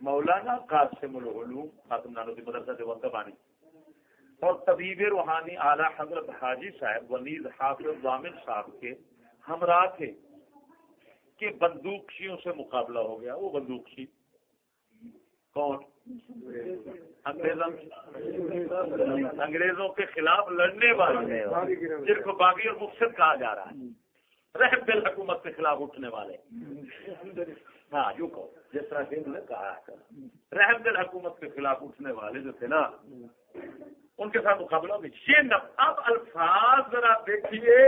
مولانا قاسم العلوم، خاتم نانوی مدرسہ دیوان کا بانی۔ اور طبیب روحانی اعلیٰ حضرت حاجی صاحب ونیز حافظ وامل صاحب کے ہمراہ تھے کہ بندوقشیوں سے مقابلہ ہو گیا۔ وہ بندوقشی کون؟ انگریزوں کے خلاف لڑنے والے، جن کو باغی اور مقصد کہا جا رہا ہے۔ رحم دل حکومت کے خلاف اٹھنے والے۔ ہاں۔ یوں کہو۔ جس طرح کہ نے کہا رحم دل حکومت کے خلاف اٹھنے والے جو تھے نا ان کے ساتھ مقابلہ میں۔ یہ اب الفاظ ذرا دیکھیے۔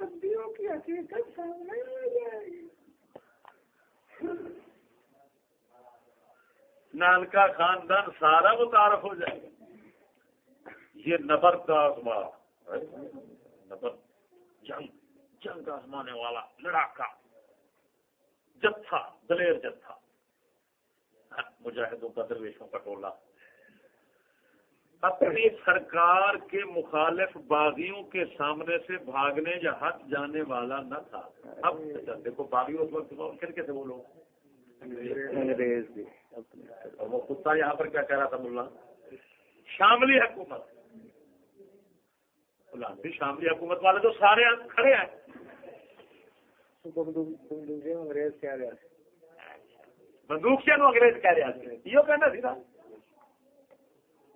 بندیوں کی حقیقت سامنے آ جائے۔ گی نانکا خاندان سارا متعارف ہو جائے۔ گا یہ نبر کا نبر جنگ جنگ آزمانے والا لڑاکا جتھا دلیر جتھا۔ مجاہدوں کا درویشوں کا ٹولہ۔ اپنی سرکار کے مخالف باغیوں کے سامنے سے بھاگنے یا ہٹ جانے والا نہ تھا۔ اب دیکھو باغی اس وقت کر کے تھے وہ لوگ۔ اور وہ کتا یہاں پر کیا کہہ رہا تھا ملا؟ شاملی حکومت۔ شاملی حکومت والے تو سارے کھڑے ہیں۔ انگریز کہہ نو انگریز یہ کہنا سی نا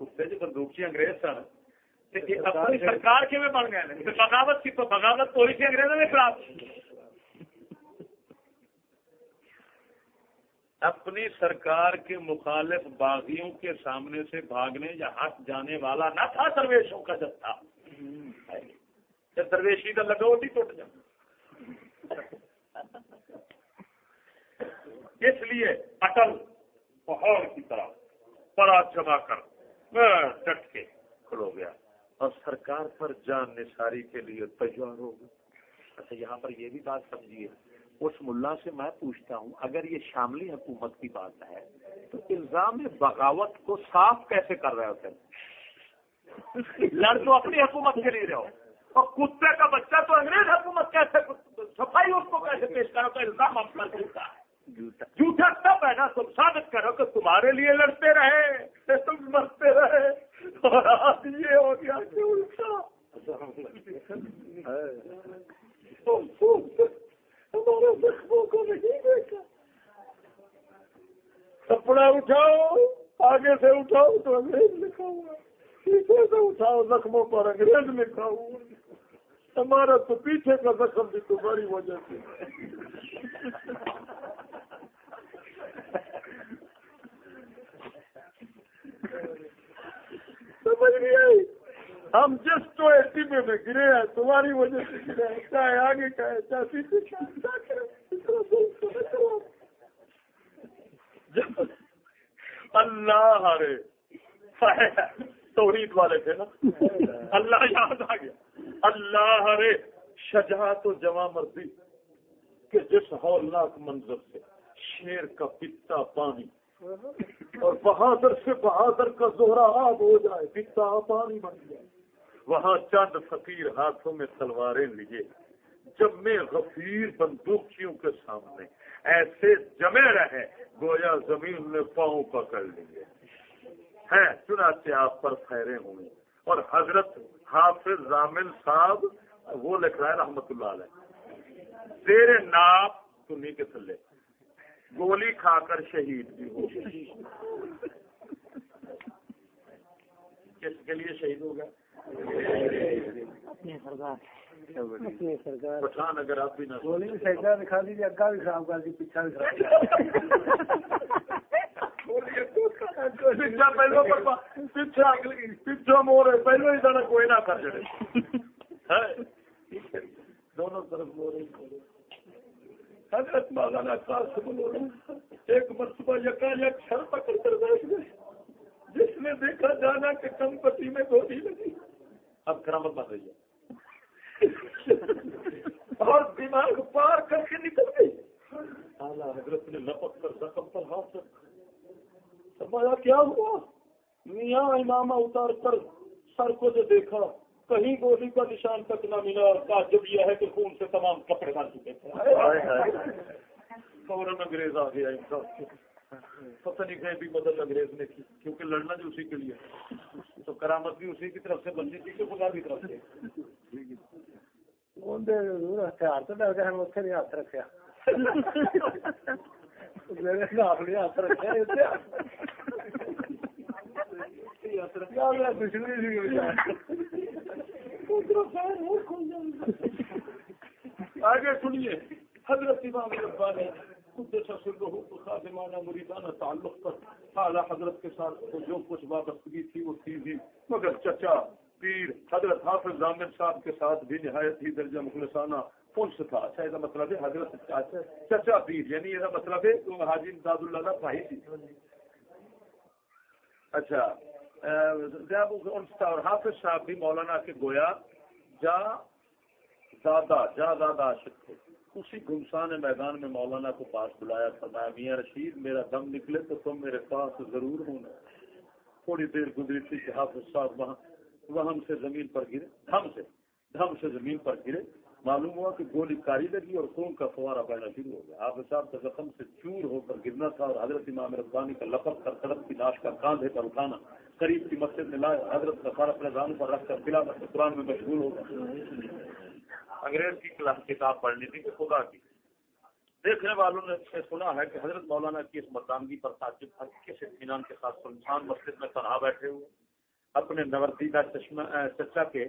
کتے جی انگریز سن۔ اپنی سرکار کی بن گئے بغاوت کی تو بغاوت انگریزوں کے خلاف۔ اپنی سرکار کے مخالف باغیوں کے سامنے سے بھاگنے یا ہاتھ جانے والا نہ تھا درویشوں کا جب درویشی کا لگو بھی ٹوٹ جا۔ اس لیے اٹل پہاڑ کی طرح پڑا جما کر ڈٹ کے کھلو گیا۔ اور سرکار پر جان نثاری کے لیے تیار ہو گیا۔ اچھا یہاں پر یہ بھی بات سمجھیے۔ اس ملا سے میں پوچھتا ہوں، اگر یہ شاملی حکومت کی بات ہے، تو الزام بغاوت کو صاف کیسے کر رہے ہوتے ہیں لڑ تو اپنی حکومت کے لیے رہو۔ اور کتے کا بچہ تو انگریز حکومت کیسے صفائی اس کو کیسے پیش کرو تو الزام اپنا جھوٹا ہے۔ جھوٹا۔ تب ہے نا تم ثابت کرو کہ تمہارے لیے لڑتے رہے تم مرتے رہے۔ اور آج یہ ہو گیا ہمارے زخموں کو نہیں دیکھا۔ کپڑا اٹھاؤ آگے سے اٹھاؤ تو انگریز لکھا ہوا پیچھے سے اٹھاؤ، زخموں پر انگریز لکھا ہوا ہمارا تو پیچھے کا زخم بھی تمہاری وجہ سے۔ ہم جس تو ایسی میں گرے ہیں، تمہاری وجہ سے گرے ہیں۔ چاہے آگے کا اللہ ہارے۔ توحید والے تھے نا؟ اللہ یاد آ گیا۔ اللہ ہرے شجاعت و جمع مردی کہ جس ہولناک منظر سے شیر کا پتا پانی اور بہادر سے بہادر کا زہرا آب ہو جائے، پتا پانی بن جائے۔ وہاں چند فقیر ہاتھوں میں تلواریں لیے جب میں غفیر بندوقچیوں کے سامنے ایسے جمے رہے، گویا زمین میں پاؤں پکڑ لیے۔ ہے چنانچہ آپ پر پھیرے ہوئے اور حضرت حافظ رامل صاحب وہ لکھ رہا ہے رحمت اللہ علیہ۔ تیرے ناپ تنی کے تھلے۔ گولی کھا کر شہید بھی ہو۔ کس کے لیے شہید ہو گیا اپنے سرکار۔ اپنے سرکار۔ پٹھان اگر آپ بھی نہ گولی بھی سیکا دکھا دیجیے اگا بھی خراب کر دی پیچھا بھی خراب پیچھا پہلو پیچھا پیچھا مور پہلو ہی کوئی نہ کر جڑے۔ دونوں طرف حضرت مولانا قاسم ایک مرتبہ یکا یک سر پکڑ کر بیٹھ گئے۔ جس نے دیکھا جانا کہ کم پتی میں گولی لگی۔ اب کرامت بن رہی ہے۔ اور دماغ پار کر کے نکل گئی۔ اعلیٰ حضرت نے لپک کر زخم پر ہاتھ رکھا۔ فرمایا کیا ہوا؟ میاں امامہ اتار کر سر کو جو دیکھا کہیں گولی کا نشان تک نہ ملا اور تعجب یہ ہے کہ خون سے تمام کپڑے بن چکے تھے۔ فوراً انگریز آ گیا ان کا پتہ نہیں کہیں بھی مدد انگریز نے کی کیونکہ لڑنا جو اسی کے لیے۔ تو کرامت بھی اسی کی طرف سے بننی تھی کہ خدا کی طرف سے؟ ہتھیار تو ڈر گئے اتنے نہیں ہاتھ رکھا میرے خلاف نہیں ہاتھ رکھا دشمنی آگے سنیے حضرت امام ربانی خادمانہ مریدانہ تعلق پر اعلیٰ حضرت کے ساتھ جو کچھ وابستگی تھی وہ تھی۔ بھی مگر چچا پیر حضرت حافظ ضامن صاحب کے ساتھ بھی نہایت ہی درجہ مخلصانہ انس تھا۔ اچھا یہ مطلب ہے حضرت چاچا چچا پیر یعنی یہ مطلب ہے کہ حاجی امداد اللہ کا بھائی تھی۔ اچھا جب انس تھا اور حافظ صاحب بھی مولانا کے گویا جا دادا جا دادا عاشق تھے۔ اسی گمسان میدان میں مولانا کو پاس بلایا فرمایا میاں رشید میرا دم نکلے تو تم میرے پاس ضرور ہونا۔ تھوڑی دیر گزری تھی کہ حافظ صاحب وہاں وہاں سے زمین پر گرے دھم سے دھم سے زمین پر گرے۔ معلوم ہوا کہ گولی کاری لگی اور خون کا فوارہ پڑنا شروع ہو گیا۔ حافظ صاحب کا زخم سے چور ہو کر گرنا تھا اور حضرت امام ربانی کا لپک کر طرف کی لاش کا کاندھے پر اٹھانا قریب کی مسجد میں لائے حضرت کا سارا اپنے دانوں پر رکھ کر قلعہ قرآن میں مشغول ہو گیا۔ انگریز کی کلاس کتاب پڑھنی تھی کہ خدا کی۔ دیکھنے والوں نے سنا ہے کہ حضرت مولانا کی اس مقامگی پر تعجب کس اطمینان کے ساتھ سلطان مسجد میں تنہا بیٹھے ہوئے، اپنے نوردیدہ چشمہ، چچا کے،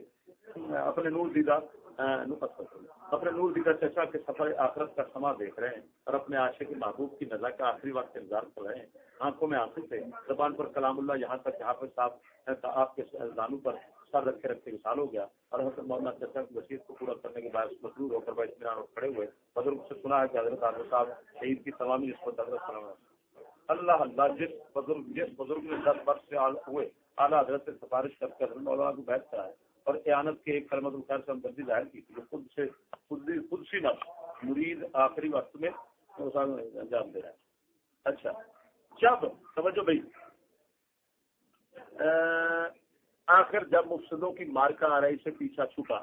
اپنے نور دیدہ اپنے نور دیدہ چچا کے سفر آخرت کا سما دیکھ رہے ہیں اور اپنے عاشق کے محبوب کی نظر کا آخری وقت انتظار کر رہے ہیں۔ آنکھوں میں آنسو تھے۔ زبان پر کلام اللہ یہاں تک حافظ صاحب آپ کے زانو پر سر رکھے رکھتے مثال ہو گیا۔ اور حضرت مولانا چچا کی وسیعت کو پورا کرنے کے بعد مشہور ہو کر بھائی اطمینان کھڑے ہوئے۔ بزرگ سے سنا ہے کہ حضرت عالم صاحب شہید کی تمامی نسبت حضرت اللہ اللہ جس بزرگ جس بزرگ نے دس برس سے ہوئے، اعلیٰ حضرت سے سفارش کر کے حضرت مولانا کو بیٹھ ہے اور اعانت کے ایک کلمت الخیر سے ہمدردی ظاہر کی تھی خود سے خود خود سی نفس، مرید آخری وقت میں انجام دے رہا ہے۔ اچھا۔ جب سمجھو بھائی۔ آخر جب مفسدوں کی مارکا آ رہی سے پیچھا چھپا،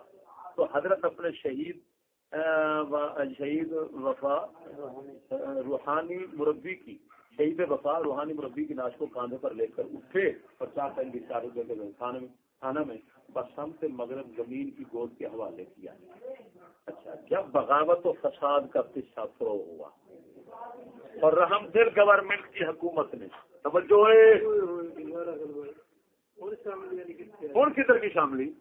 تو حضرت اپنے شہید شہید وفا روحانی مربی کی، شہید وفا روحانی مربی کی ناش کو کاندھے پر لے کر اٹھے اور چار پہن کی چاروں جگہ تھانہ میں بسم سے مغرب زمین کی گود کے حوالے کیا۔ اچھا جب بغاوت و فساد کا قصہ فروغ ہوا؟ اور رحم دل گورنمنٹ کی حکومت نے۔ توجہ کون کدھر کی شاملی؟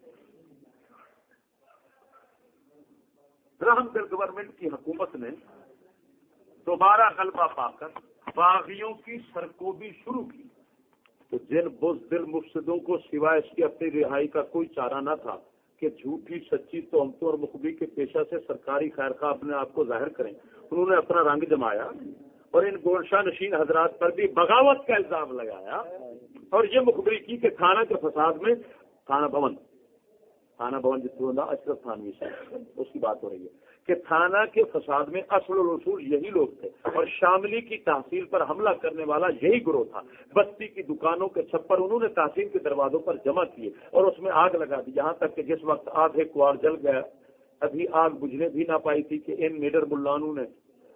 رحم دل گورنمنٹ کی حکومت نے دوبارہ غلبہ پا کر باغیوں کی سرکوبی شروع کی۔ تو جن بز دل مفسدوں کو سوائے اس کی اپنی رہائی کا کوئی چارہ نہ تھا کہ جھوٹی سچی تومتوں اور مخبی کے پیشہ سے سرکاری خیر خواہ اپنے آپ کو ظاہر کریں۔ انہوں نے اپنا رنگ جمایا اور ان گولشا نشین حضرات پر بھی بغاوت کا الزام لگایا اور یہ مخبری کی کہ تھانہ کے فساد میں تھانہ بھون تھانہ بھون جتنا اشرف تھانوی سے اس کی بات ہو رہی ہے۔ کہ تھانہ کے فساد میں اصل رسول یہی لوگ تھے اور شاملی کی تحصیل پر حملہ کرنے والا یہی گروہ تھا۔ بستی کی دکانوں کے چھپر انہوں نے تحصیل کے دروازوں پر جمع کیے اور اس میں آگ لگا دی۔ یہاں تک کہ جس وقت آدھے کوار جل گیا، ابھی آگ بجھنے بھی نہ پائی تھی کہ ان نیڈر ملانوں نے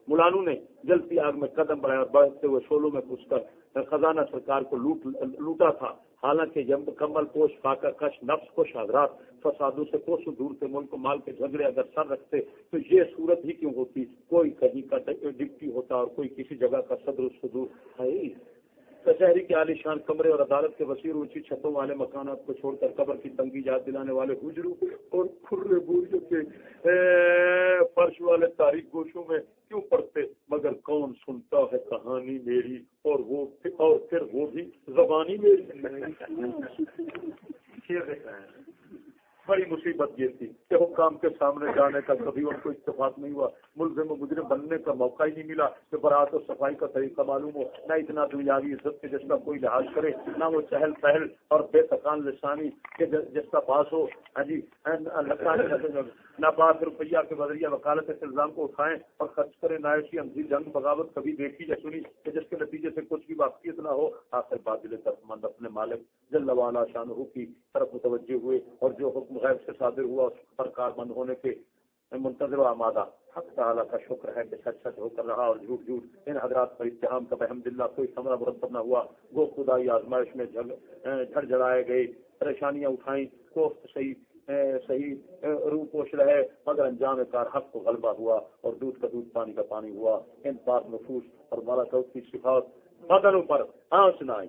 ملانو نے جلتی آگ میں قدم بڑھایا اور بڑھتے ہوئے شولوں میں گھس کر خزانہ سرکار کو لوٹ لوٹا تھا۔ حالانکہ جب کمبل پوش فاقہ کش نفس خوش حضرات فسادوں سے کوسوں دور سے ملک مال کے جھگڑے اگر سر رکھتے تو یہ صورت ہی کیوں ہوتی؟ کوئی کہیں کا ڈپٹی ہوتا اور کوئی کسی جگہ کا صدر صدور ہے کچہری کے عالی شان کمرے اور عدالت کے وسیع اونچی چھتوں والے مکانات کو چھوڑ کر قبر کی تنگی یاد دلانے والے حجرو اور کھرے بورجوں کے فرش والے تاریخ گوشوں میں کیوں پڑھتے؟ مگر کون سنتا ہے کہانی میری اور وہ اور پھر وہ بھی زبانی میری بڑی مصیبت یہ تھی کہ حکام کے سامنے جانے کا کبھی ان کو اتفاق نہیں ہوا۔ ملزم و مجرم بننے کا موقع ہی نہیں ملا کہ برات و صفائی کا طریقہ معلوم ہو، نہ اتنا دنیاوی عزت کے جس کا کوئی لحاظ کرے، نہ وہ چہل پہل اور بے تکان لسانی کے جس کا پاس ہو۔ ہاں جی نہ پاس روپیہ کے بدریہ وکالت اس الزام کو اٹھائیں اور خرچ کرے نائشی امزی جنگ بغاوت کبھی دیکھی یا سنی کہ جس کے نتیجے سے کچھ بھی واقفیت نہ ہو۔ آخر بادل مند اپنے مالک جل والا شاہ کی طرف متوجہ ہوئے اور جو حکم غیر سے صادر ہوا اس پر کار بند ہونے کے منتظر آمادہ۔ حق تعالیٰ کا شکر ہے کہ سچ سچ ہو کر رہا اور جھوٹ جھوٹ ان حضرات پر اتحام کا بحمد اللہ کوئی سمرہ مرتب نہ ہوا۔ وہ خدائی آزمائش میں جھڑ جڑائے گئے، پریشانیاں اٹھائیں، کوفت صحیح صحیح روح پوش رہے، مگر انجام کار حق کو غلبہ ہوا اور دودھ کا دودھ پانی کا پانی ہوا۔ ان پاک نفوس اور مالا چوک کی صفات بدنوں پر آنچ نہ آئی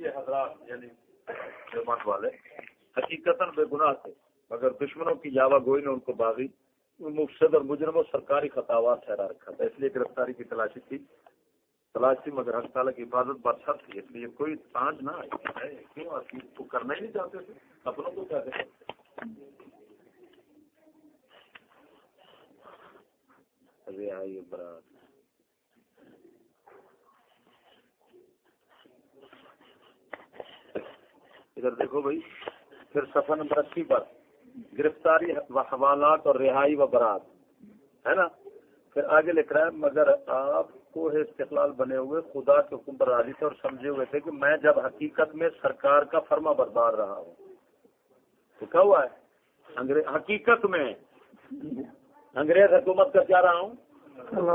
یہ حضرات یعنی دیوبند والے حقیقت بے گناہ تھے، مگر دشمنوں کی جاوا گوئی نے ان کو باغی مفسد اور مجرم و سرکاری خطاوات ٹھہرا رکھا تھا، اس لیے گرفتاری کی تلاشی تھی تلاش تھی، مگر حق تعالیٰ کی حفاظت برسر تھی، اس لیے کوئی سانج نہ آئی۔ کیوں؟ آتی کرنا ہی نہیں چاہتے تھے، اپنوں کو کیا ابھی آئیے برات۔ ادھر دیکھو بھائی، پھر سفر نمبر اسی پر۔ گرفتاری و حوالات اور رہائی و برات، ہے نا؟ پھر آگے لکھ رہا ہے، مگر آپ کو استقلال بنے ہوئے، خدا کے حکم پر راضی تھے اور سمجھے ہوئے تھے کہ میں جب حقیقت میں سرکار کا فرما بردار رہا ہوں۔ تو کیا ہوا ہے؟ حقیقت میں انگریز حکومت کا کیا رہا ہوں،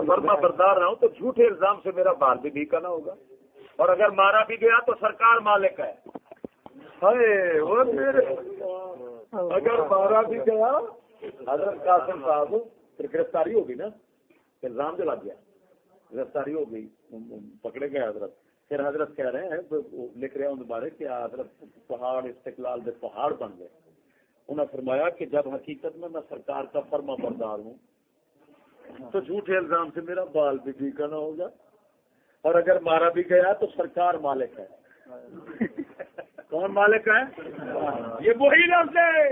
فرما بردار رہا ہوں، تو جھوٹے الزام سے میرا بال بھی بھیکنا ہوگا۔ اور اگر مارا بھی گیا تو سرکار مالک ہے۔ اگر مارا بھی گیا، حضرت قاسم صاحب، پھر گرفتاری ہوگی نا؟ الزام جو لگ گیا گرفتاری ہو گئی پکڑے گئے حضرت۔ پھر حضرت کہہ رہے ہیں لکھ رہے ہیں ان بارے کہ حضرت پہاڑ استقلال دے پہاڑ بن گئے۔ انہوں نے فرمایا کہ جب حقیقت میں میں سرکار کا فرما بردار ہوں، تو جھوٹے الزام سے میرا بال بھی ٹھیک نہ ہوگا اور اگر مارا بھی گیا تو سرکار مالک ہے۔ کون مالک ہے یہ وہی لفظ ہے۔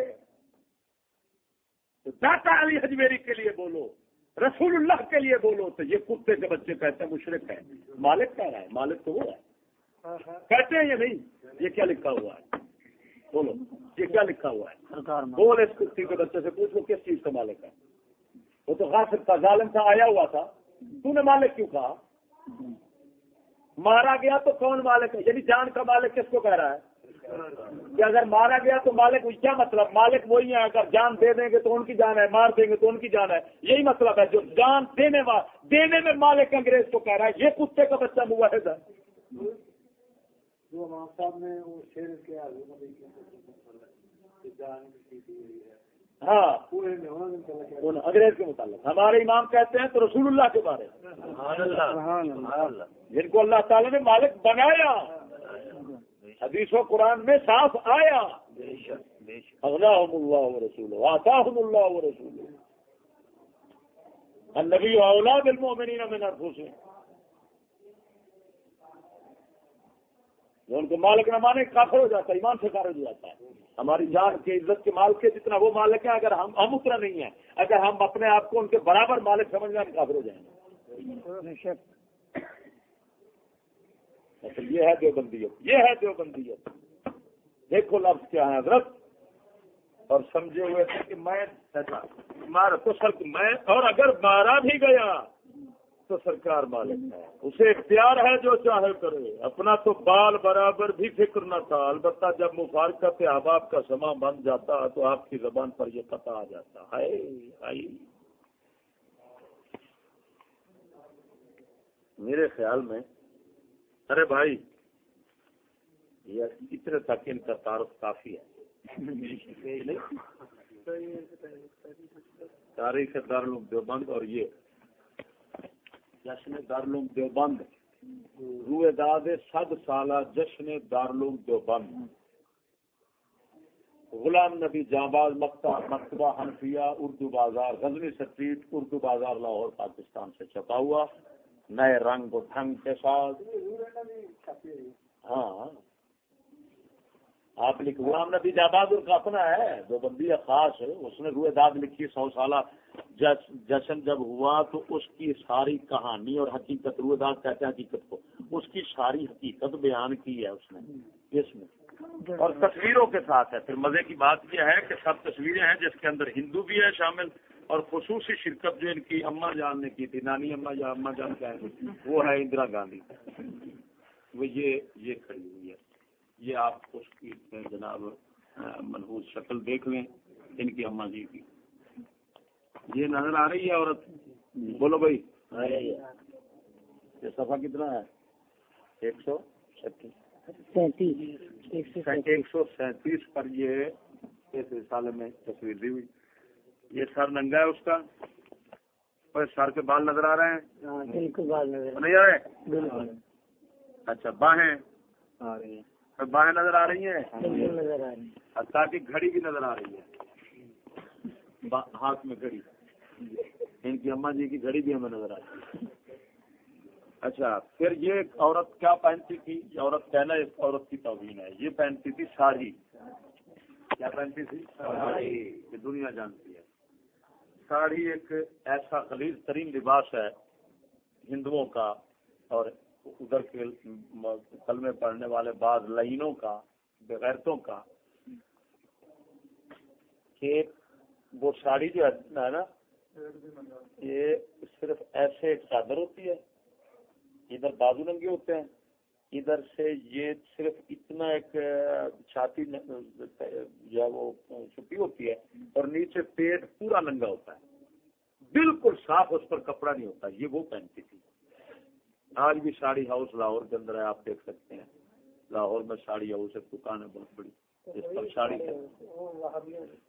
داتا علی حجمیری کے لیے بولو رسول اللہ کے لیے بولو تو یہ کتے کے بچے کہتے ہیں مشرق ہے مالک کہہ رہا ہے مالک تو وہ ہے۔ کہتے ہیں یہ نہیں؟ یہ کیا لکھا ہوا ہے؟ بولو یہ کیا لکھا ہوا ہے؟ بول اس کتے کے بچے سے پوچھو کس چیز کا مالک ہے؟ وہ تو خاص تھا ظالم تھا آیا ہوا تھا۔ تو نے مالک کیوں کہا؟ مارا گیا تو کون مالک ہے؟ یعنی جان کا مالک کس کو کہہ رہا ہے؟ کہ اگر مارا گیا تو مالک کیا مطلب؟ مالک وہی ہے اگر جان دے دیں گے تو ان کی جان ہے مار دیں گے تو ان کی جان ہے۔ یہی مطلب ہے جو جان دینے دینے میں مالک انگریز کو کہہ رہا ہے یہ کتے کا بچہ ہوا ہے۔ ہاں۔ انگریز کے متعلق۔ ہمارے امام کہتے ہیں تو رسول اللہ کے بارے جن کو اللہ تعالیٰ نے مالک بنایا۔ حدیث و قرآن میں صاف آیا. اللہ رسول اللہ و رسول النبی المؤمنین من انفسهم جو ان کو مالک نہ مانے کافر ہو جاتا ہے ایمان سے خارج ہو جاتا ہے. ہماری جان کے عزت کے مالک کے جتنا وہ مالک ہے اگر ہم ہم اتنا نہیں ہے اگر ہم اپنے آپ کو ان کے برابر مالک سمجھ کافر ہو جائیں گے. اچھا، یہ ہے دیوبندیت، یہ ہے دیوبندیت۔ دیکھو لفظ کیا ہے، حضرت۔ اور سمجھے ہوئے تھے کہ میں تو سر میں، اور اگر مارا بھی گیا تو سرکار مالک ہے۔ اسے اختیار ہے جو چاہے کرے، اپنا تو بال برابر بھی فکر نہ تھا۔ البتہ جب مفارکت احباب کا سما بن جاتا تو آپ کی زبان پر یہ پتہ آ جاتا۔ ہے میرے خیال میں ارے بھائی، یہ اتنے تک ان کا تعارف کافی ہے۔ تاریخ دارالعلوم دیوبند اور یہ۔ جشن دارالعلوم دیوبند۔ روئے داد صد سالہ جشن دارالعلوم دیوبند۔ غلام نبی جامباز مکتبہ حنفیہ، اردو بازار، غزنی اسٹریٹ اردو بازار لاہور، پاکستان سے چھپا ہوا۔ نئے رنگ و ڈھنگ کے ساتھ۔ ہاں۔ آپ لکھ غلام نبی جاباد کا اپنا ہے، جو بندی خاص، اس نے روئے داد لکھی سو سالہ۔ جشن جب ہوا تو اس کی ساری کہانی اور حقیقت، روئے داد کہتے ہیں حقیقت کو، اس کی ساری حقیقت بیان کی ہے اس نے، اس میں۔ اور تصویروں کے ساتھ ہے۔ پھر مزے کی بات یہ ہے کہ سب تصویریں ہیں جس کے اندر ہندو بھی ہے شامل اور خصوصی شرکت جو ان کی اما جان نے کی تھی نانی اما یا اما جان کیا ہے؟ وہ ہے اندرا گاندھی۔ وہ یہ یہ کھڑی ہوئی ہے۔ یہ آپ اس کی جناب منحوس شکل دیکھ لیں ان کی اما جی کی۔ یہ نظر آ رہی ہے عورت؟ بولو بھائی۔ یہ صفحہ کتنا ہے؟ ایک سو ایک سو سینتیس۔ پر یہ اس سال میں تصویر دی ہوئی۔ یہ سر ننگا ہے اس کا۔ اور سر کے بال نظر آ رہے ہیں۔ بالکل بال نظر نہیں آ رہے؟ اچھا باہیں۔ آ رہی ہیں۔ بائیں نظر آ رہی ہیں؟ نظر آ رہی ہیں۔ حتیٰ کہ گھڑی بھی نظر آ رہی ہے۔ ہاتھ میں گھڑی۔ ان کی اما جی کی گھڑی بھی ہمیں نظر آ رہی ہے۔ اچھا پھر یہ عورت کیا پہنتی تھی؟ عورت کہنا ایک عورت کی توہین ہے۔ یہ پہنتی تھی ساڑی کیا پہنتی تھی؟ دنیا جانتی ساڑی ایک ایسا خلیج ترین لباس ہے ہندوؤں کا اور ادھر کے کلمے پڑھنے والے بعض لائنوں کا، بغیرتوں کا، کہ وہ ساڑی جو ہے نا، یہ صرف ایسے ایک چادر ہوتی ہے، ادھر بازو ننگے ہوتے ہیں۔ ادھر سے یہ صرف اتنا ایک چھاتی جو وہ چھپی ہوتی ہے اور نیچے پیٹ پورا ننگا ہوتا ہے۔ بالکل صاف اس پر کپڑا نہیں ہوتا، یہ وہ پہنتی تھی۔ آج بھی ساڑی ہاؤس لاہور کے اندر ہے، آپ دیکھ سکتے ہیں۔ لاہور میں ساڑی ہاؤس ایک دکان ہے بہت بڑی جس پر ساڑی ہے۔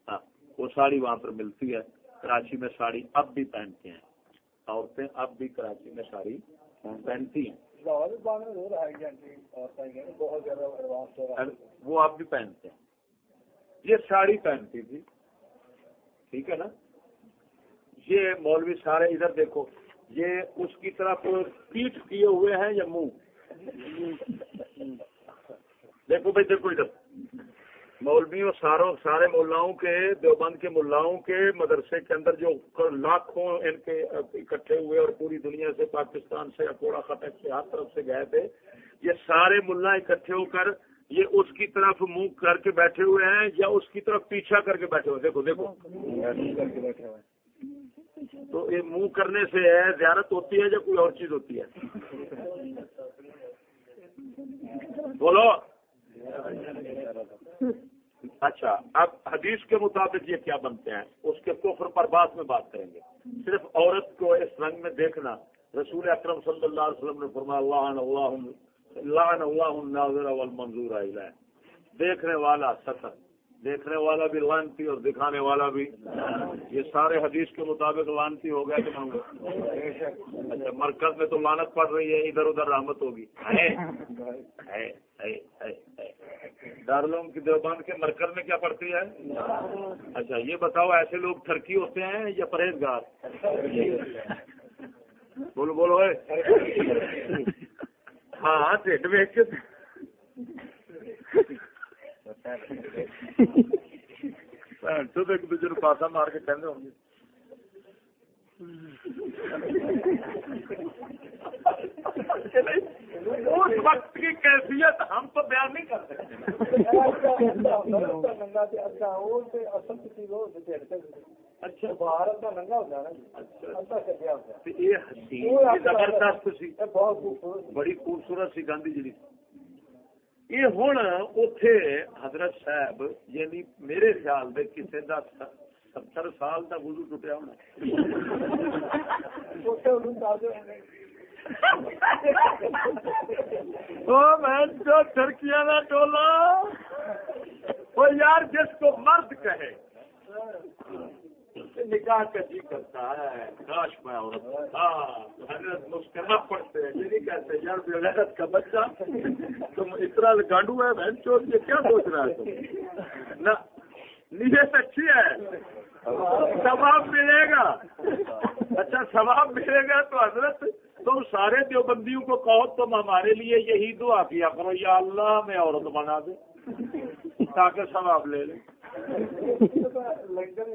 ہاں وہ ساڑی وہاں پر ملتی ہے۔ کراچی میں ساڑی اب بھی پہنتے ہیں۔ عورتیں اب بھی کراچی میں ساڑی پہنتی ہیں۔ وہ اب بھی پہنتے ہیں۔ یہ ساڑی پہنتی تھی۔ ٹھیک ہے نا؟ یہ مولوی سارے ادھر دیکھو یہ اس کی طرف پیٹ کیے ہوئے ہیں یا منہ؟ دیکھو بھائی دیکھو ادھر۔ مولویوں ساروں سارے ملاؤں کے، دیوبند کے ملاؤں کے مدرسے کے اندر جو لاکھوں ان کے اکٹھے ہوئے اور پوری دنیا سے پاکستان سے اکوڑا خطک سے ہر طرف سے گئے تھے، یہ سارے ملا اکٹھے ہو کر یہ اس کی طرف منہ کر کے بیٹھے ہوئے ہیں یا اس کی طرف پیچھا کر کے بیٹھے ہوئے دیکھو دیکھو۔ کر کے بیٹھے ہوئے تو یہ منہ کرنے سے ہے، زیارت ہوتی ہے یا کوئی اور چیز ہوتی ہے؟ بولو۔ اچھا اب حدیث کے مطابق یہ کیا بنتے ہیں؟ اس کے کفر پر بعد میں بات کریں گے۔ صرف عورت کو اس رنگ میں دیکھنا، رسول اکرم صلی اللہ علیہ وسلم نے فرمایا اللہ اللہ اللہ منظور دیکھنے والا سطر۔ دیکھنے والا بھی لانتی اور دکھانے والا بھی۔ یہ سارے حدیث کے مطابق لانتی ہو گیا اچھا مرکز میں تو لانت پڑ رہی ہے، ادھر ادھر رحمت ہوگی۔ دارالعلوم کی دیوبند کے مرکز میں کیا پڑتی ہے؟ اچھا یہ بتاؤ، ایسے لوگ ترکی ہوتے ہیں یا پرہیزگار؟ بولو بولو ہاں،, ہاں ٹھیک۔ میں ایک دوسرے کو پاسا مار کے کہنے ہوں گے اس وقت کی کیفیت ہم تو بیان نہیں کر سکتے اچھا بھارت کا ننگا ہوتا ہے نا کیا ہوتا ہے تو یہ حسین بھی زبردست سی بہت خوبصورت بڑی خوبصورت سی گاندھی جی۔ یہ ہوں اتے حضرت صاحب یعنی میرے خیال دے کسی کا ستر سال کا وضو ٹوٹیا ہونا۔ میں جو ترکیاں کا ٹولا وہ یار جس کو مرد کہے۔ نکاح کا جی کرتا ہے۔ کاش میں عورت ہاں حضرت مسکرنا پڑتے ہیں۔ کہتے یار بغیرت کا بچہ۔ تم اتنا گانڈو ہے، بہن چوت یہ کیا سوچ رہا ہے تم؟ نہ، نیت اچھی ہے۔ ثواب ملے گا۔ اچھا ثواب ملے گا تو حضرت، تم سارے دیوبندیوں کو کہو، تم ہمارے لیے یہی دعا کیا کرو۔ یا اللہ، میں عورت بنا دے، تاکہ ثواب لے لے۔ لنگر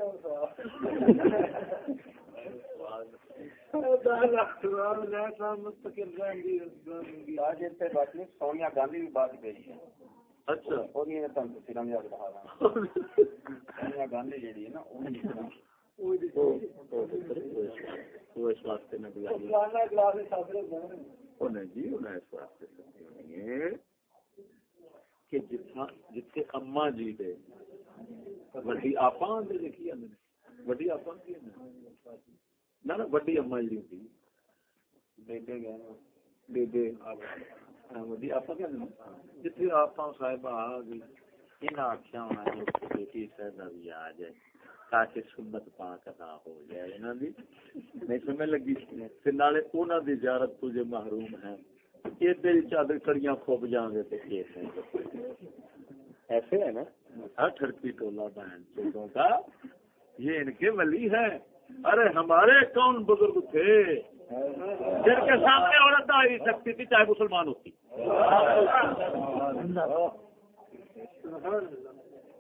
سونیا گاندھی بھی بات گئی ہے اچھا ہے جی وڈی آپا وڈی آپا کی نہ نہ وڈی اما جی بیٹے گئے وڈی آپا آپا آ گئی آخیا ہونا ہے بیٹی بھی آ جائے تاکہ سنت پاک ادا ہو جائے دی نہیں سمجھ لگی تے نالے دی زیارت تو جو محروم ہے یہ چادر کڑیاں کھوب جائیں گے ایسے ہے نا ٹھڑکی ٹولا بہن چوٹوں کا۔ یہ ان کے ولی ہے ارے، ہمارے کون بزرگ تھے؟ جن کے سامنے عورت آ سکتی تھی، چاہے مسلمان ہوتی۔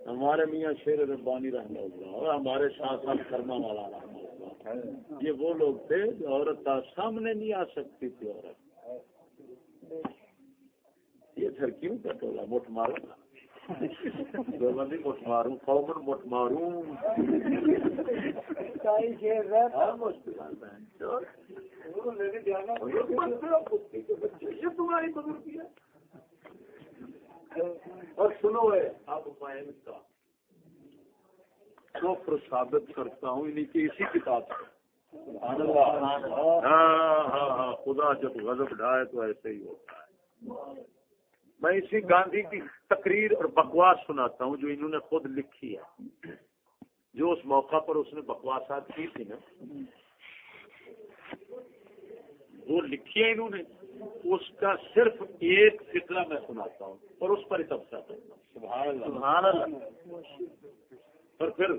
ہمارے میاں شیر ربانی رحمہ اللہ، اور ہمارے شاہ صاحب کرما والا رحمہ اللہ۔ یہ وہ لوگ تھے جو عورت کا سامنے نہیں آ سکتی تھی، عورت۔ یہ پھر کیوں کٹولا مٹھ مارو ماروں قومن ماروں ہاں،۔ یہ تمہاری بزرگی ہے اور سنو ہے اب ان کا کفر ثابت کرتا ہوں انہیں کی اسی کتاب سے ہاں ہاں ہاں خدا جب غضب ڈھائے تو ایسے ہی ہوتا ہے میں اسی گاندھی کی تقریر اور بکواس سناتا ہوں جو انہوں نے خود لکھی ہے۔ جو اس موقع پر اس نے بکواسات کی تھی نا۔ وہ لکھی ہے انہوں نے۔ اس کا صرف ایک فکرہ میں سناتا ہوں اور اس پر ہی تبصرہ کرتا ہوں۔ سبحان اللہ۔ اور پھر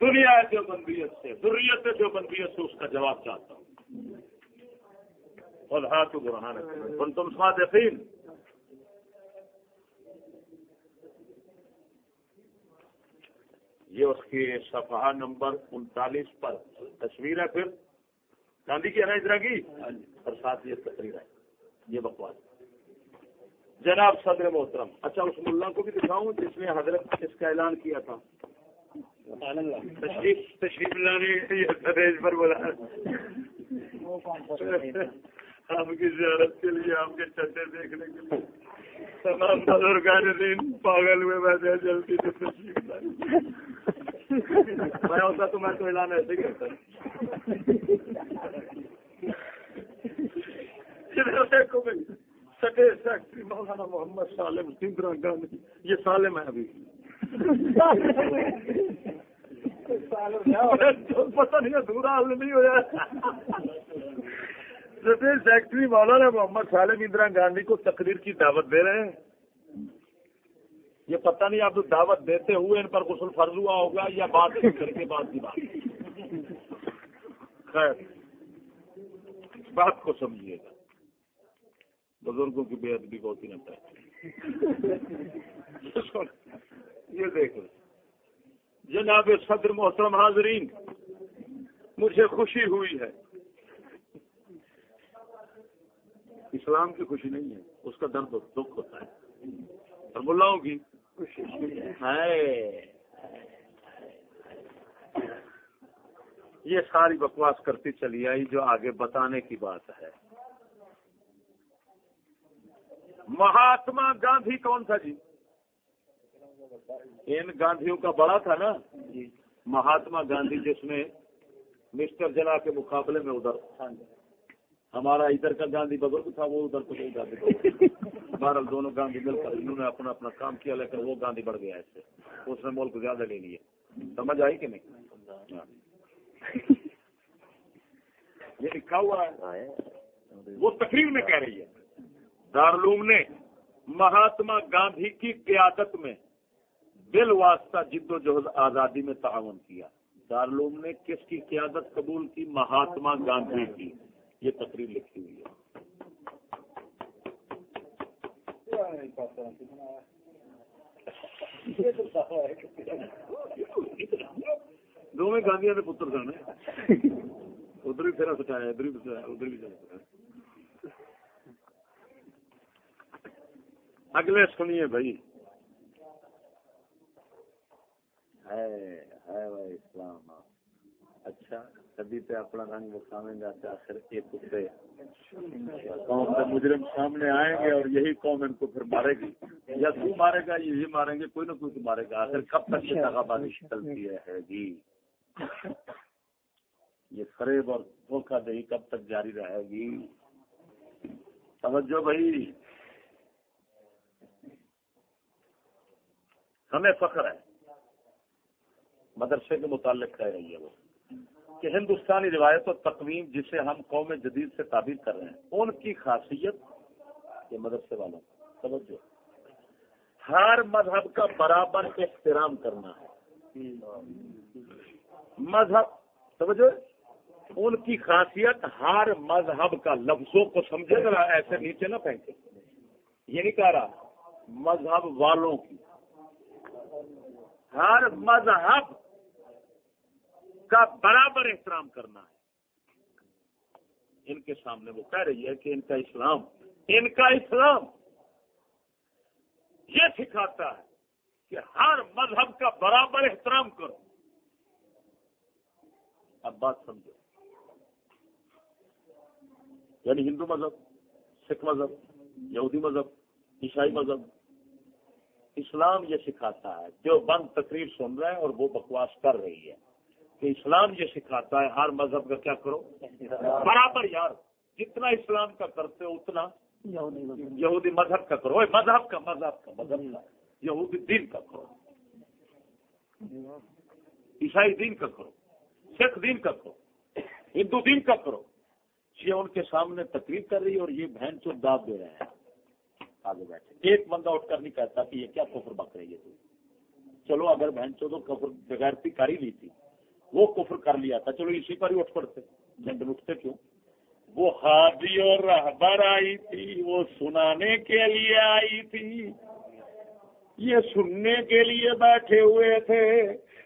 دنیا جو بندیت سے ضروریت جو بندیت سے اس کا جواب چاہتا ہوں۔ اور ہاتھ برہان تم سماعت یقین یہ اس کی صفحہ نمبر انتالیس پر تصویر ہے پھر۔ گاندھی کی ہے نا کی؟ اور ساتھ یہ تقریر ہے۔ یہ بکواس۔ جناب صدر محترم۔ اچھا اس ملا کو بھی دکھاؤں جس نے حضرت اس کا اعلان کیا تھا۔ تشریف تشریف لانے پر بولا۔ آپ کی زیارت کے لیے آپ کے چٹے دیکھنے کے لیے۔ تمام بزرگان پاگل ہوئے ویسے جلدی سے تشریف لائے میں ہوتا تو میں تو اعلان ایسے کرتا دیکھو بھائی سٹے سیکٹری مولانا محمد سالم سندرا گاندھی یہ سالم ہے ابھی پتہ نہیں ادھورا حل نہیں ہوا سٹے سیکٹری مولانا محمد سالم اندرا گاندھی کو تقریر کی دعوت دے رہے ہیں یہ پتہ نہیں آپ دعوت دیتے ہوئے ان پر غسل فرض ہوا ہوگا یا بات کر کے بعد کی بات۔ خیر، بات کو سمجھیے۔ گا بزرگوں کی بے ادبی ہوتی نہ پائے یہ دیکھو جناب صدر محترم حاضرین، مجھے خوشی ہوئی ہے۔ اسلام کی خوشی نہیں ہے، اس کا درد دکھ ہوتا ہے۔ اور ملاؤں کی یہ ساری بکواس کرتی چلی آئی جو آگے بتانے کی بات ہے۔ مہاتما گاندھی کون تھا جی؟ ان گاندھیوں کا بڑا تھا نا؟ مہاتما گاندھی جس میں مسٹر جنا کے مقابلے میں ادھر۔ ہمارا ادھر کا گاندھی بزرگ تھا، وہ ادھر کو گاندھی بہرحال دونوں گاندھی مل کر انہوں نے اپنا اپنا کام کیا، لیکن وہ گاندھی بڑھ گیا ایسے۔ اس نے ملک زیادہ لے لیے سمجھ آئی کہ نہیں؟ ہاں۔ یہ لکھا ہوا ہے۔ وہ تقریر میں کہہ رہی ہے۔ دارالعلوم نے مہاتما گاندھی کی قیادت میں بل واسطہ جد و جہد آزادی میں تعاون کیا۔ دارالعلوم نے کس کی قیادت قبول کی؟ مہاتما گاندھی کی۔ یہ تقریر لکھی ہوئی ہے۔ دو میں گاندھی کے پتر سن۔ ادھر بھی پھیرا سکھایا ادھر بھی ادھر بھی اگلے سنیے بھائی۔ ہے ہے بھائی، اسلام۔ اچھا۔ کبھی پہ اپنا رنگ بکھاویں گا تو آخر ایک کتے۔ قوم کے مجرم سامنے آئیں گے اور یہی قوم ان کو پھر مارے گی۔ یا تو مارے گا، یہی ماریں گے، کوئی نہ کوئی تو مارے گا۔ آخر کب تک یہ دغا چلتی ہے جی یہ فریب اور دھوکہ دہی کب تک جاری رہے گی؟ توجہ بھائی۔ ہمیں فخر ہے۔ مدرسے کے متعلق کہہ رہی ہے وہ۔ کہ ہندوستانی روایت و تقویم جسے ہم قوم جدید سے تعبیر کر رہے ہیں، ان کی خاصیت یہ مدرسے والوں کا سمجھو ہر مذہب کا برابر احترام کرنا ہے۔ مذہب سمجھو ان کی خاصیت ہر مذہب کا لفظوں کو سمجھے، ذرا ایسے نیچے نہ پھینکے۔ یہ نہیں کہہ رہا، مذہب والوں کی۔ ہر مذہب کا برابر احترام کرنا ہے۔ ان کے سامنے وہ کہہ رہی ہے کہ ان کا اسلام، ان کا اسلام۔ یہ سکھاتا ہے کہ ہر مذہب کا برابر احترام کرو۔ اب بات سمجھو۔ یعنی ہندو مذہب، سکھ مذہب، یہودی مذہب، عیسائی مذہب۔ اسلام یہ سکھاتا ہے، جو بند تقریر سن رہا ہے اور وہ بکواس کر رہی ہے۔ کہ اسلام یہ سکھاتا ہے، ہر مذہب کا کیا کرو؟ برابر یار، جتنا اسلام کا کرتے ہو اتنا یہودی مذہب کا کرو۔ مذہب کا مذہب کا مذہب کا۔ یہودی دین کا کرو۔ عیسائی دین کا کرو۔ سکھ دین کا کرو۔ ہندو دین کا کرو۔ یہ ان کے سامنے تقریب کر رہی ہے اور یہ بہن چو داب دے رہے ہیں۔ آگے بیٹھے۔ ایک بندہ اٹھ کر نہیں کہتا کہ یہ کیا کفر بک رہی ہے تو۔ چلو، اگر بہن چو کفر بغیر کر ہی لی تھی وہ کفر کر لیا تھا۔ چلو اسی پر ہی اٹھ پڑتے جنڈ اٹھتے کیوں؟ وہ ہادی اور رہبر آئی تھی، وہ سنانے کے لیے آئی تھی۔ یہ سننے کے لیے بیٹھے ہوئے تھے۔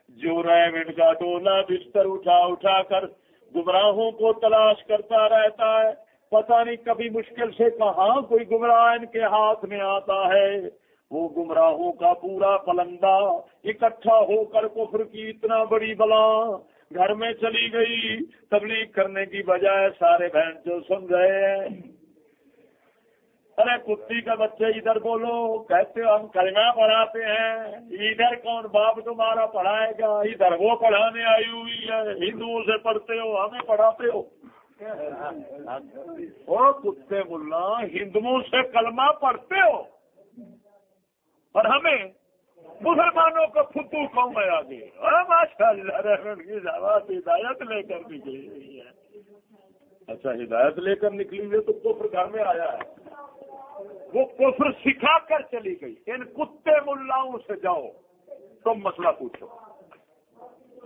جو ریمنڈ کا ڈولا بستر اٹھا اٹھا کر گمراہوں کو تلاش کرتا رہتا ہے۔ پتہ نہیں کبھی مشکل سے کہاں کوئی گمراہ ان کے ہاتھ میں آتا ہے۔ وہ گمراہوں کا پورا پلندہ اکٹھا ہو کر کفر کی اتنا بڑی بلا گھر میں چلی گئی۔ تبلیغ کرنے کی بجائے سارے بہن جو سن گئے ارے کتی کا بچے ادھر بولو کہتے ہو ہم کلمہ پڑھاتے ہیں۔ ادھر کون باپ تمہارا پڑھائے گا؟ ادھر وہ پڑھانے آئی ہوئی ہے۔ ہندوؤں سے پڑھتے ہو ہمیں پڑھاتے ہو۔ کتے ملا ہندوؤں سے کلمہ پڑھتے ہو۔ اور ہمیں مسلمانوں کو فتو قوم میں آ گئی ماشاء اللہ کی ہدایت لے کر نکلی ہوئی ہے۔ اچھا ہدایت لے کر نکلی ہوئی تو کفر گھر میں آیا ہے۔ وہ کفر سکھا کر چلی گئی۔ ان کتے ملاؤں سے جاؤ تم مسئلہ پوچھو۔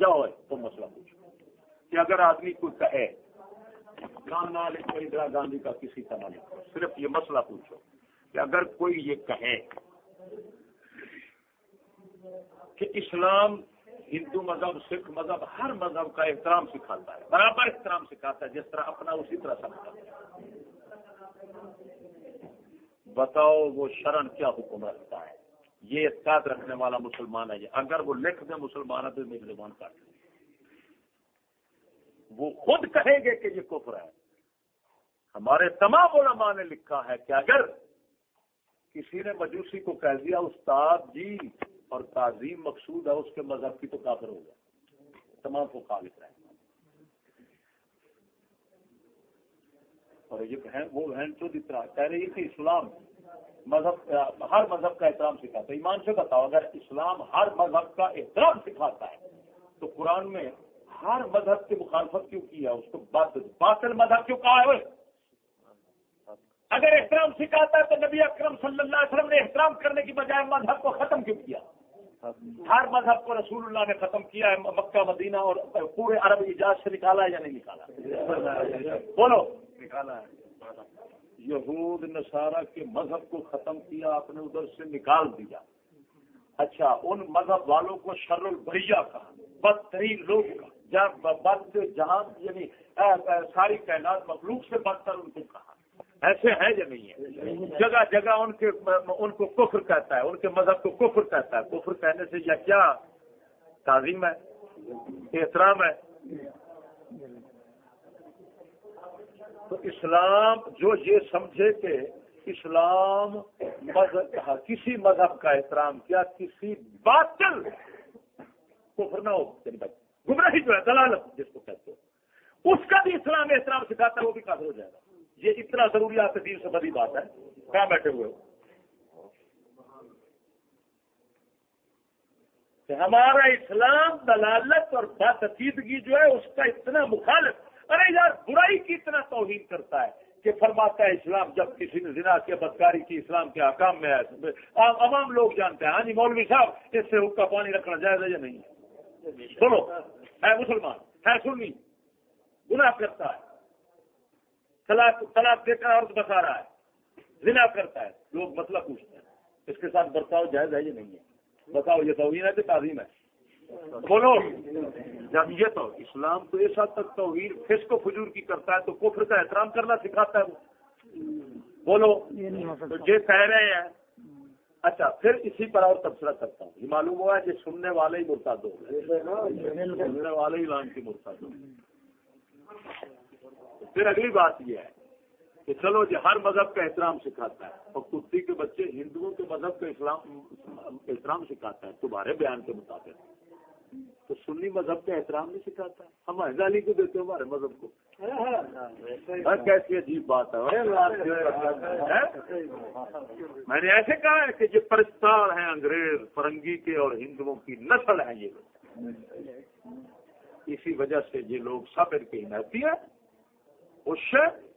جاؤ تم مسئلہ پوچھو۔ کہ اگر آدمی کوئی کہے کام نہ لکھو اندرا گاندھی کا کسی کا نہ لکھو صرف یہ مسئلہ پوچھو کہ اگر کوئی یہ کہے کہ اسلام، ہندو مذہب، سکھ مذہب، ہر مذہب کا احترام سکھاتا ہے، برابر احترام سکھاتا ہے، جس طرح اپنا اسی طرح سمجھتا ہے۔ بتاؤ وہ شرن کیا حکم رکھتا ہے؟ یہ اعتقاد رکھنے والا مسلمان ہے اگر وہ لکھ دے مسلمان ہے تو میری زبان کاٹ وہ خود کہیں گے کہ یہ کفر ہے۔ ہمارے تمام علماء نے لکھا ہے کہ اگر کسی نے مجوسی کو کہہ دیا، استاد جی اور تعظیم مقصود ہے اس کے مذہب کی تو کافر ہو گیا۔ تمام کو لکھ رہے اور یہ وہ بہن چود اتنا کہہ رہی کہ اسلام۔ مذہب ہر مذہب کا احترام سکھاتا ہے۔ ایمان سے بتاؤ، اگر اسلام ہر مذہب کا احترام سکھاتا ہے، تو قرآن میں ہر مذہب کی مخالفت کیوں کی ہے؟ اس کو باطل مذہب کیوں کہا ہے اگر احترام سکھاتا ہے تو نبی اکرم صلی اللہ علیہ وسلم نے احترام کرنے کی بجائے مذہب کو ختم کیوں کیا؟ ہر مذہب کو رسول اللہ نے ختم کیا ہے، مکہ، مدینہ اور پورے عرب ایجاز سے نکالا ہے یا نہیں نکالا؟ بولو۔ نکالا ہے یہود، نصارہ کے مذہب کو ختم کیا، آپ نے ادھر سے نکال دیا۔ اچھا ان مذہب والوں کو شر البریا کہا، بدترین لوگ کا بد جہاں یعنی ساری کائنات مخلوق سے بدتر ان کو کہا۔ ایسے ہے یا نہیں ہے؟ جگہ جگہ ان کے ان کو کفر کہتا ہے، ان کے مذہب کو کفر کہتا ہے۔ کفر کہنے سے یا کیا؟ تعظیم ہے؟ احترام ہے؟ تو اسلام جو یہ سمجھے کہ اسلام مذہب ہاں، کسی مذہب کا احترام کیا، کسی باطل کفر نہ ہو یعنی گمراہی جو ہے، دلالت جس کو کہتے ہو اس کا بھی اسلام احترام سکھاتا ہے، وہ بھی کافر ہو جائے گا۔ یہ اتنا ضروری آپ کے دین سے بڑی بات ہے۔ کہاں بیٹھے ہوئے کہ ہمارا اسلام دلالت اور باقیدگی جو ہے اس کا اتنا مخالف۔ ارے یار، برائی کی اتنا توہین کرتا ہے کہ فرماتا ہے اسلام جب کسی نے زنا کیا، بدکاری کی اسلام کے حکام میں ہے عوام لوگ جانتے ہیں۔ ہاں جی مولوی صاحب، اس سے حکا پانی رکھنا جائز ہے یا نہیں؟ ہے سنو ہے مسلمان، ہے سنی، گناہ کرتا ہے۔ طلاق طلاق دے کر عورت بتا رہا ہے زنا کرتا ہے لوگ مسئلہ پوچھتے ہیں۔ اس کے ساتھ برتاؤ جائز ہے یا نہیں ہے؟ بتاؤ یہ توہین ہے کہ تعظیم ہے؟ بولو۔ جب یہ تو اسلام تو اس حد تک توہین فسق و فجور کی کرتا ہے تو کفر کا احترام کرنا سکھاتا ہے وہ۔ بولو۔ تو یہ کہہ رہے ہیں۔ اچھا پھر اسی پر اور تبصرہ کرتا ہوں۔ یہ معلوم ہوا ہے کہ سننے والے ہی مرتاد ہو گئے۔ سننے والے ہی لان کی مرتاد ہو گئے۔ پھر اگلی بات یہ ہے کہ چلو جی ہر مذہب کا احترام سکھاتا ہے اور کتی کے بچے ہندوؤں کے مذہب کا اسلام احترام سکھاتا ہے تمہارے بیان کے مطابق۔ تو سنی مذہب کا احترام نہیں سکھاتا؟ ہم گالی کو دیتے ہیں ہمارے مذہب کو۔ ہاں، کیسی عجیب بات ہے؟ میں نے ایسے کہا ہے کہ یہ پرستار ہیں انگریز فرنگی کے اور ہندوؤں کی نسل ہیں یہ۔ لوگ اسی وجہ سے یہ لوگ سب ان کی حمایتی ہے سے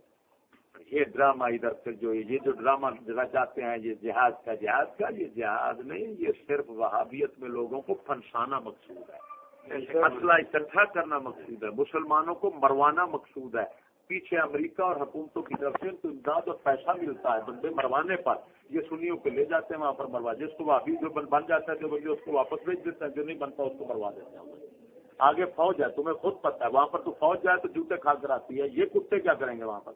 یہ ڈرامہ ادھر سے جو یہ جو ڈرامہ رچاتے ہیں یہ جہاز کا جہاز کا یہ جہاز نہیں یہ صرف وہابیت میں لوگوں کو پھنسانا مقصود ہے۔ اسلحہ اکٹھا کرنا مقصود ہے مسلمانوں کو مروانا مقصود ہے۔ پیچھے امریکہ اور حکومتوں کی طرف سے ان کو امداد اور پیسہ ملتا ہے بندے مروانے پر۔ یہ سنیوں کو لے جاتے ہیں وہاں پر مروا جس کو ابھی جو بن جاتا ہے جو بھائی اس کو واپس بھیج دیتے ہیں جو نہیں بنتا اس کو مروا دیتے ہیں۔ آگے فوج ہے تمہیں خود پتہ ہے وہاں پر تو فوج جائے تو جوتے کھا کر آتی ہے یہ کتے کیا کریں گے وہاں پر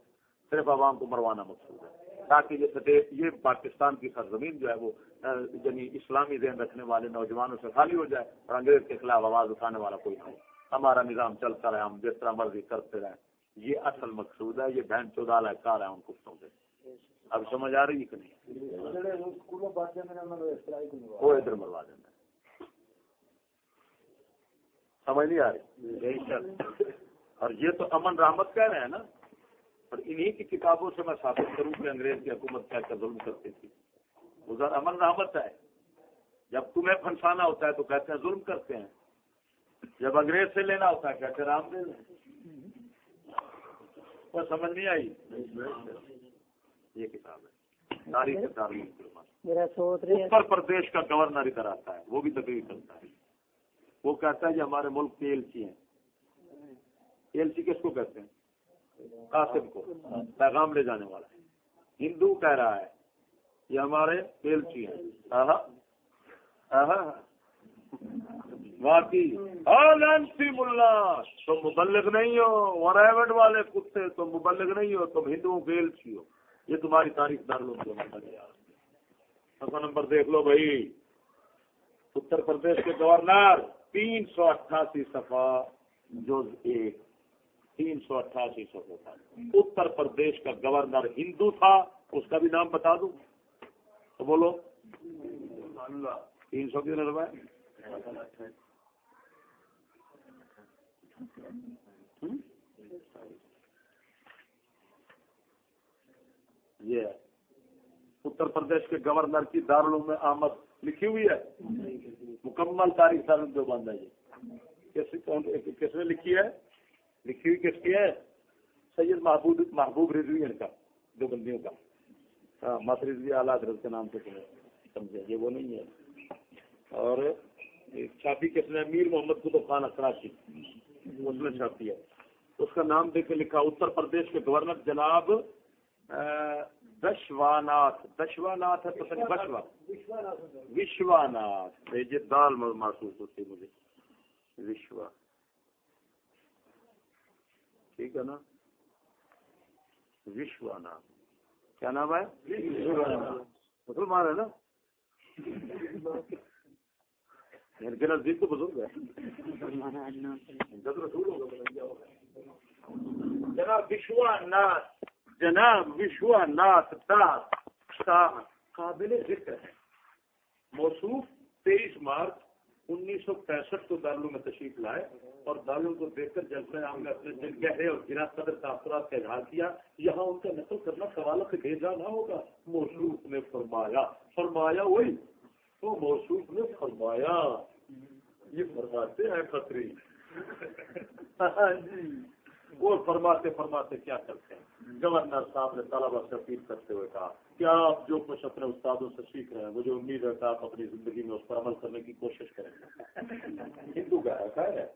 صرف عوام کو مروانا مقصود ہے تاکہ یہ سٹے یہ پاکستان کی سرزمین جو ہے وہ یعنی اسلامی ذہن رکھنے والے نوجوانوں سے خالی ہو جائے اور انگریز کے خلاف آواز اٹھانے والا کوئی نہ ہو ہمارا نظام چلتا رہے ہم جس طرح مرضی کرتے رہیں یہ اصل مقصود ہے یہ بہن چودہ کار ہے ان کتوں سے اب سمجھ آ رہی ہے کہ نہیں وہ ادھر مروا دینا سمجھ نہیں آ رہی۔ اور یہ تو امن رحمت کہہ رہے ہیں نا۔ اور انہی کی کتابوں سے میں ثابت کروں کہ انگریز کی حکومت کیا کیا ظلم کرتی تھی۔ ادھر امن رحمت ہے۔ جب تمہیں پھنسانا ہوتا ہے تو کہتے ہیں ظلم کرتے ہیں۔ جب انگریز سے لینا ہوتا ہے کہتے ہیں رام دے دیں۔ وہ سمجھ نہیں آئی؟ یہ کتاب ہے۔ تاریخ تعلیم پردیش کا گورنر ادھر آتا ہے۔ وہ بھی تقریر کرتا ہے۔ وہ کہتا ہے کہ ہمارے ملک کے ایلچی ہیں۔ ایلچی کس کو کہتے ہیں؟ قاسم کو۔ پیغام لے جانے والا ہے۔ ہندو کہہ رہا ہے یہ ہمارے ایلچی ہیں۔ واقعی۔ لانسی ملا۔ تم مبلغ نہیں ہو۔ وریوڈ والے کتے، تم مبلغ نہیں ہو۔ تم ہندوؤں کے ایلچی ہو۔ یہ تمہاری تاریخ دار لوگ نمبر دیکھ لو بھائی۔ اتر پردیش کے گورنر۔ تین سو اٹھاسی صفحہ جو ایک، تین سو اٹھاسی صفحہ تھا۔ اتر پردیش کا گورنر ہندو تھا، اس کا بھی نام بتا دوں۔ تو بولو۔ تین سو کتنے روپئے یہ اتر پردیش کے گورنر کی دارالعلوم میں آمد لکھی ہوئی ہے؟ مکمل تاریخ دارالعلوم جو بند ہے یہ۔ کس نے لکھی ہے؟ لکھی ہوئی کس کی ہے؟ سید محبوب محبوب رضوی ان کا، دو بندیوں کا۔ ہاں، مت رضوی اعلیٰ حضرت کے نام سے سمجھے؟ یہ وہ نہیں ہے۔ اور چھاپی کس نے؟ امیر محمد قطب خان اکراچی اس نے چھاپی ہے۔ اس کا نام دیکھ کے لکھا، اتر پردیش کے گورنر جناب اہ، ہے پتہ نہیں بشوا۔ یہ جی دال محسوس ہوتی ہے مجھے۔ وشوا۔ ٹھیک ہے نا؟ وشواناتھ کیا نام ہے؟ مسلمان ہے نا؟ ان کے نزدیک تو بزرگ ہے۔ جناب وشواناتھ جناب وشواناتھ داس قابل ذکر ہے۔ موصوف تیئیس مارچ انیس سو پینسٹھ کو دارالعلوم میں تشریف لائے اور دارالعلوم کو دیکھ کر جلسہ عام میں اپنے دل گہرے اور گرا قدر تاثرات کا اظہار کیا۔ یہاں ان کا نقل کرنا سوالوں سے بھیجا نہ ہوگا۔ موصوف نے فرمایا فرمایا وہی۔ تو موصوف نے فرمایا، یہ فرماتے ہیں خطری ہاں جی۔ وہ فرماتے فرماتے کیا کرتے ہیں؟ گورنر صاحب نے طلبا سے اپیل کرتے ہوئے کہا کہ آپ جو کچھ اپنے استادوں سے سیکھ رہے ہیں، مجھے امید ہے کہ آپ اپنی زندگی میں اس پر عمل کرنے کی کوشش کریں گے۔ ہندو کا ہے۔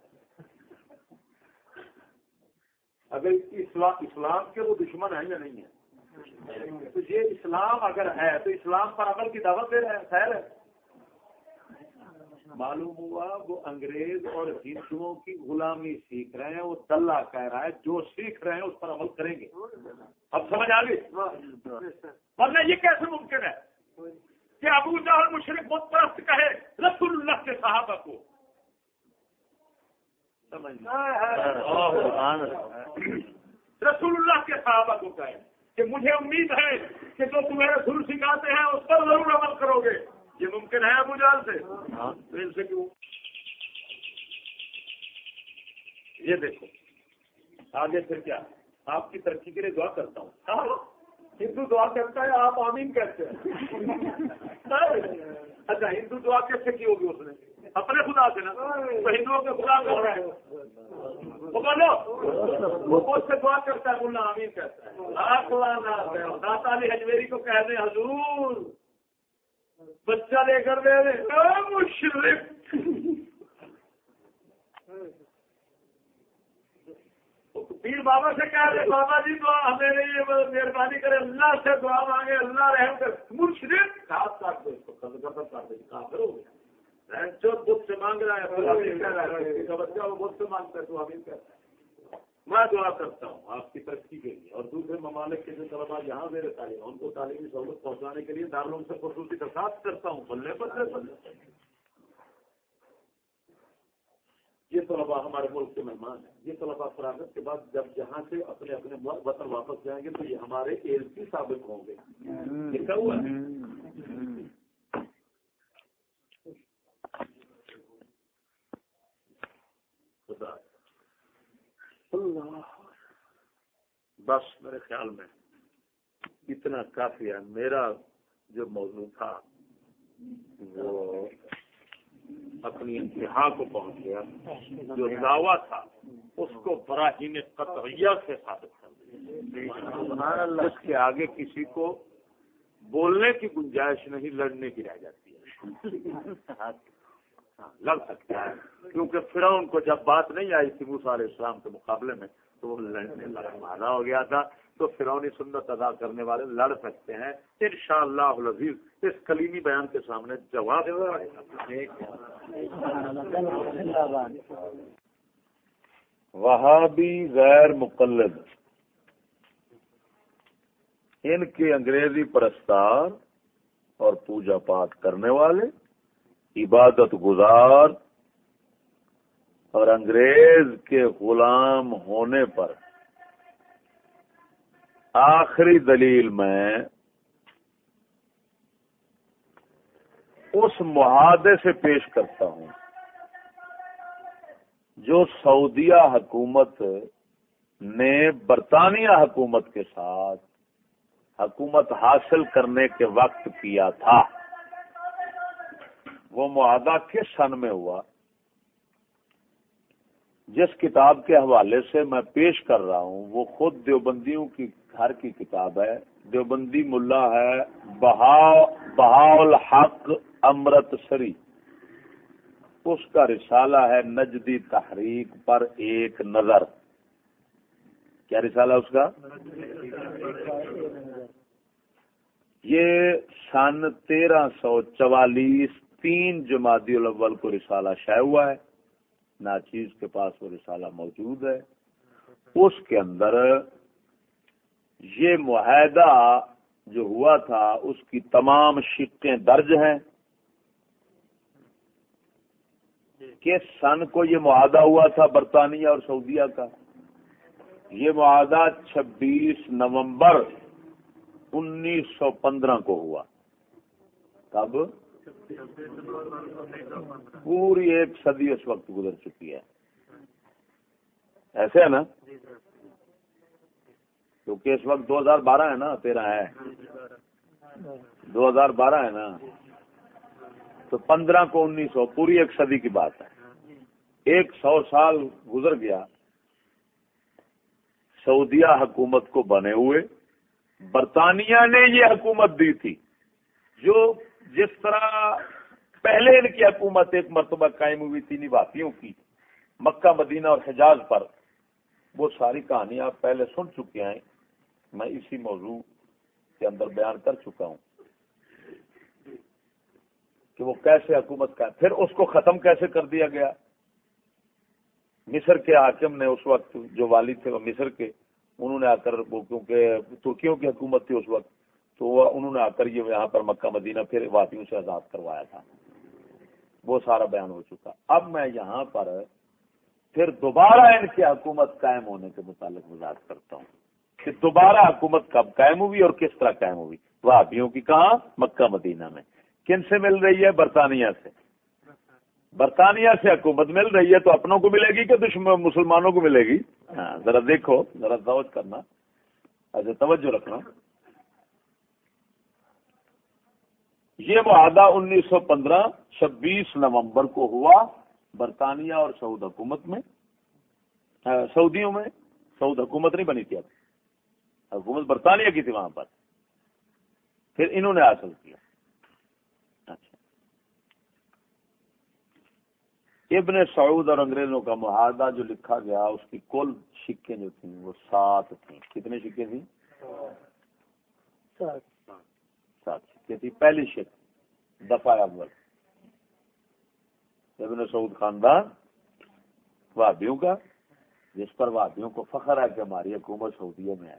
اگر اسلام اسلام کے وہ دشمن ہیں یا نہیں ہے تو یہ اسلام اگر ہے، تو اسلام پر عمل کی دعوت دے رہے ہیں، خیر ہے۔ معلوم ہوا وہ انگریز اور ہندوؤں کی غلامی سیکھ رہے ہیں، وہ دلہ کہہ رہا ہے، جو سیکھ رہے ہیں اس پر عمل کریں گے۔ اب سمجھ آ گئی؟ ورنہ یہ کیسے ممکن ہے کہ ابو جہل مشرق بہت پرست کہے، رسول اللہ کے صحابہ کو؟ رسول اللہ کے صحابہ کو کہے کہ مجھے امید ہے کہ جو تمہیں رسول سکھاتے ہیں، اس پر ضرور عمل کرو گے۔ یہ ممکن ہے ابو جال سے؟ تو ان سے کیوں؟ یہ دیکھو آگے پھر کیا؟ آپ کی ترقی کے لیے دعا کرتا ہوں۔ ہندو دعا کرتا ہے آپ آمین کہتے ہیں۔ اچھا ہندو دعا کیسے کی ہوگی اس نے؟ اپنے خدا سے نا؟ تو ہندوؤں کے خدا کر رہا ہے؟ وہ بولو۔ وہ سے دعا کرتا ہے ملا آمین کہتا ہے۔ داتا علی ہجویری کو کہہ دیں حضور۔ بچہ لے کر دے رہے مشرق پیر بابا سے کہہ رہے بابا جی دعا ہمیں یہ مہربانی کرے، اللہ سے دعا مانگے، اللہ رحم کر مشرق ہاتھ کاٹ دو اس کو کاٹ دے کافر ہو گیا۔ جو بدھ سے مانگ رہا ہے بچہ وہ بدھ سے مانگتا ہے، تو ابھی کہتا ہے۔ میں دعا کرتا ہوں آپ کی ترقی کے لیے اور دوسرے ممالک کے جو طلبا یہاں میرے تعلیم ان کو تعلیمی سہولت پہنچانے کے لیے دارالعلوم سے خصوصی درخواست کرتا ہوں، بلے بلے بلے یہ طلبا ہمارے ملک کے مہمان ہیں۔ یہ طلبا فراغت کے بعد جب جہاں سے اپنے اپنے وطن واپس جائیں گے تو یہ ہمارے ایل پی ثابت ہوں گے۔ لکھا ہوا؟ ہے خدا اللہ بس میرے خیال میں اتنا کافی ہے۔ میرا جو موضوع تھا وہ اپنی انتہا کو پہنچ گیا۔ جو دعویٰ تھا اس کو براہیم قطعیہ سے ثابت کر دیا۔ اس کے آگے کسی کو بولنے کی گنجائش نہیں لڑنے کی رہ جاتی ہے۔ لڑ سکتا ہے۔ کیونکہ فرعون کو جب بات نہیں آئی تھی موسا علیہ السلام کے مقابلے میں تو وہ لڑنے مارا ہو گیا تھا تو فرونی سنت ادا کرنے والے لڑ سکتے ہیں۔ ان شاء اللہ اس کلیمی بیان کے سامنے جواب وہاں بھی غیر مقلد۔ ان کے انگریزی پرستار اور پوجا پاٹ کرنے والے، عبادت گزار اور انگریز کے غلام ہونے پر آخری دلیل میں اس معاہدے سے پیش کرتا ہوں جو سعودیہ حکومت نے برطانیہ حکومت کے ساتھ حکومت حاصل کرنے کے وقت کیا تھا۔ وہ معاہدہ کس سن میں ہوا؟ جس کتاب کے حوالے سے میں پیش کر رہا ہوں، وہ خود دیوبندیوں کی گھر کی کتاب ہے۔ دیوبندی ملا ہے، بہا الحق امرت سری۔ اس کا رسالہ ہے نجدی تحریک پر ایک نظر۔ کیا رسالہ اس کا؟ یہ سن تیرہ سو چوالیس تین جماعتی الاول کو رسالہ شائع ہوا ہے۔ ناچیز کے پاس وہ رسالہ موجود ہے۔ اس کے اندر یہ معاہدہ جو ہوا تھا، اس کی تمام شکیں درج ہیں۔ کس سن کو یہ معاہدہ ہوا تھا برطانیہ اور سعودیہ کا۔ یہ معاہدہ چھبیس نومبر انیس سو پندرہ کو ہوا۔ کب؟ پوری ایک صدی اس وقت گزر چکی ہے۔ ایسے ہے نا؟ کیونکہ اس وقت دو ہزار بارہ ہے نا، تیرہ ہے۔ دو ہزار بارہ ہے نا۔ تو پندرہ کو انیس سو، پوری ایک صدی کی بات ہے۔ ایک سو سال گزر گیا۔ سعودیہ حکومت کو بنے ہوئے۔ برطانیہ نے یہ حکومت دی تھی۔ جو جس طرح پہلے ان کی حکومت ایک مرتبہ قائم ہوئی تھی نواقیوں کی، مکہ، مدینہ اور حجاز پر، وہ ساری کہانی آپ پہلے سن چکے ہیں۔ میں اسی موضوع کے اندر بیان کر چکا ہوں کہ وہ کیسے حکومت کا، پھر اس کو ختم کیسے کر دیا گیا۔ مصر کے حاکم نے اس وقت جو والد تھے وہ مصر کے، انہوں نے آ کر وہ کیونکہ ترکیوں کی حکومت تھی اس وقت۔ تو انہوں نے آ کر یہ یہاں پر مکہ مدینہ پھر وادیوں سے آزاد کروایا تھا۔ وہ سارا بیان ہو چکا۔ اب میں یہاں پر پھر دوبارہ ان کی حکومت قائم ہونے کے متعلق وضاحت کرتا ہوں کہ دوبارہ حکومت کب قائم ہوئی اور کس طرح قائم ہوئی۔ وادیوں کی کہاں؟ مکہ مدینہ میں۔ کن سے مل رہی ہے؟ برطانیہ سے۔ برطانیہ سے حکومت مل رہی ہے تو اپنوں کو ملے گی کہ دشمن مسلمانوں کو ملے گی؟ ہاں ذرا دیکھو، ذرا توجہ کرنا۔ اچھا توجہ رکھنا۔ یہ معاہدہ انیس سو پندرہ چھبیس نومبر کو ہوا برطانیہ اور سعود حکومت میں سعودیوں میں۔ سعود حکومت نہیں بنی تھی اب۔ حکومت برطانیہ کی تھی وہاں پر۔ پھر انہوں نے حاصل کیا۔ ابن سعود اور انگریزوں کا معاہدہ جو لکھا گیا اس کی کل سکے جو تھیں وہ سات تھیں۔ کتنے سکے تھیں؟ سات۔ سکے تھی، پہلی شک دفاع اول۔ ابن سعود خاندان وادیوں کا، جس پر وادیوں کو فخر ہے کہ ہماری حکومت سعودیہ میں ہے۔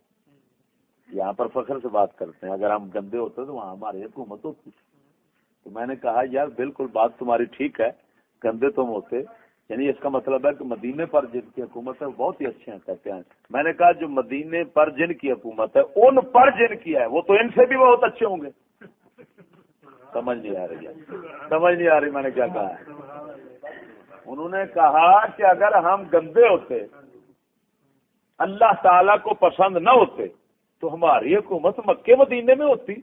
یہاں پر فخر سے بات کرتے ہیں، اگر ہم گندے ہوتے تو وہاں ہماری حکومت ہوتی۔ تو میں نے کہا، یار بالکل بات تمہاری ٹھیک ہے، گندے تم ہوتے۔ یعنی اس کا مطلب ہے کہ مدینے پر جن کی حکومت ہے، وہ بہت ہی اچھے ہیں، کہتے ہیں۔ میں نے کہا، جو مدینے پر جن کی حکومت ہے، ان پر جن کی ہے، وہ تو ان سے بھی بہت اچھے ہوں گے۔ سمجھ نہیں آ رہی ہے۔ سمجھ نہیں آ رہی میں نے کیا کہا ہے۔ انہوں نے کہا کہ اگر ہم گندے ہوتے، اللہ تعالی کو پسند نہ ہوتے، تو ہماری حکومت مکے مدینے میں ہوتی۔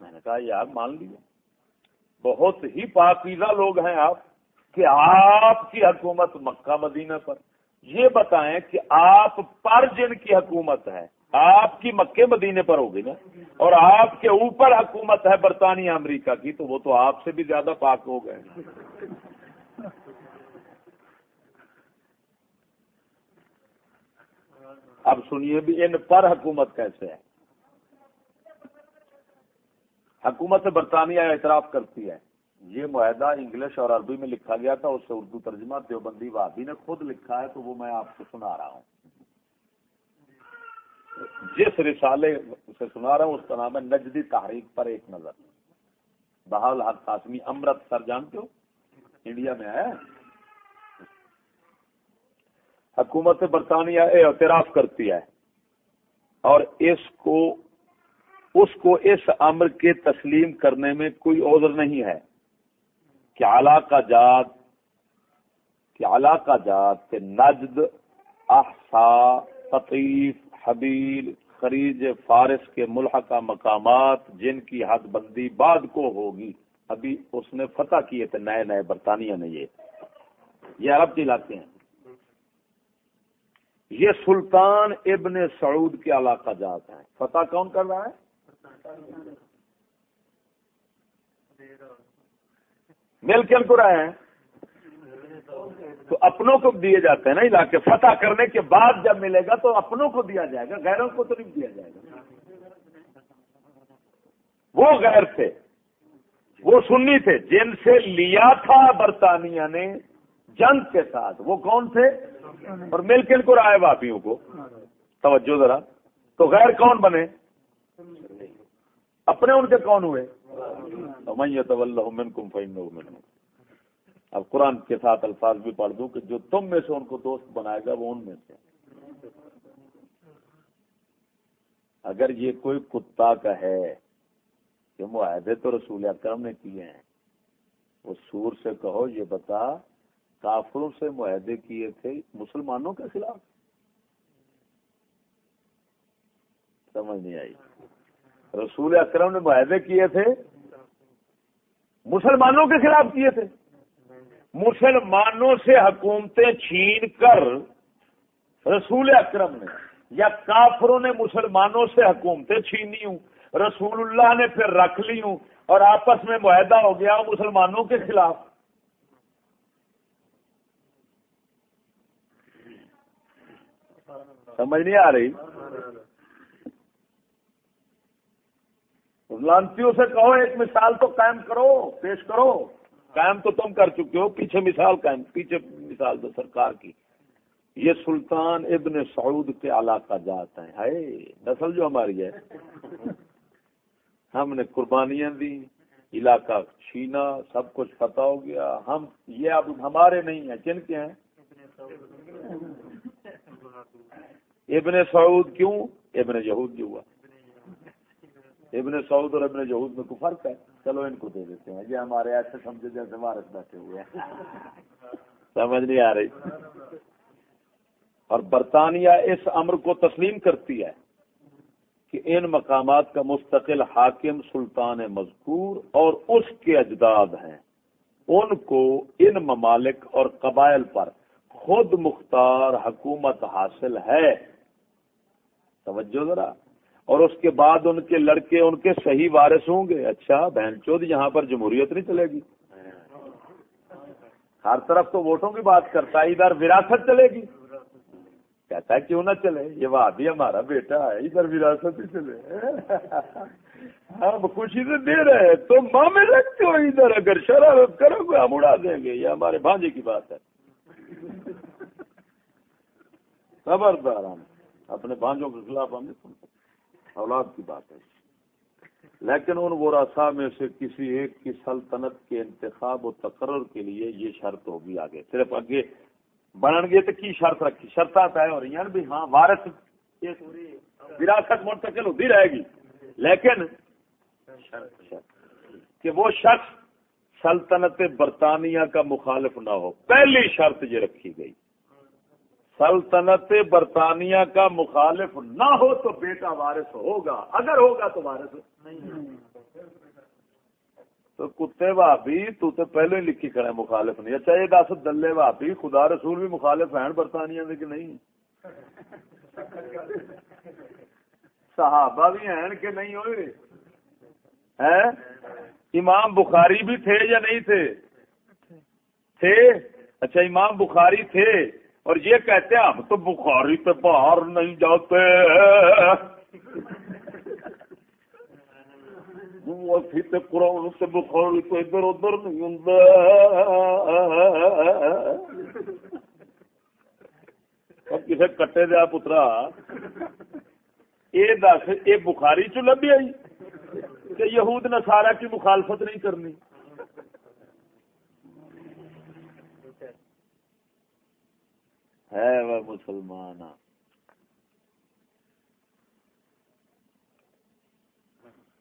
میں نے کہا، یار مان لیا بہت ہی پاکیزہ لوگ ہیں آپ کہ آپ کی حکومت مکہ مدینہ پر۔ یہ بتائیں کہ آپ پر جن کی حکومت ہے آپ کی مکے مدینے پر ہوگی نا، اور آپ کے اوپر حکومت ہے برطانیہ امریکہ کی، تو وہ تو آپ سے بھی زیادہ پاک ہو گئے۔ اب سنیے بھی، ان پر حکومت کیسے ہے؟ حکومت برطانیہ اعتراف کرتی ہے۔ یہ معاہدہ انگلش اور عربی میں لکھا گیا تھا، اس سے اردو ترجمہ دیوبندی وادی نے خود لکھا ہے، تو وہ میں آپ کو سنا رہا ہوں۔ جس رسالے سے سنا رہا ہوں، اس کا نام ہے نجدی تحریک پر ایک نظر۔ بحال حق قاسمی امرت سر، جانتے ہو؟ انڈیا میں ہے۔ حکومت برطانیہ اعتراف کرتی ہے۔ اور اس کو اس کو اس امر کے تسلیم کرنے میں کوئی عذر نہیں ہے۔ کہ علاقہ جات کہ علاقہ جات کے نجد، احسا قطیف حبیل خریج فارس کے ملحقہ مقامات جن کی حد بندی بعد کو ہوگی۔ ابھی اس نے فتح کیے تھے، نئے نئے برطانیہ نے یہ۔ یہ عرب کے علاقے ہیں۔ یہ سلطان ابن سعود کے علاقہ جات ہیں۔ فتح کون کر رہا ہے؟ مل کو رہے ہیں تو اپنوں کو دیے جاتے ہیں نا علاقے، فتح کرنے کے بعد جب ملے گا تو اپنوں کو دیا جائے گا، غیروں کو تو نہیں دیا جائے گا۔ وہ غیر تھے، وہ سنی تھے، جن سے لیا تھا برطانیہ نے جنگ کے ساتھ۔ وہ کون تھے؟ اور مل کن کو رائے واپیوں کو۔ توجہ ذرا۔ تو غیر کون بنے؟ اپنے ان کے کون ہوئے؟ اب قرآن کے ساتھ الفاظ بھی پڑھ دوں کہ جو تم میں سے ان کو دوست بنائے گا وہ ان میں سے۔ اگر یہ کوئی کتا کا ہے کہ معاہدے تو رسول اکرم نے کیے ہیں، وہ سور سے کہو، یہ بتا کافروں سے معاہدے کیے تھے مسلمانوں کے خلاف۔ سمجھ نہیں آئی۔ رسول اکرم نے معاہدے کیے تھے، مسلمانوں کے خلاف کیے تھے۔ مسلمانوں سے حکومتیں چھین کر رسول اکرم نے یا کافروں نے مسلمانوں سے حکومتیں چھینی ہوں، رسول اللہ نے پھر رکھ لی ہوں اور آپس میں معاہدہ ہو گیا مسلمانوں کے خلاف۔ سمجھ نہیں آ رہی؟ لانتیوں سے کہو، ایک مثال تو قائم کرو، پیش کرو۔ قائم تو تم کر چکے ہو، پیچھے مثال قائم، پیچھے مثال تو سرکار کی۔ یہ سلطان ابن سعود کے علاقہ جات ہیں۔ ہے نسل جو ہماری ہے۔ ہم نے قربانیاں دی علاقہ چھینا، سب کچھ فتح ہو گیا۔ ہم، یہ اب ہمارے نہیں ہیں، کن کے ہیں؟ ابن سعود کیوں؟ ابن یہود جو ہوا۔ ابن سعود اور ابن یہود میں کوئی فرق ہے؟ چلو ان کو دے دیتے ہیں۔ یہ ہمارے ایسے سمجھے جیسے بھارت بیٹھے ہوئے ہیں۔ سمجھ نہیں آ رہی۔ اور برطانیہ اس امر کو تسلیم کرتی ہے کہ ان مقامات کا مستقل حاکم سلطان مذکور اور اس کے اجداد ہیں۔ ان کو ان ممالک اور قبائل پر خود مختار حکومت حاصل ہے۔ توجہ ذرا۔ اور اس کے بعد ان کے لڑکے ان کے صحیح وارث ہوں گے۔ اچھا بہن چود یہاں پر جمہوریت نہیں چلے گی۔ ہر طرف تو ووٹوں کی بات کرتا ہے، ادھر وراثت چلے گی۔ کہتا ہے، کیوں نہ چلے؟ یہ وہ بھی ہمارا بیٹا ہے، ادھر وراثت ہی چلے۔ ہم خوشی سے دے رہے تو ماں میں رکھتے ہو ادھر۔ اگر شرارت کرو گے، ہم اڑا دیں گے۔ یہ ہمارے بھانجے کی بات ہے۔ خبردار ہم، اپنے بھانجوں کے خلاف ہم نہیں سنتے۔ اولاد کی بات ہے۔ لیکن ان ورثا میں سے کسی ایک کی سلطنت کے انتخاب و تقرر کے لیے یہ شرط ہوگی آگے۔ صرف آگے بنن گے تو کی شرط رکھی؟ شرط طے ہو رہی ہیں بھی ہاں وارث وراثت منتقل ہوتی رہے گی۔ لیکن کہ وہ شخص سلطنت برطانیہ کا مخالف نہ ہو۔ پہلی شرط یہ رکھی گئی۔ سلطنت برطانیہ کا مخالف نہ ہو تو بیٹا وارث ہوگا، اگر ہوگا تو وارث۔ تو کتے بھابی تو تو پہلے ہی لکھی کرے مخالف نہیں۔ اچھا یہ دس دلے بھابی خدا رسول بھی مخالف ہیں برطانیہ میں کہ نہیں؟ صحابہ بھی ہیں کہ نہیں ہوئے؟ ہیں؟ امام بخاری بھی تھے یا نہیں تھے؟ تھے؟ اچھا امام بخاری تھے۔ اور یہ کہتے ہیں، ہم تو بخاری پہ باہر نہیں جاتے قرآن سے بخاری تو ادھر ادھر نہیں ہوں کسی کٹے دیا پترا۔ یہ دس یہ بخاری چ لبھی آئی؟ کہ یہود نسارا کی مخالفت نہیں کرنی۔ ہے وہ مسلمان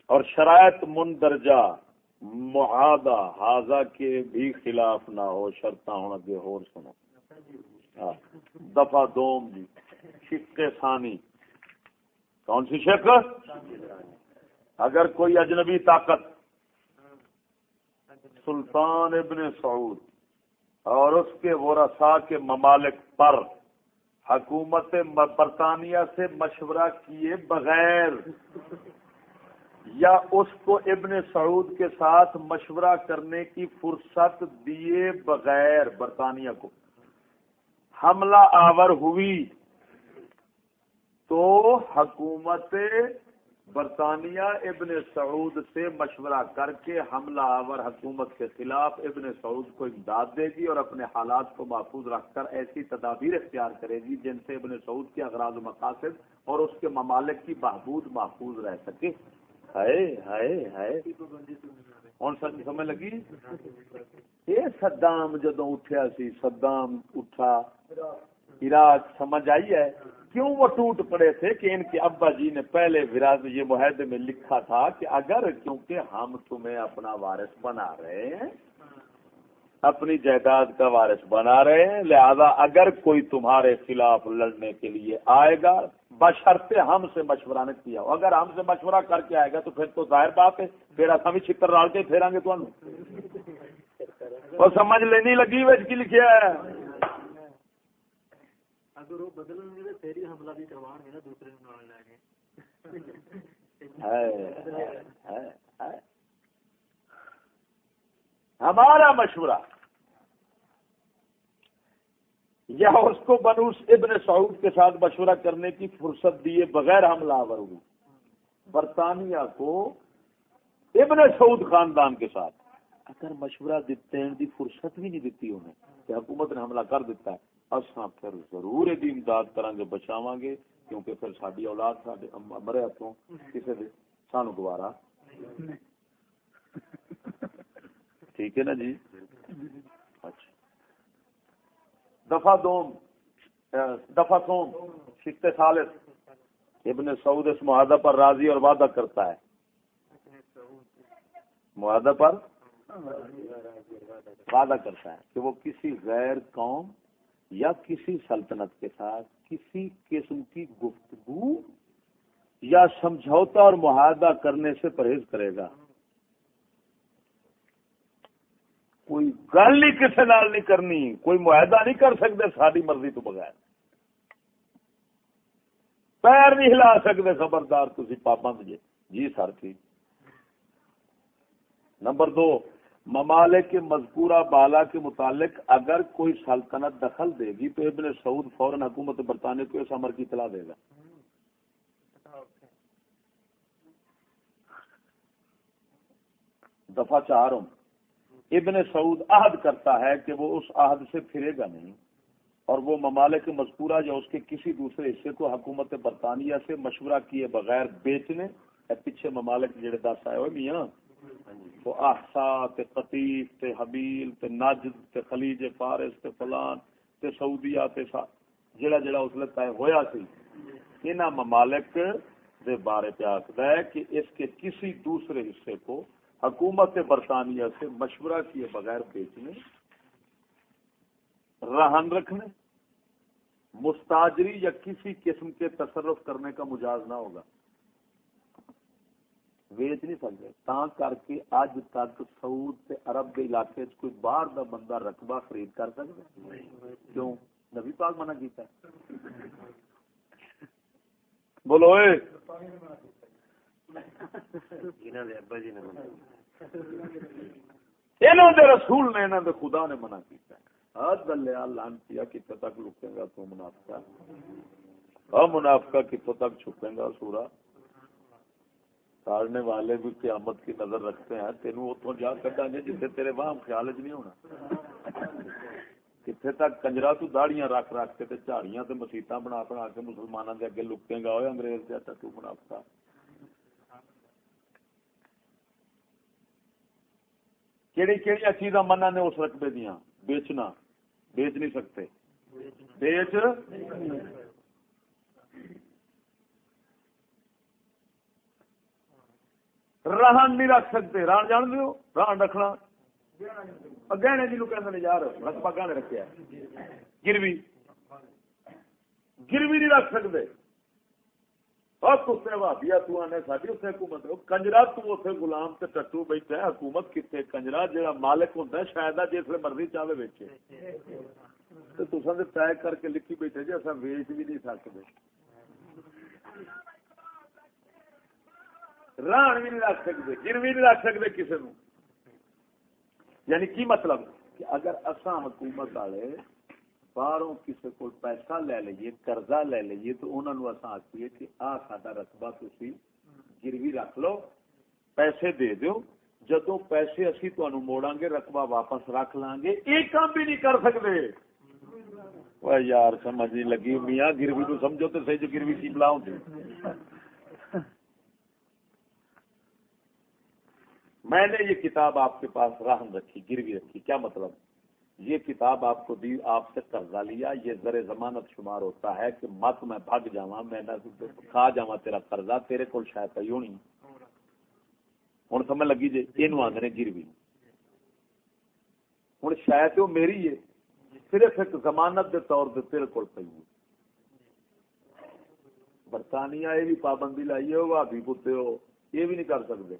اور شرائط مندرجہ معاہدہ حاضہ کے بھی خلاف نہ ہو شرط ہونا دے ہو سنو۔ ہاں، دفعہ دوم جی شک ثانی۔ کون سی شک اگر کوئی اجنبی طاقت سلطان ابن سعود۔ اور اس کے ورثاء کے ممالک پر حکومت برطانیہ سے مشورہ کیے بغیر یا اس کو ابن سعود کے ساتھ مشورہ کرنے کی فرصت دیے بغیر برطانیہ کو۔ حملہ آور ہوئی تو حکومت برطانیہ ابن سعود سے مشورہ کر کے حملہ آور حکومت کے خلاف ابن سعود کو امداد دے گی اور اپنے حالات کو محفوظ رکھ کر ایسی تدابیر اختیار کرے گی جن سے ابن سعود کے اغراض و مقاصد اور اس کے ممالک کی بہبود محفوظ رہ سکے۔ کون سا جی سمجھ لگی؟ یہ سدام جدو اٹھیا سی سدام اٹھا۔ عراق سمجھ آئی ہے؟ کیوں وہ ٹوٹ پڑے تھے کہ ان کے ابا جی نے پہلے وراث یہ معاہدے میں لکھا تھا کہ اگر کیونکہ ہم تمہیں اپنا وارث بنا رہے ہیں، اپنی جائیداد کا وارث بنا رہے ہیں، لہذا اگر کوئی تمہارے خلاف لڑنے کے لیے آئے گا بشرتے ہم سے مشورہ نے کیا ہو۔ اگر ہم سے مشورہ کر کے آئے گا تو پھر تو ظاہر بات ہے پھر اصا بھی چھتر ڈال کے پھیرا گے تو سمجھ لینی لگی ویچ کی لکھیا ہے۔ اگر وہ بدلیں گے ہمارا مشورہ یا اس کو بنوس ابن سعود کے ساتھ مشورہ کرنے کی فرصت دیے بغیر حملہ آور ہوئی برطانیہ کو ابن سعود خاندان کے ساتھ۔ اگر مشورہ دیتے ہیں دی فرصت بھی نہیں دیتی انہیں کہ حکومت نے حملہ کر دیتا ہے۔ اصا پھر ضرور یہ امداد کریں گے بچاواں گے کیونکہ پھر ساری اولاد سارے مرے ہاتھوں کسی نے سانو گوارا ٹھیک ہے نا جی؟ اچھا۔ دفعہ دوم، دفعہ سوم شکتے ثالث۔ ابن سعود اس معاہدہ پر راضی اور وعدہ کرتا ہے۔ معاہدہ پر؟ وعدہ کرتا ہے کہ وہ کسی غیر قوم یا کسی سلطنت کے ساتھ، کسی قسم کی گفتگو یا سمجھوتا اور معاہدہ کرنے سے پرہیز کرے گا۔ کوئی گل ہی کسی نال نہیں کرنی، کوئی معاہدہ نہیں کر سکتے ساری مرضی تو بغیر۔ پیر نہیں ہلا سکتے، خبردار تھی پابند جی جی سر ٹھیک۔ نمبر دو ممالک کے مذکورہ بالا کے متعلق اگر کوئی سلطنت دخل دے گی تو ابن سعود فوراً حکومت برطانیہ کو اس امر کی اطلاع دے گا۔ دفعہ چار ابن سعود عہد کرتا ہے کہ وہ اس عہد سے پھرے گا نہیں اور وہ ممالک مذکورہ یا اس کے کسی دوسرے حصے کو حکومت برطانیہ سے مشورہ کیے بغیر بیچنے۔ پیچھے ممالک جڑے دس آئے ہوئے میاں۔ تو احسا تے قطیف تے حبیل تے نجد تے خلیج فارس تے فلان تے سعودیہ تے سا جڑا جڑا اس لیے طے ہویا سی۔ انہاں ممالک دے بارے پہ آخر ہے کہ اس کے کسی دوسرے حصے کو حکومت برطانیہ سے مشورہ کیے بغیر بیچنے، رہن رکھنے، مستاجری یا کسی قسم کے تصرف کرنے کا مجاز نہ ہوگا۔ ویچ نہیں سکتے تا کر کے اج تک سعود تے عرب کے علاقے چ کوئی باہر دا بندہ رقبہ خرید کر سکتا کیوں؟ نبی پاک منع کیتا ہے۔ بولو اے۔ رسول نے دے خدا نے منع کیتا ہے۔ ہر دلیا لانتیا کتنے تک لکے گا تو منافقہ؟ منافقہ کتوں تک چھپے گا سورا تارنے والے بھی قیامت کی نظر رکھتے ہیں، تینوں اتوں جا کٹا گے جسے تیرے وہاں خیال چ نہیں ہونا۔ کتنے تک کنجرا تو داڑیاں رکھ رکھ کے جھاڑیاں تے مسیطا بنا بنا کے مسلمانوں کے اگے لکے گا ہوئے انگریز جیسا تو منافقہ کیڑی کیڑی چیزاں منع نے اس رقبے دیا بیچنا بیچ نہیں سکتے بیچ رہن نہیں رکھ سکتے۔ ران جان دو ران رکھنا۔ گہنے جی کہ یار رقبہ گہنے رکھا گروی۔ گروی نہیں رکھ سکتے۔ بھابیا ساری حکومت کنجرا تے تے ٹٹو بیٹھا ہے حکومت کتنے کنجرا جہاں مالک ہوں شاید جس مرضی چاہے ویچے۔ تو طے کر کے لکھی بیٹھے جی اصا ویچ بھی نہیں سکتے۔ ران بھی نہیں رکھ سکتے گروی نہیں رکھ سکتے کسی نو یعنی کی مطلب؟ کہ اگر اصا حکومت والے باہر کسی کو پیسہ لے لیے قرضہ لے لیے تو انہوں نے آخیے کہ آ سا رقبہ تھی گروی رکھ لو، پیسے دے دو جدو پیسے اسی تہن موڑا گے رقبہ واپس رکھ لیں گے۔ یہ کام بھی نہیں کر سکتے۔ یار، سمجھ نہیں لگی۔ میاں، گروی کو سمجھو تو صحیح جو گروی کی بلا ہوں میں نے یہ کتاب آپ کے پاس راہم رکھی، گروی رکھی، کیا مطلب؟ یہ کتاب آپ کو دی، آپ سے قرضہ لیا، یہ زر ضمانت شمار ہوتا ہے کہ مت میں بھگ جا میں کھا جا تیرا قرضہ، تیرے کو شاید پی ہونی ہوں سمجھ لگی جی؟ یہ آدھے گروی۔ ہوں شاید وہ میری ہے، صرف ایک ضمانت کے طور پہ تیرے کو پی برطانیہ، یہ بھی پابندی لائیے ہو بھابی پتے ہو، یہ بھی نہیں کر سکتے۔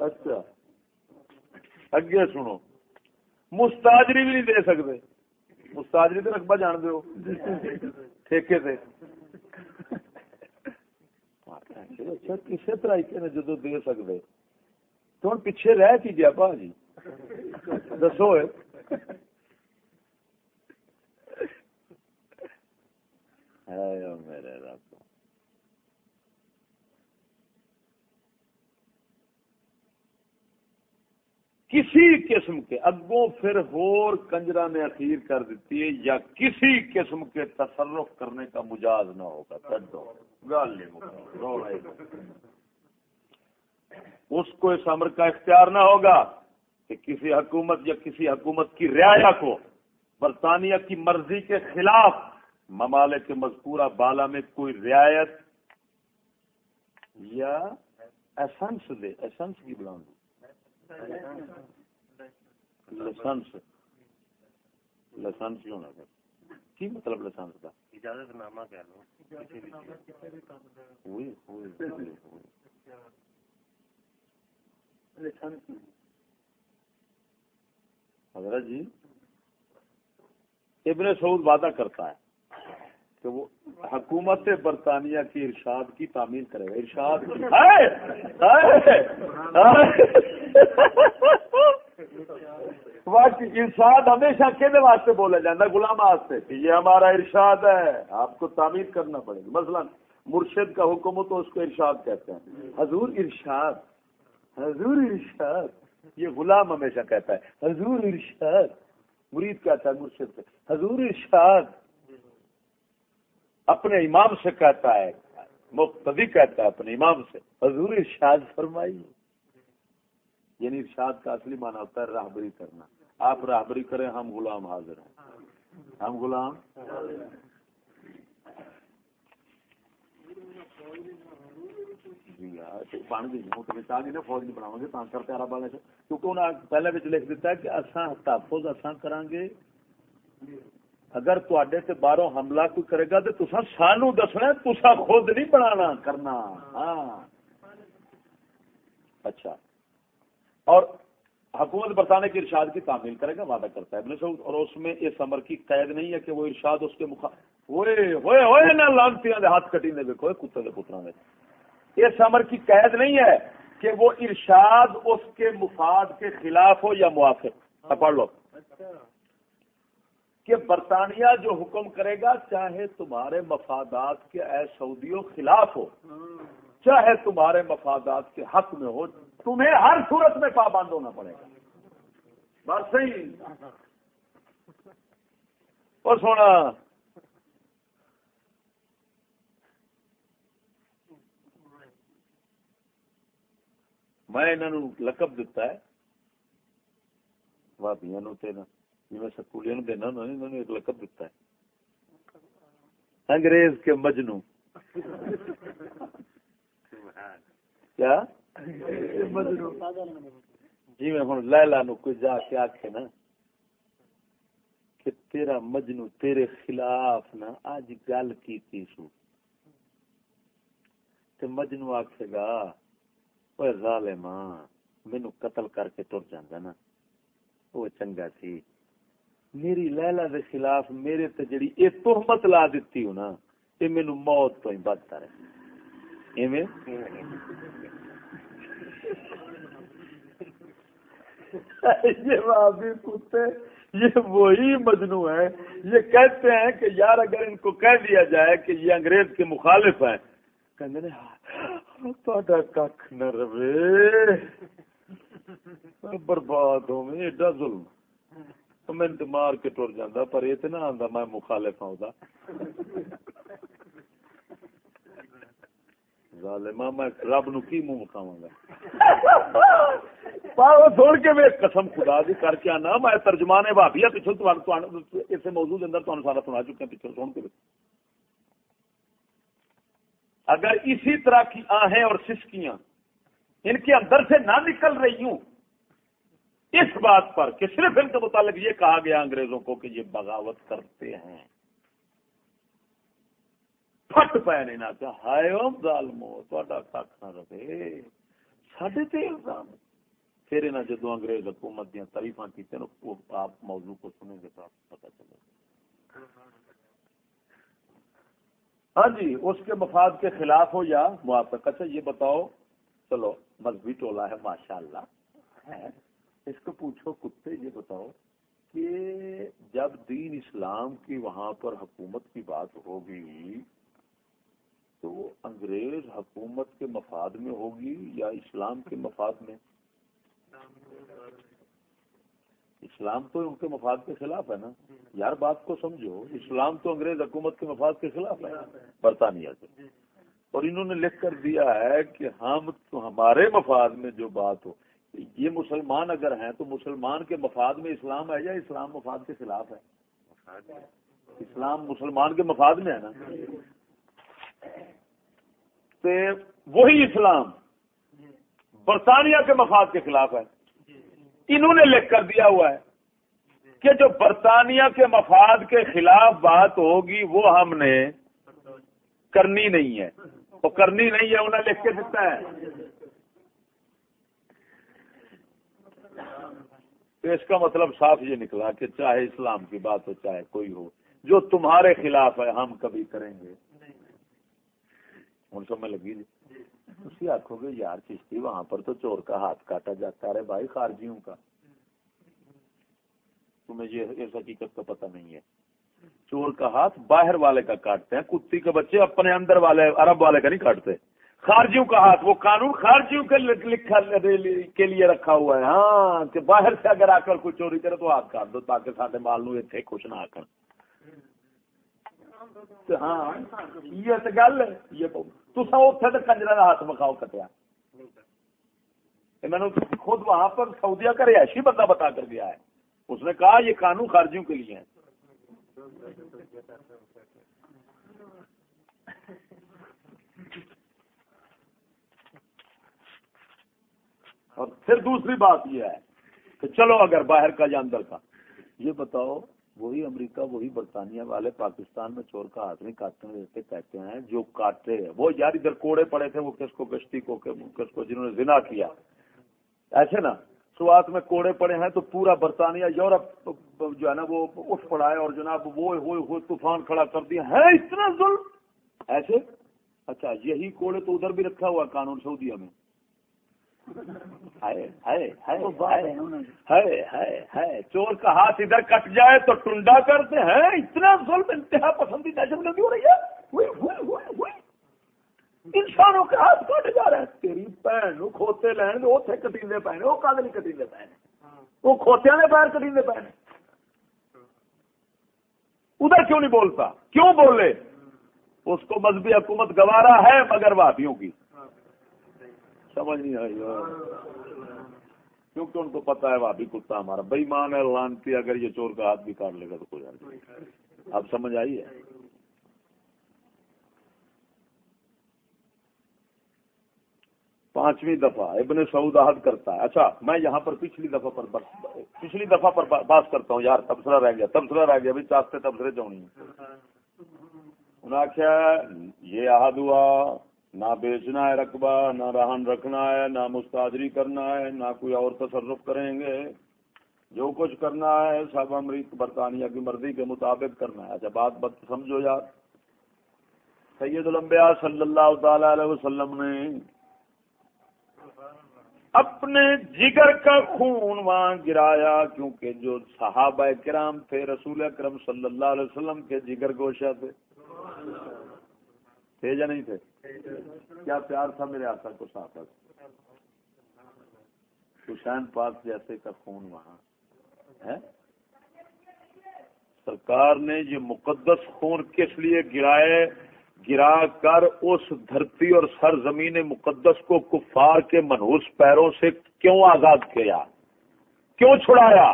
اچھا۔ اگے سنو۔ مستاجری بھی نہیں دے سکتے۔ مستاجری تو رقبہ جان دو ٹھیکے سے اچھا کسی طریقے نے جدو دے سکتے۔ تو ہوں پیچھے رہ کی گیا پا جی۔ دسو۔ کسی قسم کے اگوں پھر ہور کنجرا نے اخیر کر دیتی ہے یا کسی قسم کے تصرف کرنے کا مجاز نہ ہوگا؟ اس کو اس امر کا اختیار نہ ہوگا کہ کسی حکومت یا کسی حکومت کی رعایا کو برطانیہ کی مرضی کے خلاف ممالک کے مذکورہ بالا میں کوئی رعایت یا ایسنس دے ایسنس کی بلا لائسنس لائسنس ہونا پھر کی مطلب لائسنس کا اجازت نامہ کہہ لو۔ حضرت جی ابن سعود وعدہ کرتا ہے۔ کہ وہ حکومت برطانیہ کی ارشاد کی تعمیر کرے گا۔ ارشاد ارشاد ہمیشہ کہ واسطے بولا جاتا غلام واسطے۔ یہ ہمارا ارشاد ہے۔ آپ کو تعمیر کرنا پڑے گا۔ مثلا مرشد کا حکم ہو تو اس کو ارشاد کہتے ہیں۔ حضور ارشاد حضور ارشاد یہ غلام ہمیشہ کہتا ہے۔ حضور ارشاد مرید کہتا ہے مرشد سے حضور ارشاد اپنے امام سے کہتا ہے، مقتدی کہتا ہے اپنے امام سے۔ حضور ارشاد فرمائی۔ یعنی ارشاد کا اصلی معنی ہوتا ہے راہبری کرنا۔ آپ راہبری کریں، ہم غلام حاضر ہیں۔ ہم غلام۔ جی ہاں فوج نہیں بناؤ گے کرتے عرب والے۔ کیونکہ انہیں پہلے لکھ دیتا ہے کہ اصا تحفظ اصا کریں گے اگر تے باہروں حملہ کوئی کرے گا تو تسا سانو دسنا تسا خود نہیں بنانا، کرنا۔ ہاں۔ اچھا۔ اور حکومت برطانیہ کے ارشاد کی تعمیل کرے گا، وعدہ کرتا ہے۔ ابن سعود، اور اس میں اس امر کی قید نہیں ہے کہ وہ ارشاد اس کے مخا، ہوئے ہوئے ہوئے نہ لانتی ہاتھ کٹی نے، دیکھو، کتے پترا میں اس امر کی قید نہیں ہے کہ وہ ارشاد اس کے مفاد کے خلاف ہو یا موافق۔ پڑھ لو۔ اچھا۔ کہ برطانیہ جو حکم کرے گا، چاہے تمہارے مفادات کے اے سعودیوں خلاف ہو، چاہے تمہارے مفادات کے حق میں ہو، تمہیں ہر صورت میں پابند ہونا پڑے گا۔ بس صحیح۔ اور سونا، میں انہوں لقب دتا ہے بھابیا نو جی میں سکولیاں دینا انہوں نے ایک لقب دتا ہے۔ انگریز کے مجنو کیا؟ جی میں ہوں لائلا نو کوئی جا کے آخ نا کہ تیرا مجنو تیرے خلاف نا اج گل کی سو۔ تے مجنو آخے گا وہ ظالم مینو قتل کر کے تر جانا نا۔ وہ چنگا سی۔ میری لیلا دے خلاف میرے تے جڑی اے تہمت لا دیتی ہو نا، اے مینو موت تو ہی بدتا رہے ایویں؟ یہ بابی کتے، یہ وہی مجنو ہے یہ کہتے ہیں کہ یار اگر ان کو کہہ دیا جائے کہ یہ انگریز کے مخالف ہیں ہاں، کھ نہ روے برباد ہو میں ایڈا ظلم میں مار کے ٹر جانا پر یہ تو نہ آتا میں مخالف ہاں ہوں ظالما میں رب نو کی منہ مکھاواں گا؟ پاو کے میں قسم خدا دی کر کے آنا، میں ترجمان بھابیا ہاں، پیچھے اس موضوع اندر تمہیں سارا سنا چکا پیچھے سن کے اگر اسی طرح کی آہیں اور سسکیاں ان کے اندر سے نہ نکل رہی ہوں اس بات پر کہ صرف ان کے متعلق یہ کہا گیا انگریزوں کو کہ یہ بغاوت کرتے ہیں۔ پٹ پے نہیں ہائے ظالمو کھ نہ رہے۔ ساڈے تے الزام۔ پھر انہیں جدو انگریز حکومت دیا تاریفاں کی وہ آپ موضوع کو سنیں گے تو آپ کو پتا چلے گا۔ ہاں جی اس کے مفاد کے خلاف ہو یا موافق اچھا یہ بتاؤ۔ چلو، مذہبی ٹولہ ہے ماشاء اللہ اس کو پوچھو کتے یہ بتاؤ کہ جب دین اسلام کی وہاں پر حکومت کی بات ہوگی تو انگریز حکومت کے مفاد میں ہوگی یا اسلام کے مفاد میں؟ اسلام تو ان کے مفاد کے خلاف ہے نا۔ یار بات کو سمجھو، اسلام تو انگریز حکومت کے مفاد کے خلاف ہے، برطانیہ سے اور انہوں نے لکھ کر دیا ہے کہ ہم تو ہمارے مفاد میں جو بات ہو یہ مسلمان اگر ہیں تو مسلمان کے مفاد میں اسلام ہے یا اسلام مفاد کے خلاف ہے؟ اسلام مسلمان کے مفاد میں ہے نا؟ تو وہی اسلام برطانیہ کے مفاد کے خلاف ہے۔ انہوں نے لکھ کر دیا ہوا ہے کہ جو برطانیہ کے مفاد کے خلاف بات ہوگی وہ ہم نے کرنی نہیں ہے۔ وہ کرنی نہیں ہے انہیں لکھ کے دیتا ہے۔ تو اس کا مطلب صاف یہ نکلا کہ چاہے اسلام کی بات ہو، چاہے کوئی ہو، جو تمہارے خلاف ہے، ہم کبھی کریں گے۔ ان سب میں لگی جی؟ اسی آخو گے یار چشتی وہاں پر تو چور کا ہاتھ کاٹا جاتا ہے بھائی، خارجیوں کا۔ تمہیں یہ اس حقیقت کا پتہ نہیں ہے۔ چور کا ہاتھ باہر والے کا کاٹتے ہیں کتی کے بچے اپنے اندر والے، عرب والے کا نہیں کاٹتے۔ خارجیوں کا ہاتھ، وہ قانون خارجیوں کے لکھا کے لیے رکھا ہوا ہے۔ ہاں کہ باہر سے اگر آ کر کوئی چوری کرے تو ہاتھ کاٹ دو تاکہ سارے مال نو اتنے خوش نہ آ کر۔ ہاں یہ تو گل ہے، یہ اتنے تو کنجرا کا ہاتھ بکھاؤ کٹیا۔ میں نے خود وہاں پر سعودیہ کا رہائشی بندہ بتا کر دیا ہے۔ اس نے کہا، یہ قانون خارجیوں کے لیے ہے۔ اور پھر دوسری بات یہ ہے کہ چلو اگر باہر کا یا اندر کا، یہ بتاؤ، وہی امریکہ، وہی برطانیہ والے پاکستان میں چور کا ہاتھ نہیں کاٹنے دیتے کہتے ہیں، جو کاٹتے ہیں۔ وہ یار ادھر کوڑے پڑے تھے، وہ کس کو کشتی کو، کس کو جنہوں نے زنا کیا۔ ایسے نا شروعات میں کوڑے پڑے ہیں تو پورا برطانیہ، یورپ جو ہے نا، وہ اٹھ پڑا ہے اور جناب وہ طوفان کھڑا کر دیا۔ ہے اتنا ظلم؟ ایسے؟ اچھا یہی کوڑے تو ادھر بھی رکھا ہوا قانون سعودیہ میں۔ چور کا ہاتھ ادھر کٹ جائے تو ٹنڈا کرتے ہیں۔ اتنا ظلم انتہا پسندی دہشت گردی ہو رہی ہے۔ انسانوں کے ہاتھ کٹ جا رہے ہیں۔ تیری بھن کھوتے لین وہ کٹینے پے وہ کل نہیں کٹینے پے وہ کھوتیا نے پیر کٹینے پے ادھر کیوں نہیں بولتا؟ کیوں بولے؟ اس کو مذہبی حکومت گوارا ہے مگر وادیوں کی۔ سمجھ نہیں آئی کیونکہ ان کو پتا ہے وہاں کتا ہمارا۔ بئی مان ہے، لانتی اگر یہ چور کا ہاتھ بھی کاٹ لے گا تو کوئی اب سمجھ آئی ہے؟ پانچویں دفعہ ابن سعود عہد کرتا ہے۔ اچھا میں یہاں پر پچھلی دفعہ پر پچھلی دفعہ پر بات کرتا ہوں۔ یار، تبصرہ رہ گیا، تبصرہ رہ گیا چاہتے تبصرے چونی انہوں نے آخیا یہ عہد ہوا۔ نہ بیچنا ہے رقبہ، نہ رہن رکھنا ہے، نہ مستادری کرنا ہے، نہ کوئی اور تصرف کریں گے۔ جو کچھ کرنا ہے، سب امریک برطانیہ کی مرضی کے مطابق کرنا ہے۔ اچھا بات بات سمجھو یار۔ سید الانبیاء صلی اللہ تعالی علیہ وسلم نے اپنے جگر کا خون وہاں گرایا، کیونکہ جو صحابہ کرام تھے، رسول اکرم صلی اللہ علیہ وسلم کے جگر گوشہ تھے۔ تھے یا نہیں تھے؟ کیا پیار تھا میرے آسا کو ساتھ حسین پاک جیسے کا خون وہاں ہے۔ سرکار نے یہ مقدس خون کس لیے گرائے؟ گرا کر اس دھرتی اور سر زمین مقدس کو کفار کے منہوس پیروں سے کیوں آزاد کیا؟ کیوں چھڑایا؟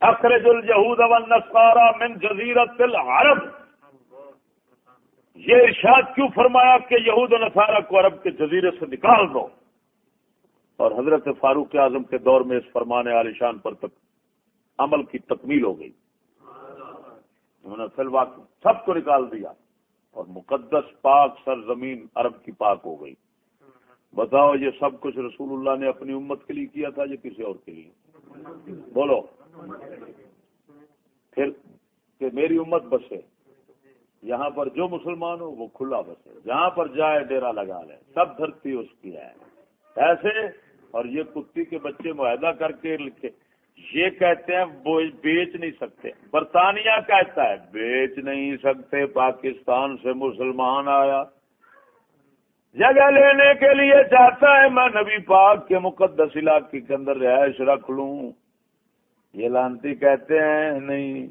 اخرج الجہود والنصارى من جزیرت العرب۔ یہ ارشاد کیوں فرمایا کہ یہود و نصارہ کو عرب کے جزیرے سے نکال دو؟ اور حضرت فاروق اعظم کے دور میں اس فرمان عالیشان پر تک عمل کی تکمیل ہو گئی۔ انہوں نے فلوا سب کو نکال دیا اور مقدس پاک سرزمین عرب کی پاک ہو گئی۔ بتاؤ یہ سب کچھ رسول اللہ نے اپنی امت کے لیے کیا تھا یا کسی اور کے لیے؟ بولو۔ پھر کہ میری امت بسے یہاں پر جو مسلمان ہو وہ کھلا بسے، جہاں پر جائے ڈیرا لگا لے، سب دھرتی اس کی ہے۔ ایسے، اور یہ کتی کے بچے معاہدہ کر کے لکھے۔ یہ کہتے ہیں بیچ نہیں سکتے۔ برطانیہ کہتا ہے، بیچ نہیں سکتے، پاکستان سے مسلمان آیا۔ جگہ لینے کے لیے چاہتا ہے، میں نبی پاک کے مقدس علاقے کے اندر رہائش رکھ لوں۔ یہ لانتی کہتے ہیں، نہیں۔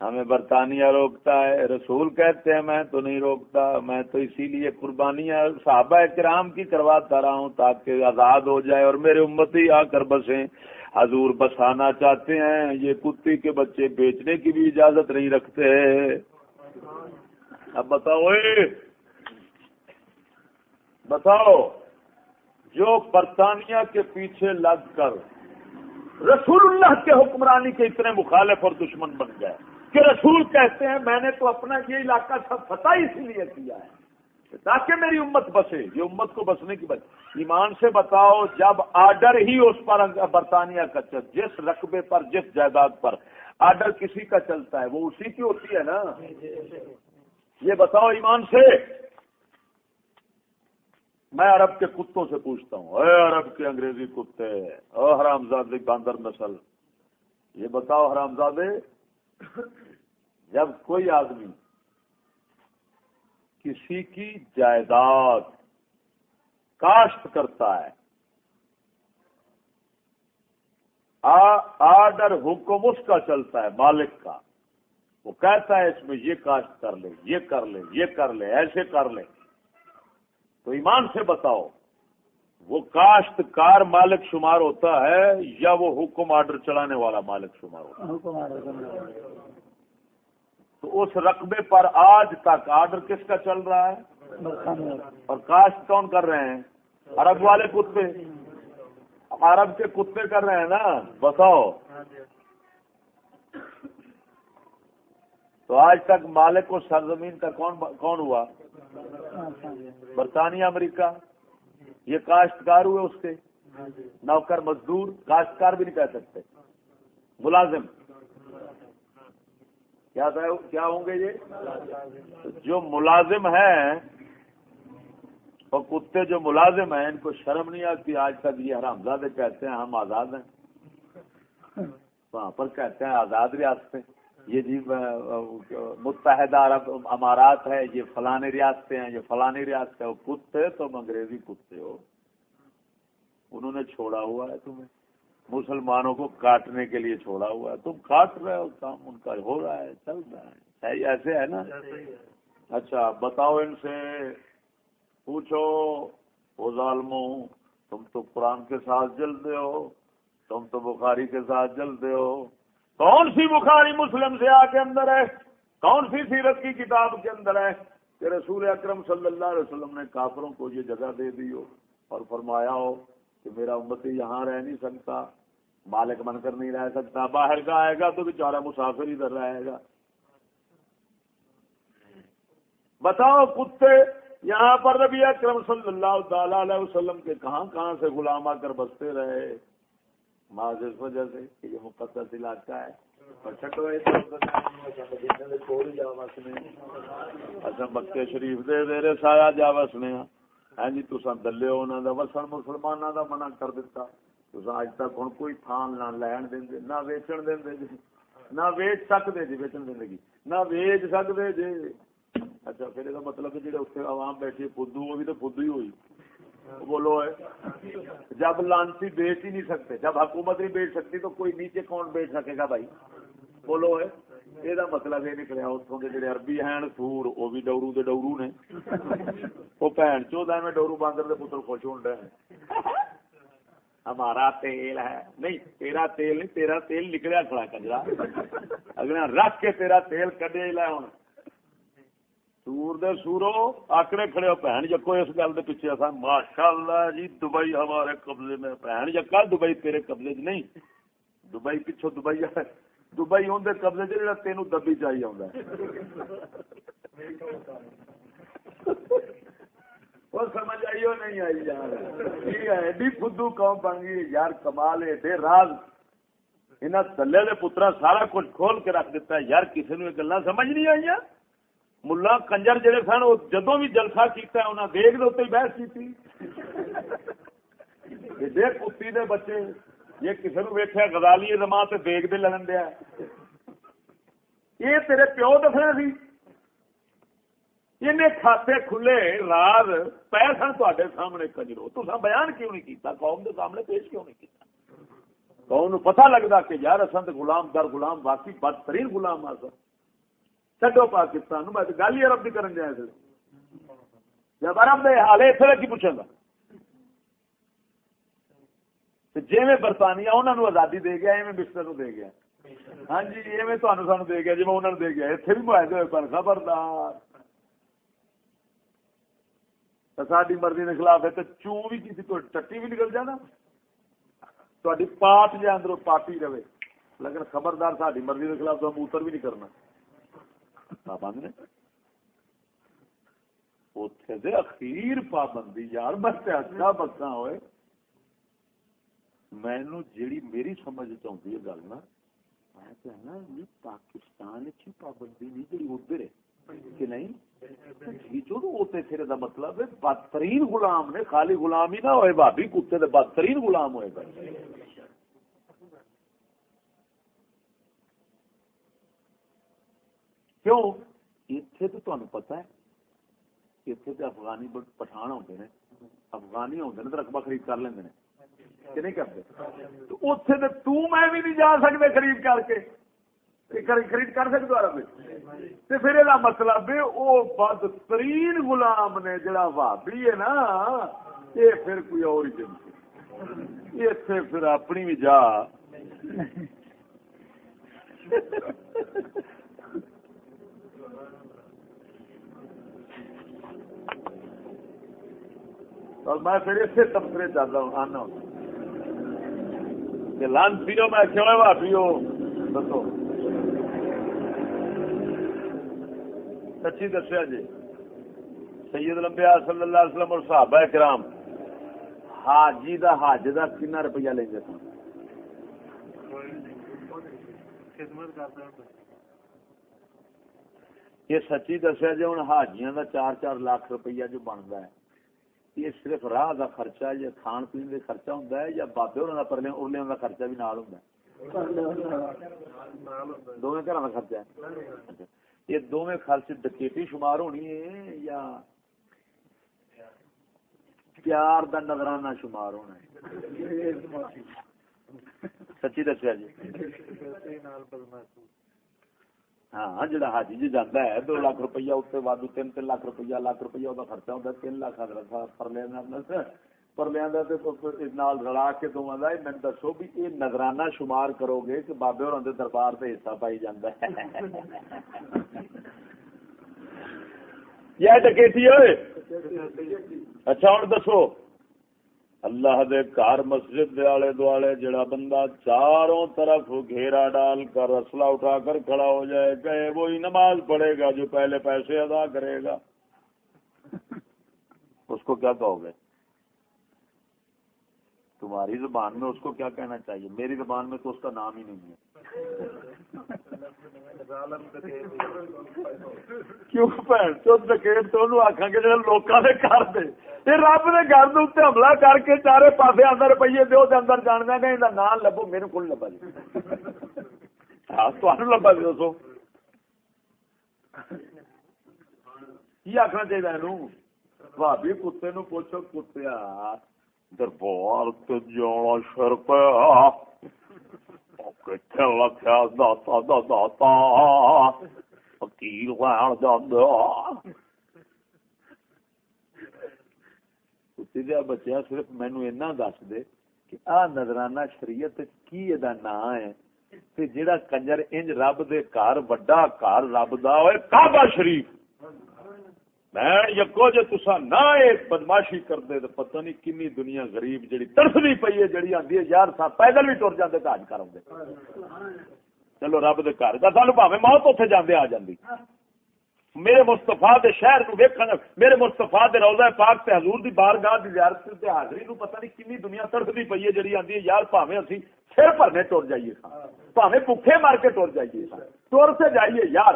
ہمیں برطانیہ روکتا ہے، رسول کہتے ہیں، میں تو نہیں روکتا، میں تو اسی لیے قربانیاں صحابہ کرام کی کرواتا رہا ہوں تاکہ آزاد ہو جائے اور میرے امتی آ کر بسیں۔ حضور بسانا چاہتے ہیں، یہ کتی کے بچے بیچنے کی بھی اجازت نہیں رکھتے۔ اب بتاؤ بتاؤ، جو برطانیہ کے پیچھے لگ کر رسول اللہ کے حکمرانی کے اتنے مخالف اور دشمن بن گئے۔ کہ رسول کہتے ہیں، میں نے تو اپنا یہ علاقہ سب فتح اسی لیے کیا ہے۔ تاکہ میری امت بسے، یہ امت کو بسنے کی بات ایمان سے بتاؤ، جب آرڈر ہی اس پر برطانیہ کا چل، جس رقبے پر، جس جائیداد پر آرڈر کسی کا چلتا ہے، وہ اسی کی ہوتی ہے نا۔ یہ بتاؤ ایمان سے۔ میں عرب کے کتوں سے پوچھتا ہوں۔ اے عرب کے انگریزی کتے او حرام زادی باندر نسل، یہ بتاؤ حرام زادے جب کوئی آدمی کسی کی جائیداد کاشت کرتا ہے آرڈر حکم اس کا چلتا ہے، مالک کا، وہ کہتا ہے اس میں یہ کاشت کر لے، یہ کر لے، یہ کر لے، ایسے کر لے۔ تو ایمان سے بتاؤ وہ کاشتکار مالک شمار ہوتا ہے یا وہ حکم آرڈر چلانے والا مالک شمار ہوتا ہے؟ تو اس رقبے پر آج تک آرڈر کس کا چل رہا ہے؟ اور کاشت کون کر رہے ہیں؟ عرب والے کتے۔ عرب کے کتے کر رہے ہیں نا۔ بتاؤ۔ تو آج تک مالک و سرزمین کا کون کون ہوا؟ برطانیہ امریکہ۔ یہ کاشتکار ہوئے اس کے۔ نوکر مزدور کاشتکار بھی نہیں کہہ سکتے۔ ملازم۔ کیا ہوں گے یہ؟ جو ملازم ہیں اور کتے جو ملازم ہیں ان کو شرم نہیں آتی۔ آج تک یہ حرامزادے کہتے ہیں ہم آزاد ہیں۔ وہاں پر کہتے ہیں آزاد ریاستیں۔ یہ جی متحدہ عرب امارات ہے یہ فلانی ریاستیں ہیں یہ فلانی ریاست ہے کتے تم انگریزی کتے ہو۔ انہوں نے چھوڑا ہوا ہے تمہیں۔ مسلمانوں کو کاٹنے کے لیے چھوڑا ہوا ہے۔ تم کاٹ رہے ہو کام ان کا ہو رہا ہے چل رہا ہے۔ ایسے ہے نا؟ اچھا بتاؤ ان سے پوچھو وہ ظالموں تم تو قرآن کے ساتھ جلتے ہو تم تو بخاری کے ساتھ جلتے ہو۔ کون سی بخاری مسلم سے آ کے اندر ہے؟ کون سی سیرت کی کتاب کے اندر ہے کہ رسول اکرم صلی اللہ علیہ وسلم نے کافروں کو یہ جگہ دے دی ہو اور فرمایا ہو کہ میرا امتی یہاں رہ نہیں سکتا، مالک بن کر نہیں رہ سکتا، باہر کا آئے گا تو بیچارہ مسافر ادھر رہے گا۔ بتاؤ کتے یہاں پر ربی اکرم صلی اللہ تعالی علیہ وسلم کے کہاں کہاں سے غلام آ کر بستے رہے؟ معذ اس وجہ سے کہ یہ مقدس علاقہ ہے۔ اچھا مکے شریف دے سایا جا وسنے ہاں۔ جی تسا دلے وسن مسلمانوں کا منع کر دیتا تسا اج تک ہوں کوئی تھان نہ لین دیں نہ ویچن دیں جی۔ نہ ویچ سکتے جی ویچن زندگی نہ ویچ سکتے جی۔ اچھا پھر یہ مطلب اتنے عوام بیٹھے فدو وہ بھی تو فدو ہی ہوئی۔ بولو ہے۔ جب لانسی بیچ ہی نہیں سکتے، جب حکومت نہیں بیچ سکتی تو کوئی نیچے کون بیچ سکے گا بھائی؟ بولو ہے۔ یہ مطلب یہ نکلیا اتوں کے جڑے اربی ہیں، سور وہ بھی ڈورو دے ڈورو نے۔ وہ بھن چودہ میں ڈورو باندر دے پتر خوش ہو رہے ہمارا تیل ہے۔ نہیں، تیرا تیل نہیں، تیرا تیل نکلیا کھڑا کجرا اگلا ہاں رکھ کے تیرا تیل کڈے لے ہوں سور دے سورو آکڑے کھڑے ہو، بہن جکو اس گل کے پیچھے اصا ماشاء اللہ جی دبئی ہمارے قبضے میں، بہن جکا، دبئی تیرے قبضے چ نہیں، دبئی پچھو دبئی ہے، دبئی اندر قبضے چ جا تین دبی چاہیے وہ سمجھ آئی نہیں آئی یار؟ ٹھیک ہے ایڈی فدو قوم بن گئی، یار کمال ایڈے راز۔ انہیں تلے دے پترا سارا کچھ کھول کے رکھ دیتا ہے، یار کسی نے گلا سمجھ نہیں آئی ملا کنجر جڑے سن، وہ جدو بھی جلسہ کیتا ہے انہیں دیکھ دے بحث کی دیکھ کتی دے بچے، یہ کسی نے ویکیا گدالی رما تو دیکھ دے لگن دیا۔ یہ تیرے پیو دسنا سی۔ ان کھاتے کھلے راز پے سن تے سامنے کجرو تو بیان کیوں نہیں کیتا؟ قوم کے سامنے پیش کیوں نہیں کیتا؟ قوم پتہ لگتا کہ یار اصل غلام در غلام باقی بدترین غلام آ سر چڈو پاکستان میں گل ہی ارب کی کرن جائے جب ارب دے اتنے کی پوچھے گا جی میں برطانیہ انہوں نے آزادی دے گیا ایویں بستر دے گیا ہاں جی ایویں تمہیں سانو دے گیا جی میں انہوں نے دے گیا اتنے بھی معاہدے ہوئے پر خبردار ساری مرضی کے خلاف ہے تو چون بھی کسی کو ٹٹی بھی نکل جانا تاری پاٹ جی اندر پاٹی رہے لیکن خبردار ساری مرضی کے خلاف تو موتر بھی نہیں کرنا پابند نے۔ اتنے اخیر پابندی، یار بس اچھا بسا ہوئے۔ مینو جیڑی میری سمجھ چاہتی ہے گل نا، میں پاکستان پابندی نہیں جی ادھر ہے، کہ نہیں؟ جی، مطلب بدترین غلام نے، خالی غلام ہی نہ ہوئے بھابی کتے دے بدترین غلام ہوئے۔ گئے کیوں؟ اتنے تو تمہیں پتا ہے اتنے تو افغانی پٹھان ہوتے ہیں افغانی ہوتے ہیں تو رقبہ خرید کر لیں کہ نہیں کرتے؟ تو اتنے تو میں بھی نہیں جا سکتے خرید کر کے خرید کر سکتے پھر یہ مطلب وہ بدترین غلام نے جڑا بھابی ہے نا، یہ پھر کوئی اور ہی اتنے پھر اپنی بھی جا۔ اور میں پھر اسے تبصرے چاہتا ہوں آنا لان پیو میں کیوں ہے بھابی ہو دسو سچی دسیا جی سید لمبیا صلی اللہ علیہ وسلم اور صحابہ کرام حاجی دا حج دا کنا روپیہ لیں گے۔ یہ سچی دسیا جی ہوں حاجیاں دا چار چار لاکھ روپیہ جو بنتا ہے۔ یہ صرف راہ دا خرچہ یا کھان پین کا خرچہ ہوں یا بابے ہونا پرلے ارلے کا خرچہ بھی نال ہوں دونوں گھر کا خرچہ ہے یہ دونوں خرچ ڈکیٹی شمار ہونی ہے یا پیار دا نظرانہ شمار ہونا ہے سچی دسیا جی ہاں جا حاجی جی جانا ہے دو لاکھ روپیہ اتنے وادو تین تین لاکھ روپیہ لاکھ روپیہ وہ خرچہ ہوتا ہے۔ تین لاکھ پرلے پرلیا رلا کے دونوں کا میں دسو بھی یہ نظرانہ شمار کرو گے کہ بابے اور دربار سے حصہ پائی جانا ہے۔ یا ڈکیٹی ہوئے اچھا ہوں دسو۔ اللہ دے کار مسجد دے آلے دوالے جڑا بندہ چاروں طرف گھیرا ڈال کر رسلہ اٹھا کر کھڑا ہو جائے گئے وہی نماز پڑھے گا جو پہلے پیسے ادا کرے گا۔ اس کو کیا کہو گے؟ تمہاری زبان میں اس کو کیا کہنا چاہیے؟ میری زبان میں تو اس کا نام ہی نہیں ہے۔ کیوں ڈکیٹ تو گے دے رب گھر حملہ کر کے چارے پاسے اندر روپیے دو اندر جاننا گا یہ نام لبو، میرے کو لبا جی۔ ہاں لبا جی دسو کی آخنا چاہیے بھابی کتے نو پوچھو، کتیا؟ دربار جانا شرک کتنے فقیر دیا بچیا صرف مینو اینا دس دے کہ آ نظرانہ شریعت کی یہ نام ہے تے جڑا کنجر انج رب دے گھر وڈا گھر رب دا ہوئے کعبہ شریف یقو جی تسا نہ بدماشی کرتے تو پتہ نہیں کنی دنیا غریب جڑی ترسنی پی ہے، جڑی آدھی ہے، یار سا پیدل بھی ٹر جاتے تو کر چلو رب دے گھر۔ کا سانو پاوے موت اتنے جانے آ جاندی۔ میرے مستفا دے شہر نو ویکھن، میرے مستفا دے روضہ پاک تے حضور دی بارگاہ دی زیارت تے حاضری نو پتہ نہیں کتنی دنیا تڑپدی پئی ہے، جڑی آندی ہے، یار بھاویں اسی سر بھرنے ٹر جائیے سا بھاویں بھوکے مار کے ٹر جائیے سا ٹر سے جائیے، یار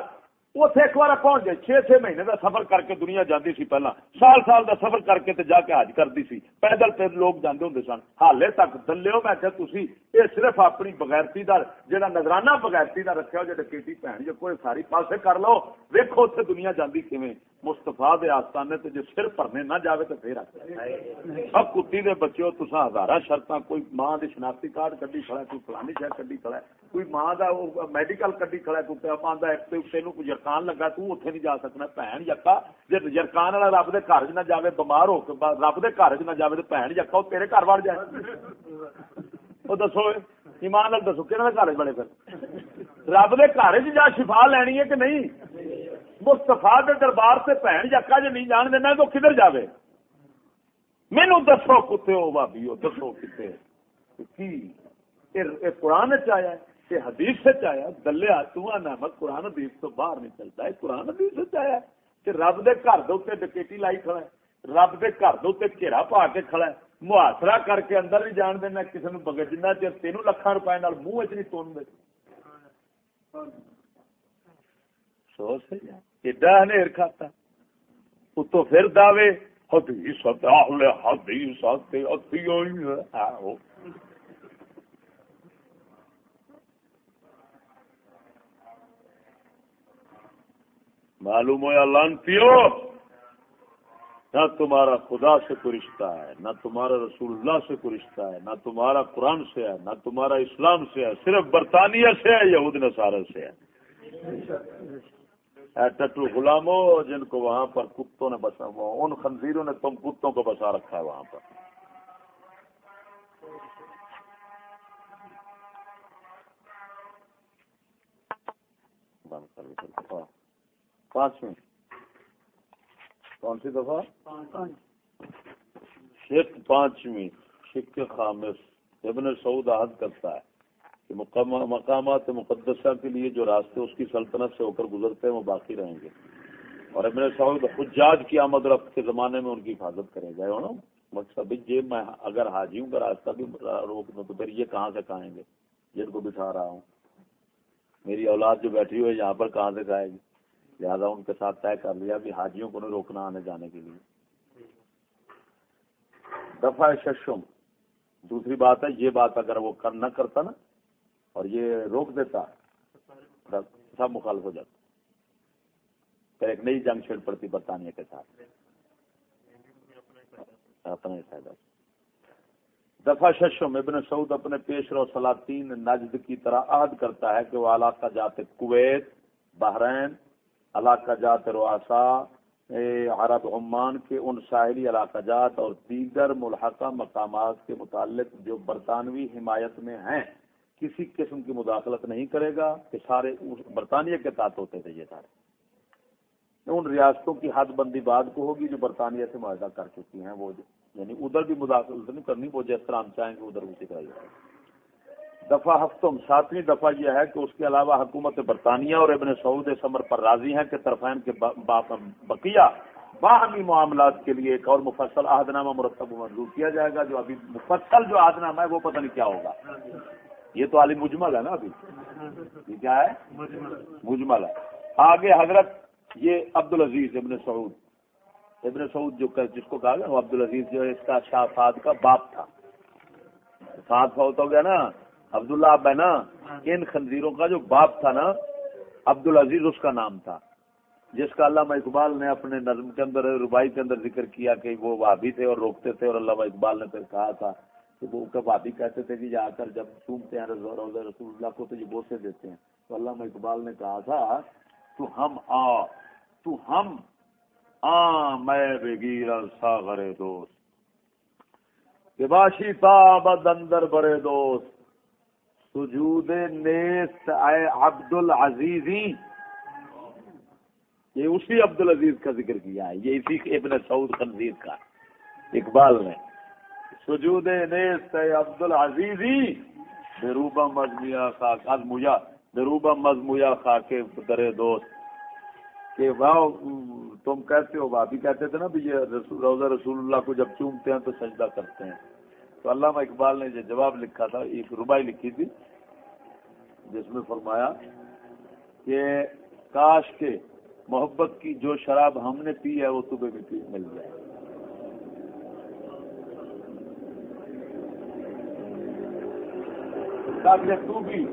اتنے ایک بار پہنچ گئے چھ چھ مہینے کا سفر کر کے دنیا جاتی سی پہلا۔ سال سال کا سفر کر کے جا کے حج کرتی سی۔ پیدل پھر لوگ جانے ہوں سن۔ حالے تک دلو میں کہ تھی یہ صرف اپنی بغیرتی کا جہاں نظرانہ بغیرتی کا رکھا جی بھن جو کوئی ساری پاسے کر لو۔ ویکو اتنے دنیا جاتی کیویں۔ مستفا دے آستانے تے جو سر پرنے نہ جاوے تو پھر سب کتی دے بچے تصا ہزار شرط کوئی ماں دی شناختی کارڈ کڈی کھڑا کوئی فلانی شہر کڈی کھڑا کوئی ماں دا میڈیکل کڈی کھڑا کوئی آندا تینوں کوئی یرکان لگا تو اتنے نہیں جا سکنا بھن یقا جی یرکان والا رب دے گھر چ نہ جاوے بیمار ہو کے رب دے گھر چ نہ جاوے تو بھن یقا وہ تیرے گھر وڑ جائے۔ وہ دسو ایمان دسو کہ گھر بڑے پھر؟ رب دے گھر چ جا شفا لینی ہے کہ نہیں؟ مستفا کے دربار سے بھن جکا جی نہیں جان دینا تو کدھر جائے مینو دسو کتے ہو بھابی ہو دسو کتنے قرآن چیا یہ حدیث سے آیا دلیا تو نعمت قرآن حدیث تو باہر نہیں چلتا ہے۔ قرآن حدیث سے آیا کہ رب دے گھر دے ڈکیٹی لائی کھڑا ہے۔ رب دے گھر دے گھیرا پا کے کھڑا ہے۔ محاسرا کر کے اندر نہیں جان دینا کسی نے بغیر جنہ چر تین لکھان روپئے منہ چ نہیں تون دے۔ سوچ ایڈا ہنیر کھاتا اتو پھر دعوے، حدیث حدیث معلوم ہوا لانتی ہو نہ تمہارا خدا سے کوئی رشتہ ہے، نہ تمہارا رسول اللہ سے کوئی رشتہ ہے، نہ تمہارا قرآن سے ہے، نہ تمہارا اسلام سے ہے، صرف برطانیہ سے ہے، یہود نصارہ سے ہے۔ ٹٹو غلاموں جن کو وہاں پر کتوں نے بسا ان خنزیروں نے تم کتوں کو بسا رکھا ہے وہاں پر۔ پانچویں کون سی دفعہ شک پانچویں شک خامس۔ ابن سعود عہد کرتا ہے۔ کہ مقامات مقدسہ کے لیے جو راستے اس کی سلطنت سے ہو کر گزرتے ہیں وہ باقی رہیں گے۔ اور ابن سعود حجاج کی آمد رفت کے زمانے میں ان کی حفاظت کرے گا نا مقصد یہ میں اگر حاجیوں کا راستہ بھی روک دوں تو پھر یہ کہاں سے کھائیں گے؟ جن کو بٹھا رہا ہوں۔ میری اولاد جو بیٹھی ہوئی یہاں پر کہاں سے کھائے گی؟ لہٰذا ان کے ساتھ طے کر لیا کہ حاجیوں کو نہیں روکنا آنے جانے کے لیے۔ دفعہ ششم۔ دوسری بات ہے، یہ بات اگر وہ کر نہ کرتا نا اور یہ روک دیتا سب مخالف ہو جاتا پھر ایک نئی جنگ چھڑ پڑتی برطانیہ کے ساتھ۔ اپنے فائدہ دفعہ ششم ابن سعود اپنے پیش رو سلاطین نجد کی طرح عہد کرتا ہے کہ وہ علاقہ جات کویت، بحرین، علاقہ جات رواسا عرب عمان کے ان ساحلی علاقہ جات اور دیگر ملحقہ مقامات کے متعلق جو برطانوی حمایت میں ہیں۔ کسی قسم کی مداخلت نہیں کرے گا کہ سارے برطانیہ کے تحت ہوتے تھے یہ سارے۔ ان ریاستوں کی حد بندی بعد کو ہوگی جو برطانیہ سے معاہدہ کر چکی ہیں، وہ یعنی ادھر بھی مداخلت نہیں کرنی، وہ جس طرح ہم چاہیں گے ادھر اسی طرح دفعہ ہفتوں ساتویں دفعہ یہ ہے کہ اس کے علاوہ حکومت برطانیہ اور ابن سعود سمر پر راضی ہیں کہ طرفین کے بقیہ باہمی معاملات کے لیے ایک اور مفصل عہد نامہ مرتب منظور کیا جائے گا، جو ابھی مفصل جو عہد نامہ ہے، وہ پتہ نہیں کیا ہوگا۔ یہ تو علی مجمل ہے نا ابھی۔ یہ کیا ہے؟ مجمل۔ ہے۔ آگے حضرت یہ عبد العزیز ابن سعود۔ ابن سعود جو جس کو کہا گیا وہ عبد العزیز جو ہے اس کا شاہ فاد کا باپ تھا۔ فاد فوت ہو گیا نا عبداللہ اب ہے نا ان خنزیروں کا جو باپ تھا نا عبد العزیز اس کا نام تھا۔ جس کا علامہ اقبال نے اپنے نظم کے اندر ربائی کے اندر ذکر کیا کہ وہ وابی تھے اور روکتے تھے اور علامہ اقبال نے پھر کہا تھا تو وہ کبابی کہتے تھے کہ جا کر جب سنتے ہیں رسول اللہ کو تو یہ بوسے دیتے ہیں۔ تو علامہ اقبال نے کہا تھا، تو ہم آ، تو ہم آ، میں بگیر ساغرے دوست۔ باشی تاب اندر بڑے دوست۔ سجود نیست اے عبد العزیزی یہ اسی عبد العزیز کا ذکر کیا ہے۔ یہ اسی ابن سعود خنزیر کا اقبال نے۔ سجود نیست عبد العزیزی بروبا مزمیا خاک ازمویا بروبا مزمویا خاک در دوست. کہ واہ، تم کہتے ہو بھابھی کہتے تھے نا بھی یہ رسول، روزہ رسول اللہ کو جب چومتے ہیں تو سجدہ کرتے ہیں. تو علامہ اقبال نے جو جواب لکھا تھا، ایک ربائی لکھی تھی، جس میں فرمایا کہ کاش کے محبت کی جو شراب ہم نے پی ہے، وہ تمہیں بھی مل جائے. تاکہ تو بھی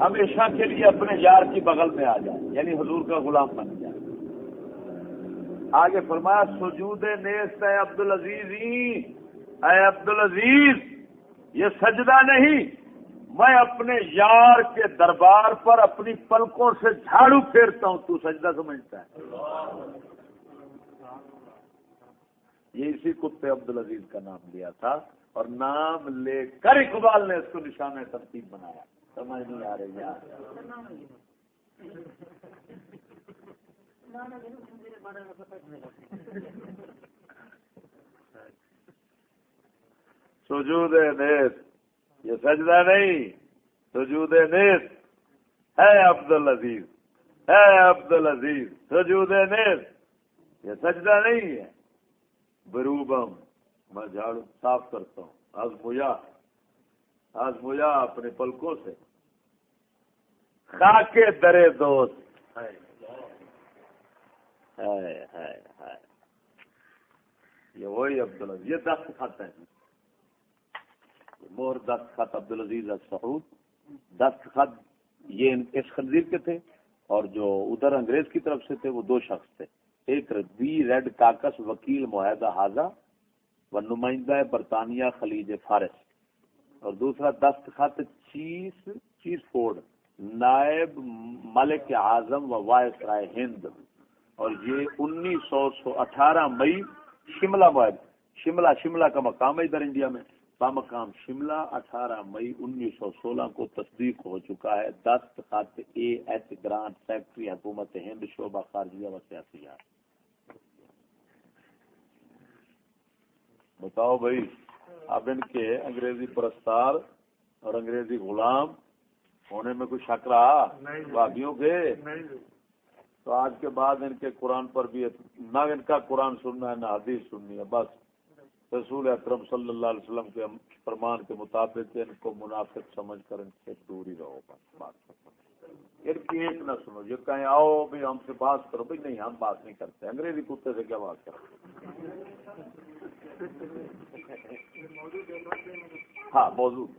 ہمیشہ کے لیے اپنے یار کی بغل میں آ جائے یعنی حضور کا غلام بن جائے۔ آگے فرمایا، سجود نیست اے عبد العزیز اے عبد العزیز یہ سجدہ نہیں، میں اپنے یار کے دربار پر اپنی پلکوں سے جھاڑو پھیرتا ہوں، تو سجدہ سمجھتا ہے۔ یہ اسی کتے عبد العزیز کا نام لیا تھا۔ اور نام لے کر اقبال نے اس کو نشان ترتیب بنایا۔ سمجھ نہیں آ رہی یار۔ سجود نیت۔ یہ سجدہ نہیں، سجود نیت۔ ہے عبد العزیز ہے عبد العزیز سجود نیت۔ یہ سجدہ نہیں ہے۔ بروبم۔ میں جھاڑو صاف کرتا ہوں۔ آج مجھا اپنے پلکوں سے۔ خاکے درے دوست۔ یہ وہی عبد یہ دست خط ہے مور دست خط عبد العزیز سعود۔ دست خط یہ اس خنزیر کے تھے اور جو ادھر انگریز کی طرف سے تھے وہ دو شخص تھے۔ ایک بی ریڈ کاکس وکیل معاہدہ حاضہ و نمائندہ برطانیہ خلیج فارس۔ اور دوسرا، دست خط چیز فورڈ۔ نائب ملک اعظم و وائس رائے ہند۔ اور یہ انیس سو اٹھارہ مئی شملہ معاہدہ شملہ شملہ کا مقام ہے ادھر انڈیا میں۔ بامقام شملہ، اٹھارہ مئی انیس سو سولہ کو تصدیق ہو چکا ہے۔ دست خط اے ایچ گرانٹ سیکٹری حکومت ہند شعبہ خارجیہ و سیاسیات بتاؤ بھائی اب ان کے انگریزی پرستار اور انگریزی غلام ہونے میں کوئی شک رہا؟ بھابھیوں کے؟ تو آج کے بعد ان کے قرآن پر بھی نہ ان کا قرآن سننا ہے نہ حدیث سننی ہے بس۔ رسول اکرم صلی اللہ علیہ وسلم کے فرمان کے مطابق ان کو منافق سمجھ کر ان سے دور ہی رہو بس۔ بات ان کی ایک نہ سنو جو کہیں آؤ بھی ہم سے بات کرو بھائی نہیں ہم بات نہیں کرتے۔ انگریزی کتے سے کیا بات کرو ہاں موجود